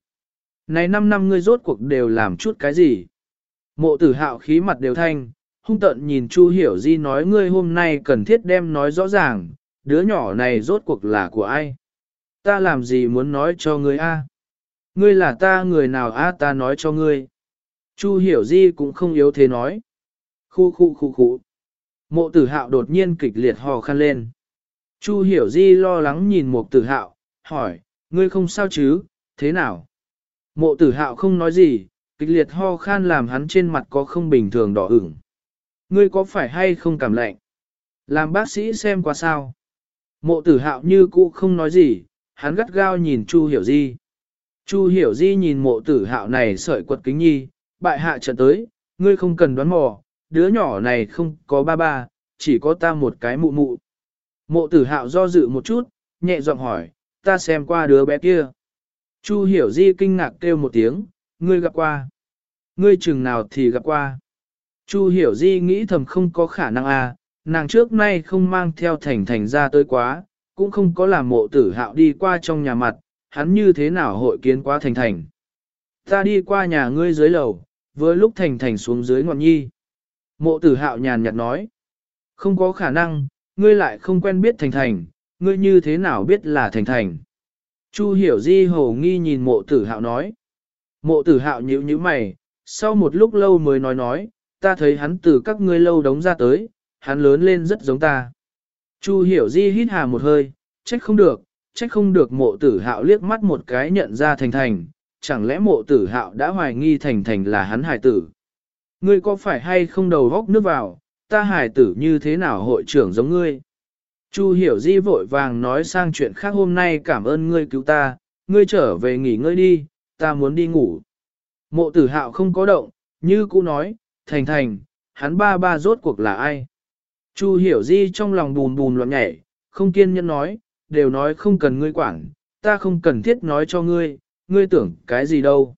Này năm năm ngươi rốt cuộc đều làm chút cái gì? Mộ tử hạo khí mặt đều thanh, hung tận nhìn Chu Hiểu Di nói ngươi hôm nay cần thiết đem nói rõ ràng, đứa nhỏ này rốt cuộc là của ai? Ta làm gì muốn nói cho ngươi a? Ngươi là ta người nào a ta nói cho ngươi. Chu Hiểu Di cũng không yếu thế nói. Khu khu khu khu. Mộ tử hạo đột nhiên kịch liệt hò khăn lên. Chu hiểu di lo lắng nhìn Mộ tử hạo, hỏi, ngươi không sao chứ, thế nào? Mộ tử hạo không nói gì, kịch liệt ho khan làm hắn trên mặt có không bình thường đỏ ửng. Ngươi có phải hay không cảm lạnh? Làm bác sĩ xem qua sao? Mộ tử hạo như cũ không nói gì, hắn gắt gao nhìn Chu hiểu di. Chu hiểu di nhìn mộ tử hạo này sợi quật kính nhi, bại hạ trận tới, ngươi không cần đoán mò, đứa nhỏ này không có ba ba, chỉ có ta một cái mụ mụ. Mộ tử hạo do dự một chút, nhẹ giọng hỏi, ta xem qua đứa bé kia. Chu hiểu di kinh ngạc kêu một tiếng, ngươi gặp qua. Ngươi chừng nào thì gặp qua. Chu hiểu di nghĩ thầm không có khả năng à, nàng trước nay không mang theo thành thành ra tới quá, cũng không có làm mộ tử hạo đi qua trong nhà mặt, hắn như thế nào hội kiến qua thành thành. Ta đi qua nhà ngươi dưới lầu, vừa lúc thành thành xuống dưới ngọn nhi. Mộ tử hạo nhàn nhạt nói, không có khả năng, ngươi lại không quen biết thành thành, ngươi như thế nào biết là thành thành. Chu hiểu di hồ nghi nhìn mộ tử hạo nói. Mộ tử hạo nhíu nhíu mày, sau một lúc lâu mới nói nói, ta thấy hắn từ các ngươi lâu đóng ra tới, hắn lớn lên rất giống ta. Chu hiểu di hít hà một hơi, trách không được, trách không được mộ tử hạo liếc mắt một cái nhận ra thành thành, chẳng lẽ mộ tử hạo đã hoài nghi thành thành là hắn hài tử. Ngươi có phải hay không đầu góc nước vào, ta hài tử như thế nào hội trưởng giống ngươi? Chu hiểu di vội vàng nói sang chuyện khác hôm nay cảm ơn ngươi cứu ta, ngươi trở về nghỉ ngơi đi, ta muốn đi ngủ. Mộ tử hạo không có động, như cũ nói, thành thành, hắn ba ba rốt cuộc là ai? Chu hiểu di trong lòng bùn bùn loạn nhảy, không kiên nhẫn nói, đều nói không cần ngươi quản, ta không cần thiết nói cho ngươi, ngươi tưởng cái gì đâu.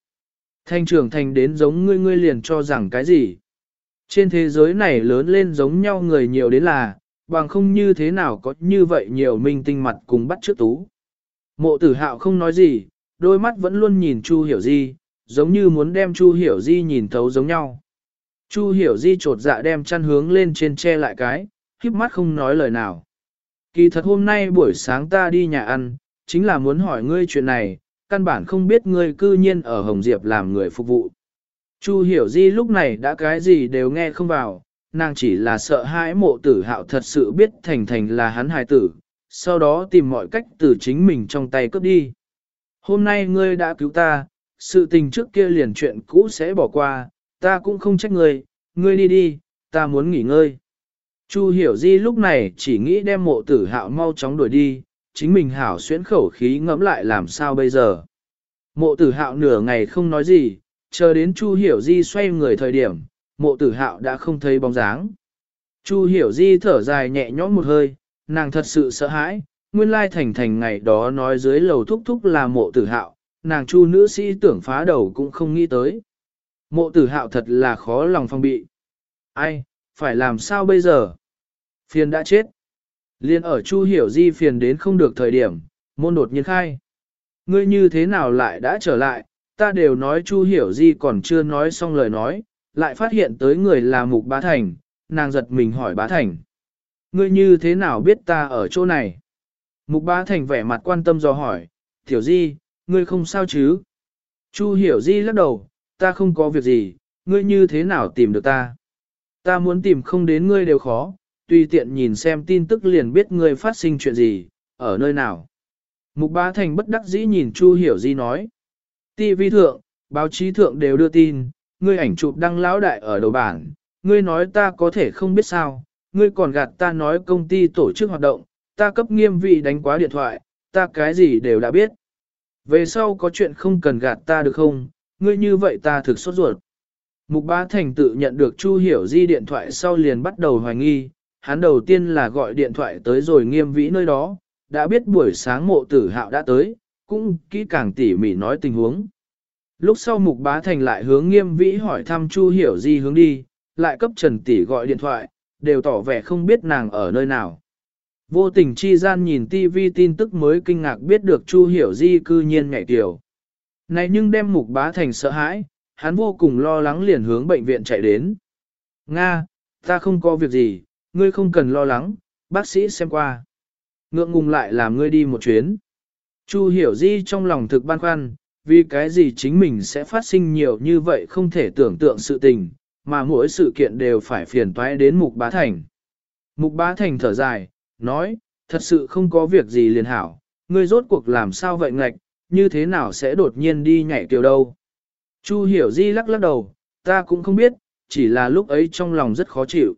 Thanh trưởng thành đến giống ngươi ngươi liền cho rằng cái gì. Trên thế giới này lớn lên giống nhau người nhiều đến là, bằng không như thế nào có như vậy nhiều minh tinh mặt cùng bắt trước tú. Mộ tử hạo không nói gì, đôi mắt vẫn luôn nhìn Chu Hiểu Di, giống như muốn đem Chu Hiểu Di nhìn thấu giống nhau. Chu Hiểu Di trột dạ đem chăn hướng lên trên che lại cái, khiếp mắt không nói lời nào. Kỳ thật hôm nay buổi sáng ta đi nhà ăn, chính là muốn hỏi ngươi chuyện này, căn bản không biết ngươi cư nhiên ở Hồng Diệp làm người phục vụ. Chu Hiểu Di lúc này đã cái gì đều nghe không vào, nàng chỉ là sợ hãi mộ tử hạo thật sự biết thành thành là hắn hài tử, sau đó tìm mọi cách từ chính mình trong tay cướp đi. Hôm nay ngươi đã cứu ta, sự tình trước kia liền chuyện cũ sẽ bỏ qua, ta cũng không trách ngươi, ngươi đi đi, ta muốn nghỉ ngơi. Chu hiểu di lúc này chỉ nghĩ đem mộ tử hạo mau chóng đuổi đi, chính mình hảo xuyến khẩu khí ngẫm lại làm sao bây giờ. Mộ tử hạo nửa ngày không nói gì, chờ đến Chu hiểu di xoay người thời điểm, mộ tử hạo đã không thấy bóng dáng. Chu hiểu di thở dài nhẹ nhõm một hơi, nàng thật sự sợ hãi, nguyên lai thành thành ngày đó nói dưới lầu thúc thúc là mộ tử hạo, nàng chu nữ sĩ tưởng phá đầu cũng không nghĩ tới. Mộ tử hạo thật là khó lòng phong bị. Ai, phải làm sao bây giờ? Phiền đã chết. Liên ở chu hiểu di phiền đến không được thời điểm, môn đột nhiên khai. Ngươi như thế nào lại đã trở lại, ta đều nói chu hiểu di còn chưa nói xong lời nói, lại phát hiện tới người là mục bá thành, nàng giật mình hỏi bá thành. Ngươi như thế nào biết ta ở chỗ này? Mục bá thành vẻ mặt quan tâm do hỏi, tiểu di, ngươi không sao chứ? Chu hiểu di lắc đầu, ta không có việc gì, ngươi như thế nào tìm được ta? Ta muốn tìm không đến ngươi đều khó, tùy tiện nhìn xem tin tức liền biết ngươi phát sinh chuyện gì, ở nơi nào. Mục bá thành bất đắc dĩ nhìn Chu hiểu di nói. TV thượng, báo chí thượng đều đưa tin, ngươi ảnh chụp đăng lão đại ở đầu bảng, ngươi nói ta có thể không biết sao, ngươi còn gạt ta nói công ty tổ chức hoạt động, ta cấp nghiêm vị đánh quá điện thoại, ta cái gì đều đã biết. Về sau có chuyện không cần gạt ta được không, ngươi như vậy ta thực sốt ruột. Mục Bá Thành tự nhận được Chu Hiểu Di điện thoại sau liền bắt đầu hoài nghi, hắn đầu tiên là gọi điện thoại tới rồi nghiêm vĩ nơi đó, đã biết buổi sáng mộ tử hạo đã tới, cũng kỹ càng tỉ mỉ nói tình huống. Lúc sau Mục Bá Thành lại hướng nghiêm vĩ hỏi thăm Chu Hiểu Di hướng đi, lại cấp Trần Tỷ gọi điện thoại, đều tỏ vẻ không biết nàng ở nơi nào. Vô tình chi gian nhìn TV tin tức mới kinh ngạc biết được Chu Hiểu Di cư nhiên ngại tiểu. Này nhưng đem Mục Bá Thành sợ hãi, hắn vô cùng lo lắng liền hướng bệnh viện chạy đến. Nga, ta không có việc gì, ngươi không cần lo lắng, bác sĩ xem qua. Ngượng ngùng lại làm ngươi đi một chuyến. Chu Hiểu Di trong lòng thực băn khoăn, vì cái gì chính mình sẽ phát sinh nhiều như vậy không thể tưởng tượng sự tình, mà mỗi sự kiện đều phải phiền toái đến Mục Bá Thành. Mục Bá Thành thở dài, nói, thật sự không có việc gì liền hảo, ngươi rốt cuộc làm sao vậy ngạch, như thế nào sẽ đột nhiên đi nhảy tiểu đâu. Chu hiểu di lắc lắc đầu, ta cũng không biết, chỉ là lúc ấy trong lòng rất khó chịu.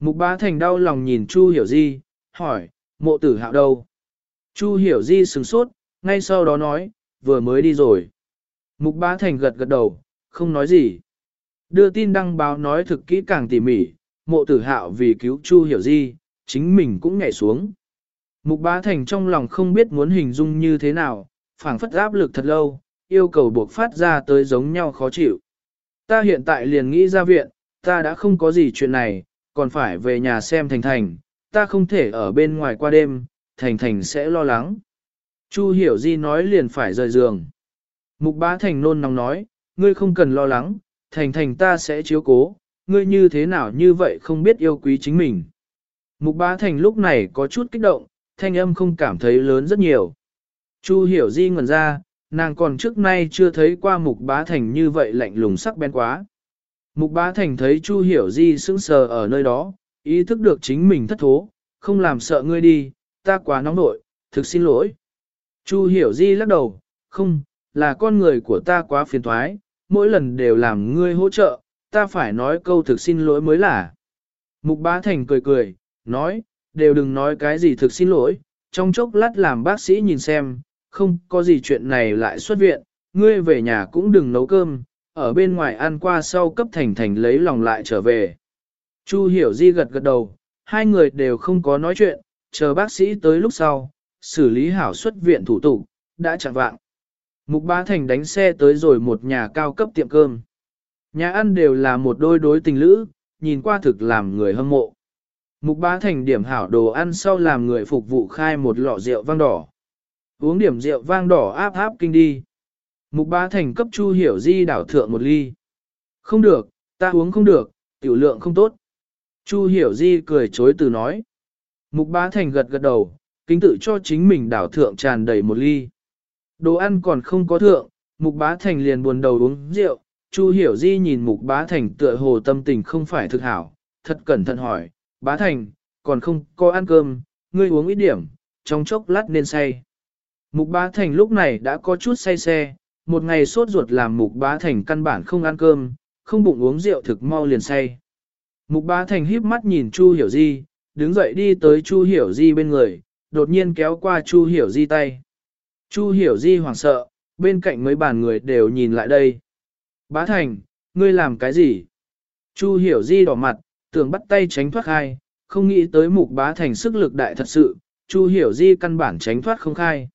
Mục bá thành đau lòng nhìn Chu hiểu di, hỏi, mộ tử hạo đâu? Chu hiểu di sừng sốt, ngay sau đó nói, vừa mới đi rồi. Mục bá thành gật gật đầu, không nói gì. Đưa tin đăng báo nói thực kỹ càng tỉ mỉ, mộ tử hạo vì cứu Chu hiểu di, chính mình cũng nhảy xuống. Mục bá thành trong lòng không biết muốn hình dung như thế nào, phảng phất áp lực thật lâu, yêu cầu buộc phát ra tới giống nhau khó chịu. Ta hiện tại liền nghĩ ra viện, ta đã không có gì chuyện này, còn phải về nhà xem Thành Thành, ta không thể ở bên ngoài qua đêm, Thành Thành sẽ lo lắng. Chu hiểu di nói liền phải rời giường. Mục bá thành nôn nóng nói, ngươi không cần lo lắng, Thành Thành ta sẽ chiếu cố, ngươi như thế nào như vậy không biết yêu quý chính mình. Mục bá thành lúc này có chút kích động, thanh âm không cảm thấy lớn rất nhiều. Chu hiểu di ngẩn ra, nàng còn trước nay chưa thấy qua mục bá thành như vậy lạnh lùng sắc bén quá. Mục bá thành thấy Chu hiểu di sững sờ ở nơi đó, ý thức được chính mình thất thố, không làm sợ ngươi đi, ta quá nóng nội, thực xin lỗi. Chu hiểu di lắc đầu, không, là con người của ta quá phiền thoái, mỗi lần đều làm ngươi hỗ trợ, ta phải nói câu thực xin lỗi mới là. Mục bá thành cười cười, nói, đều đừng nói cái gì thực xin lỗi, trong chốc lát làm bác sĩ nhìn xem, không có gì chuyện này lại xuất viện, ngươi về nhà cũng đừng nấu cơm, ở bên ngoài ăn qua sau cấp thành thành lấy lòng lại trở về. Chu hiểu di gật gật đầu, hai người đều không có nói chuyện, chờ bác sĩ tới lúc sau, xử lý hảo xuất viện thủ tục, đã chẳng vạng. Mục bá thành đánh xe tới rồi một nhà cao cấp tiệm cơm. Nhà ăn đều là một đôi đối tình lữ, nhìn qua thực làm người hâm mộ. Mục bá thành điểm hảo đồ ăn sau làm người phục vụ khai một lọ rượu vang đỏ. Uống điểm rượu vang đỏ áp áp kinh đi. Mục bá thành cấp chu hiểu di đảo thượng một ly. Không được, ta uống không được, tiểu lượng không tốt. Chu hiểu di cười chối từ nói. Mục bá thành gật gật đầu, kính tự cho chính mình đảo thượng tràn đầy một ly. Đồ ăn còn không có thượng, mục bá thành liền buồn đầu uống rượu. Chu hiểu di nhìn mục bá thành tựa hồ tâm tình không phải thực hảo, thật cẩn thận hỏi, bá thành, còn không có ăn cơm, ngươi uống ít điểm, trong chốc lát nên say. Mục bá thành lúc này đã có chút say xe, một ngày sốt ruột làm mục bá thành căn bản không ăn cơm, không bụng uống rượu thực mau liền say. Mục bá thành híp mắt nhìn Chu Hiểu Di, đứng dậy đi tới Chu Hiểu Di bên người, đột nhiên kéo qua Chu Hiểu Di tay. Chu Hiểu Di hoảng sợ, bên cạnh mấy bàn người đều nhìn lại đây. Bá thành, ngươi làm cái gì? Chu Hiểu Di đỏ mặt, tưởng bắt tay tránh thoát khai, không nghĩ tới mục bá thành sức lực đại thật sự, Chu Hiểu Di căn bản tránh thoát không khai.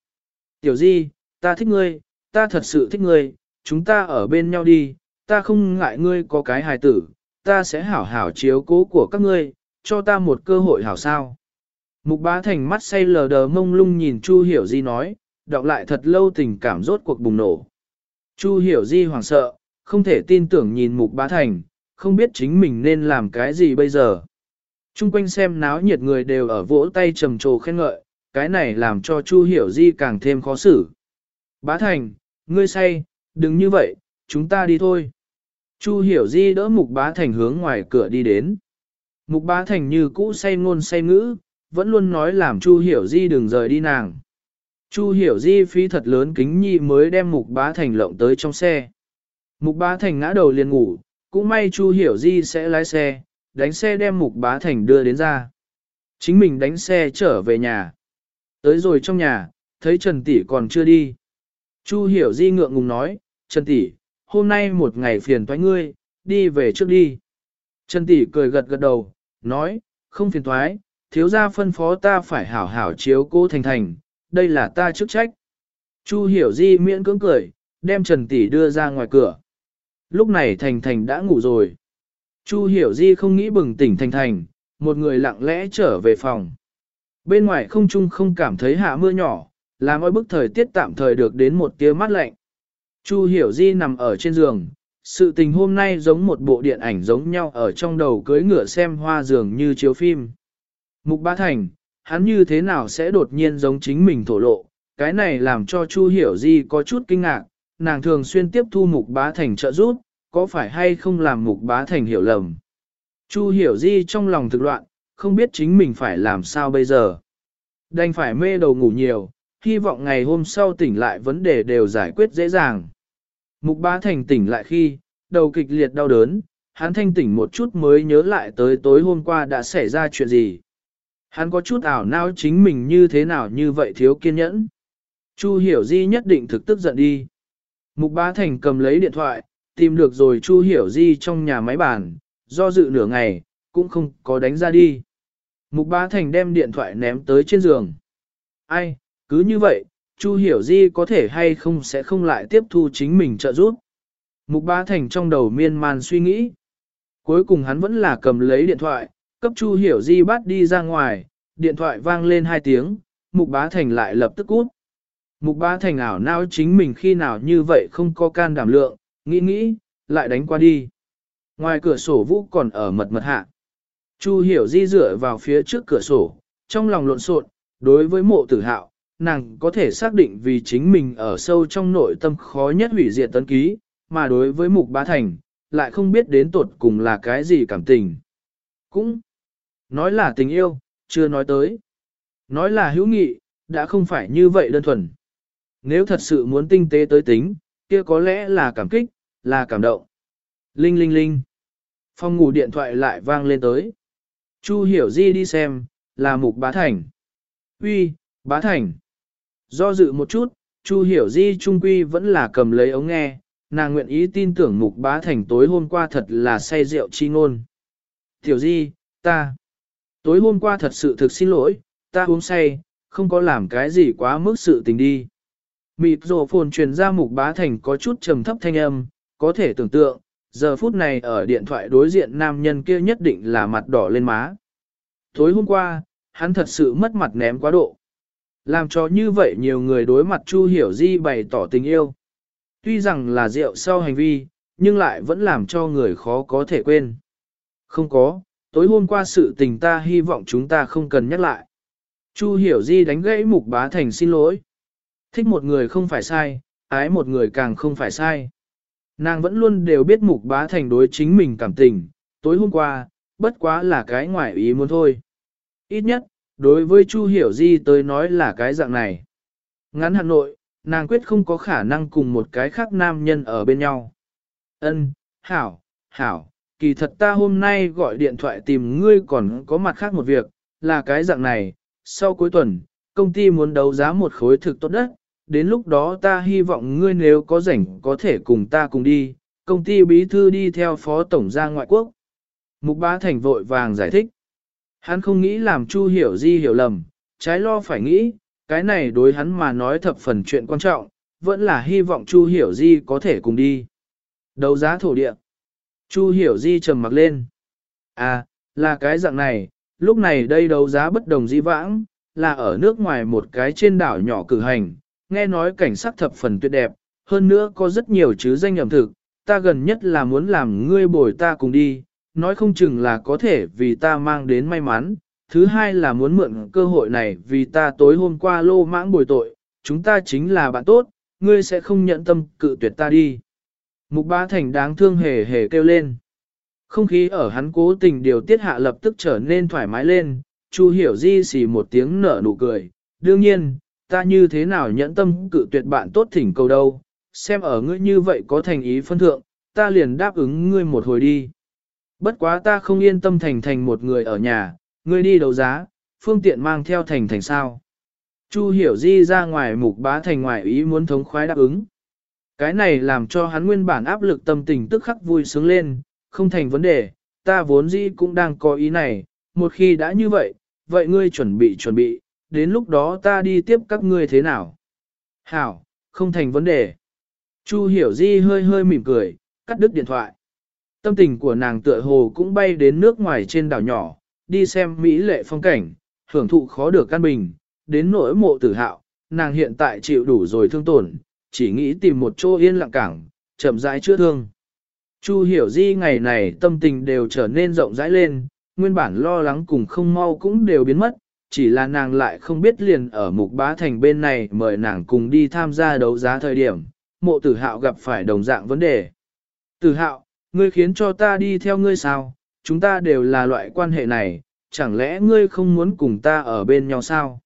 Tiểu Di, ta thích ngươi, ta thật sự thích ngươi, chúng ta ở bên nhau đi, ta không ngại ngươi có cái hài tử, ta sẽ hảo hảo chiếu cố của các ngươi, cho ta một cơ hội hảo sao. Mục bá thành mắt say lờ đờ mông lung nhìn Chu Hiểu Di nói, đọc lại thật lâu tình cảm rốt cuộc bùng nổ. Chu Hiểu Di hoảng sợ, không thể tin tưởng nhìn mục bá thành, không biết chính mình nên làm cái gì bây giờ. Trung quanh xem náo nhiệt người đều ở vỗ tay trầm trồ khen ngợi, cái này làm cho Chu Hiểu Di càng thêm khó xử. Bá Thành, ngươi say, đừng như vậy, chúng ta đi thôi. Chu Hiểu Di đỡ Mục Bá Thành hướng ngoài cửa đi đến. Mục Bá Thành như cũ say ngôn say ngữ, vẫn luôn nói làm Chu Hiểu Di đừng rời đi nàng. Chu Hiểu Di phí thật lớn kính nhi mới đem Mục Bá Thành lộng tới trong xe. Mục Bá Thành ngã đầu liền ngủ, cũng may Chu Hiểu Di sẽ lái xe, đánh xe đem Mục Bá Thành đưa đến ra. Chính mình đánh xe trở về nhà. Tới rồi trong nhà, thấy Trần Tỷ còn chưa đi. Chu Hiểu Di ngượng ngùng nói, Trần Tỷ, hôm nay một ngày phiền toái ngươi, đi về trước đi. Trần Tỷ cười gật gật đầu, nói, không phiền toái, thiếu gia phân phó ta phải hảo hảo chiếu cô Thành Thành, đây là ta chức trách. Chu Hiểu Di miễn cưỡng cười, đem Trần Tỷ đưa ra ngoài cửa. Lúc này Thành Thành đã ngủ rồi. Chu Hiểu Di không nghĩ bừng tỉnh Thành Thành, một người lặng lẽ trở về phòng. Bên ngoài không trung không cảm thấy hạ mưa nhỏ, làm mỗi bức thời tiết tạm thời được đến một tia mát lạnh. Chu Hiểu Di nằm ở trên giường, sự tình hôm nay giống một bộ điện ảnh giống nhau ở trong đầu cưới ngựa xem hoa giường như chiếu phim. Mục Bá Thành, hắn như thế nào sẽ đột nhiên giống chính mình thổ lộ, cái này làm cho Chu Hiểu Di có chút kinh ngạc, nàng thường xuyên tiếp thu Mục Bá Thành trợ giúp, có phải hay không làm Mục Bá Thành hiểu lầm. Chu Hiểu Di trong lòng thực loạn, không biết chính mình phải làm sao bây giờ. Đành phải mê đầu ngủ nhiều, hy vọng ngày hôm sau tỉnh lại vấn đề đều giải quyết dễ dàng. Mục bá thành tỉnh lại khi, đầu kịch liệt đau đớn, hắn thanh tỉnh một chút mới nhớ lại tới tối hôm qua đã xảy ra chuyện gì. Hắn có chút ảo não chính mình như thế nào như vậy thiếu kiên nhẫn. Chu hiểu di nhất định thực tức giận đi. Mục bá thành cầm lấy điện thoại, tìm được rồi Chu hiểu di trong nhà máy bàn, do dự nửa ngày, cũng không có đánh ra đi. Mục bá thành đem điện thoại ném tới trên giường. Ai, cứ như vậy, Chu hiểu di có thể hay không sẽ không lại tiếp thu chính mình trợ giúp. Mục bá thành trong đầu miên man suy nghĩ. Cuối cùng hắn vẫn là cầm lấy điện thoại, cấp Chu hiểu di bắt đi ra ngoài, điện thoại vang lên hai tiếng, mục bá thành lại lập tức cút. Mục bá thành ảo não chính mình khi nào như vậy không có can đảm lượng, nghĩ nghĩ, lại đánh qua đi. Ngoài cửa sổ vũ còn ở mật mật hạ. Chu hiểu di dựa vào phía trước cửa sổ, trong lòng lộn xộn, đối với mộ tử hạo, nàng có thể xác định vì chính mình ở sâu trong nội tâm khó nhất hủy diệt tấn ký, mà đối với mục bá thành, lại không biết đến tột cùng là cái gì cảm tình. Cũng nói là tình yêu, chưa nói tới. Nói là hữu nghị, đã không phải như vậy đơn thuần. Nếu thật sự muốn tinh tế tới tính, kia có lẽ là cảm kích, là cảm động. Linh linh linh. Phòng ngủ điện thoại lại vang lên tới. Chu hiểu di đi xem, là mục bá thành. Uy, bá thành. Do dự một chút, Chu hiểu di trung quy vẫn là cầm lấy ống nghe, nàng nguyện ý tin tưởng mục bá thành tối hôm qua thật là say rượu chi ngôn. Tiểu di, ta. Tối hôm qua thật sự thực xin lỗi, ta uống say, không có làm cái gì quá mức sự tình đi. Mịt rồ phồn truyền ra mục bá thành có chút trầm thấp thanh âm, có thể tưởng tượng, giờ phút này ở điện thoại đối diện nam nhân kia nhất định là mặt đỏ lên má. Tối hôm qua, hắn thật sự mất mặt ném quá độ. Làm cho như vậy nhiều người đối mặt Chu Hiểu Di bày tỏ tình yêu. Tuy rằng là rượu sau hành vi, nhưng lại vẫn làm cho người khó có thể quên. Không có, tối hôm qua sự tình ta hy vọng chúng ta không cần nhắc lại. Chu Hiểu Di đánh gãy Mục Bá Thành xin lỗi. Thích một người không phải sai, ái một người càng không phải sai. Nàng vẫn luôn đều biết Mục Bá Thành đối chính mình cảm tình, tối hôm qua, bất quá là cái ngoại ý muốn thôi. Ít nhất, đối với Chu Hiểu Di tới nói là cái dạng này. Ngắn Hà Nội, nàng quyết không có khả năng cùng một cái khác nam nhân ở bên nhau. Ân, hảo, hảo, kỳ thật ta hôm nay gọi điện thoại tìm ngươi còn có mặt khác một việc, là cái dạng này, sau cuối tuần, công ty muốn đấu giá một khối thực tốt đất, đến lúc đó ta hy vọng ngươi nếu có rảnh có thể cùng ta cùng đi, công ty bí thư đi theo phó tổng ra ngoại quốc. Mục bá thành vội vàng giải thích. Hắn không nghĩ làm Chu hiểu di hiểu lầm, trái lo phải nghĩ, cái này đối hắn mà nói thập phần chuyện quan trọng, vẫn là hy vọng Chu hiểu di có thể cùng đi. Đấu giá thổ địa. Chu hiểu di trầm mặc lên. À, là cái dạng này, lúc này đây đấu giá bất đồng di vãng, là ở nước ngoài một cái trên đảo nhỏ cử hành, nghe nói cảnh sắc thập phần tuyệt đẹp, hơn nữa có rất nhiều chứ danh ẩm thực, ta gần nhất là muốn làm ngươi bồi ta cùng đi, nói không chừng là có thể vì ta mang đến may mắn, thứ hai là muốn mượn cơ hội này vì ta tối hôm qua lô mãng bồi tội, chúng ta chính là bạn tốt, ngươi sẽ không nhận tâm cự tuyệt ta đi. Mục Bá Thành đáng thương hề hề kêu lên. Không khí ở hắn cố tình điều tiết hạ lập tức trở nên thoải mái lên, Chu Hiểu Di xì một tiếng nở nụ cười. Đương nhiên, ta như thế nào nhẫn tâm cự tuyệt bạn tốt thỉnh cầu đâu, xem ở ngươi như vậy có thành ý phân thượng, ta liền đáp ứng ngươi một hồi đi. Bất quá ta không yên tâm thành thành một người ở nhà, ngươi đi đấu giá, phương tiện mang theo thành thành sao. Chu hiểu di ra ngoài mục bá thành ngoài ý muốn thống khoái đáp ứng. Cái này làm cho hắn nguyên bản áp lực tâm tình tức khắc vui sướng lên, không thành vấn đề, ta vốn dĩ cũng đang có ý này, một khi đã như vậy, vậy ngươi chuẩn bị chuẩn bị, đến lúc đó ta đi tiếp các ngươi thế nào? Hảo, không thành vấn đề. Chu hiểu di hơi hơi mỉm cười, cắt đứt điện thoại. Tâm tình của nàng tựa hồ cũng bay đến nước ngoài trên đảo nhỏ, đi xem mỹ lệ phong cảnh, hưởng thụ khó được căn bình, đến nỗi mộ tử hạo, nàng hiện tại chịu đủ rồi thương tổn, chỉ nghĩ tìm một chỗ yên lặng cảng, chậm rãi chữa thương. Chu hiểu di ngày này tâm tình đều trở nên rộng rãi lên, nguyên bản lo lắng cùng không mau cũng đều biến mất, chỉ là nàng lại không biết liền ở mục bá thành bên này mời nàng cùng đi tham gia đấu giá thời điểm, mộ tử hạo gặp phải đồng dạng vấn đề. Tử hạo, ngươi khiến cho ta đi theo ngươi sao, chúng ta đều là loại quan hệ này, chẳng lẽ ngươi không muốn cùng ta ở bên nhau sao?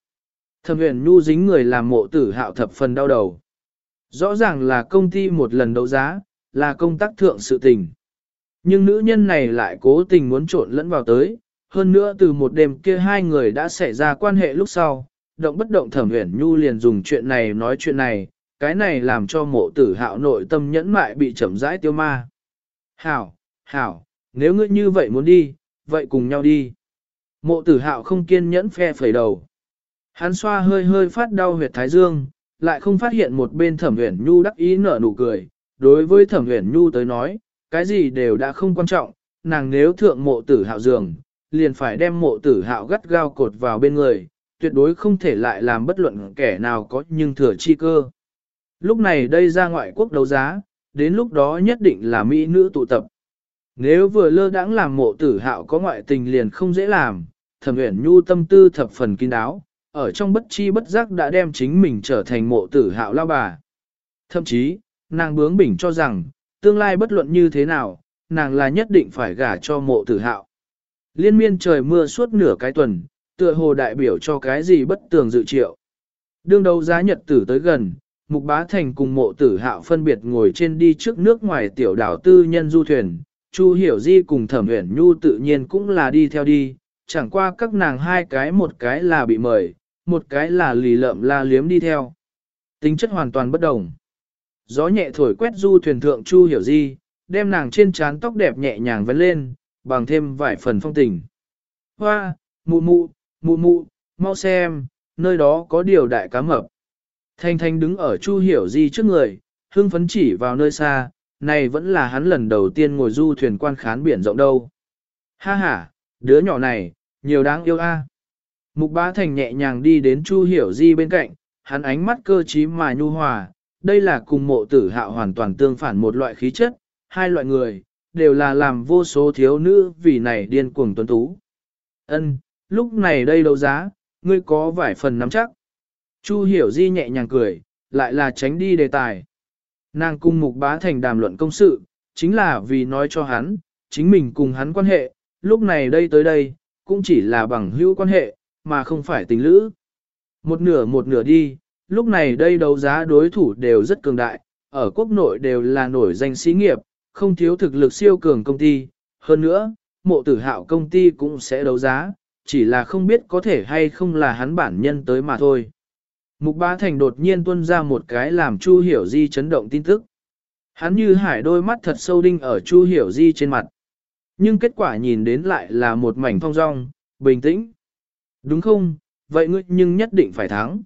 Thẩm huyền nhu dính người làm mộ tử hạo thập phần đau đầu. Rõ ràng là công ty một lần đấu giá, là công tác thượng sự tình. Nhưng nữ nhân này lại cố tình muốn trộn lẫn vào tới, hơn nữa từ một đêm kia hai người đã xảy ra quan hệ lúc sau, động bất động thẩm huyền nhu liền dùng chuyện này nói chuyện này, cái này làm cho mộ tử hạo nội tâm nhẫn mại bị chậm rãi tiêu ma. Hảo, hảo, nếu ngươi như vậy muốn đi, vậy cùng nhau đi. Mộ tử hạo không kiên nhẫn phe phẩy đầu. Hắn xoa hơi hơi phát đau huyệt thái dương, lại không phát hiện một bên thẩm huyền nhu đắc ý nở nụ cười. Đối với thẩm huyền nhu tới nói, cái gì đều đã không quan trọng, nàng nếu thượng mộ tử hạo giường, liền phải đem mộ tử hạo gắt gao cột vào bên người, tuyệt đối không thể lại làm bất luận kẻ nào có nhưng thừa chi cơ. Lúc này đây ra ngoại quốc đấu giá, đến lúc đó nhất định là mỹ nữ tụ tập. Nếu vừa lơ đãng làm mộ tử hạo có ngoại tình liền không dễ làm, thẩm uyển nhu tâm tư thập phần kín đáo, ở trong bất chi bất giác đã đem chính mình trở thành mộ tử hạo lao bà. Thậm chí, nàng bướng bỉnh cho rằng, tương lai bất luận như thế nào, nàng là nhất định phải gả cho mộ tử hạo. Liên miên trời mưa suốt nửa cái tuần, tựa hồ đại biểu cho cái gì bất tường dự triệu. Đương đầu giá nhật tử tới gần, Mục Bá Thành cùng mộ tử hạo phân biệt ngồi trên đi trước nước ngoài tiểu đảo tư nhân du thuyền, Chu Hiểu Di cùng Thẩm Uyển Nhu tự nhiên cũng là đi theo đi, chẳng qua các nàng hai cái một cái là bị mời, một cái là lì lợm la liếm đi theo. Tính chất hoàn toàn bất đồng. Gió nhẹ thổi quét du thuyền thượng Chu Hiểu Di, đem nàng trên trán tóc đẹp nhẹ nhàng vấn lên, bằng thêm vài phần phong tình. Hoa, mụ mụ, mụ mụ, mau xem, nơi đó có điều đại cá mập. Thanh Thanh đứng ở Chu Hiểu Di trước người, hưng phấn chỉ vào nơi xa, này vẫn là hắn lần đầu tiên ngồi du thuyền quan khán biển rộng đâu. Ha ha, đứa nhỏ này, nhiều đáng yêu a. Mục Bá Thành nhẹ nhàng đi đến Chu Hiểu Di bên cạnh, hắn ánh mắt cơ trí mà nhu hòa, đây là cùng mộ tử hạo hoàn toàn tương phản một loại khí chất, hai loại người, đều là làm vô số thiếu nữ vì này điên cuồng tuấn tú. Ân, lúc này đây đấu giá, ngươi có vài phần nắm chắc. Chu hiểu di nhẹ nhàng cười, lại là tránh đi đề tài. Nàng cung mục bá thành đàm luận công sự, chính là vì nói cho hắn, chính mình cùng hắn quan hệ, lúc này đây tới đây, cũng chỉ là bằng hữu quan hệ, mà không phải tình lữ. Một nửa một nửa đi, lúc này đây đấu giá đối thủ đều rất cường đại, ở quốc nội đều là nổi danh sĩ nghiệp, không thiếu thực lực siêu cường công ty. Hơn nữa, mộ tử hạo công ty cũng sẽ đấu giá, chỉ là không biết có thể hay không là hắn bản nhân tới mà thôi. Mục Bá Thành đột nhiên tuôn ra một cái làm Chu Hiểu Di chấn động tin tức. Hắn như hải đôi mắt thật sâu đinh ở Chu Hiểu Di trên mặt. Nhưng kết quả nhìn đến lại là một mảnh phong rong, bình tĩnh. Đúng không, vậy ngươi nhưng nhất định phải thắng.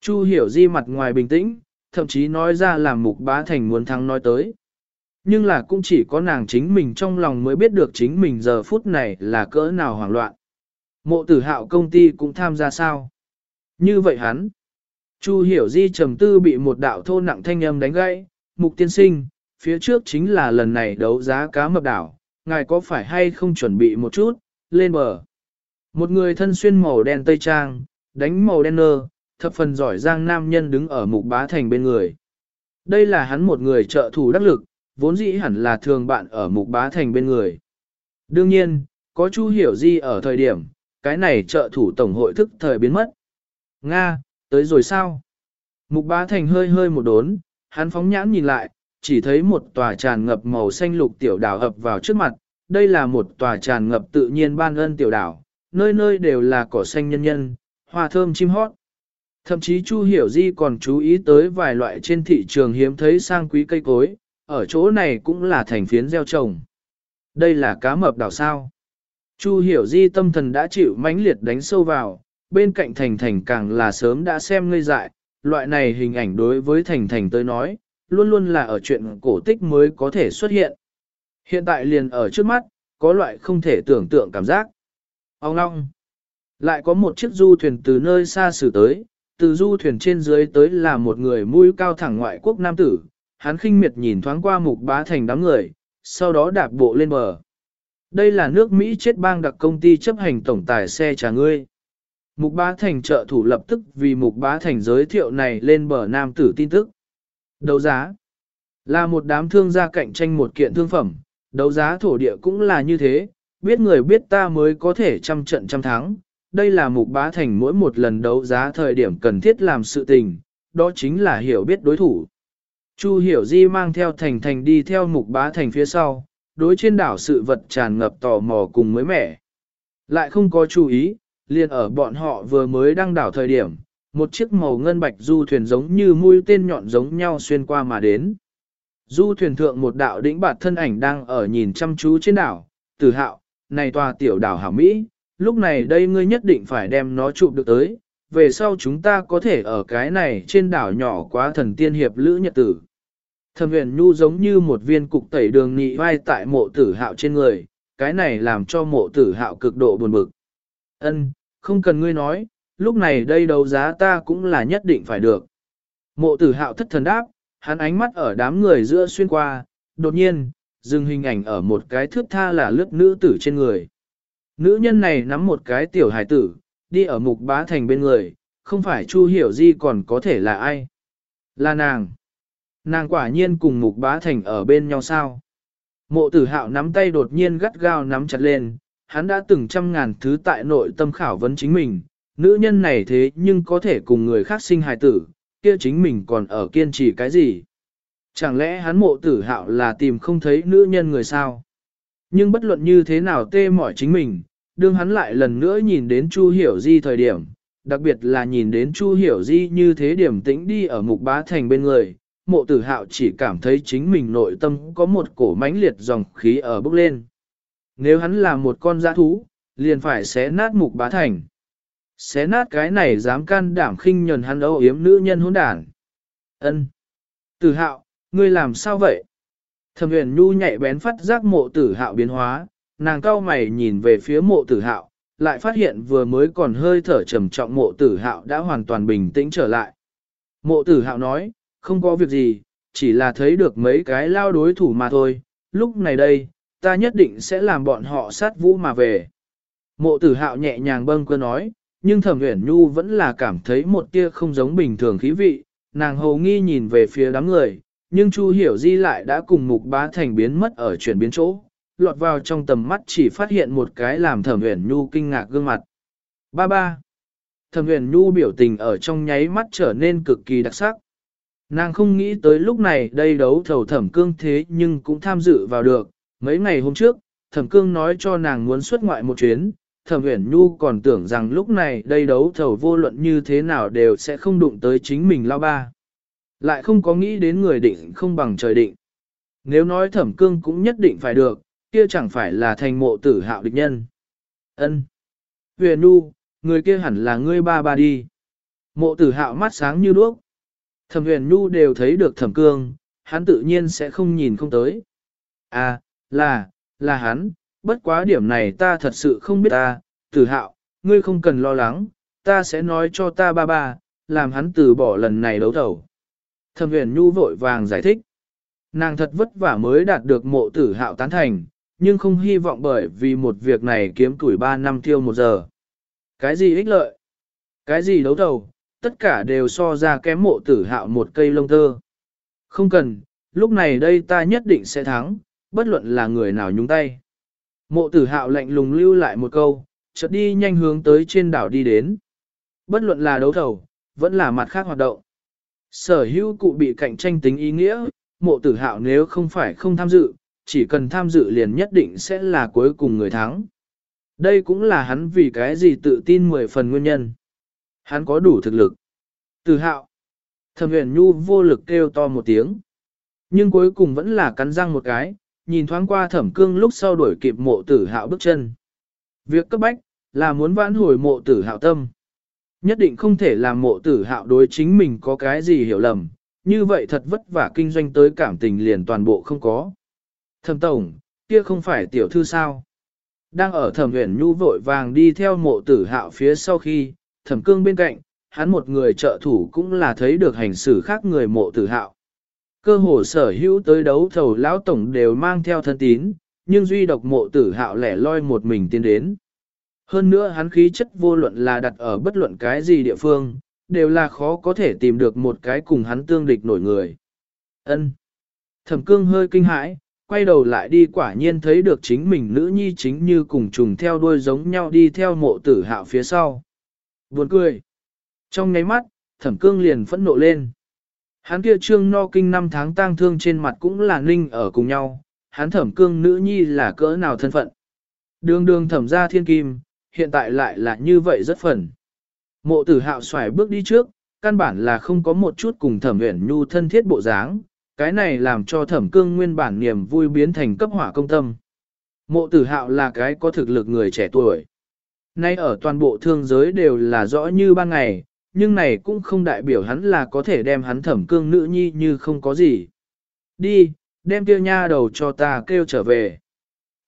Chu Hiểu Di mặt ngoài bình tĩnh, thậm chí nói ra làm Mục Bá Thành muốn thắng nói tới. Nhưng là cũng chỉ có nàng chính mình trong lòng mới biết được chính mình giờ phút này là cỡ nào hoảng loạn. Mộ tử hạo công ty cũng tham gia sao? Như vậy hắn, Chu hiểu di trầm tư bị một đạo thô nặng thanh âm đánh gãy, mục tiên sinh, phía trước chính là lần này đấu giá cá mập đảo, ngài có phải hay không chuẩn bị một chút, lên bờ. Một người thân xuyên màu đen tây trang, đánh màu đen nơ, thập phần giỏi giang nam nhân đứng ở mục bá thành bên người. Đây là hắn một người trợ thủ đắc lực, vốn dĩ hẳn là thường bạn ở mục bá thành bên người. Đương nhiên, có Chu hiểu di ở thời điểm, cái này trợ thủ tổng hội thức thời biến mất. Nga, Tới rồi sao? Mục bá thành hơi hơi một đốn, hắn phóng nhãn nhìn lại, chỉ thấy một tòa tràn ngập màu xanh lục tiểu đảo ập vào trước mặt. Đây là một tòa tràn ngập tự nhiên ban ân tiểu đảo, nơi nơi đều là cỏ xanh nhân nhân, hoa thơm chim hót. Thậm chí Chu Hiểu Di còn chú ý tới vài loại trên thị trường hiếm thấy sang quý cây cối, ở chỗ này cũng là thành phiến gieo trồng. Đây là cá mập đảo sao. Chu Hiểu Di tâm thần đã chịu mãnh liệt đánh sâu vào, bên cạnh Thành Thành càng là sớm đã xem ngây dại, loại này hình ảnh đối với Thành Thành tới nói, luôn luôn là ở chuyện cổ tích mới có thể xuất hiện. Hiện tại liền ở trước mắt, có loại không thể tưởng tượng cảm giác. Ông long lại có một chiếc du thuyền từ nơi xa xử tới, từ du thuyền trên dưới tới là một người mũi cao thẳng ngoại quốc nam tử, hắn khinh miệt nhìn thoáng qua mục bá thành đám người, sau đó đạp bộ lên bờ. Đây là nước Mỹ chết bang đặc công ty chấp hành tổng tài xe trà ngươi. Mục bá thành trợ thủ lập tức vì mục bá thành giới thiệu này lên bờ nam tử tin tức. Đấu giá là một đám thương gia cạnh tranh một kiện thương phẩm, đấu giá thổ địa cũng là như thế, biết người biết ta mới có thể trăm trận trăm thắng, đây là mục bá thành mỗi một lần đấu giá thời điểm cần thiết làm sự tình, đó chính là hiểu biết đối thủ. Chu hiểu di mang theo thành thành đi theo mục bá thành phía sau, đối trên đảo sự vật tràn ngập tò mò cùng mới mẻ. Lại không có chú ý, liền ở bọn họ vừa mới đăng đảo thời điểm, một chiếc màu ngân bạch du thuyền giống như mũi tên nhọn giống nhau xuyên qua mà đến. Du thuyền thượng một đạo đỉnh bạt thân ảnh đang ở nhìn chăm chú trên đảo, tử hạo, này tòa tiểu đảo hảo Mỹ, lúc này đây ngươi nhất định phải đem nó chụp được tới, về sau chúng ta có thể ở cái này trên đảo nhỏ quá thần tiên hiệp lữ nhật tử. Thẩm huyền nhu giống như một viên cục tẩy đường nhị vai tại mộ tử hạo trên người, cái này làm cho mộ tử hạo cực độ buồn bực. Ân, không cần ngươi nói, lúc này đây đấu giá ta cũng là nhất định phải được. Mộ tử hạo thất thần đáp, hắn ánh mắt ở đám người giữa xuyên qua, đột nhiên, dừng hình ảnh ở một cái thước tha là lướt nữ tử trên người. Nữ nhân này nắm một cái tiểu hải tử, đi ở mục bá thành bên người, không phải Chu Hiểu Di còn có thể là ai. Là nàng. Nàng quả nhiên cùng mục bá thành ở bên nhau sao. Mộ tử hạo nắm tay đột nhiên gắt gao nắm chặt lên, hắn đã từng trăm ngàn thứ tại nội tâm khảo vấn chính mình, nữ nhân này thế nhưng có thể cùng người khác sinh hài tử, kia chính mình còn ở kiên trì cái gì? Chẳng lẽ hắn mộ tử hạo là tìm không thấy nữ nhân người sao? Nhưng bất luận như thế nào tê mỏi chính mình, đương hắn lại lần nữa nhìn đến Chu Hiểu Di thời điểm, đặc biệt là nhìn đến Chu Hiểu Di như thế điểm tĩnh đi ở mục bá thành bên người, mộ tử hạo chỉ cảm thấy chính mình nội tâm có một cổ mãnh liệt dòng khí ở bốc lên. Nếu hắn là một con dã thú, liền phải xé nát mục bá thành. Xé nát cái này dám can đảm khinh nhần hắn âu yếm nữ nhân hỗn đản. Ân, Tử hạo, ngươi làm sao vậy? Thẩm huyền nhu nhạy bén phát giác mộ tử hạo biến hóa, nàng cao mày nhìn về phía mộ tử hạo, lại phát hiện vừa mới còn hơi thở trầm trọng mộ tử hạo đã hoàn toàn bình tĩnh trở lại. Mộ tử hạo nói, không có việc gì, chỉ là thấy được mấy cái lao đối thủ mà thôi, lúc này đây, ta nhất định sẽ làm bọn họ sát vũ mà về. Mộ tử hạo nhẹ nhàng bâng cơ nói, nhưng thẩm uyển nhu vẫn là cảm thấy một tia không giống bình thường khí vị, nàng hầu nghi nhìn về phía đám người, nhưng Chu Hiểu Di lại đã cùng mục bá thành biến mất ở chuyển biến chỗ, lọt vào trong tầm mắt chỉ phát hiện một cái làm thẩm uyển nhu kinh ngạc gương mặt. Ba ba. Thẩm uyển nhu biểu tình ở trong nháy mắt trở nên cực kỳ đặc sắc. Nàng không nghĩ tới lúc này đây đấu thầu thẩm cương thế nhưng cũng tham dự vào được. Mấy ngày hôm trước, thẩm cương nói cho nàng muốn xuất ngoại một chuyến, thẩm uyển nhu còn tưởng rằng lúc này đây đấu thầu vô luận như thế nào đều sẽ không đụng tới chính mình lao ba. Lại không có nghĩ đến người định không bằng trời định. Nếu nói thẩm cương cũng nhất định phải được, kia chẳng phải là thành mộ tử hạo địch nhân. ân Huyền nhu, người kia hẳn là ngươi ba ba đi. Mộ tử hạo mắt sáng như đuốc. Thẩm huyền nhu đều thấy được thẩm cương, hắn tự nhiên sẽ không nhìn không tới. À, là, là hắn, bất quá điểm này ta thật sự không biết ta, tử hạo, ngươi không cần lo lắng, ta sẽ nói cho ta ba ba, làm hắn từ bỏ lần này đấu thầu. Thẩm huyền nhu vội vàng giải thích. Nàng thật vất vả mới đạt được mộ tử hạo tán thành, nhưng không hy vọng bởi vì một việc này kiếm tuổi 3 năm tiêu một giờ. Cái gì ích lợi? Cái gì đấu thầu? Tất cả đều so ra kém mộ tử hạo một cây lông tơ. Không cần, lúc này đây ta nhất định sẽ thắng, bất luận là người nào nhúng tay. Mộ tử hạo lạnh lùng lưu lại một câu, chợt đi nhanh hướng tới trên đảo đi đến. Bất luận là đấu thầu, vẫn là mặt khác hoạt động. Sở hữu cụ bị cạnh tranh tính ý nghĩa, mộ tử hạo nếu không phải không tham dự, chỉ cần tham dự liền nhất định sẽ là cuối cùng người thắng. Đây cũng là hắn vì cái gì tự tin mười phần nguyên nhân. Hắn có đủ thực lực. Tử hạo. Thẩm huyền nhu vô lực kêu to một tiếng. Nhưng cuối cùng vẫn là cắn răng một cái, nhìn thoáng qua thẩm cương lúc sau đuổi kịp mộ tử hạo bước chân. Việc cấp bách, là muốn vãn hồi mộ tử hạo tâm. Nhất định không thể làm mộ tử hạo đối chính mình có cái gì hiểu lầm, như vậy thật vất vả kinh doanh tới cảm tình liền toàn bộ không có. Thẩm tổng, kia không phải tiểu thư sao? Đang ở thẩm huyền nhu vội vàng đi theo mộ tử hạo phía sau khi, thẩm cương bên cạnh, hắn một người trợ thủ cũng là thấy được hành xử khác người mộ tử hạo. Cơ hồ sở hữu tới đấu thầu lão tổng đều mang theo thân tín, nhưng duy độc mộ tử hạo lẻ loi một mình tiến đến. Hơn nữa hắn khí chất vô luận là đặt ở bất luận cái gì địa phương, đều là khó có thể tìm được một cái cùng hắn tương địch nổi người. Ân. Thẩm cương hơi kinh hãi, quay đầu lại đi quả nhiên thấy được chính mình nữ nhi chính như cùng trùng theo đuôi giống nhau đi theo mộ tử hạo phía sau. Buồn cười. Trong ngáy mắt, thẩm cương liền phẫn nộ lên. Hắn kia trương no kinh năm tháng tang thương trên mặt cũng là ninh ở cùng nhau, hắn thẩm cương nữ nhi là cỡ nào thân phận. Đường đường thẩm ra thiên kim, hiện tại lại là như vậy rất phần. Mộ tử hạo xoài bước đi trước, căn bản là không có một chút cùng thẩm uyển nhu thân thiết bộ dáng, cái này làm cho thẩm cương nguyên bản niềm vui biến thành cấp hỏa công tâm. Mộ tử hạo là cái có thực lực người trẻ tuổi. Nay ở toàn bộ thương giới đều là rõ như ban ngày, nhưng này cũng không đại biểu hắn là có thể đem hắn thẩm cương nữ nhi như không có gì. Đi, đem tiêu nha đầu cho ta kêu trở về.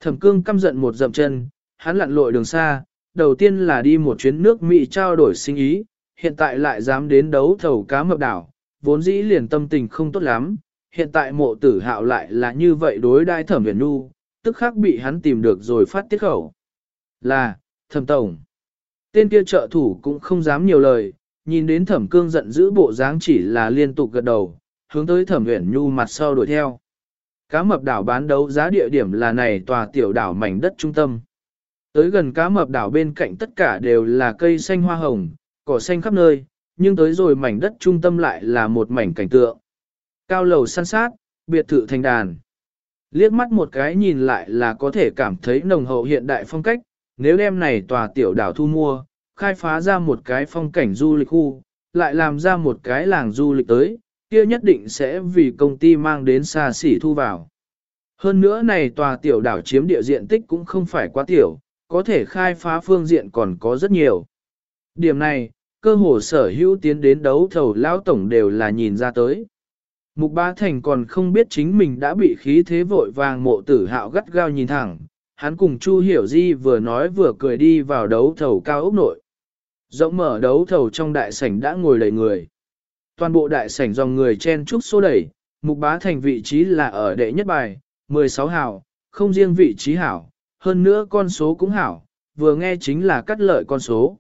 Thẩm cương căm giận một dậm chân, hắn lặn lội đường xa, đầu tiên là đi một chuyến nước Mỹ trao đổi sinh ý, hiện tại lại dám đến đấu thầu cá mập đảo, vốn dĩ liền tâm tình không tốt lắm, hiện tại mộ tử hạo lại là như vậy đối đai thẩm huyền nu, tức khắc bị hắn tìm được rồi phát tiết khẩu. Là, thẩm tổng. Tên kia trợ thủ cũng không dám nhiều lời, nhìn đến thẩm cương giận dữ bộ dáng chỉ là liên tục gật đầu, hướng tới thẩm huyền nhu mặt sau đuổi theo. Cá mập đảo bán đấu giá địa điểm là này tòa tiểu đảo mảnh đất trung tâm. Tới gần cá mập đảo bên cạnh tất cả đều là cây xanh hoa hồng, cỏ xanh khắp nơi, nhưng tới rồi mảnh đất trung tâm lại là một mảnh cảnh tượng. Cao lầu săn sát, biệt thự thành đàn. Liếc mắt một cái nhìn lại là có thể cảm thấy nồng hậu hiện đại phong cách, nếu đem này tòa tiểu đảo thu mua, khai phá ra một cái phong cảnh du lịch khu, lại làm ra một cái làng du lịch tới, kia nhất định sẽ vì công ty mang đến xa xỉ thu vào. Hơn nữa này tòa tiểu đảo chiếm địa diện tích cũng không phải quá tiểu, có thể khai phá phương diện còn có rất nhiều. Điểm này, cơ hồ sở hữu tiến đến đấu thầu lao tổng đều là nhìn ra tới. Mục Bá Thành còn không biết chính mình đã bị khí thế vội vàng mộ tử hạo gắt gao nhìn thẳng, hắn cùng Chu Hiểu Di vừa nói vừa cười đi vào đấu thầu cao ốc nội. Rộng mở đấu thầu trong đại sảnh đã ngồi đầy người. Toàn bộ đại sảnh dòng người chen chúc số đẩy, Mục Bá Thành vị trí là ở đệ nhất bài, 16 hảo, không riêng vị trí hảo, hơn nữa con số cũng hảo, vừa nghe chính là cắt lợi con số.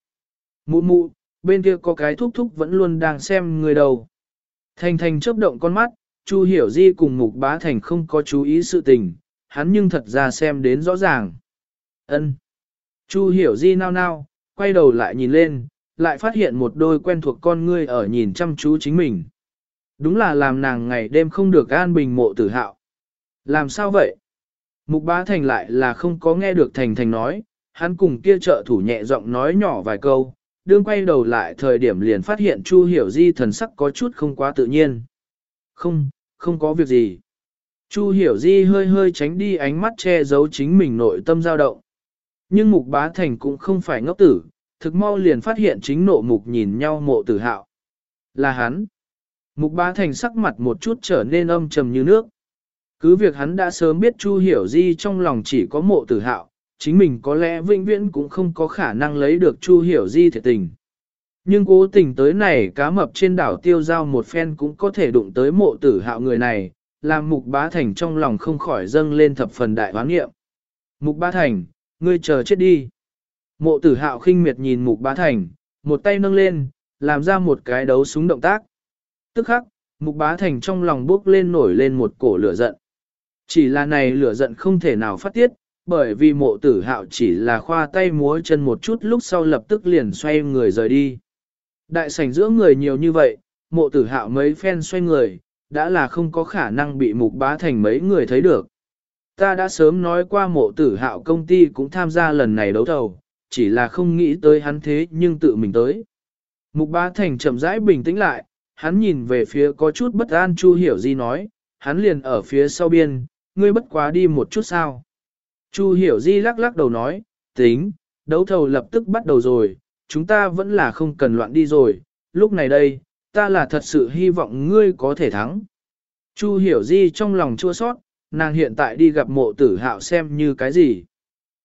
Mụ mụ, bên kia có cái thúc thúc vẫn luôn đang xem người đầu. Thành thành chớp động con mắt, Chu Hiểu Di cùng Mục Bá Thành không có chú ý sự tình, hắn nhưng thật ra xem đến rõ ràng. Ân. Chu Hiểu Di nao nao, quay đầu lại nhìn lên, lại phát hiện một đôi quen thuộc con ngươi ở nhìn chăm chú chính mình. Đúng là làm nàng ngày đêm không được an bình mộ tử hạo. Làm sao vậy? Mục Bá Thành lại là không có nghe được Thành Thành nói, hắn cùng kia trợ thủ nhẹ giọng nói nhỏ vài câu, đương quay đầu lại thời điểm liền phát hiện Chu Hiểu Di thần sắc có chút không quá tự nhiên. Không, không có việc gì. Chu Hiểu Di hơi hơi tránh đi ánh mắt che giấu chính mình nội tâm dao động. Nhưng Mục Bá Thành cũng không phải ngốc tử, thực mau liền phát hiện chính nộ mục nhìn nhau mộ tử hạo. Là hắn. Mục Bá Thành sắc mặt một chút trở nên âm trầm như nước. Cứ việc hắn đã sớm biết Chu Hiểu Di trong lòng chỉ có mộ tử hạo, chính mình có lẽ vĩnh viễn cũng không có khả năng lấy được Chu Hiểu Di thiệt tình. Nhưng cố tình tới này cá mập trên đảo tiêu giao một phen cũng có thể đụng tới mộ tử hạo người này, làm mục bá thành trong lòng không khỏi dâng lên thập phần đại hoán nghiệm. Mục bá thành, ngươi chờ chết đi. Mộ tử hạo khinh miệt nhìn mục bá thành, một tay nâng lên, làm ra một cái đấu súng động tác. Tức khắc, mục bá thành trong lòng bước lên nổi lên một cổ lửa giận. Chỉ là này lửa giận không thể nào phát tiết, bởi vì mộ tử hạo chỉ là khoa tay múa chân một chút lúc sau lập tức liền xoay người rời đi. Đại sảnh giữa người nhiều như vậy, mộ tử hạo mấy phen xoay người, đã là không có khả năng bị mục bá thành mấy người thấy được. Ta đã sớm nói qua mộ tử hạo công ty cũng tham gia lần này đấu thầu, chỉ là không nghĩ tới hắn thế nhưng tự mình tới. Mục bá thành chậm rãi bình tĩnh lại, hắn nhìn về phía có chút bất an Chu Hiểu Di nói, hắn liền ở phía sau biên, ngươi bất quá đi một chút sao. Chu Hiểu Di lắc lắc đầu nói, tính, đấu thầu lập tức bắt đầu rồi, chúng ta vẫn là không cần loạn đi rồi, lúc này đây, ta là thật sự hy vọng ngươi có thể thắng. Chu Hiểu Di trong lòng chua sót, nàng hiện tại đi gặp mộ tử hạo xem như cái gì.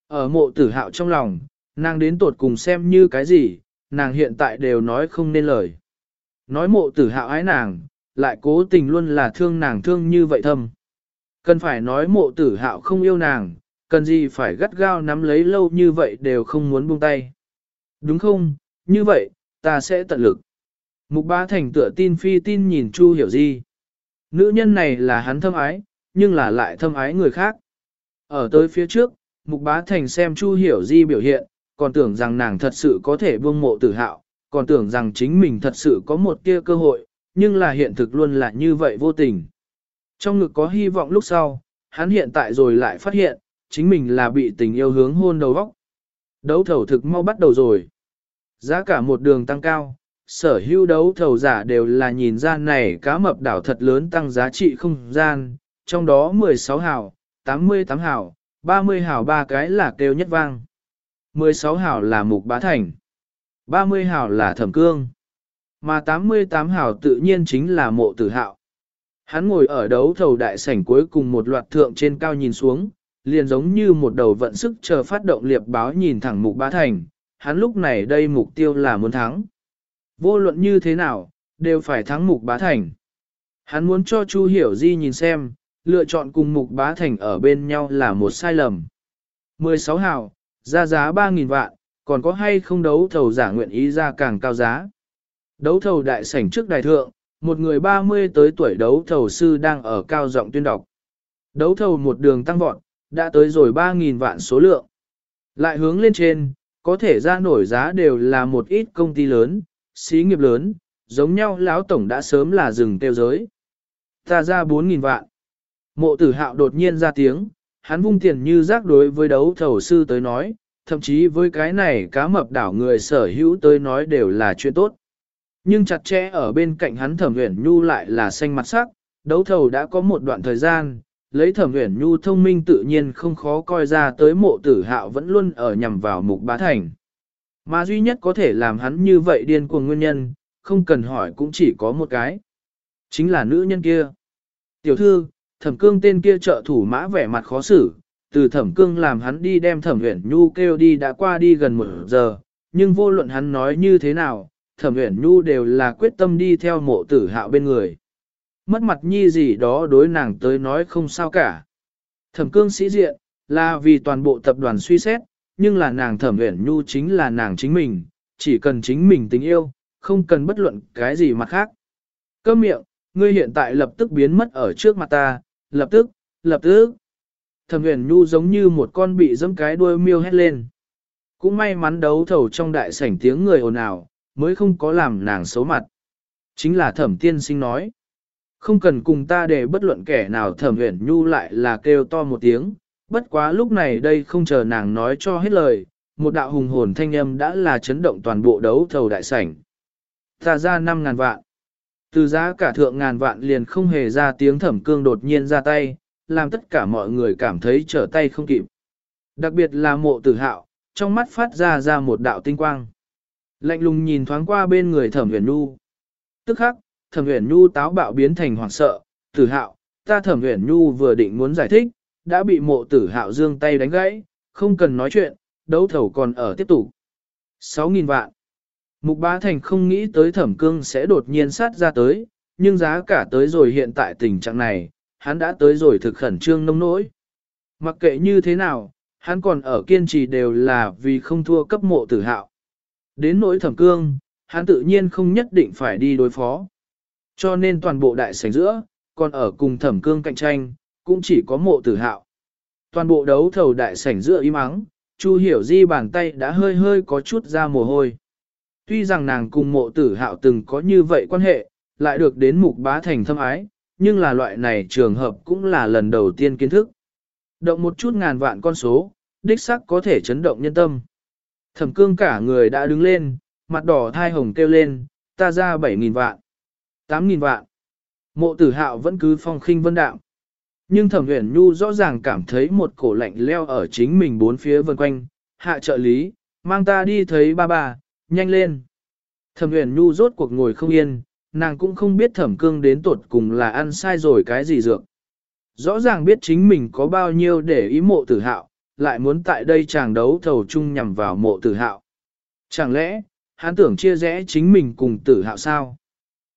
Ở mộ tử hạo trong lòng, nàng đến tột cùng xem như cái gì, nàng hiện tại đều nói không nên lời. Nói mộ tử hạo ái nàng, lại cố tình luôn là thương nàng thương như vậy thâm. Cần phải nói mộ tử hạo không yêu nàng, cần gì phải gắt gao nắm lấy lâu như vậy đều không muốn buông tay. Đúng không, như vậy, ta sẽ tận lực. Mục bá thành tựa tin phi tin nhìn Chu hiểu di. Nữ nhân này là hắn thâm ái, nhưng là lại thâm ái người khác. Ở tới phía trước, Mục Bá Thành xem Chu Hiểu Di biểu hiện, còn tưởng rằng nàng thật sự có thể buông mộ tử hạo, còn tưởng rằng chính mình thật sự có một tia cơ hội, nhưng là hiện thực luôn là như vậy vô tình. Trong ngực có hy vọng lúc sau, hắn hiện tại rồi lại phát hiện, chính mình là bị tình yêu hướng hôn đầu vóc. Đấu thầu thực mau bắt đầu rồi. Giá cả một đường tăng cao, sở hữu đấu thầu giả đều là nhìn ra này cá mập đảo thật lớn tăng giá trị không gian, trong đó 16 hào, 88 hào, 30 hào ba cái là kêu nhất vang. 16 hào là mục bá thành, 30 hào là thẩm cương, mà 88 hào tự nhiên chính là mộ tử hạo. Hắn ngồi ở đấu thầu đại sảnh cuối cùng một loạt thượng trên cao nhìn xuống, liền giống như một đầu vận sức chờ phát động liệp báo nhìn thẳng mục bá thành, hắn lúc này đây mục tiêu là muốn thắng. Vô luận như thế nào, đều phải thắng mục bá thành. Hắn muốn cho Chu Hiểu Di nhìn xem, lựa chọn cùng mục bá thành ở bên nhau là một sai lầm. 16 hào, ra giá 3.000 vạn, còn có hay không đấu thầu giả nguyện ý ra càng cao giá. Đấu thầu đại sảnh trước đại thượng, một người 30 tới tuổi đấu thầu sư đang ở cao giọng tuyên đọc. Đấu thầu một đường tăng vọt, đã tới rồi 3.000 vạn số lượng. Lại hướng lên trên, có thể ra nổi giá đều là một ít công ty lớn, xí nghiệp lớn, giống nhau lão tổng đã sớm là dừng tiêu giới. Ta ra 4.000 vạn. Mộ tử hạo đột nhiên ra tiếng, hắn vung tiền như rác đối với đấu thầu sư tới nói, thậm chí với cái này cá mập đảo người sở hữu tới nói đều là chuyện tốt. Nhưng chặt chẽ ở bên cạnh hắn thẩm uyển nhu lại là xanh mặt sắc, đấu thầu đã có một đoạn thời gian, lấy thẩm uyển nhu thông minh tự nhiên không khó coi ra tới mộ tử hạo vẫn luôn ở nhằm vào mục bá thành. Mà duy nhất có thể làm hắn như vậy điên cuồng nguyên nhân, không cần hỏi cũng chỉ có một cái. Chính là nữ nhân kia. Tiểu thư, thẩm cương tên kia trợ thủ mã vẻ mặt khó xử, từ thẩm cương làm hắn đi đem thẩm uyển nhu kêu đi đã qua đi gần một giờ, nhưng vô luận hắn nói như thế nào, thẩm uyển nhu đều là quyết tâm đi theo mộ tử hạo bên người. Mất mặt nhi gì đó đối nàng tới nói không sao cả. Thẩm cương sĩ diện, là vì toàn bộ tập đoàn suy xét, nhưng là nàng thẩm uyển nhu chính là nàng chính mình, chỉ cần chính mình tình yêu, không cần bất luận cái gì mặt khác. Câm miệng, ngươi hiện tại lập tức biến mất ở trước mặt ta, lập tức, lập tức. Thẩm uyển nhu giống như một con bị dẫm cái đuôi miêu hét lên. Cũng may mắn đấu thầu trong đại sảnh tiếng người ồn ào, mới không có làm nàng xấu mặt. Chính là thẩm tiên sinh nói. Không cần cùng ta để bất luận kẻ nào thẩm uyển nhu lại là kêu to một tiếng, bất quá lúc này đây không chờ nàng nói cho hết lời, một đạo hùng hồn thanh âm đã là chấn động toàn bộ đấu thầu đại sảnh. Ta ra 5 ngàn vạn. Từ giá cả thượng ngàn vạn liền không hề ra tiếng thẩm cương đột nhiên ra tay, làm tất cả mọi người cảm thấy trở tay không kịp. Đặc biệt là mộ tử hạo, trong mắt phát ra ra một đạo tinh quang. Lạnh lùng nhìn thoáng qua bên người thẩm huyền nu. Tức khắc, thẩm huyền nu táo bạo biến thành hoảng sợ, tử hạo, ta thẩm huyền nu vừa định muốn giải thích, đã bị mộ tử hạo dương tay đánh gãy, không cần nói chuyện, đấu thầu còn ở tiếp tục. 6.000 vạn. Mục Bá Thành không nghĩ tới thẩm cương sẽ đột nhiên sát ra tới, nhưng giá cả tới rồi hiện tại tình trạng này, hắn đã tới rồi thực khẩn trương nông nỗi. Mặc kệ như thế nào, hắn còn ở kiên trì đều là vì không thua cấp mộ tử hạo. Đến nỗi thẩm cương, hắn tự nhiên không nhất định phải đi đối phó. Cho nên toàn bộ đại sảnh giữa, còn ở cùng thẩm cương cạnh tranh, cũng chỉ có mộ tử hạo. Toàn bộ đấu thầu đại sảnh giữa im ắng, Chu hiểu di bàn tay đã hơi hơi có chút ra mồ hôi. Tuy rằng nàng cùng mộ tử hạo từng có như vậy quan hệ, lại được đến mục bá thành thâm ái, nhưng là loại này trường hợp cũng là lần đầu tiên kiến thức. Động một chút ngàn vạn con số, đích sắc có thể chấn động nhân tâm. Thẩm cương cả người đã đứng lên, mặt đỏ thai hồng kêu lên, ta ra 7.000 vạn, 8.000 vạn. Mộ tử hạo vẫn cứ phong khinh vân đạm. Nhưng thẩm huyền nhu rõ ràng cảm thấy một cổ lạnh leo ở chính mình bốn phía vân quanh, hạ trợ lý, mang ta đi thấy ba bà, nhanh lên. Thẩm huyền nhu rốt cuộc ngồi không yên, nàng cũng không biết thẩm cương đến tột cùng là ăn sai rồi cái gì dược. Rõ ràng biết chính mình có bao nhiêu để ý mộ tử hạo, lại muốn tại đây chàng đấu thầu chung nhằm vào mộ tử hạo. Chẳng lẽ, hắn tưởng chia rẽ chính mình cùng tử hạo sao?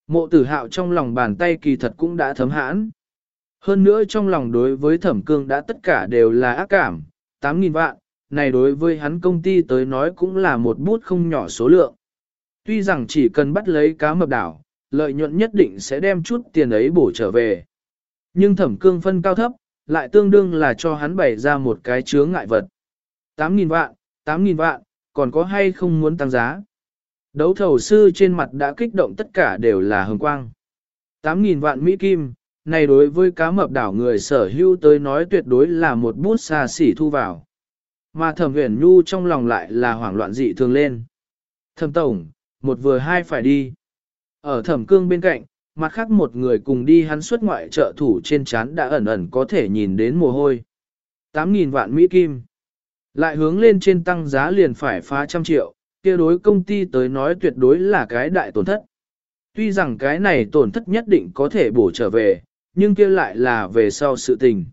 Mộ tử hạo trong lòng bàn tay kỳ thật cũng đã thấm hãn. Hơn nữa trong lòng đối với thẩm cương đã tất cả đều là ác cảm, 8.000 vạn, này đối với hắn công ty tới nói cũng là một bút không nhỏ số lượng. Tuy rằng chỉ cần bắt lấy cá mập đảo, lợi nhuận nhất định sẽ đem chút tiền ấy bổ trở về. Nhưng thẩm cương phân cao thấp, lại tương đương là cho hắn bày ra một cái chướng ngại vật. 8.000 vạn, 8.000 vạn, còn có hay không muốn tăng giá? Đấu thầu sư trên mặt đã kích động tất cả đều là hồng quang. 8.000 vạn Mỹ Kim, này đối với cá mập đảo người sở hữu tới nói tuyệt đối là một bút xa xỉ thu vào. Mà thẩm huyền nhu trong lòng lại là hoảng loạn dị thường lên. Thẩm tổng, một vừa hai phải đi. Ở thẩm cương bên cạnh, mặt khác một người cùng đi hắn xuất ngoại trợ thủ trên chán đã ẩn ẩn có thể nhìn đến mồ hôi. 8.000 vạn Mỹ Kim. Lại hướng lên trên tăng giá liền phải phá trăm triệu, kia đối công ty tới nói tuyệt đối là cái đại tổn thất. Tuy rằng cái này tổn thất nhất định có thể bổ trở về, nhưng kia lại là về sau sự tình.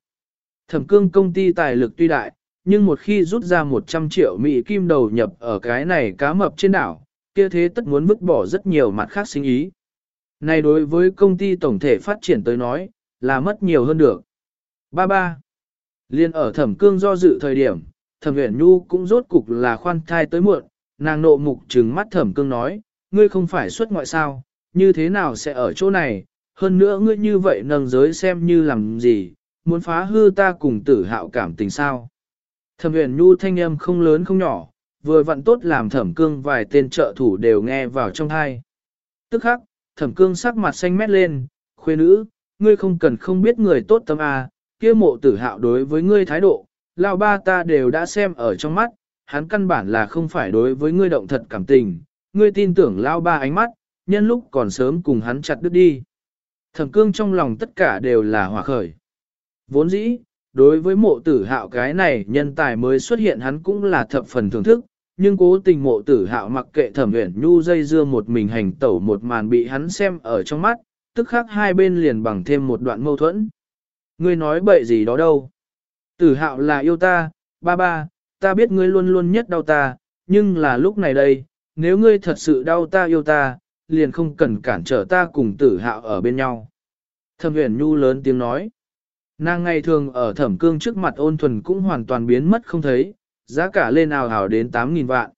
Thẩm cương công ty tài lực tuy đại, nhưng một khi rút ra 100 triệu Mỹ kim đầu nhập ở cái này cá mập trên đảo, kia thế tất muốn vứt bỏ rất nhiều mặt khác sinh ý. Này đối với công ty tổng thể phát triển tới nói, là mất nhiều hơn được. Ba ba. Liên ở thẩm cương do dự thời điểm, thẩm huyền nhu cũng rốt cục là khoan thai tới muộn, nàng nộ mục trừng mắt thẩm cương nói, ngươi không phải xuất ngoại sao, như thế nào sẽ ở chỗ này, hơn nữa ngươi như vậy nâng giới xem như làm gì, muốn phá hư ta cùng tử hạo cảm tình sao. Thẩm huyền nhu thanh âm không lớn không nhỏ, vừa vặn tốt làm thẩm cương vài tên trợ thủ đều nghe vào trong thai. Tức khắc, thẩm cương sắc mặt xanh mét lên, khuê nữ, ngươi không cần không biết người tốt tâm à, kia mộ tử hạo đối với ngươi thái độ, lao ba ta đều đã xem ở trong mắt, hắn căn bản là không phải đối với ngươi động thật cảm tình, ngươi tin tưởng lao ba ánh mắt, nhân lúc còn sớm cùng hắn chặt đứt đi. Thẩm cương trong lòng tất cả đều là hòa khởi. Vốn dĩ, đối với mộ tử hạo cái này nhân tài mới xuất hiện hắn cũng là thập phần thưởng thức, nhưng cố tình mộ tử hạo mặc kệ thẩm uyển nhu dây dưa một mình hành tẩu một màn bị hắn xem ở trong mắt, tức khắc hai bên liền bằng thêm một đoạn mâu thuẫn. Ngươi nói bậy gì đó đâu. Tử hạo là yêu ta, ba ba, ta biết ngươi luôn luôn nhất đau ta, nhưng là lúc này đây, nếu ngươi thật sự đau ta yêu ta, liền không cần cản trở ta cùng tử hạo ở bên nhau. Thẩm huyền nhu lớn tiếng nói. Nàng ngày thường ở thẩm cương trước mặt ôn thuần cũng hoàn toàn biến mất không thấy, giá cả lên ào hào đến 8.000 vạn.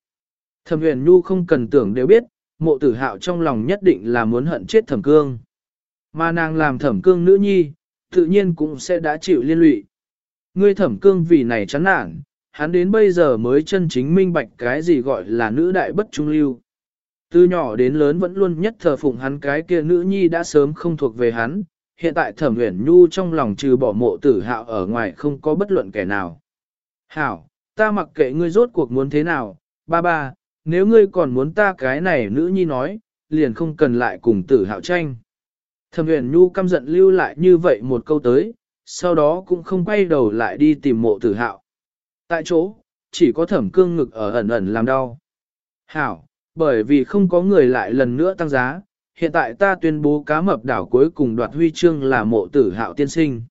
Thẩm huyền nhu không cần tưởng đều biết, mộ tử hạo trong lòng nhất định là muốn hận chết thẩm cương. Mà nàng làm thẩm cương nữ nhi, tự nhiên cũng sẽ đã chịu liên lụy. Ngươi thẩm cương vì này chán nản, hắn đến bây giờ mới chân chính minh bạch cái gì gọi là nữ đại bất trung lưu. Từ nhỏ đến lớn vẫn luôn nhất thờ phụng hắn cái kia nữ nhi đã sớm không thuộc về hắn, hiện tại thẩm uyển nhu trong lòng trừ bỏ mộ tử hạo ở ngoài không có bất luận kẻ nào. Hảo, ta mặc kệ ngươi rốt cuộc muốn thế nào, ba ba, nếu ngươi còn muốn ta cái này nữ nhi nói, liền không cần lại cùng tử hạo tranh. Thẩm uyển nhu căm giận lưu lại như vậy một câu tới, sau đó cũng không quay đầu lại đi tìm mộ tử hạo. Tại chỗ, chỉ có thẩm cương ngực ở ẩn ẩn làm đau. Hảo, bởi vì không có người lại lần nữa tăng giá, hiện tại ta tuyên bố cá mập đảo cuối cùng đoạt huy chương là mộ tử hạo tiên sinh.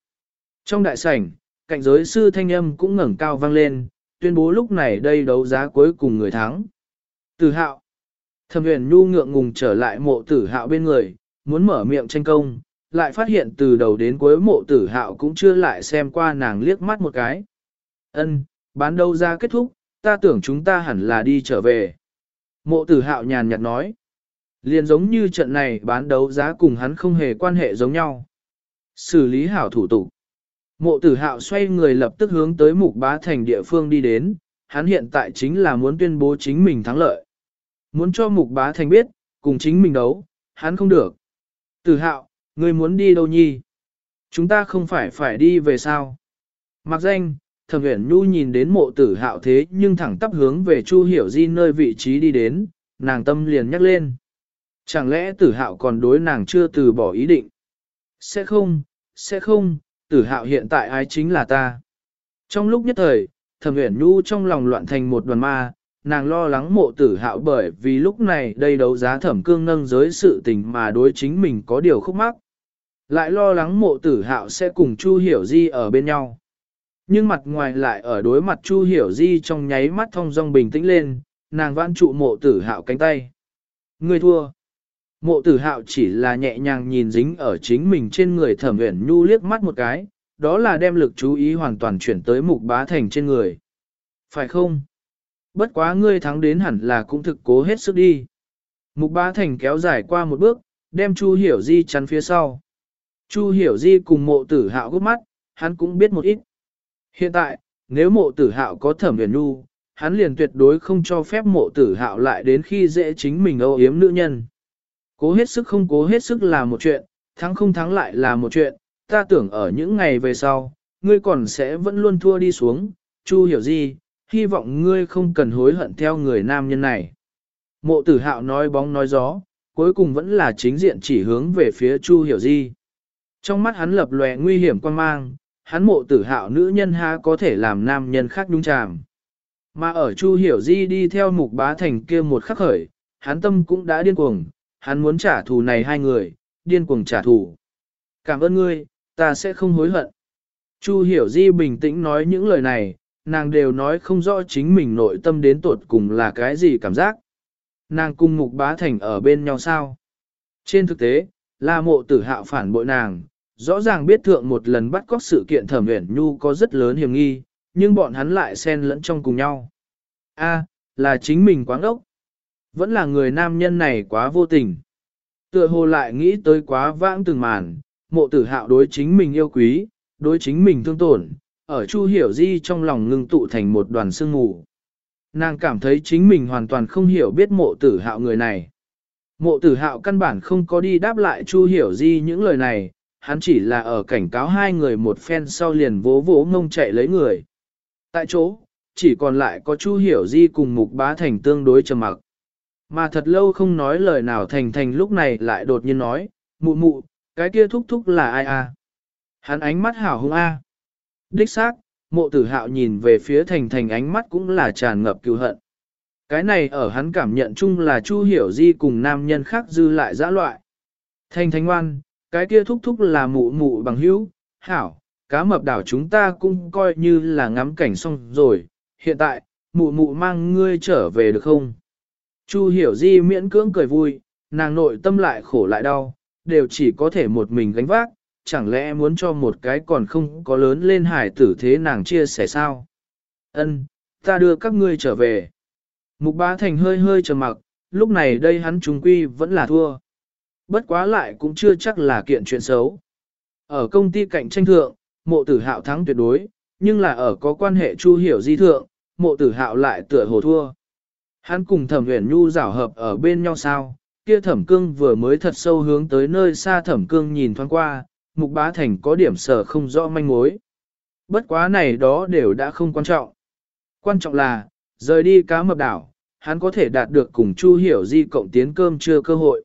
Trong đại sảnh, cạnh giới sư thanh âm cũng ngẩng cao vang lên, tuyên bố lúc này đây đấu giá cuối cùng người thắng. Tử hạo. Thẩm huyền nhu ngượng ngùng trở lại mộ tử hạo bên người, muốn mở miệng tranh công, lại phát hiện từ đầu đến cuối mộ tử hạo cũng chưa lại xem qua nàng liếc mắt một cái. Ân, bán đấu giá kết thúc, ta tưởng chúng ta hẳn là đi trở về. Mộ tử hạo nhàn nhạt nói. Liền giống như trận này bán đấu giá cùng hắn không hề quan hệ giống nhau. Xử lý hảo thủ tục. Mộ tử hạo xoay người lập tức hướng tới mục bá thành địa phương đi đến, hắn hiện tại chính là muốn tuyên bố chính mình thắng lợi. Muốn cho mục bá thành biết, cùng chính mình đấu, hắn không được. Tử hạo, người muốn đi đâu nhi? Chúng ta không phải phải đi về sao? Mặc danh, thẩm uyển nhu nhìn đến mộ tử hạo thế nhưng thẳng tắp hướng về Chu Hiểu Di nơi vị trí đi đến, nàng tâm liền nhắc lên. Chẳng lẽ tử hạo còn đối nàng chưa từ bỏ ý định? Sẽ không, sẽ không, tử hạo hiện tại ai chính là ta. Trong lúc nhất thời, thẩm uyển nhu trong lòng loạn thành một đoàn ma, nàng lo lắng mộ tử hạo bởi vì lúc này đây đấu giá thẩm cương nâng giới sự tình mà đối chính mình có điều khúc mắc. Lại lo lắng mộ tử hạo sẽ cùng Chu Hiểu Di ở bên nhau. Nhưng mặt ngoài lại ở đối mặt Chu Hiểu Di trong nháy mắt thông dong bình tĩnh lên, nàng vãn trụ mộ tử hạo cánh tay. Người thua. Mộ tử hạo chỉ là nhẹ nhàng nhìn dính ở chính mình trên người thẩm uyển nhu liếc mắt một cái, đó là đem lực chú ý hoàn toàn chuyển tới mục bá thành trên người. Phải không? Bất quá ngươi thắng đến hẳn là cũng thực cố hết sức đi. Mục bá thành kéo dài qua một bước, đem Chu Hiểu Di chắn phía sau. Chu hiểu di cùng mộ tử hạo gấp mắt, hắn cũng biết một ít. Hiện tại, nếu mộ tử hạo có thẩm uyển nu, hắn liền tuyệt đối không cho phép mộ tử hạo lại đến khi dễ chính mình âu yếm nữ nhân. Cố hết sức không cố hết sức là một chuyện, thắng không thắng lại là một chuyện, ta tưởng ở những ngày về sau, ngươi còn sẽ vẫn luôn thua đi xuống, Chu hiểu gì, hy vọng ngươi không cần hối hận theo người nam nhân này. Mộ tử hạo nói bóng nói gió, cuối cùng vẫn là chính diện chỉ hướng về phía Chu hiểu di. Trong mắt hắn lập lòe nguy hiểm quan mang, hắn mộ tử hạo nữ nhân ha có thể làm nam nhân khác đúng chàm. Mà ở Chu hiểu di đi theo mục bá thành kia một khắc khởi, hắn tâm cũng đã điên cuồng, hắn muốn trả thù này hai người, điên cuồng trả thù. Cảm ơn ngươi, ta sẽ không hối hận. Chu hiểu di bình tĩnh nói những lời này, nàng đều nói không rõ chính mình nội tâm đến tột cùng là cái gì cảm giác. Nàng cùng mục bá thành ở bên nhau sao? Trên thực tế, là mộ tử hạo phản bội nàng, rõ ràng biết thượng một lần bắt cóc sự kiện thẩm uyển nhu có rất lớn hiểm nghi, nhưng bọn hắn lại xen lẫn trong cùng nhau. A, là chính mình quáng ốc. Vẫn là người nam nhân này quá vô tình. Tựa hồ lại nghĩ tới quá vãng từng màn, mộ tử hạo đối chính mình yêu quý, đối chính mình thương tổn, ở Chu Hiểu Di trong lòng ngưng tụ thành một đoàn sương mù. Nàng cảm thấy chính mình hoàn toàn không hiểu biết mộ tử hạo người này. Mộ tử hạo căn bản không có đi đáp lại Chu Hiểu Di những lời này, hắn chỉ là ở cảnh cáo hai người một phen sau liền vỗ vỗ ngông chạy lấy người. Tại chỗ, chỉ còn lại có Chu Hiểu Di cùng Mục Bá Thành tương đối trầm mặc. Mà thật lâu không nói lời nào Thành Thành lúc này lại đột nhiên nói, mụ mụ, cái kia thúc thúc là ai à? Hắn ánh mắt hảo hung a. Đích xác, mộ tử hạo nhìn về phía thành thành ánh mắt cũng là tràn ngập cứu hận. Cái này ở hắn cảm nhận chung là Chu Hiểu Di cùng nam nhân khác dư lại dã loại. Thành thành ngoan, cái kia thúc thúc là mụ mụ bằng hữu, hảo, cá mập đảo chúng ta cũng coi như là ngắm cảnh xong rồi, hiện tại, mụ mụ mang ngươi trở về được không? Chu Hiểu Di miễn cưỡng cười vui, nàng nội tâm lại khổ lại đau, đều chỉ có thể một mình gánh vác, chẳng lẽ muốn cho một cái còn không có lớn lên hải tử thế nàng chia sẻ sao? Ân, ta đưa các ngươi trở về. Mục bá thành hơi hơi trầm mặc, lúc này đây hắn trùng quy vẫn là thua. Bất quá lại cũng chưa chắc là kiện chuyện xấu. Ở công ty cạnh tranh thượng, mộ tử hạo thắng tuyệt đối, nhưng là ở có quan hệ chu hiểu di thượng, mộ tử hạo lại tựa hồ thua. Hắn cùng thẩm huyền nhu rảo hợp ở bên nhau sao, kia thẩm cương vừa mới thật sâu hướng tới nơi xa thẩm cương nhìn thoáng qua, mục bá thành có điểm sở không rõ manh mối. Bất quá này đó đều đã không quan trọng. Quan trọng là, rời đi cá mập đảo, hắn có thể đạt được cùng Chu Hiểu Di cộng tiến cơm chưa cơ hội.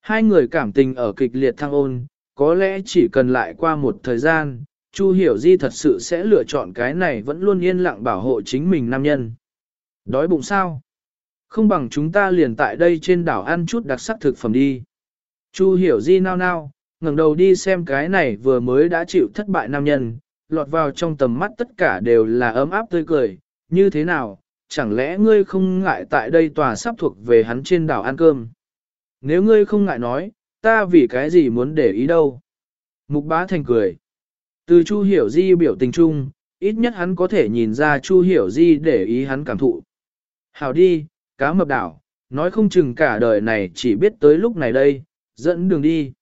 Hai người cảm tình ở kịch liệt thăng ôn, có lẽ chỉ cần lại qua một thời gian, Chu Hiểu Di thật sự sẽ lựa chọn cái này vẫn luôn yên lặng bảo hộ chính mình nam nhân. Đói bụng sao? Không bằng chúng ta liền tại đây trên đảo ăn chút đặc sắc thực phẩm đi. Chu Hiểu Di nao nao, ngẩng đầu đi xem cái này vừa mới đã chịu thất bại nam nhân, lọt vào trong tầm mắt tất cả đều là ấm áp tươi cười, như thế nào, chẳng lẽ ngươi không ngại tại đây tòa sắp thuộc về hắn trên đảo ăn cơm? Nếu ngươi không ngại nói, ta vì cái gì muốn để ý đâu? Mục bá thành cười. Từ Chu Hiểu Di biểu tình chung, ít nhất hắn có thể nhìn ra Chu Hiểu Di để ý hắn cảm thụ. Hảo đi, cá mập đảo, nói không chừng cả đời này chỉ biết tới lúc này đây, dẫn đường đi.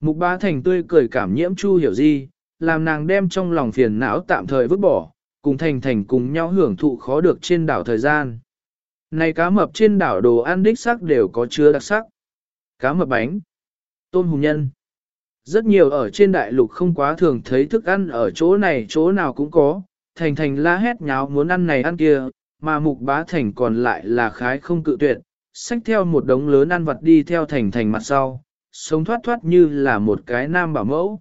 Mục bá thành tươi cười cảm nhiễm Chu Hiểu Di, làm nàng đem trong lòng phiền não tạm thời vứt bỏ, cùng thành thành cùng nhau hưởng thụ khó được trên đảo thời gian. Này cá mập trên đảo đồ ăn đích sắc đều có chứa đặc sắc. Cá mập bánh, tôm hùng nhân. Rất nhiều ở trên đại lục không quá thường thấy thức ăn ở chỗ này chỗ nào cũng có, thành thành la hét nháo muốn ăn này ăn kia, mà mục bá thành còn lại là khái không cự tuyệt, xách theo một đống lớn ăn vật đi theo thành thành mặt sau, sống thoát thoát như là một cái nam bảo mẫu.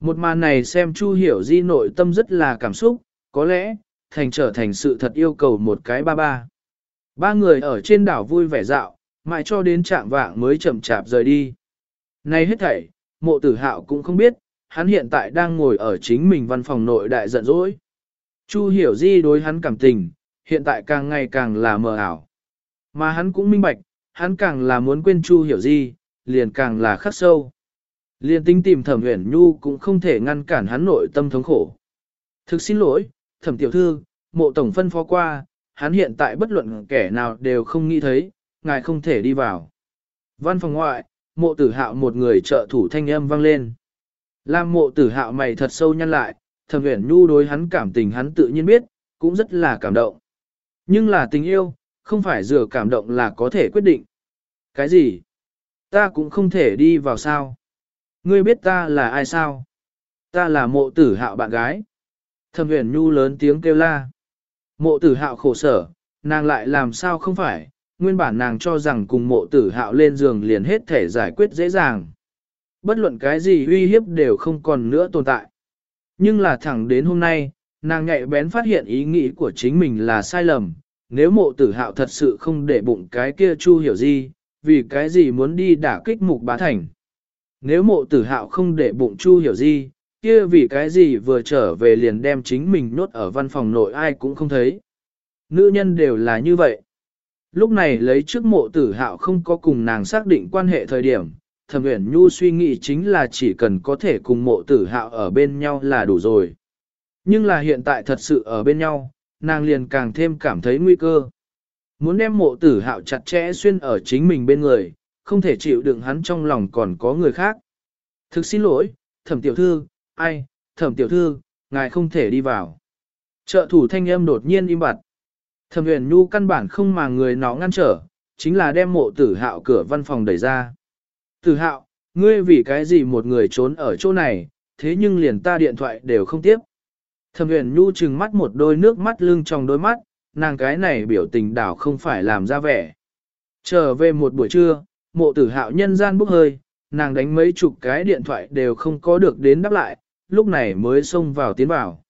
Một màn này xem Chu Hiểu Di nội tâm rất là cảm xúc, có lẽ, thành trở thành sự thật yêu cầu một cái ba ba. Ba người ở trên đảo vui vẻ dạo, mãi cho đến trạng vạng mới chậm chạp rời đi. Này hết thảy, mộ tử hạo cũng không biết, hắn hiện tại đang ngồi ở chính mình văn phòng nội đại giận dỗi. Chu Hiểu Di đối hắn cảm tình, hiện tại càng ngày càng là mờ ảo. Mà hắn cũng minh bạch, hắn càng là muốn quên Chu Hiểu Di, liền càng là khắc sâu. Liền tính tìm thẩm huyền nhu cũng không thể ngăn cản hắn nội tâm thống khổ. Thực xin lỗi, thẩm tiểu thư, mộ tổng phân phó qua, hắn hiện tại bất luận kẻ nào đều không nghĩ thấy, ngài không thể đi vào. Văn phòng ngoại, mộ tử hạo một người trợ thủ thanh âm vang lên. Lam mộ tử hạo mày thật sâu nhăn lại, thẩm uyển nhu đối hắn cảm tình hắn tự nhiên biết, cũng rất là cảm động. Nhưng là tình yêu, không phải dựa cảm động là có thể quyết định. Cái gì? Ta cũng không thể đi vào sao? Ngươi biết ta là ai sao? Ta là mộ tử hạo bạn gái. Thẩm huyền nhu lớn tiếng kêu la. Mộ tử hạo khổ sở, nàng lại làm sao không phải, nguyên bản nàng cho rằng cùng mộ tử hạo lên giường liền hết thể giải quyết dễ dàng. Bất luận cái gì uy hiếp đều không còn nữa tồn tại. Nhưng là thẳng đến hôm nay, nàng nhạy bén phát hiện ý nghĩ của chính mình là sai lầm. Nếu mộ tử hạo thật sự không để bụng cái kia chu hiểu gì, vì cái gì muốn đi đả kích mục bá thành. Nếu mộ tử hạo không để bụng chu hiểu gì, kia vì cái gì vừa trở về liền đem chính mình nốt ở văn phòng nội ai cũng không thấy. Nữ nhân đều là như vậy. Lúc này lấy trước mộ tử hạo không có cùng nàng xác định quan hệ thời điểm, thẩm uyển nhu suy nghĩ chính là chỉ cần có thể cùng mộ tử hạo ở bên nhau là đủ rồi. Nhưng là hiện tại thật sự ở bên nhau, nàng liền càng thêm cảm thấy nguy cơ. Muốn đem mộ tử hạo chặt chẽ xuyên ở chính mình bên người, không thể chịu đựng hắn trong lòng còn có người khác. Thực xin lỗi, thẩm tiểu thư, ai, thẩm tiểu thư, ngài không thể đi vào. Trợ thủ thanh âm đột nhiên im bặt. Thẩm huyền nhu căn bản không mà người nó ngăn trở, chính là đem mộ tử hạo cửa văn phòng đẩy ra. Tử hạo, ngươi vì cái gì một người trốn ở chỗ này, thế nhưng liền ta điện thoại đều không tiếp. Thẩm huyền nhu trừng mắt một đôi nước mắt lưng trong đôi mắt, nàng cái này biểu tình đảo không phải làm ra vẻ. Trở về một buổi trưa, mộ tử hạo nhân gian bốc hơi, nàng đánh mấy chục cái điện thoại đều không có được đến đáp lại, lúc này mới xông vào tiến vào.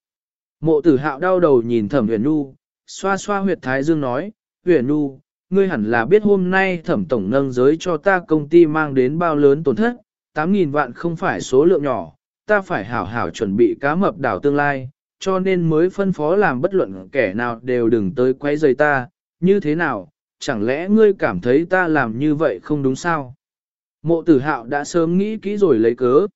Mộ tử hạo đau đầu nhìn thẩm huyền nhu, xoa xoa huyệt thái dương nói, huyền nhu, ngươi hẳn là biết hôm nay thẩm tổng nâng giới cho ta công ty mang đến bao lớn tổn thất, 8.000 vạn không phải số lượng nhỏ, ta phải hảo hảo chuẩn bị cá mập đảo tương lai, cho nên mới phân phó làm bất luận kẻ nào đều đừng tới quấy rầy ta, như thế nào, chẳng lẽ ngươi cảm thấy ta làm như vậy không đúng sao? Mộ tử hạo đã sớm nghĩ kỹ rồi lấy cớ.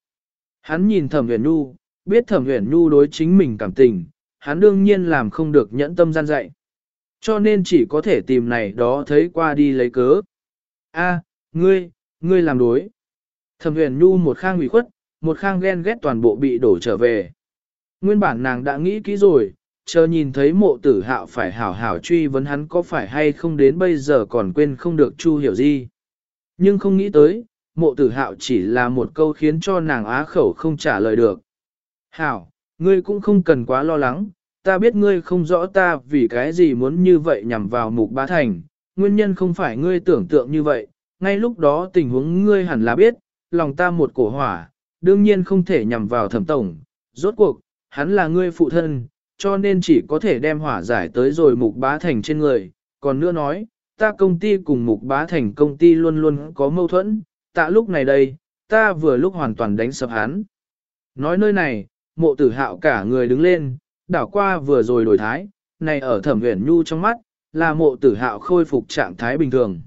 Hắn nhìn thẩm huyền nhu, biết thẩm huyền nhu đối chính mình cảm tình, hắn đương nhiên làm không được nhẫn tâm gian dạy. Cho nên chỉ có thể tìm này đó thấy qua đi lấy cớ. A, ngươi, ngươi làm đối. Thẩm huyền nhu một khang ủy khuất, một khang ghen ghét toàn bộ bị đổ trở về. Nguyên bản nàng đã nghĩ kỹ rồi, chờ nhìn thấy mộ tử hạo phải hảo hảo truy vấn hắn có phải hay không đến bây giờ còn quên không được chu hiểu gì. Nhưng không nghĩ tới, mộ tử hạo chỉ là một câu khiến cho nàng á khẩu không trả lời được. Hảo, ngươi cũng không cần quá lo lắng, ta biết ngươi không rõ ta vì cái gì muốn như vậy nhằm vào mục bá thành, nguyên nhân không phải ngươi tưởng tượng như vậy, ngay lúc đó tình huống ngươi hẳn là biết, lòng ta một cổ hỏa, đương nhiên không thể nhằm vào thẩm tổng, rốt cuộc, hắn là ngươi phụ thân, cho nên chỉ có thể đem hỏa giải tới rồi mục bá thành trên người, còn nữa nói, ta công ty cùng mục bá thành công ty luôn luôn có mâu thuẫn, tạ lúc này đây, ta vừa lúc hoàn toàn đánh sập hắn. Nói nơi này, mộ tử hạo cả người đứng lên, đảo qua vừa rồi đổi thái, này ở thẩm huyền nhu trong mắt, là mộ tử hạo khôi phục trạng thái bình thường.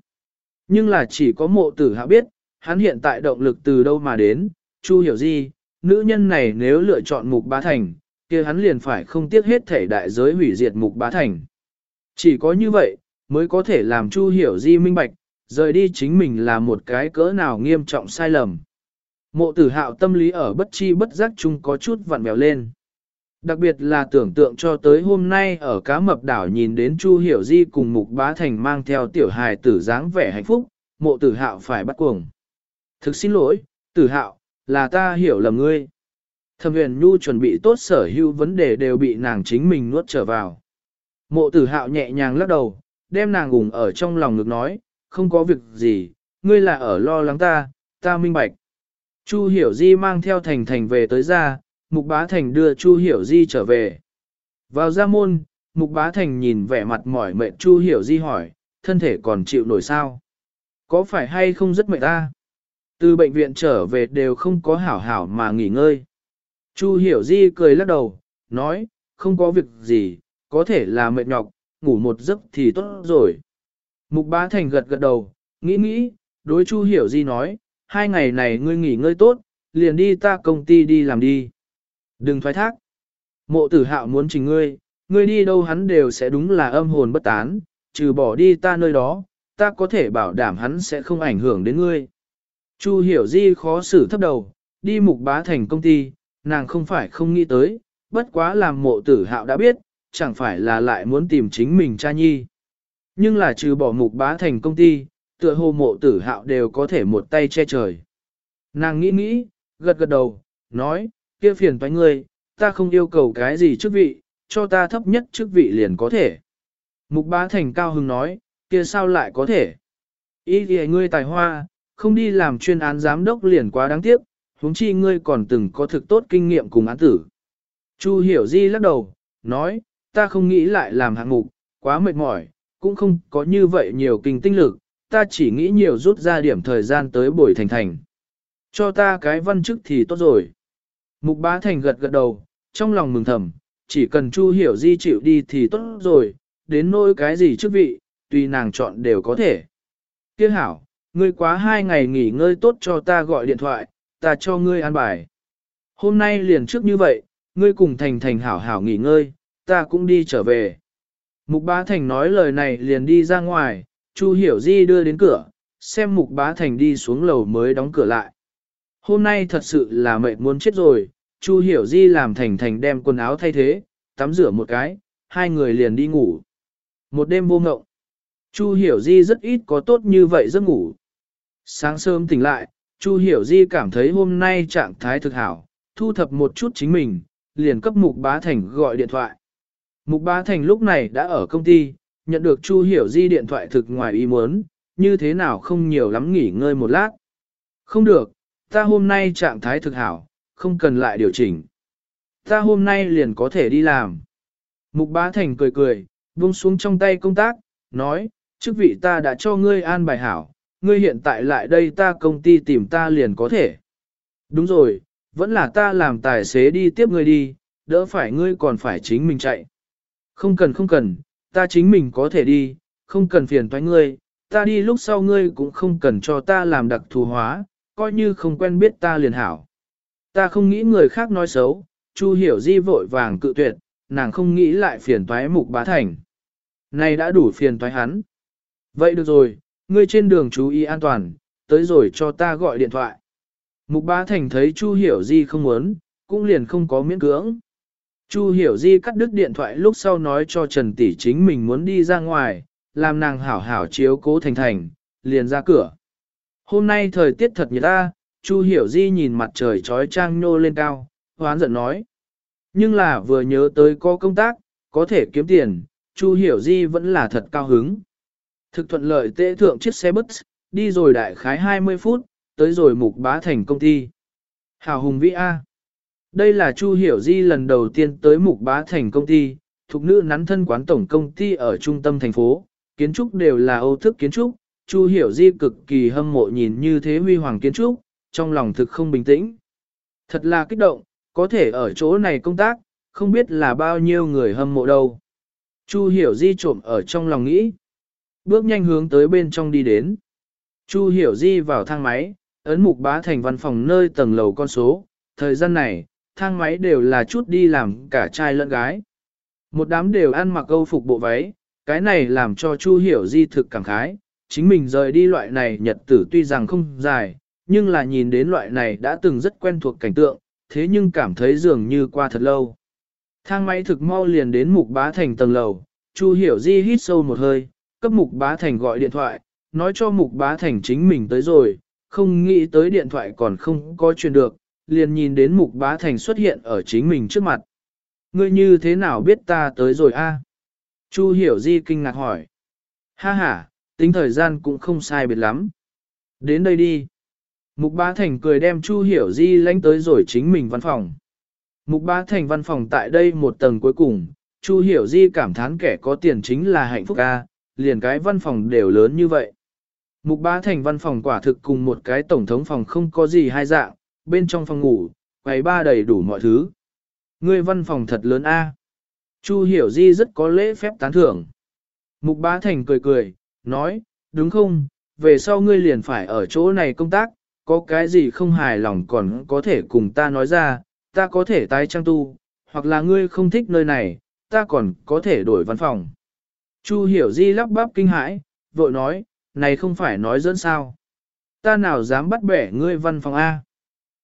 Nhưng là chỉ có mộ tử hạo biết, hắn hiện tại động lực từ đâu mà đến, chu hiểu gì, nữ nhân này nếu lựa chọn mục bá thành, kia hắn liền phải không tiếc hết thể đại giới hủy diệt mục bá thành. Chỉ có như vậy, mới có thể làm chu hiểu di minh bạch, rời đi chính mình là một cái cỡ nào nghiêm trọng sai lầm. Mộ tử hạo tâm lý ở bất chi bất giác chung có chút vặn bèo lên. Đặc biệt là tưởng tượng cho tới hôm nay ở cá mập đảo nhìn đến Chu Hiểu Di cùng Mục Bá Thành mang theo tiểu hài tử dáng vẻ hạnh phúc, mộ tử hạo phải bắt cuồng. Thực xin lỗi, tử hạo, là ta hiểu lầm ngươi. Thẩm huyền nhu chuẩn bị tốt sở hữu vấn đề đều bị nàng chính mình nuốt trở vào. Mộ tử hạo nhẹ nhàng lắc đầu, đem nàng gùng ở trong lòng ngực nói, không có việc gì, ngươi là ở lo lắng ta, ta minh bạch. Chu hiểu di mang theo thành thành về tới ra, mục bá thành đưa Chu hiểu di trở về. Vào ra môn, mục bá thành nhìn vẻ mặt mỏi mệt Chu hiểu di hỏi, thân thể còn chịu nổi sao? Có phải hay không rất mệt ta? Từ bệnh viện trở về đều không có hảo hảo mà nghỉ ngơi. Chu hiểu di cười lắc đầu, nói, không có việc gì, có thể là mệt nhọc, ngủ một giấc thì tốt rồi. Mục bá thành gật gật đầu, nghĩ nghĩ, đối Chu hiểu di nói, hai ngày này ngươi nghỉ ngơi tốt, liền đi ta công ty đi làm đi. Đừng thoái thác. Mộ tử hạo muốn trình ngươi, ngươi đi đâu hắn đều sẽ đúng là âm hồn bất tán, trừ bỏ đi ta nơi đó, ta có thể bảo đảm hắn sẽ không ảnh hưởng đến ngươi. Chu hiểu di khó xử thấp đầu, đi mục bá thành công ty, nàng không phải không nghĩ tới, bất quá làm mộ tử hạo đã biết, chẳng phải là lại muốn tìm chính mình cha nhi. Nhưng là trừ bỏ mục bá thành công ty, tựa hồ mộ tử hạo đều có thể một tay che trời. Nàng nghĩ nghĩ, gật gật đầu, nói, kia phiền toái ngươi, ta không yêu cầu cái gì chức vị, cho ta thấp nhất chức vị liền có thể. Mục bá thành cao hứng nói, kia sao lại có thể? Ý thì ngươi tài hoa, không đi làm chuyên án giám đốc liền quá đáng tiếc, huống chi ngươi còn từng có thực tốt kinh nghiệm cùng án tử. Chu hiểu di lắc đầu, nói, ta không nghĩ lại làm hạng mục, quá mệt mỏi, cũng không có như vậy nhiều kinh tinh lực, ta chỉ nghĩ nhiều rút ra điểm thời gian tới buổi thành thành. Cho ta cái văn chức thì tốt rồi. Mục bá thành gật gật đầu, trong lòng mừng thầm, chỉ cần Chu hiểu di chịu đi thì tốt rồi, đến nỗi cái gì chức vị, tùy nàng chọn đều có thể. Kiếc hảo, ngươi quá hai ngày nghỉ ngơi tốt cho ta gọi điện thoại, ta cho ngươi an bài. Hôm nay liền trước như vậy, ngươi cùng thành thành hảo hảo nghỉ ngơi, ta cũng đi trở về. Mục bá thành nói lời này liền đi ra ngoài, Chu hiểu di đưa đến cửa, xem mục bá thành đi xuống lầu mới đóng cửa lại. Hôm nay thật sự là mệt muốn chết rồi, Chu hiểu di làm thành thành đem quần áo thay thế, tắm rửa một cái, hai người liền đi ngủ. Một đêm vô ngộng. Chu hiểu di rất ít có tốt như vậy giấc ngủ. Sáng sớm tỉnh lại, Chu hiểu di cảm thấy hôm nay trạng thái thực hảo, thu thập một chút chính mình, liền cấp mục bá thành gọi điện thoại. Mục bá thành lúc này đã ở công ty, nhận được Chu hiểu di điện thoại thực ngoài ý muốn, như thế nào không nhiều lắm nghỉ ngơi một lát. Không được, ta hôm nay trạng thái thực hảo, không cần lại điều chỉnh. Ta hôm nay liền có thể đi làm. Mục bá thành cười cười, buông xuống trong tay công tác, nói, chức vị ta đã cho ngươi an bài hảo, ngươi hiện tại lại đây ta công ty tìm ta liền có thể. Đúng rồi, vẫn là ta làm tài xế đi tiếp ngươi đi, đỡ phải ngươi còn phải chính mình chạy. Không cần không cần, ta chính mình có thể đi, không cần phiền toái ngươi, ta đi lúc sau ngươi cũng không cần cho ta làm đặc thù hóa, coi như không quen biết ta liền hảo. Ta không nghĩ người khác nói xấu, Chu hiểu di vội vàng cự tuyệt, nàng không nghĩ lại phiền toái mục bá thành. Này đã đủ phiền toái hắn. Vậy được rồi, ngươi trên đường chú ý an toàn, tới rồi cho ta gọi điện thoại. Mục bá thành thấy Chu hiểu di không muốn, cũng liền không có miễn cưỡng. Chu hiểu di cắt đứt điện thoại lúc sau nói cho Trần Tỷ chính mình muốn đi ra ngoài, làm nàng hảo hảo chiếu cố thành thành, liền ra cửa. Hôm nay thời tiết thật nhiệt ta, Chu hiểu di nhìn mặt trời trói trang nhô lên cao, hoán giận nói. Nhưng là vừa nhớ tới có công tác, có thể kiếm tiền, Chu hiểu di vẫn là thật cao hứng. Thực thuận lợi tệ thượng chiếc xe bus, đi rồi đại khái 20 phút, tới rồi mục bá thành công ty. Hào hùng vĩ A. Đây là Chu Hiểu Di lần đầu tiên tới mục bá thành công ty, thuộc nữ nắn thân quán tổng công ty ở trung tâm thành phố, kiến trúc đều là âu thức kiến trúc, Chu Hiểu Di cực kỳ hâm mộ nhìn như thế huy hoàng kiến trúc, trong lòng thực không bình tĩnh. Thật là kích động, có thể ở chỗ này công tác, không biết là bao nhiêu người hâm mộ đâu. Chu Hiểu Di trộm ở trong lòng nghĩ. Bước nhanh hướng tới bên trong đi đến. Chu Hiểu Di vào thang máy, ấn mục bá thành văn phòng nơi tầng lầu con số. Thời gian này, thang máy đều là chút đi làm cả trai lẫn gái. Một đám đều ăn mặc âu phục bộ váy, cái này làm cho Chu Hiểu Di thực cảm khái. Chính mình rời đi loại này nhật tử tuy rằng không dài, nhưng là nhìn đến loại này đã từng rất quen thuộc cảnh tượng, thế nhưng cảm thấy dường như qua thật lâu. Thang máy thực mau liền đến mục bá thành tầng lầu, Chu Hiểu Di hít sâu một hơi, cấp mục bá thành gọi điện thoại, nói cho mục bá thành chính mình tới rồi, không nghĩ tới điện thoại còn không có truyền được, liền nhìn đến mục bá thành xuất hiện ở chính mình trước mặt. Ngươi như thế nào biết ta tới rồi a? Chu Hiểu Di kinh ngạc hỏi. Ha ha, tính thời gian cũng không sai biệt lắm. Đến đây đi. Mục bá thành cười đem Chu Hiểu Di lánh tới rồi chính mình văn phòng. Mục bá thành văn phòng tại đây một tầng cuối cùng, Chu Hiểu Di cảm thán kẻ có tiền chính là hạnh phúc a, liền cái văn phòng đều lớn như vậy. Mục bá thành văn phòng quả thực cùng một cái tổng thống phòng không có gì hai dạng, bên trong phòng ngủ, quầy ba đầy đủ mọi thứ. Ngươi văn phòng thật lớn a. Chu Hiểu Di rất có lễ phép tán thưởng. Mục bá thành cười cười, nói, đúng không, về sau ngươi liền phải ở chỗ này công tác, có cái gì không hài lòng còn có thể cùng ta nói ra, ta có thể tái trang tu, hoặc là ngươi không thích nơi này, ta còn có thể đổi văn phòng. Chu hiểu di lắp bắp kinh hãi, vội nói, này không phải nói dẫn sao. Ta nào dám bắt bẻ ngươi văn phòng A.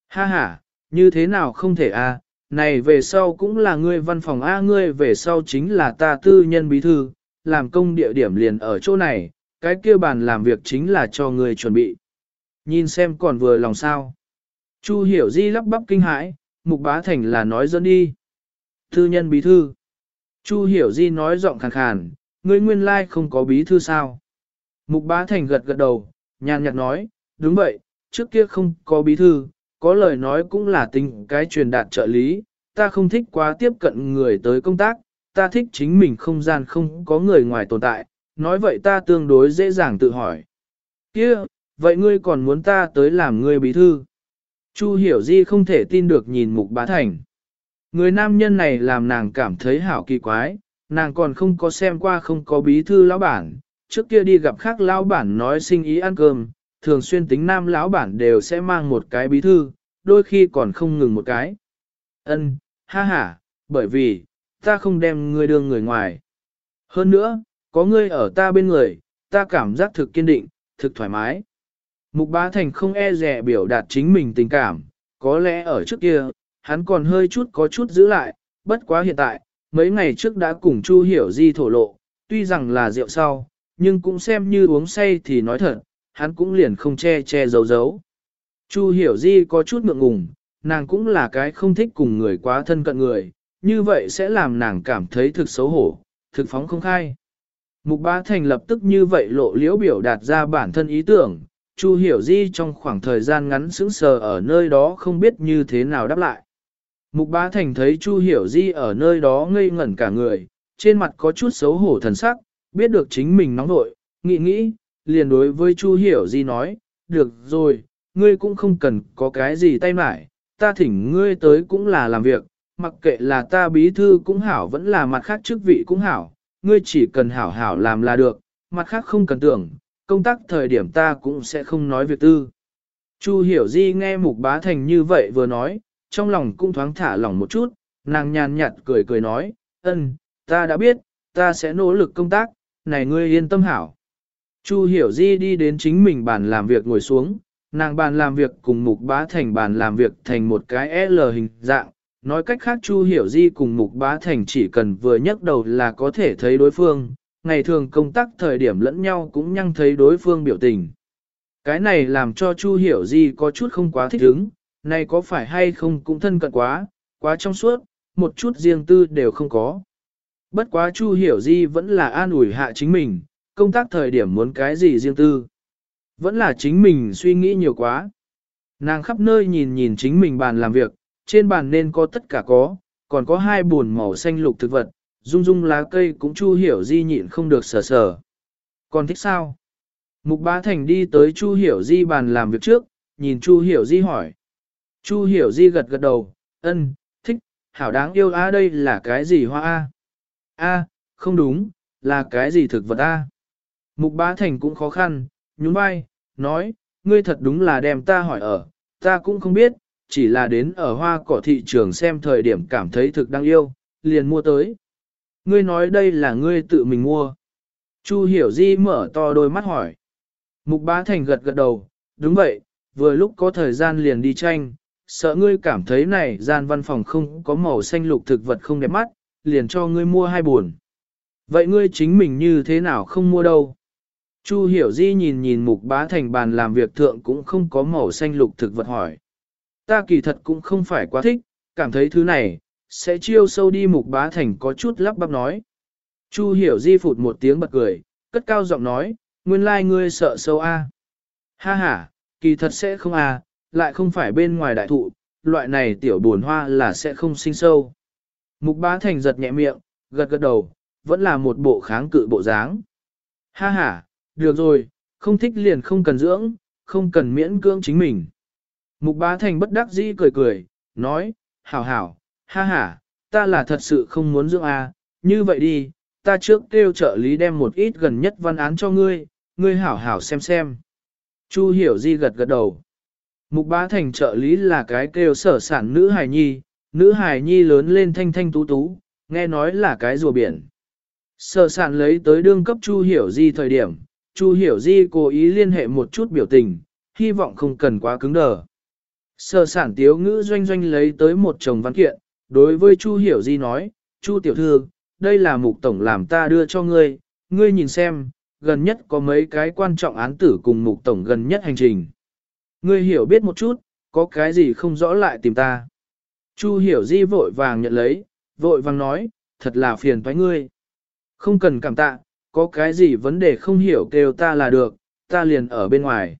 Ha ha, như thế nào không thể a? này về sau cũng là ngươi văn phòng A ngươi về sau chính là ta tư nhân bí thư, làm công địa điểm liền ở chỗ này, cái kia bàn làm việc chính là cho ngươi chuẩn bị. Nhìn xem còn vừa lòng sao. Chu hiểu di lắp bắp kinh hãi, mục bá thành là nói dẫn đi. Tư nhân bí thư. Chu hiểu di nói giọng khàn khàn, ngươi nguyên lai like không có bí thư sao. Mục bá thành gật gật đầu, nhàn nhạt nói, đúng vậy, trước kia không có bí thư, có lời nói cũng là tình cái truyền đạt trợ lý, ta không thích quá tiếp cận người tới công tác, ta thích chính mình không gian không có người ngoài tồn tại, nói vậy ta tương đối dễ dàng tự hỏi. kia vậy ngươi còn muốn ta tới làm ngươi bí thư? Chu hiểu di không thể tin được nhìn mục bá thành. Người nam nhân này làm nàng cảm thấy hảo kỳ quái, nàng còn không có xem qua không có bí thư lão bản, trước kia đi gặp khác lão bản nói sinh ý ăn cơm, thường xuyên tính nam lão bản đều sẽ mang một cái bí thư, đôi khi còn không ngừng một cái. Ân, ha ha, bởi vì, ta không đem ngươi đưa người ngoài. Hơn nữa, có ngươi ở ta bên người, ta cảm giác thực kiên định, thực thoải mái. Mục bá thành không e rẻ biểu đạt chính mình tình cảm, có lẽ ở trước kia, hắn còn hơi chút có chút giữ lại, bất quá hiện tại, mấy ngày trước đã cùng Chu Hiểu Di thổ lộ, tuy rằng là rượu sau, nhưng cũng xem như uống say thì nói thật, hắn cũng liền không che che giấu giấu. Chu Hiểu Di có chút ngượng ngùng, nàng cũng là cái không thích cùng người quá thân cận người, như vậy sẽ làm nàng cảm thấy thực xấu hổ, thực phóng không khai. Mục Bá Thành lập tức như vậy lộ liễu biểu đạt ra bản thân ý tưởng, Chu Hiểu Di trong khoảng thời gian ngắn sững sờ ở nơi đó không biết như thế nào đáp lại. Mục Bá Thành thấy Chu Hiểu Di ở nơi đó ngây ngẩn cả người, trên mặt có chút xấu hổ thần sắc, biết được chính mình nóng nội, nghĩ nghĩ, liền đối với Chu Hiểu Di nói, được rồi, ngươi cũng không cần có cái gì tay mải, ta thỉnh ngươi tới cũng là làm việc, mặc kệ là ta bí thư cũng hảo vẫn là mặt khác chức vị cũng hảo, ngươi chỉ cần hảo hảo làm là được, mặt khác không cần tưởng, công tác thời điểm ta cũng sẽ không nói việc tư. Chu hiểu di nghe mục bá thành như vậy vừa nói, trong lòng cũng thoáng thả lỏng một chút, nàng nhàn nhạt cười cười nói, ân, ta đã biết, ta sẽ nỗ lực công tác, này ngươi yên tâm hảo. Chu hiểu di đi đến chính mình bàn làm việc ngồi xuống, nàng bàn làm việc cùng mục bá thành bàn làm việc thành một cái L hình dạng, nói cách khác Chu hiểu di cùng mục bá thành chỉ cần vừa nhấc đầu là có thể thấy đối phương, ngày thường công tác thời điểm lẫn nhau cũng nhăng thấy đối phương biểu tình. Cái này làm cho Chu hiểu di có chút không quá thích ứng, này có phải hay không cũng thân cận quá, quá trong suốt, một chút riêng tư đều không có. Bất quá Chu hiểu di vẫn là an ủi hạ chính mình, công tác thời điểm muốn cái gì riêng tư. Vẫn là chính mình suy nghĩ nhiều quá. Nàng khắp nơi nhìn nhìn chính mình bàn làm việc, trên bàn nên có tất cả có, còn có hai buồn màu xanh lục thực vật, rung rung lá cây cũng chu hiểu di nhịn không được sờ sờ. Còn thích sao? Mục bá thành đi tới chu hiểu di bàn làm việc trước, nhìn chu hiểu di hỏi. Chu hiểu di gật gật đầu, ân, thích, hảo đáng yêu a đây là cái gì hoa a? A, không đúng, là cái gì thực vật a? Mục bá thành cũng khó khăn, nhún vai, nói, ngươi thật đúng là đem ta hỏi ở, ta cũng không biết, chỉ là đến ở hoa cỏ thị trường xem thời điểm cảm thấy thực đáng yêu, liền mua tới. Ngươi nói đây là ngươi tự mình mua. Chu hiểu di mở to đôi mắt hỏi. Mục bá thành gật gật đầu, đúng vậy, vừa lúc có thời gian liền đi tranh, sợ ngươi cảm thấy này gian văn phòng không có màu xanh lục thực vật không đẹp mắt, liền cho ngươi mua hai buồn. Vậy ngươi chính mình như thế nào không mua đâu? Chu hiểu di nhìn nhìn mục bá thành bàn làm việc thượng cũng không có màu xanh lục thực vật hỏi. Ta kỳ thật cũng không phải quá thích, cảm thấy thứ này, sẽ chiêu sâu đi mục bá thành có chút lắp bắp nói. Chu hiểu di phụt một tiếng bật cười, cất cao giọng nói, nguyên lai like ngươi sợ sâu a. Ha ha, kỳ thật sẽ không à? Lại không phải bên ngoài đại thụ, loại này tiểu buồn hoa là sẽ không sinh sâu. Mục bá thành giật nhẹ miệng, gật gật đầu, vẫn là một bộ kháng cự bộ dáng. Ha ha, được rồi, không thích liền không cần dưỡng, không cần miễn cưỡng chính mình. Mục bá thành bất đắc dĩ cười cười, nói, hảo hảo, ha ha, ta là thật sự không muốn dưỡng à, như vậy đi, ta trước kêu trợ lý đem một ít gần nhất văn án cho ngươi, ngươi hảo hảo xem xem. Chu hiểu di gật gật đầu. Mục bá thành trợ lý là cái kêu sở sản nữ hài nhi, nữ hài nhi lớn lên thanh thanh tú tú, nghe nói là cái rùa biển. Sở sản lấy tới đương cấp Chu hiểu di thời điểm, Chu hiểu di cố ý liên hệ một chút biểu tình, hy vọng không cần quá cứng đờ. Sở sản tiếu ngữ doanh doanh lấy tới một chồng văn kiện, đối với Chu Hiểu Di nói, Chu tiểu thư, đây là mục tổng làm ta đưa cho ngươi, ngươi nhìn xem, gần nhất có mấy cái quan trọng án tử cùng mục tổng gần nhất hành trình. Ngươi hiểu biết một chút, có cái gì không rõ lại tìm ta. Chu Hiểu Di vội vàng nhận lấy, vội vàng nói, thật là phiền thoái ngươi. Không cần cảm tạ, có cái gì vấn đề không hiểu kêu ta là được, ta liền ở bên ngoài.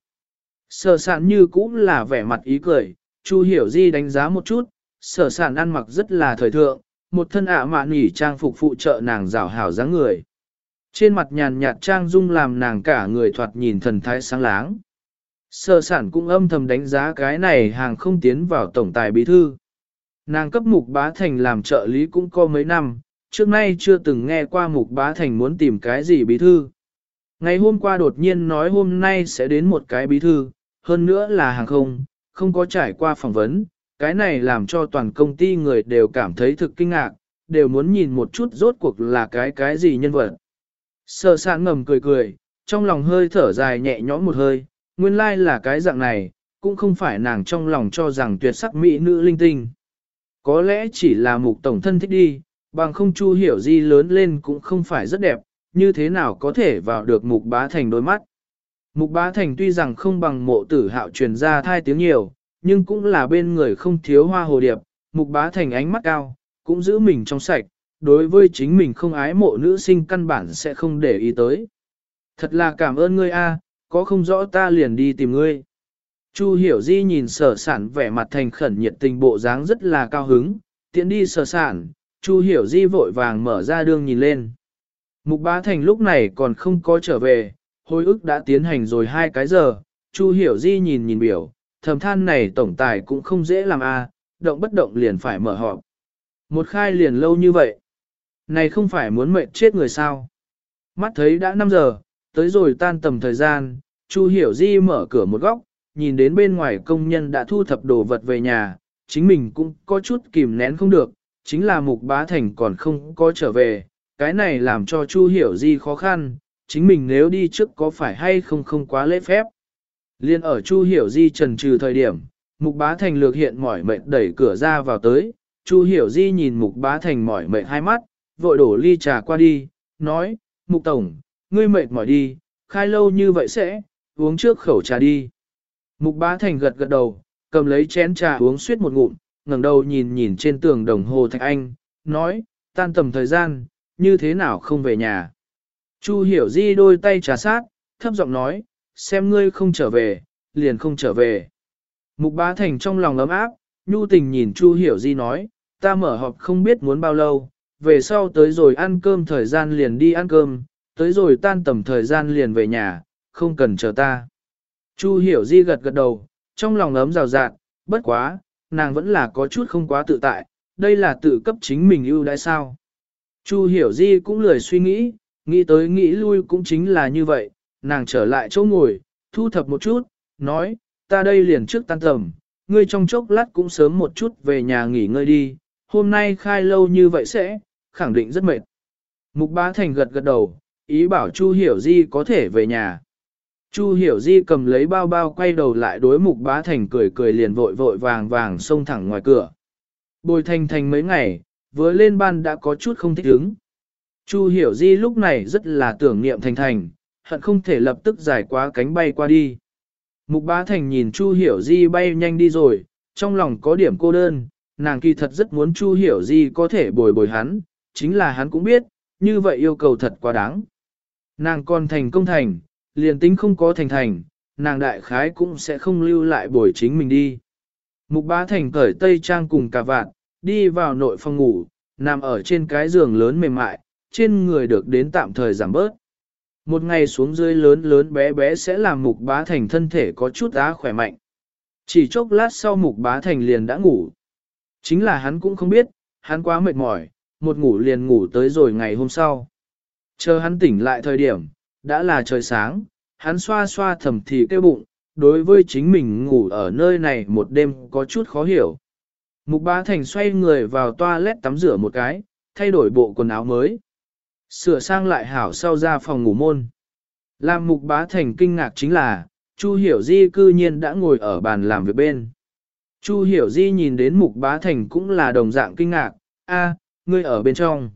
Sở sản như cũng là vẻ mặt ý cười, Chu Hiểu Di đánh giá một chút, sở sản ăn mặc rất là thời thượng, một thân ạ mạn nỉ trang phục phụ trợ nàng rào hảo dáng người. Trên mặt nhàn nhạt trang dung làm nàng cả người thoạt nhìn thần thái sáng láng. Sở sản cũng âm thầm đánh giá cái này hàng không tiến vào tổng tài bí thư. Nàng cấp mục bá thành làm trợ lý cũng có mấy năm, trước nay chưa từng nghe qua mục bá thành muốn tìm cái gì bí thư. Ngày hôm qua đột nhiên nói hôm nay sẽ đến một cái bí thư, hơn nữa là hàng không, không có trải qua phỏng vấn, cái này làm cho toàn công ty người đều cảm thấy thực kinh ngạc, đều muốn nhìn một chút rốt cuộc là cái cái gì nhân vật. Sở sản ngầm cười cười, trong lòng hơi thở dài nhẹ nhõm một hơi, nguyên lai là cái dạng này, cũng không phải nàng trong lòng cho rằng tuyệt sắc mỹ nữ linh tinh. Có lẽ chỉ là mục tổng thân thích đi, bằng không chu hiểu di lớn lên cũng không phải rất đẹp, như thế nào có thể vào được mục bá thành đôi mắt. Mục bá thành tuy rằng không bằng mộ tử hạo truyền ra thai tiếng nhiều, nhưng cũng là bên người không thiếu hoa hồ điệp, mục bá thành ánh mắt cao, cũng giữ mình trong sạch, đối với chính mình không ái mộ nữ sinh căn bản sẽ không để ý tới. Thật là cảm ơn ngươi a, có không rõ ta liền đi tìm ngươi. Chu hiểu di nhìn sở sản vẻ mặt thành khẩn nhiệt tình bộ dáng rất là cao hứng, tiện đi sở sản, Chu hiểu di vội vàng mở ra đường nhìn lên. Mục bá thành lúc này còn không có trở về, hồi ức đã tiến hành rồi hai cái giờ, Chu hiểu di nhìn nhìn biểu, thầm than này tổng tài cũng không dễ làm a, động bất động liền phải mở họp. Một khai liền lâu như vậy. Này không phải muốn mệnh chết người sao. Mắt thấy đã 5 giờ, tới rồi tan tầm thời gian, Chu Hiểu Di mở cửa một góc, nhìn đến bên ngoài công nhân đã thu thập đồ vật về nhà, chính mình cũng có chút kìm nén không được, chính là Mục Bá Thành còn không có trở về, cái này làm cho Chu Hiểu Di khó khăn, chính mình nếu đi trước có phải hay không không quá lễ phép. Liên ở Chu Hiểu Di trần trừ thời điểm, Mục Bá Thành lược hiện mỏi mệt đẩy cửa ra vào tới, Chu Hiểu Di nhìn Mục Bá Thành mỏi mệt hai mắt, vội đổ ly trà qua đi, nói, Mục Tổng, ngươi mệt mỏi đi, khai lâu như vậy sẽ, uống trước khẩu trà đi. Mục Bá Thành gật gật đầu, cầm lấy chén trà uống suýt một ngụm, ngẩng đầu nhìn nhìn trên tường đồng hồ Thạch Anh, nói, tan tầm thời gian, như thế nào không về nhà. Chu Hiểu Di đôi tay trà sát, thấp giọng nói, xem ngươi không trở về, liền không trở về. Mục bá thành trong lòng ấm áp, nhu tình nhìn Chu Hiểu Di nói, ta mở họp không biết muốn bao lâu, về sau tới rồi ăn cơm thời gian liền đi ăn cơm, tới rồi tan tầm thời gian liền về nhà, không cần chờ ta. Chu Hiểu Di gật gật đầu, trong lòng ấm rào rạt, bất quá, nàng vẫn là có chút không quá tự tại, đây là tự cấp chính mình ưu đãi sao. Chu Hiểu Di cũng lười suy nghĩ, nghĩ tới nghĩ lui cũng chính là như vậy, nàng trở lại chỗ ngồi, thu thập một chút, nói, ta đây liền trước tan tầm, ngươi trong chốc lát cũng sớm một chút về nhà nghỉ ngơi đi, hôm nay khai lâu như vậy sẽ, khẳng định rất mệt. Mục bá thành gật gật đầu, ý bảo Chu Hiểu Di có thể về nhà. Chu Hiểu Di cầm lấy bao bao quay đầu lại đối mục bá thành cười cười liền vội vội vàng vàng xông thẳng ngoài cửa. Bồi thành thành mấy ngày, vừa lên ban đã có chút không thích ứng. Chu Hiểu Di lúc này rất là tưởng niệm thành thành, hận không thể lập tức giải quá cánh bay qua đi. Mục bá thành nhìn Chu Hiểu Di bay nhanh đi rồi, trong lòng có điểm cô đơn, nàng kỳ thật rất muốn Chu Hiểu Di có thể bồi bồi hắn, chính là hắn cũng biết, như vậy yêu cầu thật quá đáng. Nàng còn thành công thành, liền tính không có thành thành, nàng đại khái cũng sẽ không lưu lại buổi chính mình đi. Mục bá thành cởi tây trang cùng cả vạn, đi vào nội phòng ngủ, nằm ở trên cái giường lớn mềm mại, trên người được đến tạm thời giảm bớt. Một ngày xuống dưới lớn lớn bé bé sẽ làm mục bá thành thân thể có chút á khỏe mạnh. Chỉ chốc lát sau mục bá thành liền đã ngủ. Chính là hắn cũng không biết, hắn quá mệt mỏi, một ngủ liền ngủ tới rồi ngày hôm sau. Chờ hắn tỉnh lại thời điểm, đã là trời sáng, hắn xoa xoa thầm thì kêu bụng, đối với chính mình ngủ ở nơi này một đêm có chút khó hiểu. Mục bá thành xoay người vào toilet tắm rửa một cái, thay đổi bộ quần áo mới. Sửa sang lại hảo sau ra phòng ngủ môn. Làm mục bá thành kinh ngạc chính là, Chu Hiểu Di cư nhiên đã ngồi ở bàn làm việc bên. Chu hiểu di nhìn đến mục bá thành cũng là đồng dạng kinh ngạc, a, ngươi ở bên trong.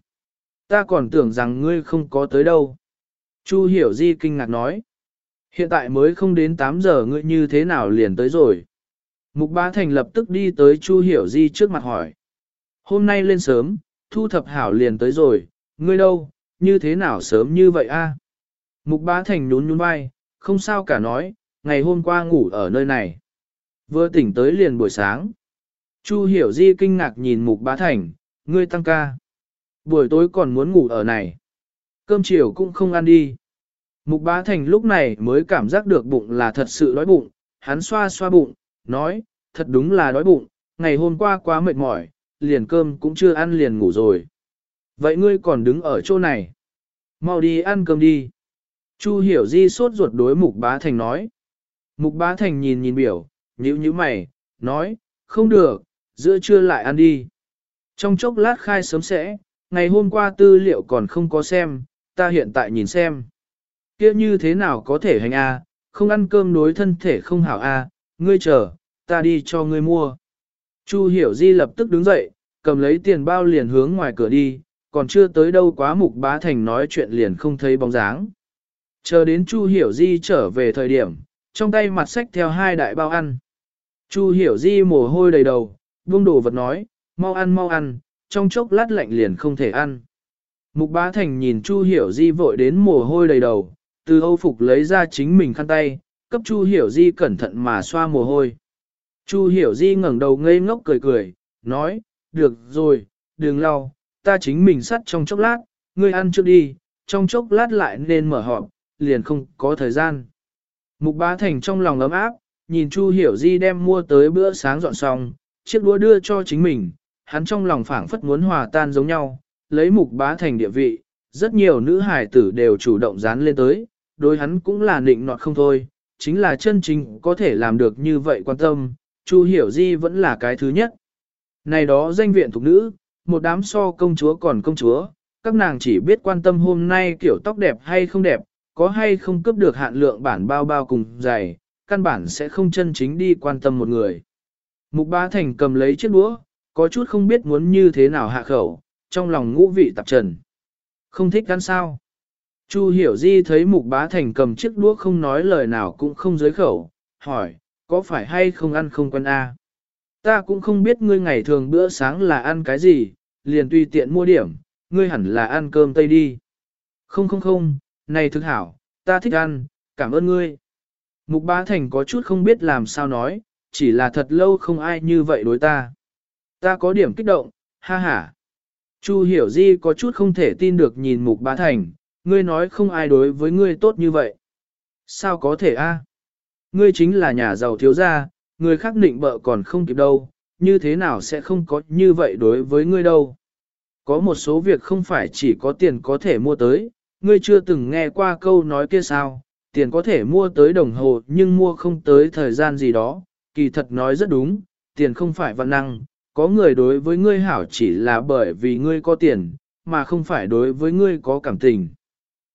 Ta còn tưởng rằng ngươi không có tới đâu. Chu hiểu di kinh ngạc nói. Hiện tại mới không đến 8 giờ ngươi như thế nào liền tới rồi. Mục bá thành lập tức đi tới Chu hiểu di trước mặt hỏi. Hôm nay lên sớm, thu thập hảo liền tới rồi, ngươi đâu, như thế nào sớm như vậy a? Mục bá thành nhún nhún vai, không sao cả nói, ngày hôm qua ngủ ở nơi này. Vừa tỉnh tới liền buổi sáng. Chu hiểu di kinh ngạc nhìn mục bá thành, ngươi tăng ca. Buổi tối còn muốn ngủ ở này. Cơm chiều cũng không ăn đi. Mục bá thành lúc này mới cảm giác được bụng là thật sự đói bụng, hắn xoa xoa bụng, nói, thật đúng là đói bụng, ngày hôm qua quá mệt mỏi, liền cơm cũng chưa ăn liền ngủ rồi. Vậy ngươi còn đứng ở chỗ này. Mau đi ăn cơm đi. Chu hiểu di sốt ruột đối mục bá thành nói. Mục bá thành nhìn nhìn biểu, nhíu nhíu mày, nói, không được, giữa trưa lại ăn đi. Trong chốc lát khai sớm sẽ, ngày hôm qua tư liệu còn không có xem, ta hiện tại nhìn xem. kia như thế nào có thể hành a? không ăn cơm đối thân thể không hảo a, ngươi chờ, ta đi cho ngươi mua. Chu hiểu di lập tức đứng dậy, cầm lấy tiền bao liền hướng ngoài cửa đi, còn chưa tới đâu quá mục bá thành nói chuyện liền không thấy bóng dáng. Chờ đến Chu hiểu di trở về thời điểm, trong tay mặt sách theo hai đại bao ăn. Chu hiểu di mồ hôi đầy đầu, buông đồ vật nói, mau ăn mau ăn, trong chốc lát lạnh liền không thể ăn. Mục bá thành nhìn Chu hiểu di vội đến mồ hôi đầy đầu, từ âu phục lấy ra chính mình khăn tay, cấp Chu hiểu di cẩn thận mà xoa mồ hôi. Chu hiểu di ngẩng đầu ngây ngốc cười cười, nói, được rồi, đừng lau, ta chính mình sắt trong chốc lát, ngươi ăn trước đi, trong chốc lát lại nên mở họp, liền không có thời gian. Mục bá thành trong lòng ấm áp, nhìn Chu hiểu di đem mua tới bữa sáng dọn xong, chiếc đũa đưa cho chính mình, hắn trong lòng phảng phất muốn hòa tan giống nhau, lấy mục bá thành địa vị, rất nhiều nữ hải tử đều chủ động dán lên tới, đối hắn cũng là nịnh nọt không thôi, chính là chân chính có thể làm được như vậy quan tâm, Chu Hiểu Di vẫn là cái thứ nhất. Này đó danh viện thuộc nữ, một đám so công chúa còn công chúa, các nàng chỉ biết quan tâm hôm nay kiểu tóc đẹp hay không đẹp, có hay không cướp được hạn lượng bản bao bao cùng dày, căn bản sẽ không chân chính đi quan tâm một người. Mục Bá Thành cầm lấy chiếc đũa, có chút không biết muốn như thế nào hạ khẩu, trong lòng ngũ vị tạp trần. Không thích ăn sao. Chu Hiểu Di thấy Mục Bá Thành cầm chiếc đũa không nói lời nào cũng không dưới khẩu, hỏi, có phải hay không ăn không quen a? Ta cũng không biết ngươi ngày thường bữa sáng là ăn cái gì, liền tùy tiện mua điểm, ngươi hẳn là ăn cơm tây đi. Không không không, này thực hảo, ta thích ăn, cảm ơn ngươi. Mục Bá Thành có chút không biết làm sao nói, chỉ là thật lâu không ai như vậy đối ta. Ta có điểm kích động, ha ha. Chu hiểu di có chút không thể tin được nhìn mục bá thành, ngươi nói không ai đối với ngươi tốt như vậy. Sao có thể a? Ngươi chính là nhà giàu thiếu gia, người khác định bợ còn không kịp đâu, như thế nào sẽ không có như vậy đối với ngươi đâu. Có một số việc không phải chỉ có tiền có thể mua tới, ngươi chưa từng nghe qua câu nói kia sao, tiền có thể mua tới đồng hồ nhưng mua không tới thời gian gì đó, kỳ thật nói rất đúng, tiền không phải văn năng, có người đối với ngươi hảo chỉ là bởi vì ngươi có tiền, mà không phải đối với ngươi có cảm tình.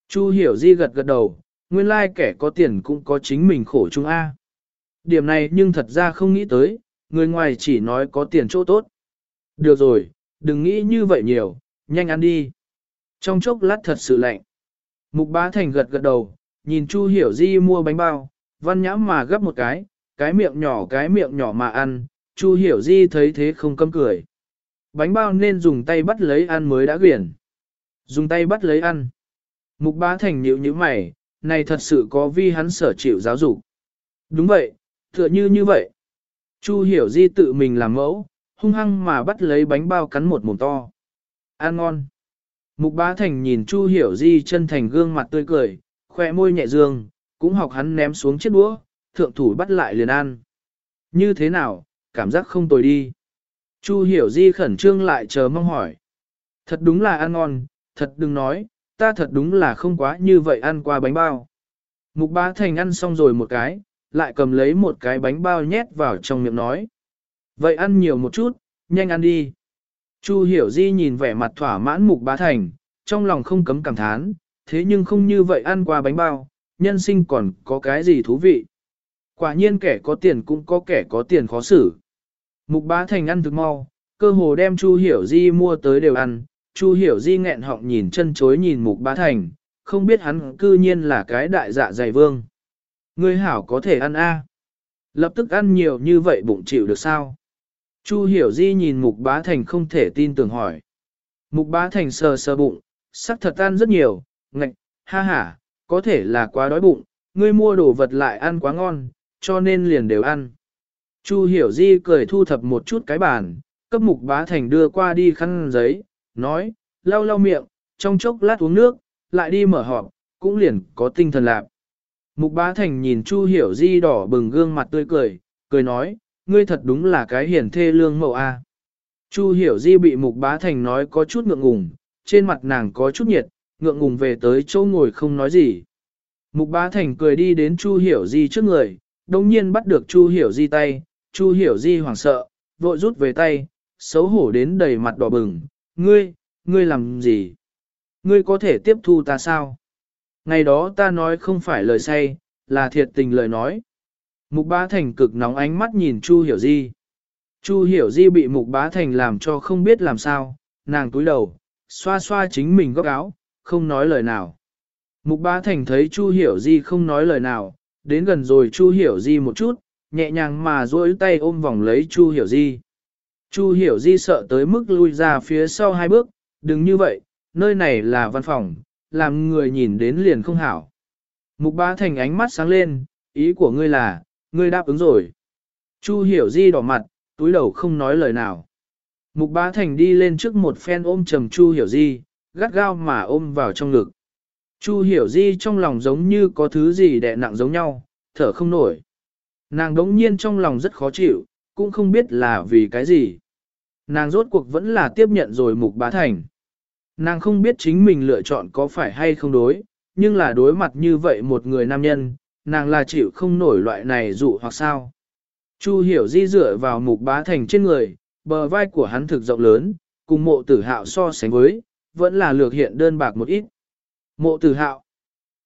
Chu hiểu di gật gật đầu, nguyên lai like kẻ có tiền cũng có chính mình khổ chung A. Điểm này nhưng thật ra không nghĩ tới, người ngoài chỉ nói có tiền chỗ tốt. Được rồi, đừng nghĩ như vậy nhiều, nhanh ăn đi. Trong chốc lát thật sự lạnh. Mục bá thành gật gật đầu, nhìn Chu hiểu di mua bánh bao, văn nhãm mà gấp một cái, cái miệng nhỏ cái miệng nhỏ mà ăn, Chu hiểu di thấy thế không cấm cười. Bánh bao nên dùng tay bắt lấy ăn mới đã quyển. Dùng tay bắt lấy ăn. Mục bá thành nhịu như mày, này thật sự có vi hắn sở chịu giáo dục. Đúng vậy, tựa như như vậy. Chu hiểu di tự mình làm mẫu, hung hăng mà bắt lấy bánh bao cắn một mồm to. Ăn ngon. Mục bá thành nhìn Chu hiểu di chân thành gương mặt tươi cười, khoe môi nhẹ dương, cũng học hắn ném xuống chiếc đũa, thượng thủ bắt lại liền ăn. Như thế nào, cảm giác không tồi đi. Chu hiểu di khẩn trương lại chờ mong hỏi. Thật đúng là ăn ngon, thật đừng nói, ta thật đúng là không quá như vậy ăn qua bánh bao. Mục bá thành ăn xong rồi một cái, lại cầm lấy một cái bánh bao nhét vào trong miệng nói. Vậy ăn nhiều một chút, nhanh ăn đi. Chu hiểu di nhìn vẻ mặt thỏa mãn mục bá thành, trong lòng không cấm cảm thán, thế nhưng không như vậy ăn qua bánh bao, nhân sinh còn có cái gì thú vị. Quả nhiên kẻ có tiền cũng có kẻ có tiền khó xử. Mục bá thành ăn thực mau, cơ hồ đem Chu Hiểu Di mua tới đều ăn, Chu Hiểu Di nghẹn họng nhìn chân chối nhìn mục bá thành, không biết hắn cư nhiên là cái đại dạ dày vương. Ngươi hảo có thể ăn a Lập tức ăn nhiều như vậy bụng chịu được sao? Chu Hiểu Di nhìn Mục Bá Thành không thể tin tưởng hỏi. Mục Bá Thành sờ sờ bụng, sắc thật ăn rất nhiều, ngạch, ha ha, có thể là quá đói bụng, ngươi mua đồ vật lại ăn quá ngon, cho nên liền đều ăn. Chu Hiểu Di cười thu thập một chút cái bàn, cấp Mục Bá Thành đưa qua đi khăn giấy, nói, lau lau miệng, trong chốc lát uống nước, lại đi mở họp, cũng liền có tinh thần lạc. Mục Bá Thành nhìn Chu Hiểu Di đỏ bừng gương mặt tươi cười, cười nói, ngươi thật đúng là cái hiển thê lương mẫu a. Chu Hiểu Di bị Mục Bá Thành nói có chút ngượng ngùng, trên mặt nàng có chút nhiệt, ngượng ngùng về tới chỗ ngồi không nói gì. Mục Bá Thành cười đi đến Chu Hiểu Di trước người, đồng nhiên bắt được Chu Hiểu Di tay, Chu Hiểu Di hoảng sợ, vội rút về tay, xấu hổ đến đầy mặt đỏ bừng, ngươi, ngươi làm gì? Ngươi có thể tiếp thu ta sao? Ngày đó ta nói không phải lời say, là thiệt tình lời nói. Mục bá thành cực nóng ánh mắt nhìn Chu Hiểu Di. Chu Hiểu Di bị mục bá thành làm cho không biết làm sao, nàng túi đầu, xoa xoa chính mình góc áo, không nói lời nào. Mục bá thành thấy Chu Hiểu Di không nói lời nào, đến gần rồi Chu Hiểu Di một chút, nhẹ nhàng mà duỗi tay ôm vòng lấy Chu Hiểu Di. Chu Hiểu Di sợ tới mức lui ra phía sau hai bước, đừng như vậy, nơi này là văn phòng, làm người nhìn đến liền không hảo. Mục bá thành ánh mắt sáng lên, ý của ngươi là, ngươi đáp ứng rồi. Chu hiểu di đỏ mặt, túi đầu không nói lời nào. Mục bá thành đi lên trước một phen ôm trầm chu hiểu di, gắt gao mà ôm vào trong ngực. Chu hiểu di trong lòng giống như có thứ gì đè nặng giống nhau, thở không nổi. Nàng đống nhiên trong lòng rất khó chịu, cũng không biết là vì cái gì. Nàng rốt cuộc vẫn là tiếp nhận rồi mục bá thành. Nàng không biết chính mình lựa chọn có phải hay không đối, nhưng là đối mặt như vậy một người nam nhân, nàng là chịu không nổi loại này dụ hoặc sao. Chu hiểu di dựa vào mục bá thành trên người, bờ vai của hắn thực rộng lớn, cùng mộ tử hạo so sánh với, vẫn là lược hiện đơn bạc một ít. Mộ tử hạo.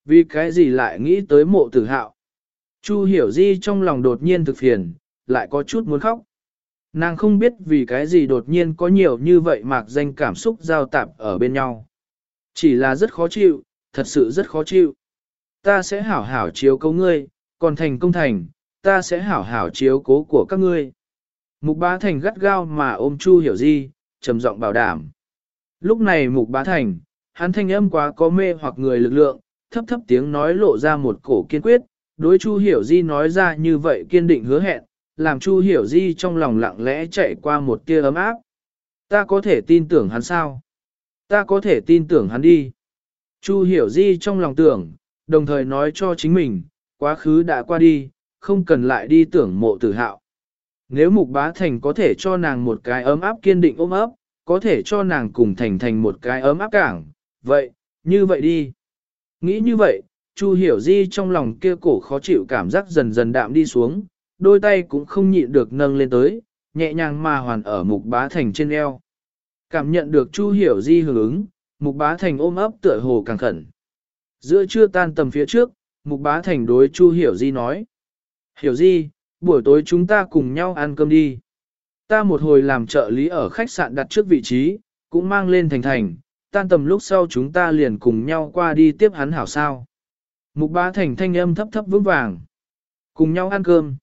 Vì cái gì lại nghĩ tới mộ tử hạo? Chu hiểu di trong lòng đột nhiên thực phiền, lại có chút muốn khóc. Nàng không biết vì cái gì đột nhiên có nhiều như vậy mạc danh cảm xúc giao tạp ở bên nhau. Chỉ là rất khó chịu, thật sự rất khó chịu. Ta sẽ hảo hảo chiếu cố ngươi, còn thành công thành, ta sẽ hảo hảo chiếu cố của các ngươi. Mục bá thành gắt gao mà ôm Chu hiểu di, trầm giọng bảo đảm. Lúc này mục bá thành, hắn thanh âm quá có mê hoặc người lực lượng, thấp thấp tiếng nói lộ ra một cổ kiên quyết, đối Chu hiểu di nói ra như vậy kiên định hứa hẹn, làm Chu hiểu di trong lòng lặng lẽ chạy qua một tia ấm áp. Ta có thể tin tưởng hắn sao? Ta có thể tin tưởng hắn đi. Chu hiểu di trong lòng tưởng, đồng thời nói cho chính mình, quá khứ đã qua đi, không cần lại đi tưởng mộ tử hạo. Nếu mục bá thành có thể cho nàng một cái ấm áp kiên định ôm ấp, có thể cho nàng cùng thành thành một cái ấm áp cảng, vậy, như vậy đi. Nghĩ như vậy, Chu hiểu di trong lòng kia cổ khó chịu cảm giác dần dần đạm đi xuống, đôi tay cũng không nhịn được nâng lên tới, nhẹ nhàng mà hoàn ở mục bá thành trên eo. Cảm nhận được Chu hiểu di hưởng ứng, mục bá thành ôm ấp tựa hồ càng khẩn. Giữa trưa tan tầm phía trước, mục bá thành đối Chu hiểu di nói. Hiểu di, buổi tối chúng ta cùng nhau ăn cơm đi. Ta một hồi làm trợ lý ở khách sạn đặt trước vị trí, cũng mang lên thành thành, tan tầm lúc sau chúng ta liền cùng nhau qua đi tiếp hắn hảo sao. Mục bá thành thanh âm thấp thấp vững vàng. Cùng nhau ăn cơm.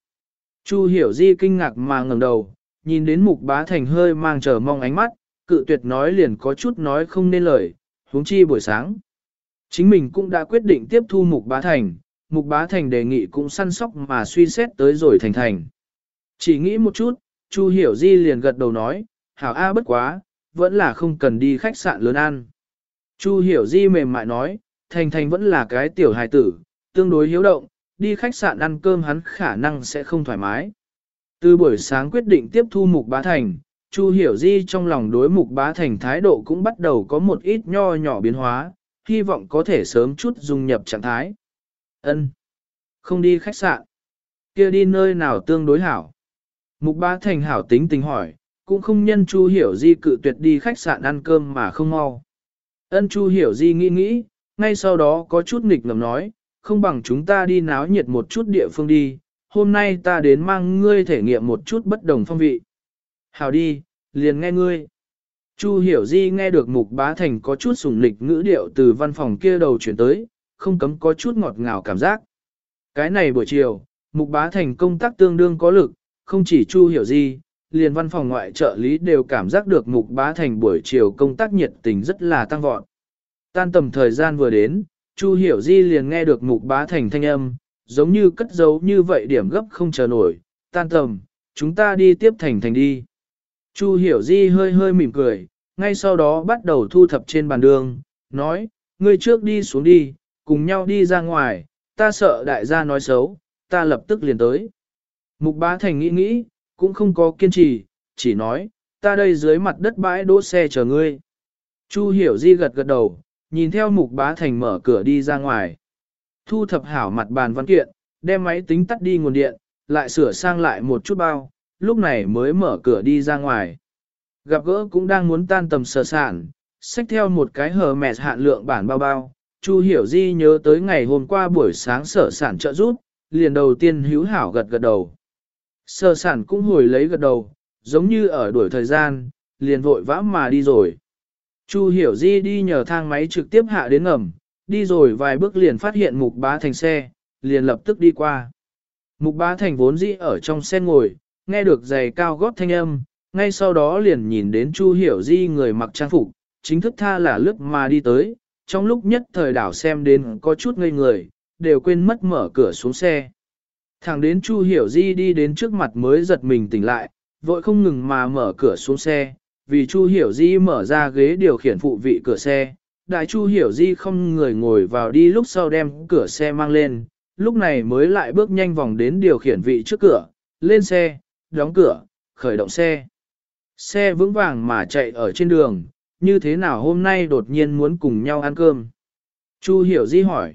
Chu hiểu di kinh ngạc mà ngẩng đầu, nhìn đến mục bá thành hơi mang chờ mong ánh mắt, cự tuyệt nói liền có chút nói không nên lời, huống chi buổi sáng. Chính mình cũng đã quyết định tiếp thu mục bá thành, mục bá thành đề nghị cũng săn sóc mà suy xét tới rồi thành thành. Chỉ nghĩ một chút, Chu hiểu di liền gật đầu nói, hảo A bất quá, vẫn là không cần đi khách sạn lớn ăn. Chu hiểu di mềm mại nói, thành thành vẫn là cái tiểu hài tử, tương đối hiếu động, đi khách sạn ăn cơm hắn khả năng sẽ không thoải mái. Từ buổi sáng quyết định tiếp thu Mục Bá Thành, Chu Hiểu Di trong lòng đối Mục Bá Thành thái độ cũng bắt đầu có một ít nho nhỏ biến hóa, hy vọng có thể sớm chút dung nhập trạng thái. Ân, Không đi khách sạn. kia đi nơi nào tương đối hảo. Mục Bá Thành hảo tính tình hỏi, cũng không nhân Chu Hiểu Di cự tuyệt đi khách sạn ăn cơm mà không mau. Ân Chu Hiểu Di nghĩ nghĩ, ngay sau đó có chút nghịch ngầm nói, không bằng chúng ta đi náo nhiệt một chút địa phương đi, hôm nay ta đến mang ngươi thể nghiệm một chút bất đồng phong vị. Hào đi, liền nghe ngươi. Chu hiểu di nghe được mục bá thành có chút sùng lịch ngữ điệu từ văn phòng kia đầu chuyển tới, không cấm có chút ngọt ngào cảm giác. Cái này buổi chiều, mục bá thành công tác tương đương có lực, không chỉ chu hiểu di, liền văn phòng ngoại trợ lý đều cảm giác được mục bá thành buổi chiều công tác nhiệt tình rất là tăng vọt. Tan tầm thời gian vừa đến, chu hiểu di liền nghe được mục bá thành thanh âm, giống như cất giấu như vậy điểm gấp không chờ nổi, tan tầm, chúng ta đi tiếp thành thành đi. Chu hiểu di hơi hơi mỉm cười, ngay sau đó bắt đầu thu thập trên bàn đường, nói, ngươi trước đi xuống đi, cùng nhau đi ra ngoài, ta sợ đại gia nói xấu, ta lập tức liền tới. Mục bá thành nghĩ nghĩ, cũng không có kiên trì, chỉ nói, ta đây dưới mặt đất bãi đỗ xe chờ ngươi. Chu hiểu di gật gật đầu, nhìn theo mục bá thành mở cửa đi ra ngoài. Thu thập hảo mặt bàn văn kiện, đem máy tính tắt đi nguồn điện, lại sửa sang lại một chút bao, lúc này mới mở cửa đi ra ngoài. Gặp gỡ cũng đang muốn tan tầm sở sản, xách theo một cái hờ mẹ hạn lượng bản bao bao. Chu Hiểu Di nhớ tới ngày hôm qua buổi sáng sở sản trợ rút, liền đầu tiên hữu hảo gật gật đầu. Sở sản cũng hồi lấy gật đầu, giống như ở đuổi thời gian, liền vội vã mà đi rồi. Chu Hiểu Di đi nhờ thang máy trực tiếp hạ đến ngầm, đi rồi vài bước liền phát hiện Mục Bá Thành xe, liền lập tức đi qua. Mục Bá Thành vốn dĩ ở trong xe ngồi, nghe được giày cao gót thanh âm, ngay sau đó liền nhìn đến Chu Hiểu Di người mặc trang phục, chính thức tha là lướt mà đi tới, trong lúc nhất thời đảo xem đến có chút ngây người, đều quên mất mở cửa xuống xe. Thẳng đến Chu Hiểu Di đi đến trước mặt mới giật mình tỉnh lại, vội không ngừng mà mở cửa xuống xe, vì Chu Hiểu Di mở ra ghế điều khiển phụ vị cửa xe. Đại Chu Hiểu Di không người ngồi vào đi lúc sau đem cửa xe mang lên, lúc này mới lại bước nhanh vòng đến điều khiển vị trước cửa, lên xe, đóng cửa, khởi động xe. Xe vững vàng mà chạy ở trên đường, như thế nào hôm nay đột nhiên muốn cùng nhau ăn cơm? Chu hiểu di hỏi.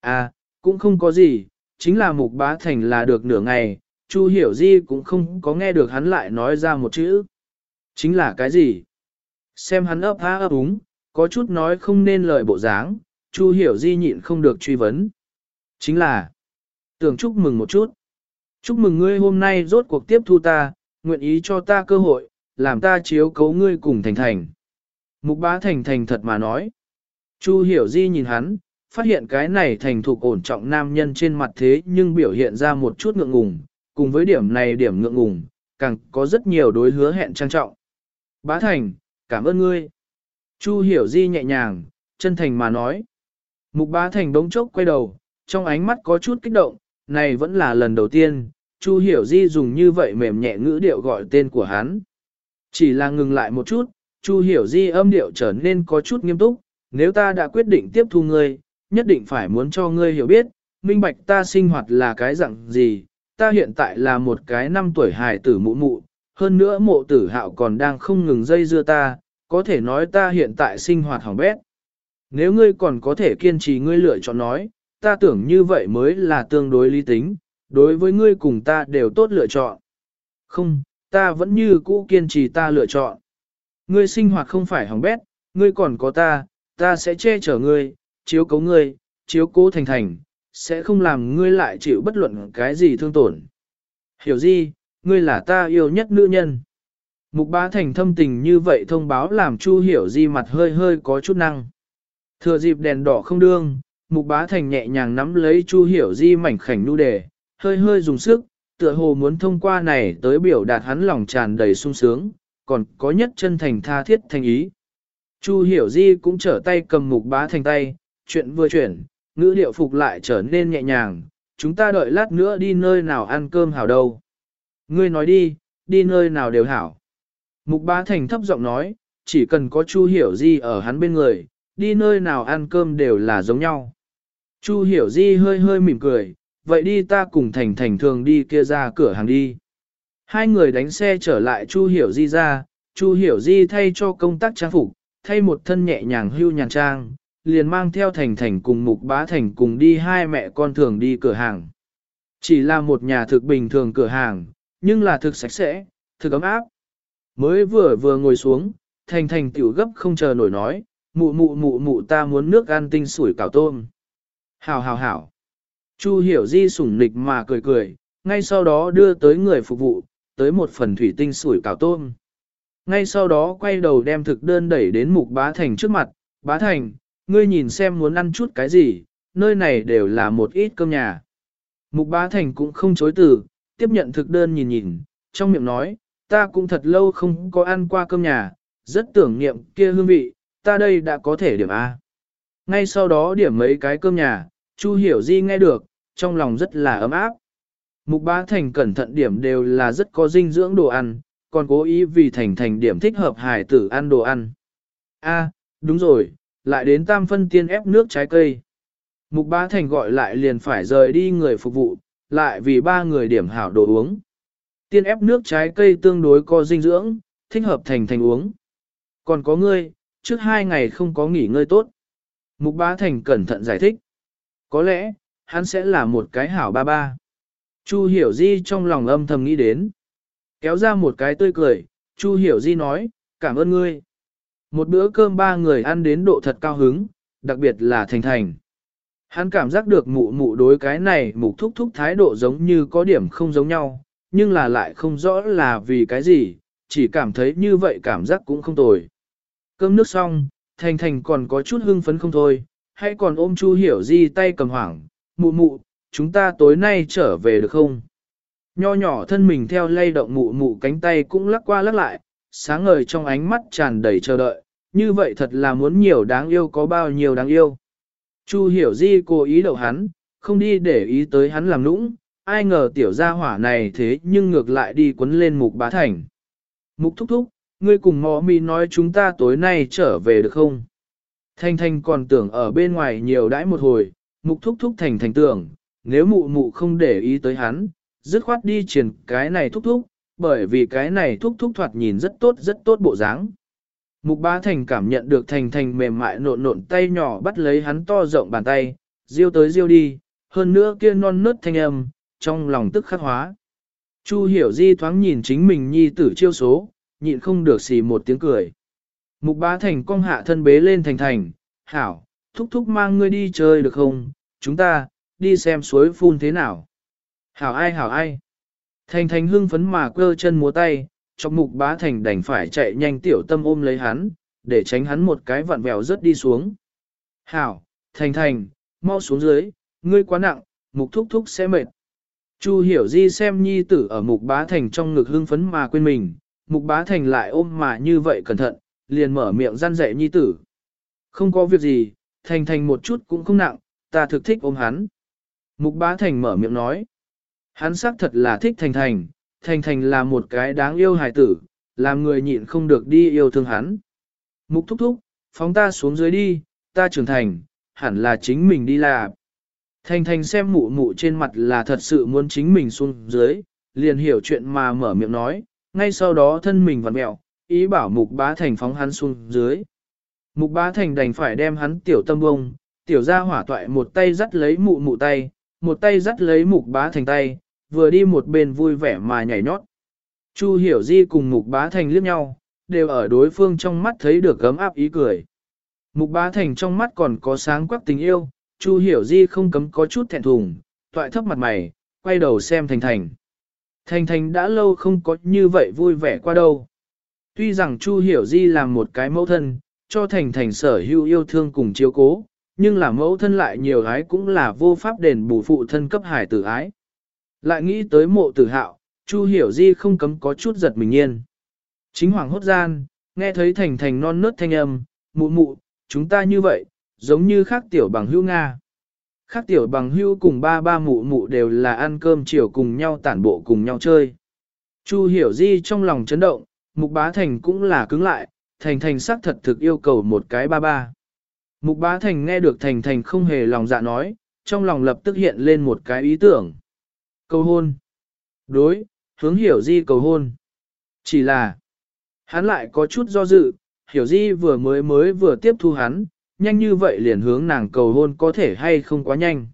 À, cũng không có gì, chính là mục bá thành là được nửa ngày, Chu hiểu di cũng không có nghe được hắn lại nói ra một chữ. Chính là cái gì? Xem hắn ấp há ấp úng, có chút nói không nên lời bộ dáng, Chu hiểu di nhịn không được truy vấn. Chính là, tưởng chúc mừng một chút. Chúc mừng ngươi hôm nay rốt cuộc tiếp thu ta, nguyện ý cho ta cơ hội, làm ta chiếu cấu ngươi cùng thành thành. Mục bá thành thành thật mà nói. Chu hiểu di nhìn hắn, phát hiện cái này thành thục ổn trọng nam nhân trên mặt thế nhưng biểu hiện ra một chút ngượng ngùng, cùng với điểm này điểm ngượng ngùng, càng có rất nhiều đối hứa hẹn trang trọng. Bá thành, cảm ơn ngươi. Chu hiểu di nhẹ nhàng, chân thành mà nói. Mục bá thành đống chốc quay đầu, trong ánh mắt có chút kích động, này vẫn là lần đầu tiên, Chu hiểu di dùng như vậy mềm nhẹ ngữ điệu gọi tên của hắn. Chỉ là ngừng lại một chút, Chu hiểu di âm điệu trở nên có chút nghiêm túc, nếu ta đã quyết định tiếp thu ngươi, nhất định phải muốn cho ngươi hiểu biết, minh bạch ta sinh hoạt là cái dạng gì, ta hiện tại là một cái năm tuổi hài tử mụ mụ, hơn nữa mộ tử hạo còn đang không ngừng dây dưa ta, có thể nói ta hiện tại sinh hoạt hỏng bét. Nếu ngươi còn có thể kiên trì ngươi lựa chọn nói, ta tưởng như vậy mới là tương đối lý tính, đối với ngươi cùng ta đều tốt lựa chọn. Không, ta vẫn như cũ kiên trì ta lựa chọn. Ngươi sinh hoạt không phải hỏng bét, ngươi còn có ta, ta sẽ che chở ngươi, chiếu cố ngươi, chiếu cố thành thành, sẽ không làm ngươi lại chịu bất luận cái gì thương tổn. Hiểu gì, ngươi là ta yêu nhất nữ nhân. Mục bá thành thâm tình như vậy thông báo làm Chu hiểu di mặt hơi hơi có chút năng. Thừa dịp đèn đỏ không đương, mục bá thành nhẹ nhàng nắm lấy Chu hiểu di mảnh khảnh nu đề, hơi hơi dùng sức, tựa hồ muốn thông qua này tới biểu đạt hắn lòng tràn đầy sung sướng, còn có nhất chân thành tha thiết thành ý. Chu hiểu di cũng trở tay cầm mục bá thành tay, chuyện vừa chuyển, ngữ điệu phục lại trở nên nhẹ nhàng, chúng ta đợi lát nữa đi nơi nào ăn cơm hảo đâu. Ngươi nói đi, đi nơi nào đều hảo. Mục bá thành thấp giọng nói, chỉ cần có Chu hiểu di ở hắn bên người, đi nơi nào ăn cơm đều là giống nhau. Chu hiểu di hơi hơi mỉm cười, vậy đi ta cùng Thành Thành thường đi kia ra cửa hàng đi. Hai người đánh xe trở lại Chu Hiểu Di ra, Chu Hiểu Di thay cho công tác trang phục, thay một thân nhẹ nhàng hưu nhàn trang, liền mang theo Thành Thành cùng Mục Bá Thành cùng đi hai mẹ con thường đi cửa hàng. Chỉ là một nhà thực bình thường cửa hàng, nhưng là thực sạch sẽ, thực ấm áp. Mới vừa vừa ngồi xuống, Thành Thành tiểu gấp không chờ nổi nói, mụ mụ mụ mụ ta muốn nước ăn tinh sủi cảo tôm. Hảo hảo hảo. Chu hiểu di sủng nịch mà cười cười, ngay sau đó đưa tới người phục vụ, tới một phần thủy tinh sủi cảo tôm. Ngay sau đó quay đầu đem thực đơn đẩy đến mục bá thành trước mặt, bá thành, ngươi nhìn xem muốn ăn chút cái gì, nơi này đều là một ít cơm nhà. Mục bá thành cũng không chối từ, tiếp nhận thực đơn nhìn nhìn, trong miệng nói, ta cũng thật lâu không có ăn qua cơm nhà, rất tưởng niệm kia hương vị, ta đây đã có thể điểm A. Ngay sau đó điểm mấy cái cơm nhà, Chu Hiểu Di nghe được, trong lòng rất là ấm áp. Mục bá thành cẩn thận điểm đều là rất có dinh dưỡng đồ ăn, còn cố ý vì thành thành điểm thích hợp hài tử ăn đồ ăn. A, đúng rồi, lại đến tam phân tiên ép nước trái cây. Mục bá thành gọi lại liền phải rời đi người phục vụ, lại vì ba người điểm hảo đồ uống. Tiên ép nước trái cây tương đối có dinh dưỡng, thích hợp thành thành uống. Còn có ngươi, trước hai ngày không có nghỉ ngơi tốt. Mục bá thành cẩn thận giải thích. Có lẽ, hắn sẽ là một cái hảo ba ba. Chu hiểu di trong lòng âm thầm nghĩ đến. Kéo ra một cái tươi cười, Chu hiểu di nói, cảm ơn ngươi. Một bữa cơm ba người ăn đến độ thật cao hứng, đặc biệt là thành thành. Hắn cảm giác được mụ mụ đối cái này mục thúc thúc thái độ giống như có điểm không giống nhau, nhưng là lại không rõ là vì cái gì, chỉ cảm thấy như vậy cảm giác cũng không tồi. Cơm nước xong, Thành Thành còn có chút hưng phấn không thôi, hay còn ôm Chu Hiểu Di tay cầm hoảng, mụ mụ, chúng ta tối nay trở về được không? Nho nhỏ thân mình theo lay động mụ mụ cánh tay cũng lắc qua lắc lại, sáng ngời trong ánh mắt tràn đầy chờ đợi, như vậy thật là muốn nhiều đáng yêu có bao nhiêu đáng yêu. Chu hiểu di cố ý đậu hắn, không đi để ý tới hắn làm nũng, ai ngờ tiểu gia hỏa này thế nhưng ngược lại đi quấn lên mục bá thành. Mục thúc thúc, ngươi cùng mò mi nói chúng ta tối nay trở về được không? Thanh thanh còn tưởng ở bên ngoài nhiều đãi một hồi, mục thúc thúc thành thành tưởng, nếu mụ mụ không để ý tới hắn, dứt khoát đi triển cái này thúc thúc, bởi vì cái này thúc thúc thoạt nhìn rất tốt rất tốt bộ dáng. Mục bá thành cảm nhận được thành thành mềm mại nộn nộn tay nhỏ bắt lấy hắn to rộng bàn tay, riêu tới riêu đi, hơn nữa kia non nớt thanh âm, trong lòng tức khắc hóa. Chu hiểu di thoáng nhìn chính mình nhi tử chiêu số, nhịn không được xì một tiếng cười. Mục bá thành cong hạ thân bế lên thành thành, hảo, thúc thúc mang ngươi đi chơi được không, chúng ta, đi xem suối phun thế nào. Hảo ai hảo ai. Thành thành hưng phấn mà quơ chân múa tay, trong mục bá thành đành phải chạy nhanh tiểu tâm ôm lấy hắn, để tránh hắn một cái vặn vẹo rớt đi xuống. Hảo, thành thành, mau xuống dưới, ngươi quá nặng, mục thúc thúc sẽ mệt. Chu hiểu di xem nhi tử ở mục bá thành trong ngực hưng phấn mà quên mình, mục bá thành lại ôm mà như vậy cẩn thận, liền mở miệng gian dạy nhi tử. Không có việc gì, thành thành một chút cũng không nặng, ta thực thích ôm hắn. Mục bá thành mở miệng nói. Hắn xác thật là thích thành thành, thành thành là một cái đáng yêu hài tử, làm người nhịn không được đi yêu thương hắn. Mục thúc thúc, phóng ta xuống dưới đi, ta trưởng thành, hẳn là chính mình đi làm. Thành thành xem mụ mụ trên mặt là thật sự muốn chính mình xuống dưới, liền hiểu chuyện mà mở miệng nói, ngay sau đó thân mình vặn mẹo, ý bảo mục bá thành phóng hắn xuống dưới. Mục bá thành đành phải đem hắn tiểu tâm bông, tiểu ra hỏa toại một tay dắt lấy mụ mụ tay, một tay dắt lấy mục bá thành tay, vừa đi một bên vui vẻ mà nhảy nhót. Chu hiểu di cùng mục bá thành liếc nhau, đều ở đối phương trong mắt thấy được gấm áp ý cười. Mục bá thành trong mắt còn có sáng quắc tình yêu, Chu hiểu di không cấm có chút thẹn thùng, toại thấp mặt mày, quay đầu xem thành thành. Thành thành đã lâu không có như vậy vui vẻ qua đâu. Tuy rằng Chu hiểu di làm một cái mẫu thân, cho thành thành sở hữu yêu thương cùng chiếu cố, nhưng là mẫu thân lại nhiều ái cũng là vô pháp đền bù phụ thân cấp hải tử ái. Lại nghĩ tới mộ tử hạo, Chu hiểu di không cấm có chút giật mình yên. Chính hoàng hốt gian, nghe thấy thành thành non nớt thanh âm, mụ mụ, chúng ta như vậy, giống như khác tiểu bằng hữu Nga. Khác tiểu bằng hữu cùng ba ba mụ mụ đều là ăn cơm chiều cùng nhau tản bộ cùng nhau chơi. Chu hiểu di trong lòng chấn động, mục bá thành cũng là cứng lại, thành thành xác thật thực yêu cầu một cái ba ba. Mục bá thành nghe được thành thành không hề lòng dạ nói, trong lòng lập tức hiện lên một cái ý tưởng. Cầu hôn. Đối, hướng hiểu di cầu hôn. Chỉ là, hắn lại có chút do dự, hiểu di vừa mới mới vừa tiếp thu hắn, nhanh như vậy liền hướng nàng cầu hôn có thể hay không quá nhanh.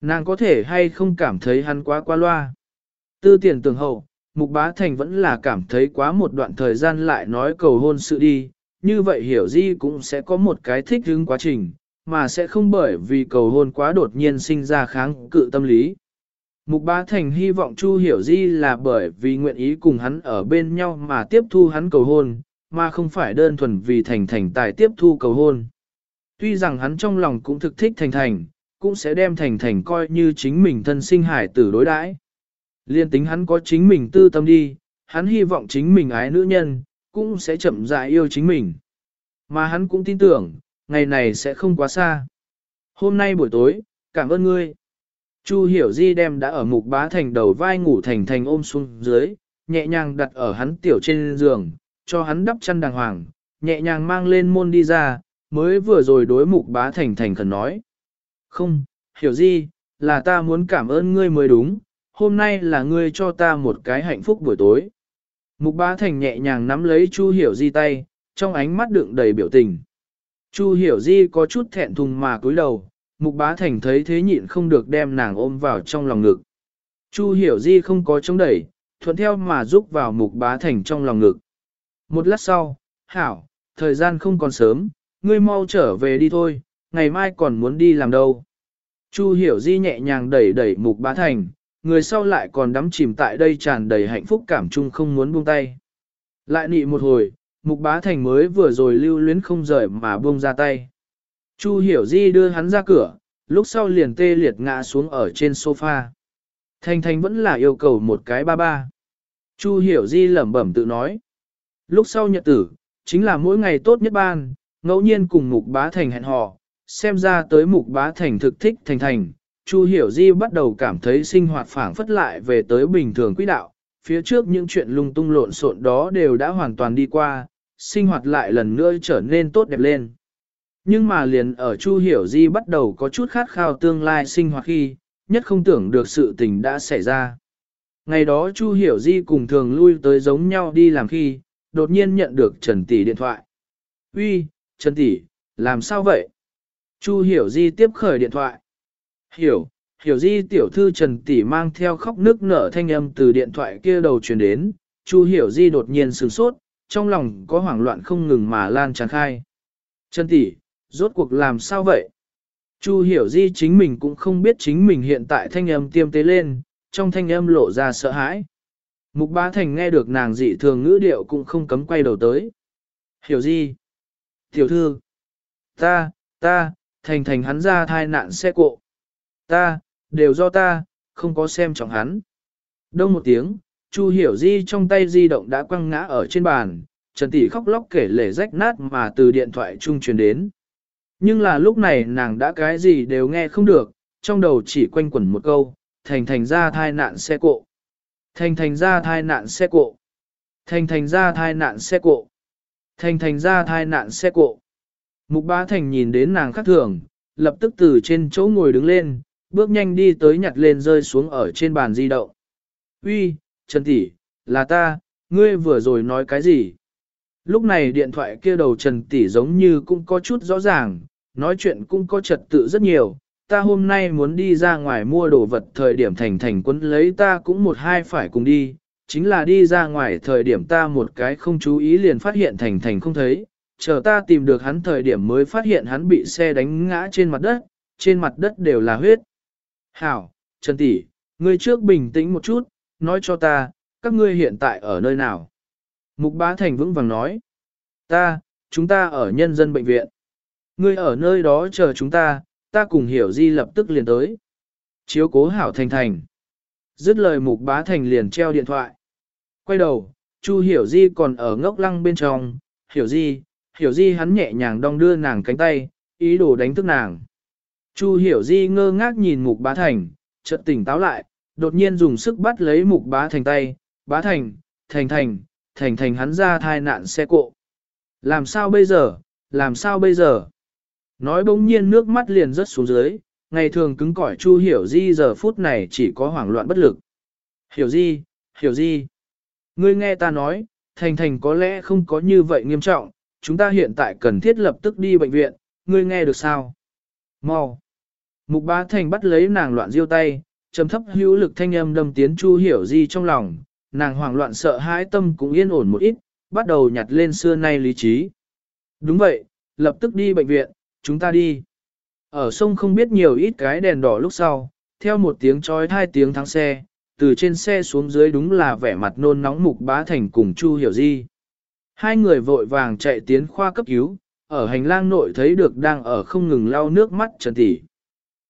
Nàng có thể hay không cảm thấy hắn quá qua loa. Tư tiền tường hậu, Mục Bá Thành vẫn là cảm thấy quá một đoạn thời gian lại nói cầu hôn sự đi, như vậy hiểu di cũng sẽ có một cái thích hứng quá trình, mà sẽ không bởi vì cầu hôn quá đột nhiên sinh ra kháng cự tâm lý. Mục Bá Thành hy vọng Chu Hiểu Di là bởi vì nguyện ý cùng hắn ở bên nhau mà tiếp thu hắn cầu hôn, mà không phải đơn thuần vì Thành Thành tài tiếp thu cầu hôn. Tuy rằng hắn trong lòng cũng thực thích Thành Thành, cũng sẽ đem Thành Thành coi như chính mình thân sinh hải tử đối đãi. Liên tính hắn có chính mình tư tâm đi, hắn hy vọng chính mình ái nữ nhân, cũng sẽ chậm rãi yêu chính mình. Mà hắn cũng tin tưởng, ngày này sẽ không quá xa. Hôm nay buổi tối, cảm ơn ngươi. Chu hiểu di đem đã ở mục bá thành đầu vai ngủ thành thành ôm xuống dưới, nhẹ nhàng đặt ở hắn tiểu trên giường, cho hắn đắp chăn đàng hoàng, nhẹ nhàng mang lên môn đi ra, mới vừa rồi đối mục bá thành thành khẩn nói. Không, hiểu di, là ta muốn cảm ơn ngươi mới đúng, hôm nay là ngươi cho ta một cái hạnh phúc buổi tối. Mục bá thành nhẹ nhàng nắm lấy Chu hiểu di tay, trong ánh mắt đựng đầy biểu tình. Chu hiểu di có chút thẹn thùng mà cúi đầu, mục bá thành thấy thế nhịn không được đem nàng ôm vào trong lòng ngực. Chu hiểu di không có chống đẩy, thuận theo mà giúp vào mục bá thành trong lòng ngực. Một lát sau, hảo, thời gian không còn sớm, ngươi mau trở về đi thôi, ngày mai còn muốn đi làm đâu. Chu hiểu di nhẹ nhàng đẩy đẩy mục bá thành, người sau lại còn đắm chìm tại đây tràn đầy hạnh phúc cảm chung không muốn buông tay. Lại nị một hồi, mục bá thành mới vừa rồi lưu luyến không rời mà buông ra tay. Chu hiểu di đưa hắn ra cửa, lúc sau liền tê liệt ngã xuống ở trên sofa. Thành thành vẫn là yêu cầu một cái ba ba. Chu hiểu di lẩm bẩm tự nói. Lúc sau nhật tử, chính là mỗi ngày tốt nhất ban, ngẫu nhiên cùng mục bá thành hẹn hò, xem ra tới mục bá thành thực thích thành thành. Chu hiểu di bắt đầu cảm thấy sinh hoạt phảng phất lại về tới bình thường quỹ đạo, phía trước những chuyện lung tung lộn xộn đó đều đã hoàn toàn đi qua, sinh hoạt lại lần nữa trở nên tốt đẹp lên. Nhưng mà liền ở Chu Hiểu Di bắt đầu có chút khát khao tương lai sinh hoạt khi, nhất không tưởng được sự tình đã xảy ra. Ngày đó Chu Hiểu Di cùng thường lui tới giống nhau đi làm khi, đột nhiên nhận được Trần Tỷ điện thoại. Uy, Trần Tỷ, làm sao vậy? Chu Hiểu Di tiếp khởi điện thoại. Hiểu, Hiểu Di tiểu thư Trần Tỷ mang theo khóc nước nở thanh âm từ điện thoại kia đầu truyền đến, Chu Hiểu Di đột nhiên sửng sốt, trong lòng có hoảng loạn không ngừng mà lan tràn khai. Trần Tỷ, rốt cuộc làm sao vậy? Chu hiểu di chính mình cũng không biết chính mình hiện tại thanh âm tiêm tế lên, trong thanh âm lộ ra sợ hãi. Mục bá thành nghe được nàng dị thường ngữ điệu cũng không cấm quay đầu tới. Hiểu gì? Tiểu thư. Ta, ta, thành thành hắn ra thai nạn xe cộ. Ta, đều do ta, không có xem trọng hắn. Đông một tiếng, Chu hiểu di trong tay di động đã quăng ngã ở trên bàn, Trần Tỷ khóc lóc kể lể rách nát mà từ điện thoại trung truyền đến. Nhưng là lúc này nàng đã cái gì đều nghe không được, trong đầu chỉ quanh quẩn một câu, thành thành ra thai nạn xe cộ. Thành thành ra thai nạn xe cộ. Thành thành ra thai nạn xe cộ. Thành thành ra thai nạn xe cộ. Mục bá thành nhìn đến nàng khác thường, lập tức từ trên chỗ ngồi đứng lên, bước nhanh đi tới nhặt lên rơi xuống ở trên bàn di động. Uy, Trần Tỷ, là ta, ngươi vừa rồi nói cái gì? Lúc này điện thoại kia đầu Trần Tỷ giống như cũng có chút rõ ràng, nói chuyện cũng có trật tự rất nhiều. Ta hôm nay muốn đi ra ngoài mua đồ vật thời điểm thành thành quân lấy ta cũng một hai phải cùng đi, chính là đi ra ngoài thời điểm ta một cái không chú ý liền phát hiện thành thành không thấy, chờ ta tìm được hắn thời điểm mới phát hiện hắn bị xe đánh ngã trên mặt đất, trên mặt đất đều là huyết. Hảo, Trần Tỷ, ngươi trước bình tĩnh một chút, nói cho ta, các ngươi hiện tại ở nơi nào? Mục Bá Thành vững vàng nói, ta, chúng ta ở nhân dân bệnh viện. Ngươi ở nơi đó chờ chúng ta, ta cùng hiểu di lập tức liền tới. Chiếu cố hảo thành thành. Dứt lời mục bá thành liền treo điện thoại. Quay đầu, Chu hiểu di còn ở ngốc lăng bên trong, hiểu di, hiểu di hắn nhẹ nhàng đong đưa nàng cánh tay, ý đồ đánh thức nàng. Chu hiểu di ngơ ngác nhìn mục bá thành, chợt tỉnh táo lại, đột nhiên dùng sức bắt lấy mục bá thành tay, bá thành, thành thành, thành thành hắn ra thai nạn xe cộ. Làm sao bây giờ, làm sao bây giờ? Nói bỗng nhiên nước mắt liền rớt xuống dưới, ngày thường cứng cỏi Chu Hiểu Di giờ phút này chỉ có hoảng loạn bất lực. Hiểu Di, Hiểu Di. Ngươi nghe ta nói, Thành Thành có lẽ không có như vậy nghiêm trọng, chúng ta hiện tại cần thiết lập tức đi bệnh viện, ngươi nghe được sao? Mau. Mục bá Thành bắt lấy nàng loạn diêu tay, trầm thấp hữu lực thanh âm đâm tiến Chu Hiểu Di trong lòng, nàng hoảng loạn sợ hãi tâm cũng yên ổn một ít, bắt đầu nhặt lên xưa nay lý trí. Đúng vậy, lập tức đi bệnh viện, chúng ta đi. Ở sông không biết nhiều ít cái đèn đỏ lúc sau, theo một tiếng trói hai tiếng thắng xe, từ trên xe xuống dưới đúng là vẻ mặt nôn nóng mục bá thành cùng Chu Hiểu Di. Hai người vội vàng chạy tiến khoa cấp cứu, ở hành lang nội thấy được đang ở không ngừng lau nước mắt Trần Tỷ.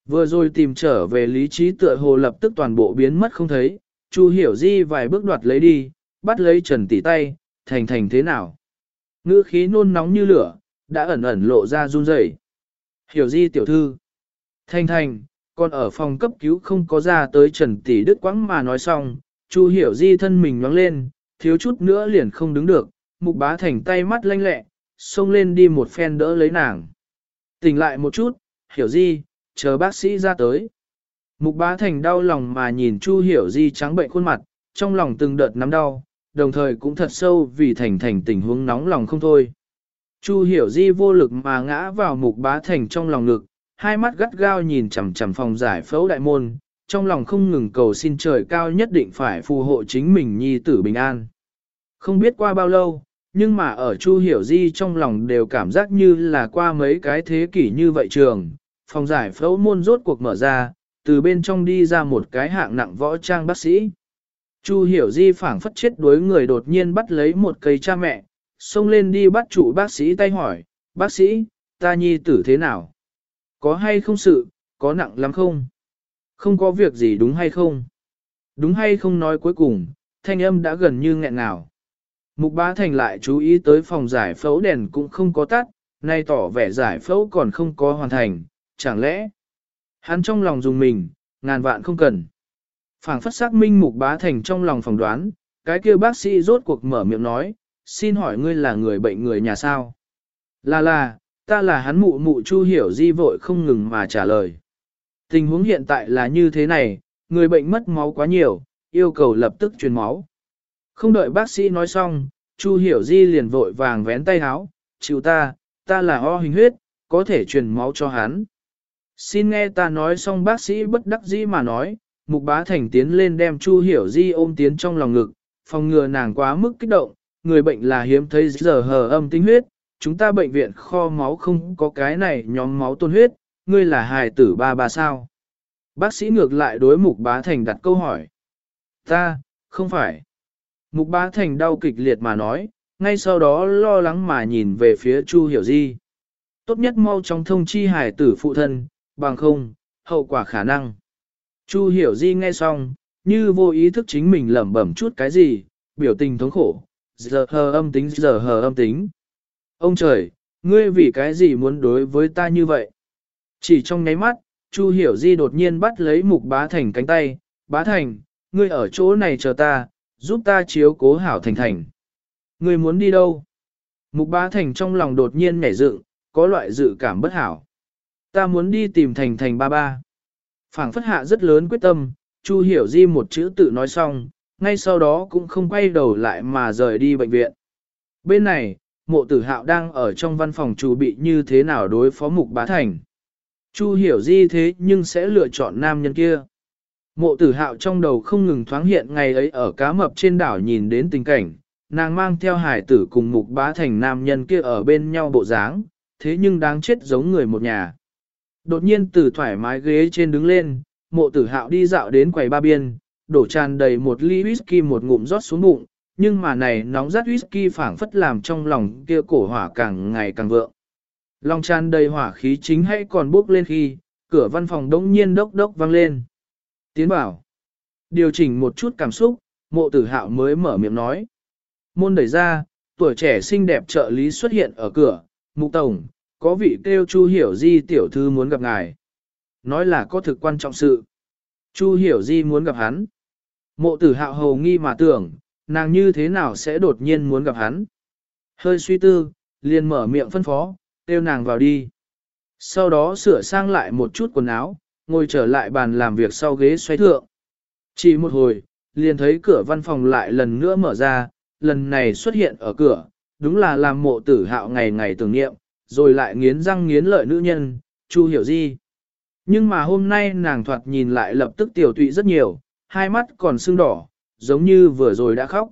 Vừa rồi tìm trở về lý trí tựa hồ lập tức toàn bộ biến mất không thấy, Chu Hiểu Di vài bước đoạt lấy đi, bắt lấy Trần Tỷ tay, thành thành thế nào. Ngữ khí nôn nóng như lửa, đã ẩn ẩn lộ ra run rẩy. Hiểu Di tiểu thư. Thanh Thanh, còn ở phòng cấp cứu không có ra tới Trần Tỷ Đức quãng mà nói xong, Chu Hiểu Di thân mình nhoáng lên, thiếu chút nữa liền không đứng được, mục bá thành tay mắt lanh lẹ, xông lên đi một phen đỡ lấy nàng. Tỉnh lại một chút, Hiểu Di, chờ bác sĩ ra tới. Mục bá thành đau lòng mà nhìn Chu Hiểu Di trắng bệnh khuôn mặt, trong lòng từng đợt nắm đau, đồng thời cũng thật sâu vì thành thành tình huống nóng lòng không thôi. Chu Hiểu Di vô lực mà ngã vào mục bá thành trong lòng ngực, hai mắt gắt gao nhìn chằm chằm phòng giải phẫu đại môn, trong lòng không ngừng cầu xin trời cao nhất định phải phù hộ chính mình nhi tử bình an. Không biết qua bao lâu, nhưng mà ở Chu Hiểu Di trong lòng đều cảm giác như là qua mấy cái thế kỷ như vậy trường, phòng giải phẫu môn rốt cuộc mở ra, từ bên trong đi ra một cái hạng nặng võ trang bác sĩ. Chu Hiểu Di phảng phất chết đuối người đột nhiên bắt lấy một cây cha mẹ, xông lên đi bắt trụ bác sĩ tay hỏi, bác sĩ, ta nhi tử thế nào? Có hay không sự, có nặng lắm không? Không có việc gì đúng hay không? Đúng hay không nói cuối cùng, thanh âm đã gần như nghẹn nào Mục bá thành lại chú ý tới phòng giải phẫu đèn cũng không có tắt, nay tỏ vẻ giải phẫu còn không có hoàn thành, chẳng lẽ? Hắn trong lòng dùng mình, ngàn vạn không cần. phảng phất xác minh mục bá thành trong lòng phỏng đoán, cái kia bác sĩ rốt cuộc mở miệng nói, xin hỏi ngươi là người bệnh người nhà sao? Là là, ta là hắn mụ mụ chu hiểu di vội không ngừng mà trả lời. Tình huống hiện tại là như thế này, người bệnh mất máu quá nhiều, yêu cầu lập tức truyền máu. Không đợi bác sĩ nói xong, Chu Hiểu Di liền vội vàng vén tay áo, chịu ta, ta là o hình huyết, có thể truyền máu cho hắn. Xin nghe ta nói xong bác sĩ bất đắc dĩ mà nói, mục bá thành tiến lên đem Chu Hiểu Di ôm tiến trong lòng ngực, phòng ngừa nàng quá mức kích động, người bệnh là hiếm thấy giờ hờ âm tính huyết, chúng ta bệnh viện kho máu không có cái này nhóm máu tôn huyết, ngươi là hài tử ba ba sao. Bác sĩ ngược lại đối mục bá thành đặt câu hỏi. Ta, không phải. Mục bá thành đau kịch liệt mà nói, ngay sau đó lo lắng mà nhìn về phía Chu Hiểu Di. Tốt nhất mau trong thông chi hải tử phụ thân, bằng không, hậu quả khả năng. Chu Hiểu Di nghe xong, như vô ý thức chính mình lẩm bẩm chút cái gì, biểu tình thống khổ, giờ hờ âm tính giờ hờ âm tính. Ông trời, ngươi vì cái gì muốn đối với ta như vậy? Chỉ trong nháy mắt, Chu Hiểu Di đột nhiên bắt lấy mục bá thành cánh tay, bá thành, ngươi ở chỗ này chờ ta, giúp ta chiếu cố hảo thành thành. Ngươi muốn đi đâu? Mục bá thành trong lòng đột nhiên nhảy dựng, có loại dự cảm bất hảo. Ta muốn đi tìm thành thành ba ba. Phảng phất hạ rất lớn quyết tâm, Chu hiểu di một chữ tự nói xong, ngay sau đó cũng không quay đầu lại mà rời đi bệnh viện. Bên này, mộ tử hạo đang ở trong văn phòng chủ bị như thế nào đối phó mục bá thành. Chu hiểu di thế nhưng sẽ lựa chọn nam nhân kia. Mộ tử hạo trong đầu không ngừng thoáng hiện ngày ấy ở cá mập trên đảo nhìn đến tình cảnh, nàng mang theo hải tử cùng mục bá thành nam nhân kia ở bên nhau bộ dáng, thế nhưng đáng chết giống người một nhà. Đột nhiên từ thoải mái ghế trên đứng lên, mộ tử hạo đi dạo đến quầy ba biên, đổ tràn đầy một ly whisky một ngụm rót xuống bụng, nhưng mà này nóng rát whisky phảng phất làm trong lòng kia cổ hỏa càng ngày càng vượng. Lòng tràn đầy hỏa khí chính hay còn bốc lên khi, cửa văn phòng đống nhiên đốc đốc vang lên. Tiến bảo. Điều chỉnh một chút cảm xúc, mộ tử hạo mới mở miệng nói. Môn đẩy ra, tuổi trẻ xinh đẹp trợ lý xuất hiện ở cửa, mục tổng, có vị kêu Chu Hiểu Di tiểu thư muốn gặp ngài. Nói là có thực quan trọng sự. Chu Hiểu Di muốn gặp hắn. Mộ tử hạo hầu nghi mà tưởng, nàng như thế nào sẽ đột nhiên muốn gặp hắn. Hơi suy tư, liền mở miệng phân phó, kêu nàng vào đi. Sau đó sửa sang lại một chút quần áo, ngồi trở lại bàn làm việc sau ghế xoay thượng. Chỉ một hồi, liền thấy cửa văn phòng lại lần nữa mở ra, lần này xuất hiện ở cửa, đúng là làm mộ tử hạo ngày ngày tưởng niệm, rồi lại nghiến răng nghiến lợi nữ nhân, Chu hiểu gì. Nhưng mà hôm nay nàng thoạt nhìn lại lập tức tiểu tụy rất nhiều, hai mắt còn sưng đỏ, giống như vừa rồi đã khóc.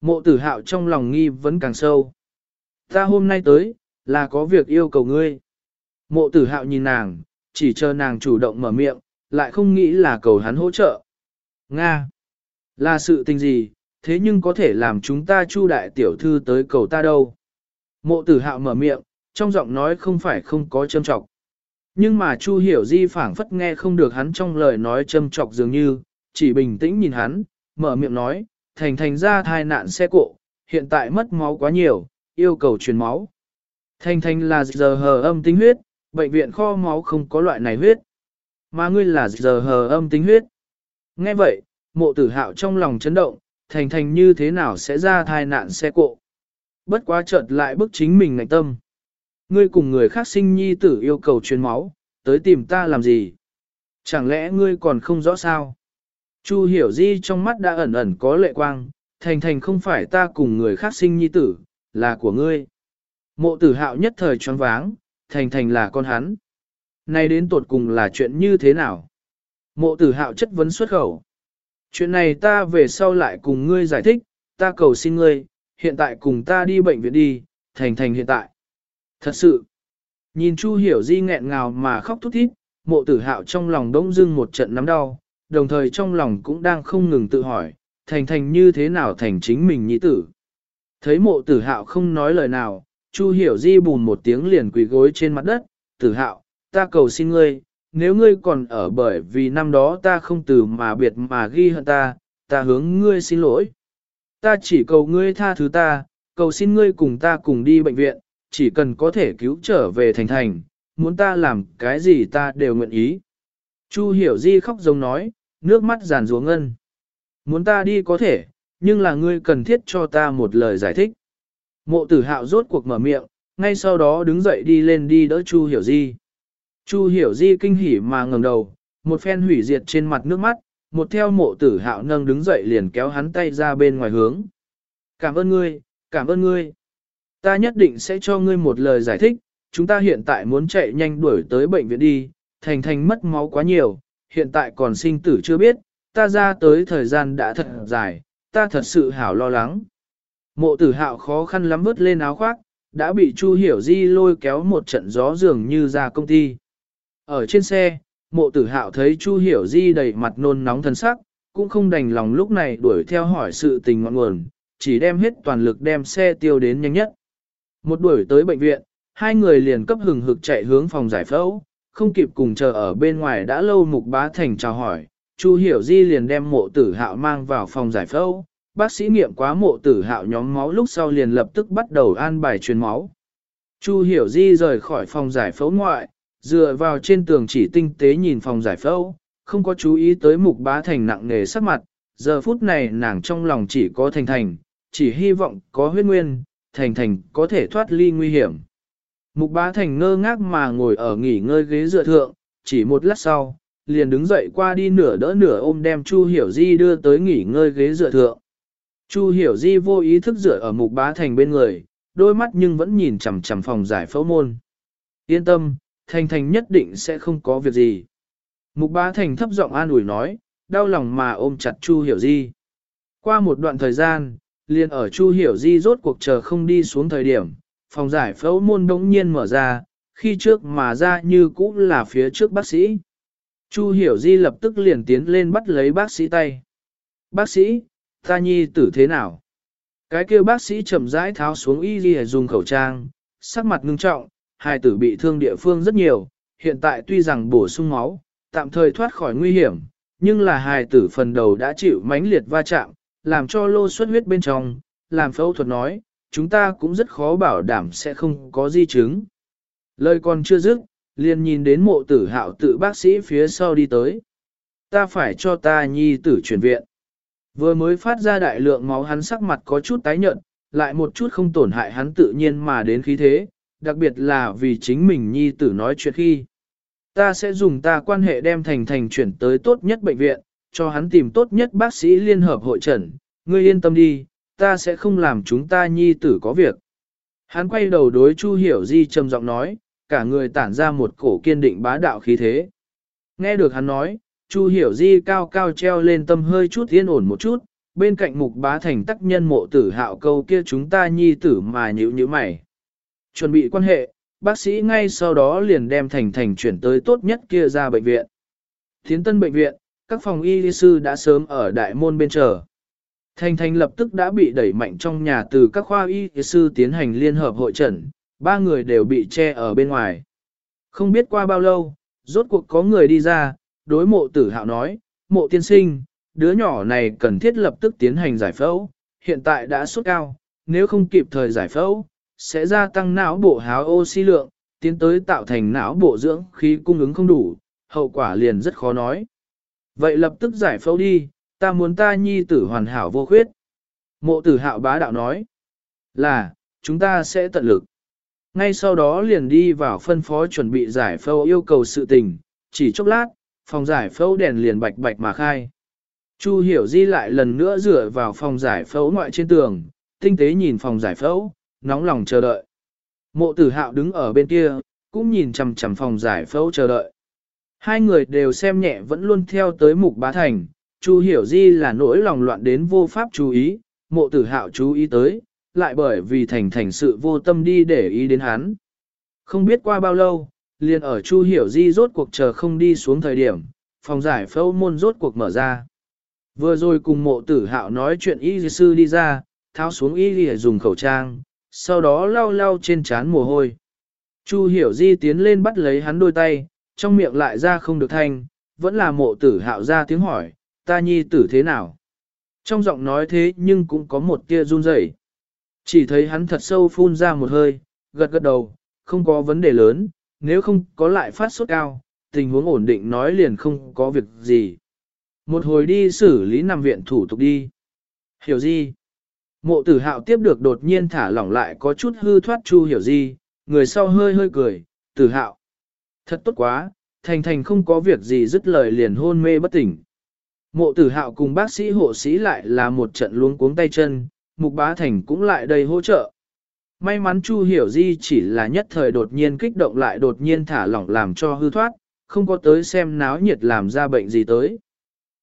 Mộ tử hạo trong lòng nghi vẫn càng sâu. Ta hôm nay tới, là có việc yêu cầu ngươi. Mộ tử hạo nhìn nàng, chỉ chờ nàng chủ động mở miệng, lại không nghĩ là cầu hắn hỗ trợ. Nga! Là sự tình gì, thế nhưng có thể làm chúng ta chu đại tiểu thư tới cầu ta đâu. Mộ tử hạo mở miệng, trong giọng nói không phải không có châm trọng. Nhưng mà Chu Hiểu Di phảng phất nghe không được hắn trong lời nói châm trọc dường như, chỉ bình tĩnh nhìn hắn, mở miệng nói, thành thành ra thai nạn xe cộ, hiện tại mất máu quá nhiều, yêu cầu truyền máu. Thành thành là giờ hờ âm tính huyết, bệnh viện kho máu không có loại này huyết. Mà ngươi là giờ hờ âm tính huyết. Nghe vậy, mộ tử hạo trong lòng chấn động, thành thành như thế nào sẽ ra thai nạn xe cộ. Bất quá chợt lại bức chính mình ngạch tâm. Ngươi cùng người khác sinh nhi tử yêu cầu truyền máu, tới tìm ta làm gì? Chẳng lẽ ngươi còn không rõ sao? Chu hiểu di trong mắt đã ẩn ẩn có lệ quang, thành thành không phải ta cùng người khác sinh nhi tử, là của ngươi. Mộ tử hạo nhất thời choáng váng, thành thành là con hắn. Nay đến tột cùng là chuyện như thế nào? Mộ tử hạo chất vấn xuất khẩu. Chuyện này ta về sau lại cùng ngươi giải thích, ta cầu xin ngươi, hiện tại cùng ta đi bệnh viện đi, thành thành hiện tại. Thật sự, nhìn Chu hiểu di nghẹn ngào mà khóc thút thít, mộ tử hạo trong lòng đông dưng một trận nắm đau, đồng thời trong lòng cũng đang không ngừng tự hỏi, thành thành như thế nào thành chính mình nhi tử. Thấy mộ tử hạo không nói lời nào, Chu hiểu di bùn một tiếng liền quỳ gối trên mặt đất, tử hạo, ta cầu xin ngươi, nếu ngươi còn ở bởi vì năm đó ta không từ mà biệt mà ghi hận ta, ta hướng ngươi xin lỗi. Ta chỉ cầu ngươi tha thứ ta, cầu xin ngươi cùng ta cùng đi bệnh viện, chỉ cần có thể cứu trở về thành thành, muốn ta làm cái gì ta đều nguyện ý. Chu hiểu di khóc giống nói, nước mắt giàn ruống ngân. Muốn ta đi có thể, nhưng là ngươi cần thiết cho ta một lời giải thích. Mộ tử hạo rốt cuộc mở miệng, ngay sau đó đứng dậy đi lên đi đỡ Chu hiểu di. Chu hiểu di kinh hỉ mà ngẩng đầu, một phen hủy diệt trên mặt nước mắt, một theo mộ tử hạo nâng đứng dậy liền kéo hắn tay ra bên ngoài hướng. Cảm ơn ngươi, cảm ơn ngươi. Ta nhất định sẽ cho ngươi một lời giải thích, chúng ta hiện tại muốn chạy nhanh đuổi tới bệnh viện đi, thành thành mất máu quá nhiều, hiện tại còn sinh tử chưa biết, ta ra tới thời gian đã thật dài, ta thật sự hảo lo lắng. Mộ tử hạo khó khăn lắm vứt lên áo khoác, đã bị Chu Hiểu Di lôi kéo một trận gió dường như ra công ty. Ở trên xe, mộ tử hạo thấy Chu Hiểu Di đầy mặt nôn nóng thân sắc, cũng không đành lòng lúc này đuổi theo hỏi sự tình ngọn nguồn, chỉ đem hết toàn lực đem xe tiêu đến nhanh nhất. Một đuổi tới bệnh viện, hai người liền cấp hừng hực chạy hướng phòng giải phẫu, không kịp cùng chờ ở bên ngoài đã lâu mục bá thành chào hỏi, Chu Hiểu Di liền đem mộ tử hạo mang vào phòng giải phẫu, bác sĩ nghiệm quá mộ tử hạo nhóm máu lúc sau liền lập tức bắt đầu an bài truyền máu. Chu Hiểu Di rời khỏi phòng giải phẫu ngoại, dựa vào trên tường chỉ tinh tế nhìn phòng giải phẫu, không có chú ý tới mục bá thành nặng nề sắc mặt, giờ phút này nàng trong lòng chỉ có thành thành, chỉ hy vọng có huyết nguyên, thành thành có thể thoát ly nguy hiểm. Mục bá thành ngơ ngác mà ngồi ở nghỉ ngơi ghế dựa thượng, chỉ một lát sau, liền đứng dậy qua đi nửa đỡ nửa ôm đem Chu Hiểu Di đưa tới nghỉ ngơi ghế dựa thượng. Chu Hiểu Di vô ý thức dựa ở mục bá thành bên người, đôi mắt nhưng vẫn nhìn chằm chằm phòng giải phẫu môn. Yên tâm, thành thành nhất định sẽ không có việc gì. Mục bá thành thấp giọng an ủi nói, đau lòng mà ôm chặt Chu Hiểu Di. Qua một đoạn thời gian, liền ở Chu Hiểu Di rốt cuộc chờ không đi xuống thời điểm, phòng giải phẫu môn đống nhiên mở ra, khi trước mà ra như cũ là phía trước bác sĩ. Chu Hiểu Di lập tức liền tiến lên bắt lấy bác sĩ tay. Bác sĩ, ta nhi tử thế nào? Cái kia bác sĩ chậm rãi tháo xuống y ghi dùng khẩu trang, sắc mặt ngưng trọng, hai tử bị thương địa phương rất nhiều, hiện tại tuy rằng bổ sung máu, tạm thời thoát khỏi nguy hiểm, nhưng là hài tử phần đầu đã chịu mãnh liệt va chạm, làm cho lô xuất huyết bên trong, làm phẫu thuật nói, chúng ta cũng rất khó bảo đảm sẽ không có di chứng. Lời còn chưa dứt, liền nhìn đến mộ tử hạo tự bác sĩ phía sau đi tới. Ta phải cho ta nhi tử chuyển viện. Vừa mới phát ra đại lượng máu hắn sắc mặt có chút tái nhợt, lại một chút không tổn hại hắn tự nhiên mà đến khí thế, đặc biệt là vì chính mình nhi tử nói chuyện khi. Ta sẽ dùng ta quan hệ đem thành thành chuyển tới tốt nhất bệnh viện, cho hắn tìm tốt nhất bác sĩ liên hợp hội trần, ngươi yên tâm đi, ta sẽ không làm chúng ta nhi tử có việc. Hắn quay đầu đối Chu Hiểu Di trầm giọng nói, cả người tản ra một cổ kiên định bá đạo khí thế. Nghe được hắn nói, Chu Hiểu Di cao cao treo lên tâm hơi chút yên ổn một chút, bên cạnh mục bá thành tắc nhân mộ tử hạo câu kia chúng ta nhi tử mà nhữ như mày. Chuẩn bị quan hệ, bác sĩ ngay sau đó liền đem thành thành chuyển tới tốt nhất kia ra bệnh viện. Thiến tân bệnh viện, các phòng y sư đã sớm ở đại môn bên chờ. Thanh Thanh lập tức đã bị đẩy mạnh trong nhà từ các khoa y sư tiến hành liên hợp hội trần, ba người đều bị che ở bên ngoài. Không biết qua bao lâu, rốt cuộc có người đi ra, đối mộ tử hạo nói, mộ tiên sinh, đứa nhỏ này cần thiết lập tức tiến hành giải phẫu, hiện tại đã sốt cao, nếu không kịp thời giải phẫu, sẽ gia tăng não bộ háo oxy lượng, tiến tới tạo thành não bộ dưỡng khí cung ứng không đủ, hậu quả liền rất khó nói. Vậy lập tức giải phẫu đi, ta muốn ta nhi tử hoàn hảo vô khuyết. Mộ tử hạo bá đạo nói, là, chúng ta sẽ tận lực. Ngay sau đó liền đi vào phân phó chuẩn bị giải phẫu yêu cầu sự tình, chỉ chốc lát, phòng giải phẫu đèn liền bạch bạch mà khai. Chu hiểu di lại lần nữa dựa vào phòng giải phẫu ngoại trên tường, tinh tế nhìn phòng giải phẫu, nóng lòng chờ đợi. Mộ tử hạo đứng ở bên kia, cũng nhìn chằm chằm phòng giải phẫu chờ đợi. Hai người đều xem nhẹ vẫn luôn theo tới mục bá thành, Chu hiểu di là nỗi lòng loạn đến vô pháp chú ý, mộ tử hạo chú ý tới, lại bởi vì thành thành sự vô tâm đi để ý đến hắn. Không biết qua bao lâu, liền ở Chu hiểu di rốt cuộc chờ không đi xuống thời điểm, phòng giải phẫu môn rốt cuộc mở ra. Vừa rồi cùng mộ tử hạo nói chuyện y sư đi ra, tháo xuống y dùng khẩu trang, sau đó lau lau trên trán mồ hôi. Chu hiểu di tiến lên bắt lấy hắn đôi tay, trong miệng lại ra không được thanh, vẫn là mộ tử hạo ra tiếng hỏi, ta nhi tử thế nào? Trong giọng nói thế nhưng cũng có một tia run rẩy. Chỉ thấy hắn thật sâu phun ra một hơi, gật gật đầu, không có vấn đề lớn, nếu không có lại phát sốt cao, tình huống ổn định nói liền không có việc gì. Một hồi đi xử lý nằm viện thủ tục đi. Hiểu gì? Mộ tử hạo tiếp được đột nhiên thả lỏng lại có chút hư thoát chu hiểu gì, người sau hơi hơi cười, tử hạo. Thật tốt quá, thành thành không có việc gì dứt lời liền hôn mê bất tỉnh. Mộ tử hạo cùng bác sĩ hộ sĩ lại là một trận luống cuống tay chân, mục bá thành cũng lại đầy hỗ trợ. May mắn Chu Hiểu Di chỉ là nhất thời đột nhiên kích động lại đột nhiên thả lỏng làm cho hư thoát, không có tới xem náo nhiệt làm ra bệnh gì tới.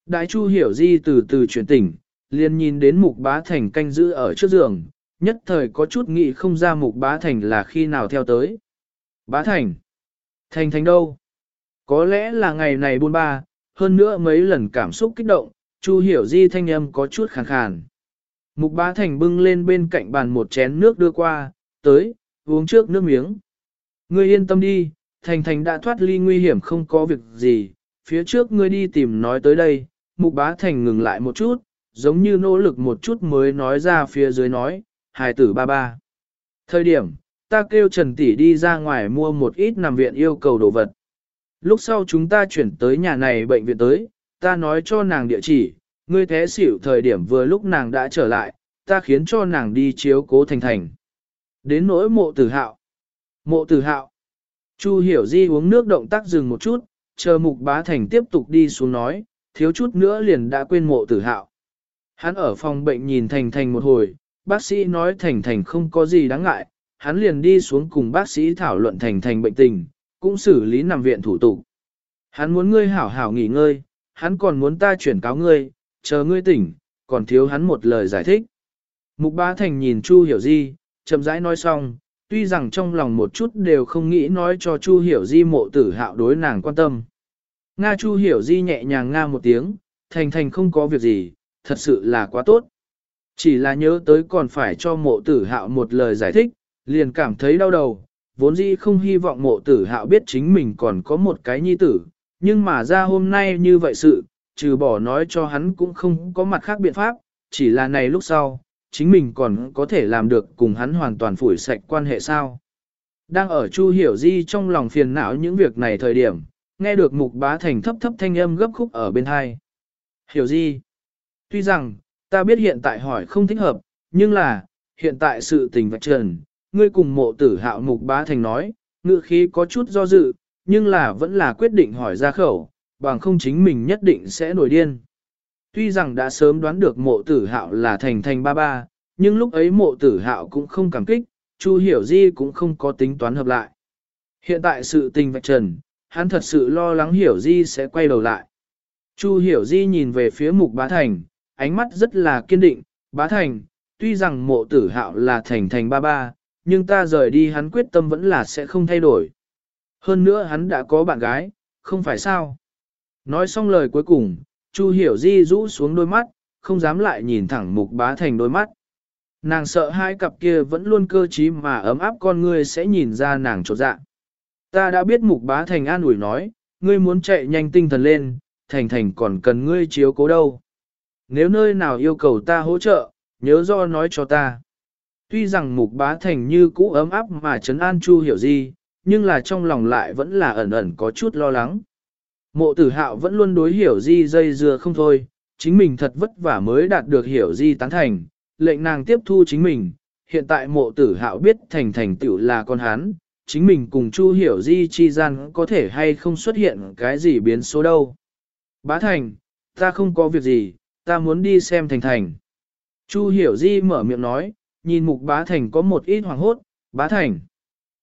Đại Chu Hiểu Di từ từ chuyển tỉnh, liền nhìn đến mục bá thành canh giữ ở trước giường, nhất thời có chút nghĩ không ra mục bá thành là khi nào theo tới. Bá thành? Thành thành đâu? Có lẽ là ngày này buôn ba, hơn nữa mấy lần cảm xúc kích động, Chu hiểu di thanh âm có chút khàn khàn. Mục bá thành bưng lên bên cạnh bàn một chén nước đưa qua, tới, uống trước nước miếng. Ngươi yên tâm đi, thành thành đã thoát ly nguy hiểm không có việc gì, phía trước ngươi đi tìm nói tới đây, mục bá thành ngừng lại một chút, giống như nỗ lực một chút mới nói ra phía dưới nói, hài tử ba ba. Thời điểm, ta kêu Trần Tỷ đi ra ngoài mua một ít nằm viện yêu cầu đồ vật. Lúc sau chúng ta chuyển tới nhà này bệnh viện tới, ta nói cho nàng địa chỉ, ngươi thế xỉu thời điểm vừa lúc nàng đã trở lại, ta khiến cho nàng đi chiếu cố thành thành. Đến nỗi mộ tử hạo. Mộ tử hạo. Chu hiểu di uống nước động tác dừng một chút, chờ mục bá thành tiếp tục đi xuống nói, thiếu chút nữa liền đã quên mộ tử hạo. Hắn ở phòng bệnh nhìn thành thành một hồi, bác sĩ nói thành thành không có gì đáng ngại, hắn liền đi xuống cùng bác sĩ thảo luận thành thành bệnh tình, cũng xử lý nằm viện thủ tục. Hắn muốn ngươi hảo hảo nghỉ ngơi, hắn còn muốn ta chuyển cáo ngươi, chờ ngươi tỉnh, còn thiếu hắn một lời giải thích. Mục Bá Thành nhìn Chu Hiểu Di, chậm rãi nói xong, tuy rằng trong lòng một chút đều không nghĩ nói cho Chu Hiểu Di mộ tử hạo đối nàng quan tâm. Nga Chu Hiểu Di nhẹ nhàng nga một tiếng, thành thành không có việc gì, thật sự là quá tốt. Chỉ là nhớ tới còn phải cho mộ tử hạo một lời giải thích, liền cảm thấy đau đầu, vốn dĩ không hy vọng mộ tử hạo biết chính mình còn có một cái nhi tử, nhưng mà ra hôm nay như vậy sự, trừ bỏ nói cho hắn cũng không có mặt khác biện pháp, chỉ là này lúc sau, chính mình còn có thể làm được cùng hắn hoàn toàn phủi sạch quan hệ sao. Đang ở Chu Hiểu Di trong lòng phiền não những việc này thời điểm, nghe được Mục Bá Thành thấp thấp thanh âm gấp khúc ở bên hai. Hiểu Di, tuy rằng, ta biết hiện tại hỏi không thích hợp, nhưng là, hiện tại sự tình vạch trần, ngươi cùng mộ tử hạo Mục Bá Thành nói, ngự khí có chút do dự, nhưng là vẫn là quyết định hỏi ra khẩu, bằng không chính mình nhất định sẽ nổi điên. Tuy rằng đã sớm đoán được mộ tử hạo là thành thành ba ba, nhưng lúc ấy mộ tử hạo cũng không cảm kích, Chu Hiểu Di cũng không có tính toán hợp lại. Hiện tại sự tình vạch trần, hắn thật sự lo lắng Hiểu Di sẽ quay đầu lại. Chu Hiểu Di nhìn về phía mục bá thành, ánh mắt rất là kiên định, bá thành, tuy rằng mộ tử hạo là thành thành ba ba, nhưng ta rời đi hắn quyết tâm vẫn là sẽ không thay đổi. Hơn nữa hắn đã có bạn gái, không phải sao? Nói xong lời cuối cùng, Chu Hiểu Di rũ xuống đôi mắt, không dám lại nhìn thẳng Mục Bá Thành đôi mắt. Nàng sợ hai cặp kia vẫn luôn cơ trí mà ấm áp con ngươi sẽ nhìn ra nàng trột dạ. Ta đã biết Mục Bá Thành an ủi nói, ngươi muốn chạy nhanh tinh thần lên, Thành Thành còn cần ngươi chiếu cố đâu. Nếu nơi nào yêu cầu ta hỗ trợ, nhớ do nói cho ta. Tuy rằng Mục Bá Thành như cũ ấm áp mà trấn an Chu Hiểu Di, nhưng là trong lòng lại vẫn là ẩn ẩn có chút lo lắng. Mộ tử hạo vẫn luôn đối hiểu di dây dưa không thôi, chính mình thật vất vả mới đạt được hiểu di tán thành, lệnh nàng tiếp thu chính mình. Hiện tại mộ tử hạo biết thành thành tựu là con hắn, chính mình cùng chu hiểu di chi gian có thể hay không xuất hiện cái gì biến số đâu. Bá thành, ta không có việc gì, ta muốn đi xem thành thành. Chu hiểu di mở miệng nói, nhìn mục bá thành có một ít hoàng hốt, bá thành.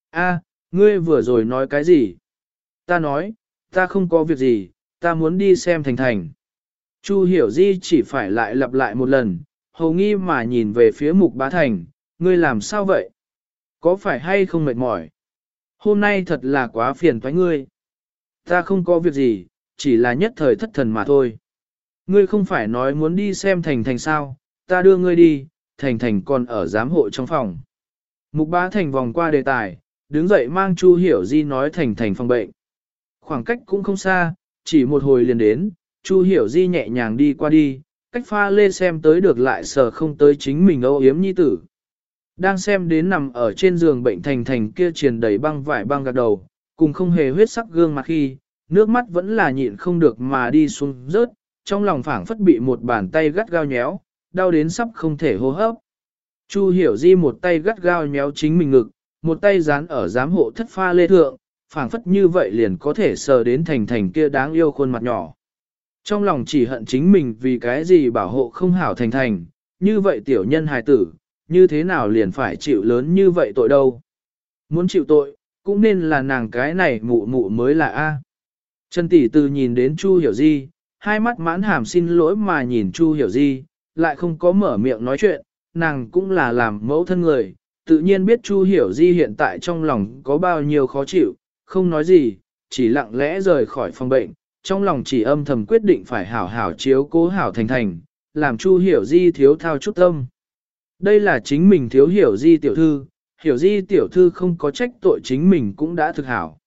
a ngươi vừa rồi nói cái gì? Ta nói, ta không có việc gì, ta muốn đi xem thành thành. Chu hiểu di chỉ phải lại lặp lại một lần, hầu nghi mà nhìn về phía mục bá thành, ngươi làm sao vậy? Có phải hay không mệt mỏi? Hôm nay thật là quá phiền thoái ngươi. Ta không có việc gì, chỉ là nhất thời thất thần mà thôi. Ngươi không phải nói muốn đi xem thành thành sao, ta đưa ngươi đi, thành thành còn ở giám hộ trong phòng. Mục bá thành vòng qua đề tài, đứng dậy mang Chu Hiểu Di nói thành thành phòng bệnh. Khoảng cách cũng không xa, chỉ một hồi liền đến, Chu Hiểu Di nhẹ nhàng đi qua đi, cách pha lê xem tới được lại sờ không tới chính mình âu yếm nhi tử. Đang xem đến nằm ở trên giường bệnh thành thành kia triền đầy băng vải băng gạt đầu, cùng không hề huyết sắc gương mặt khi, nước mắt vẫn là nhịn không được mà đi xuống rớt, trong lòng phảng phất bị một bàn tay gắt gao nhéo, đau đến sắp không thể hô hấp. Chu hiểu di một tay gắt gao nhéo chính mình ngực, một tay dán ở giám hộ thất pha lê thượng, phảng phất như vậy liền có thể sờ đến thành thành kia đáng yêu khuôn mặt nhỏ. Trong lòng chỉ hận chính mình vì cái gì bảo hộ không hảo thành thành, như vậy tiểu nhân hài tử, như thế nào liền phải chịu lớn như vậy tội đâu. Muốn chịu tội, cũng nên là nàng cái này mụ mụ mới là A. Trần tỷ từ nhìn đến Chu Hiểu Di, hai mắt mãn hàm xin lỗi mà nhìn Chu Hiểu Di, lại không có mở miệng nói chuyện, nàng cũng là làm mẫu thân người, tự nhiên biết Chu Hiểu Di hiện tại trong lòng có bao nhiêu khó chịu, không nói gì, chỉ lặng lẽ rời khỏi phòng bệnh, trong lòng chỉ âm thầm quyết định phải hảo hảo chiếu cố hảo thành thành, làm Chu Hiểu Di thiếu thao chút tâm. Đây là chính mình thiếu Hiểu Di tiểu thư, Hiểu Di tiểu thư không có trách tội chính mình cũng đã thực hảo.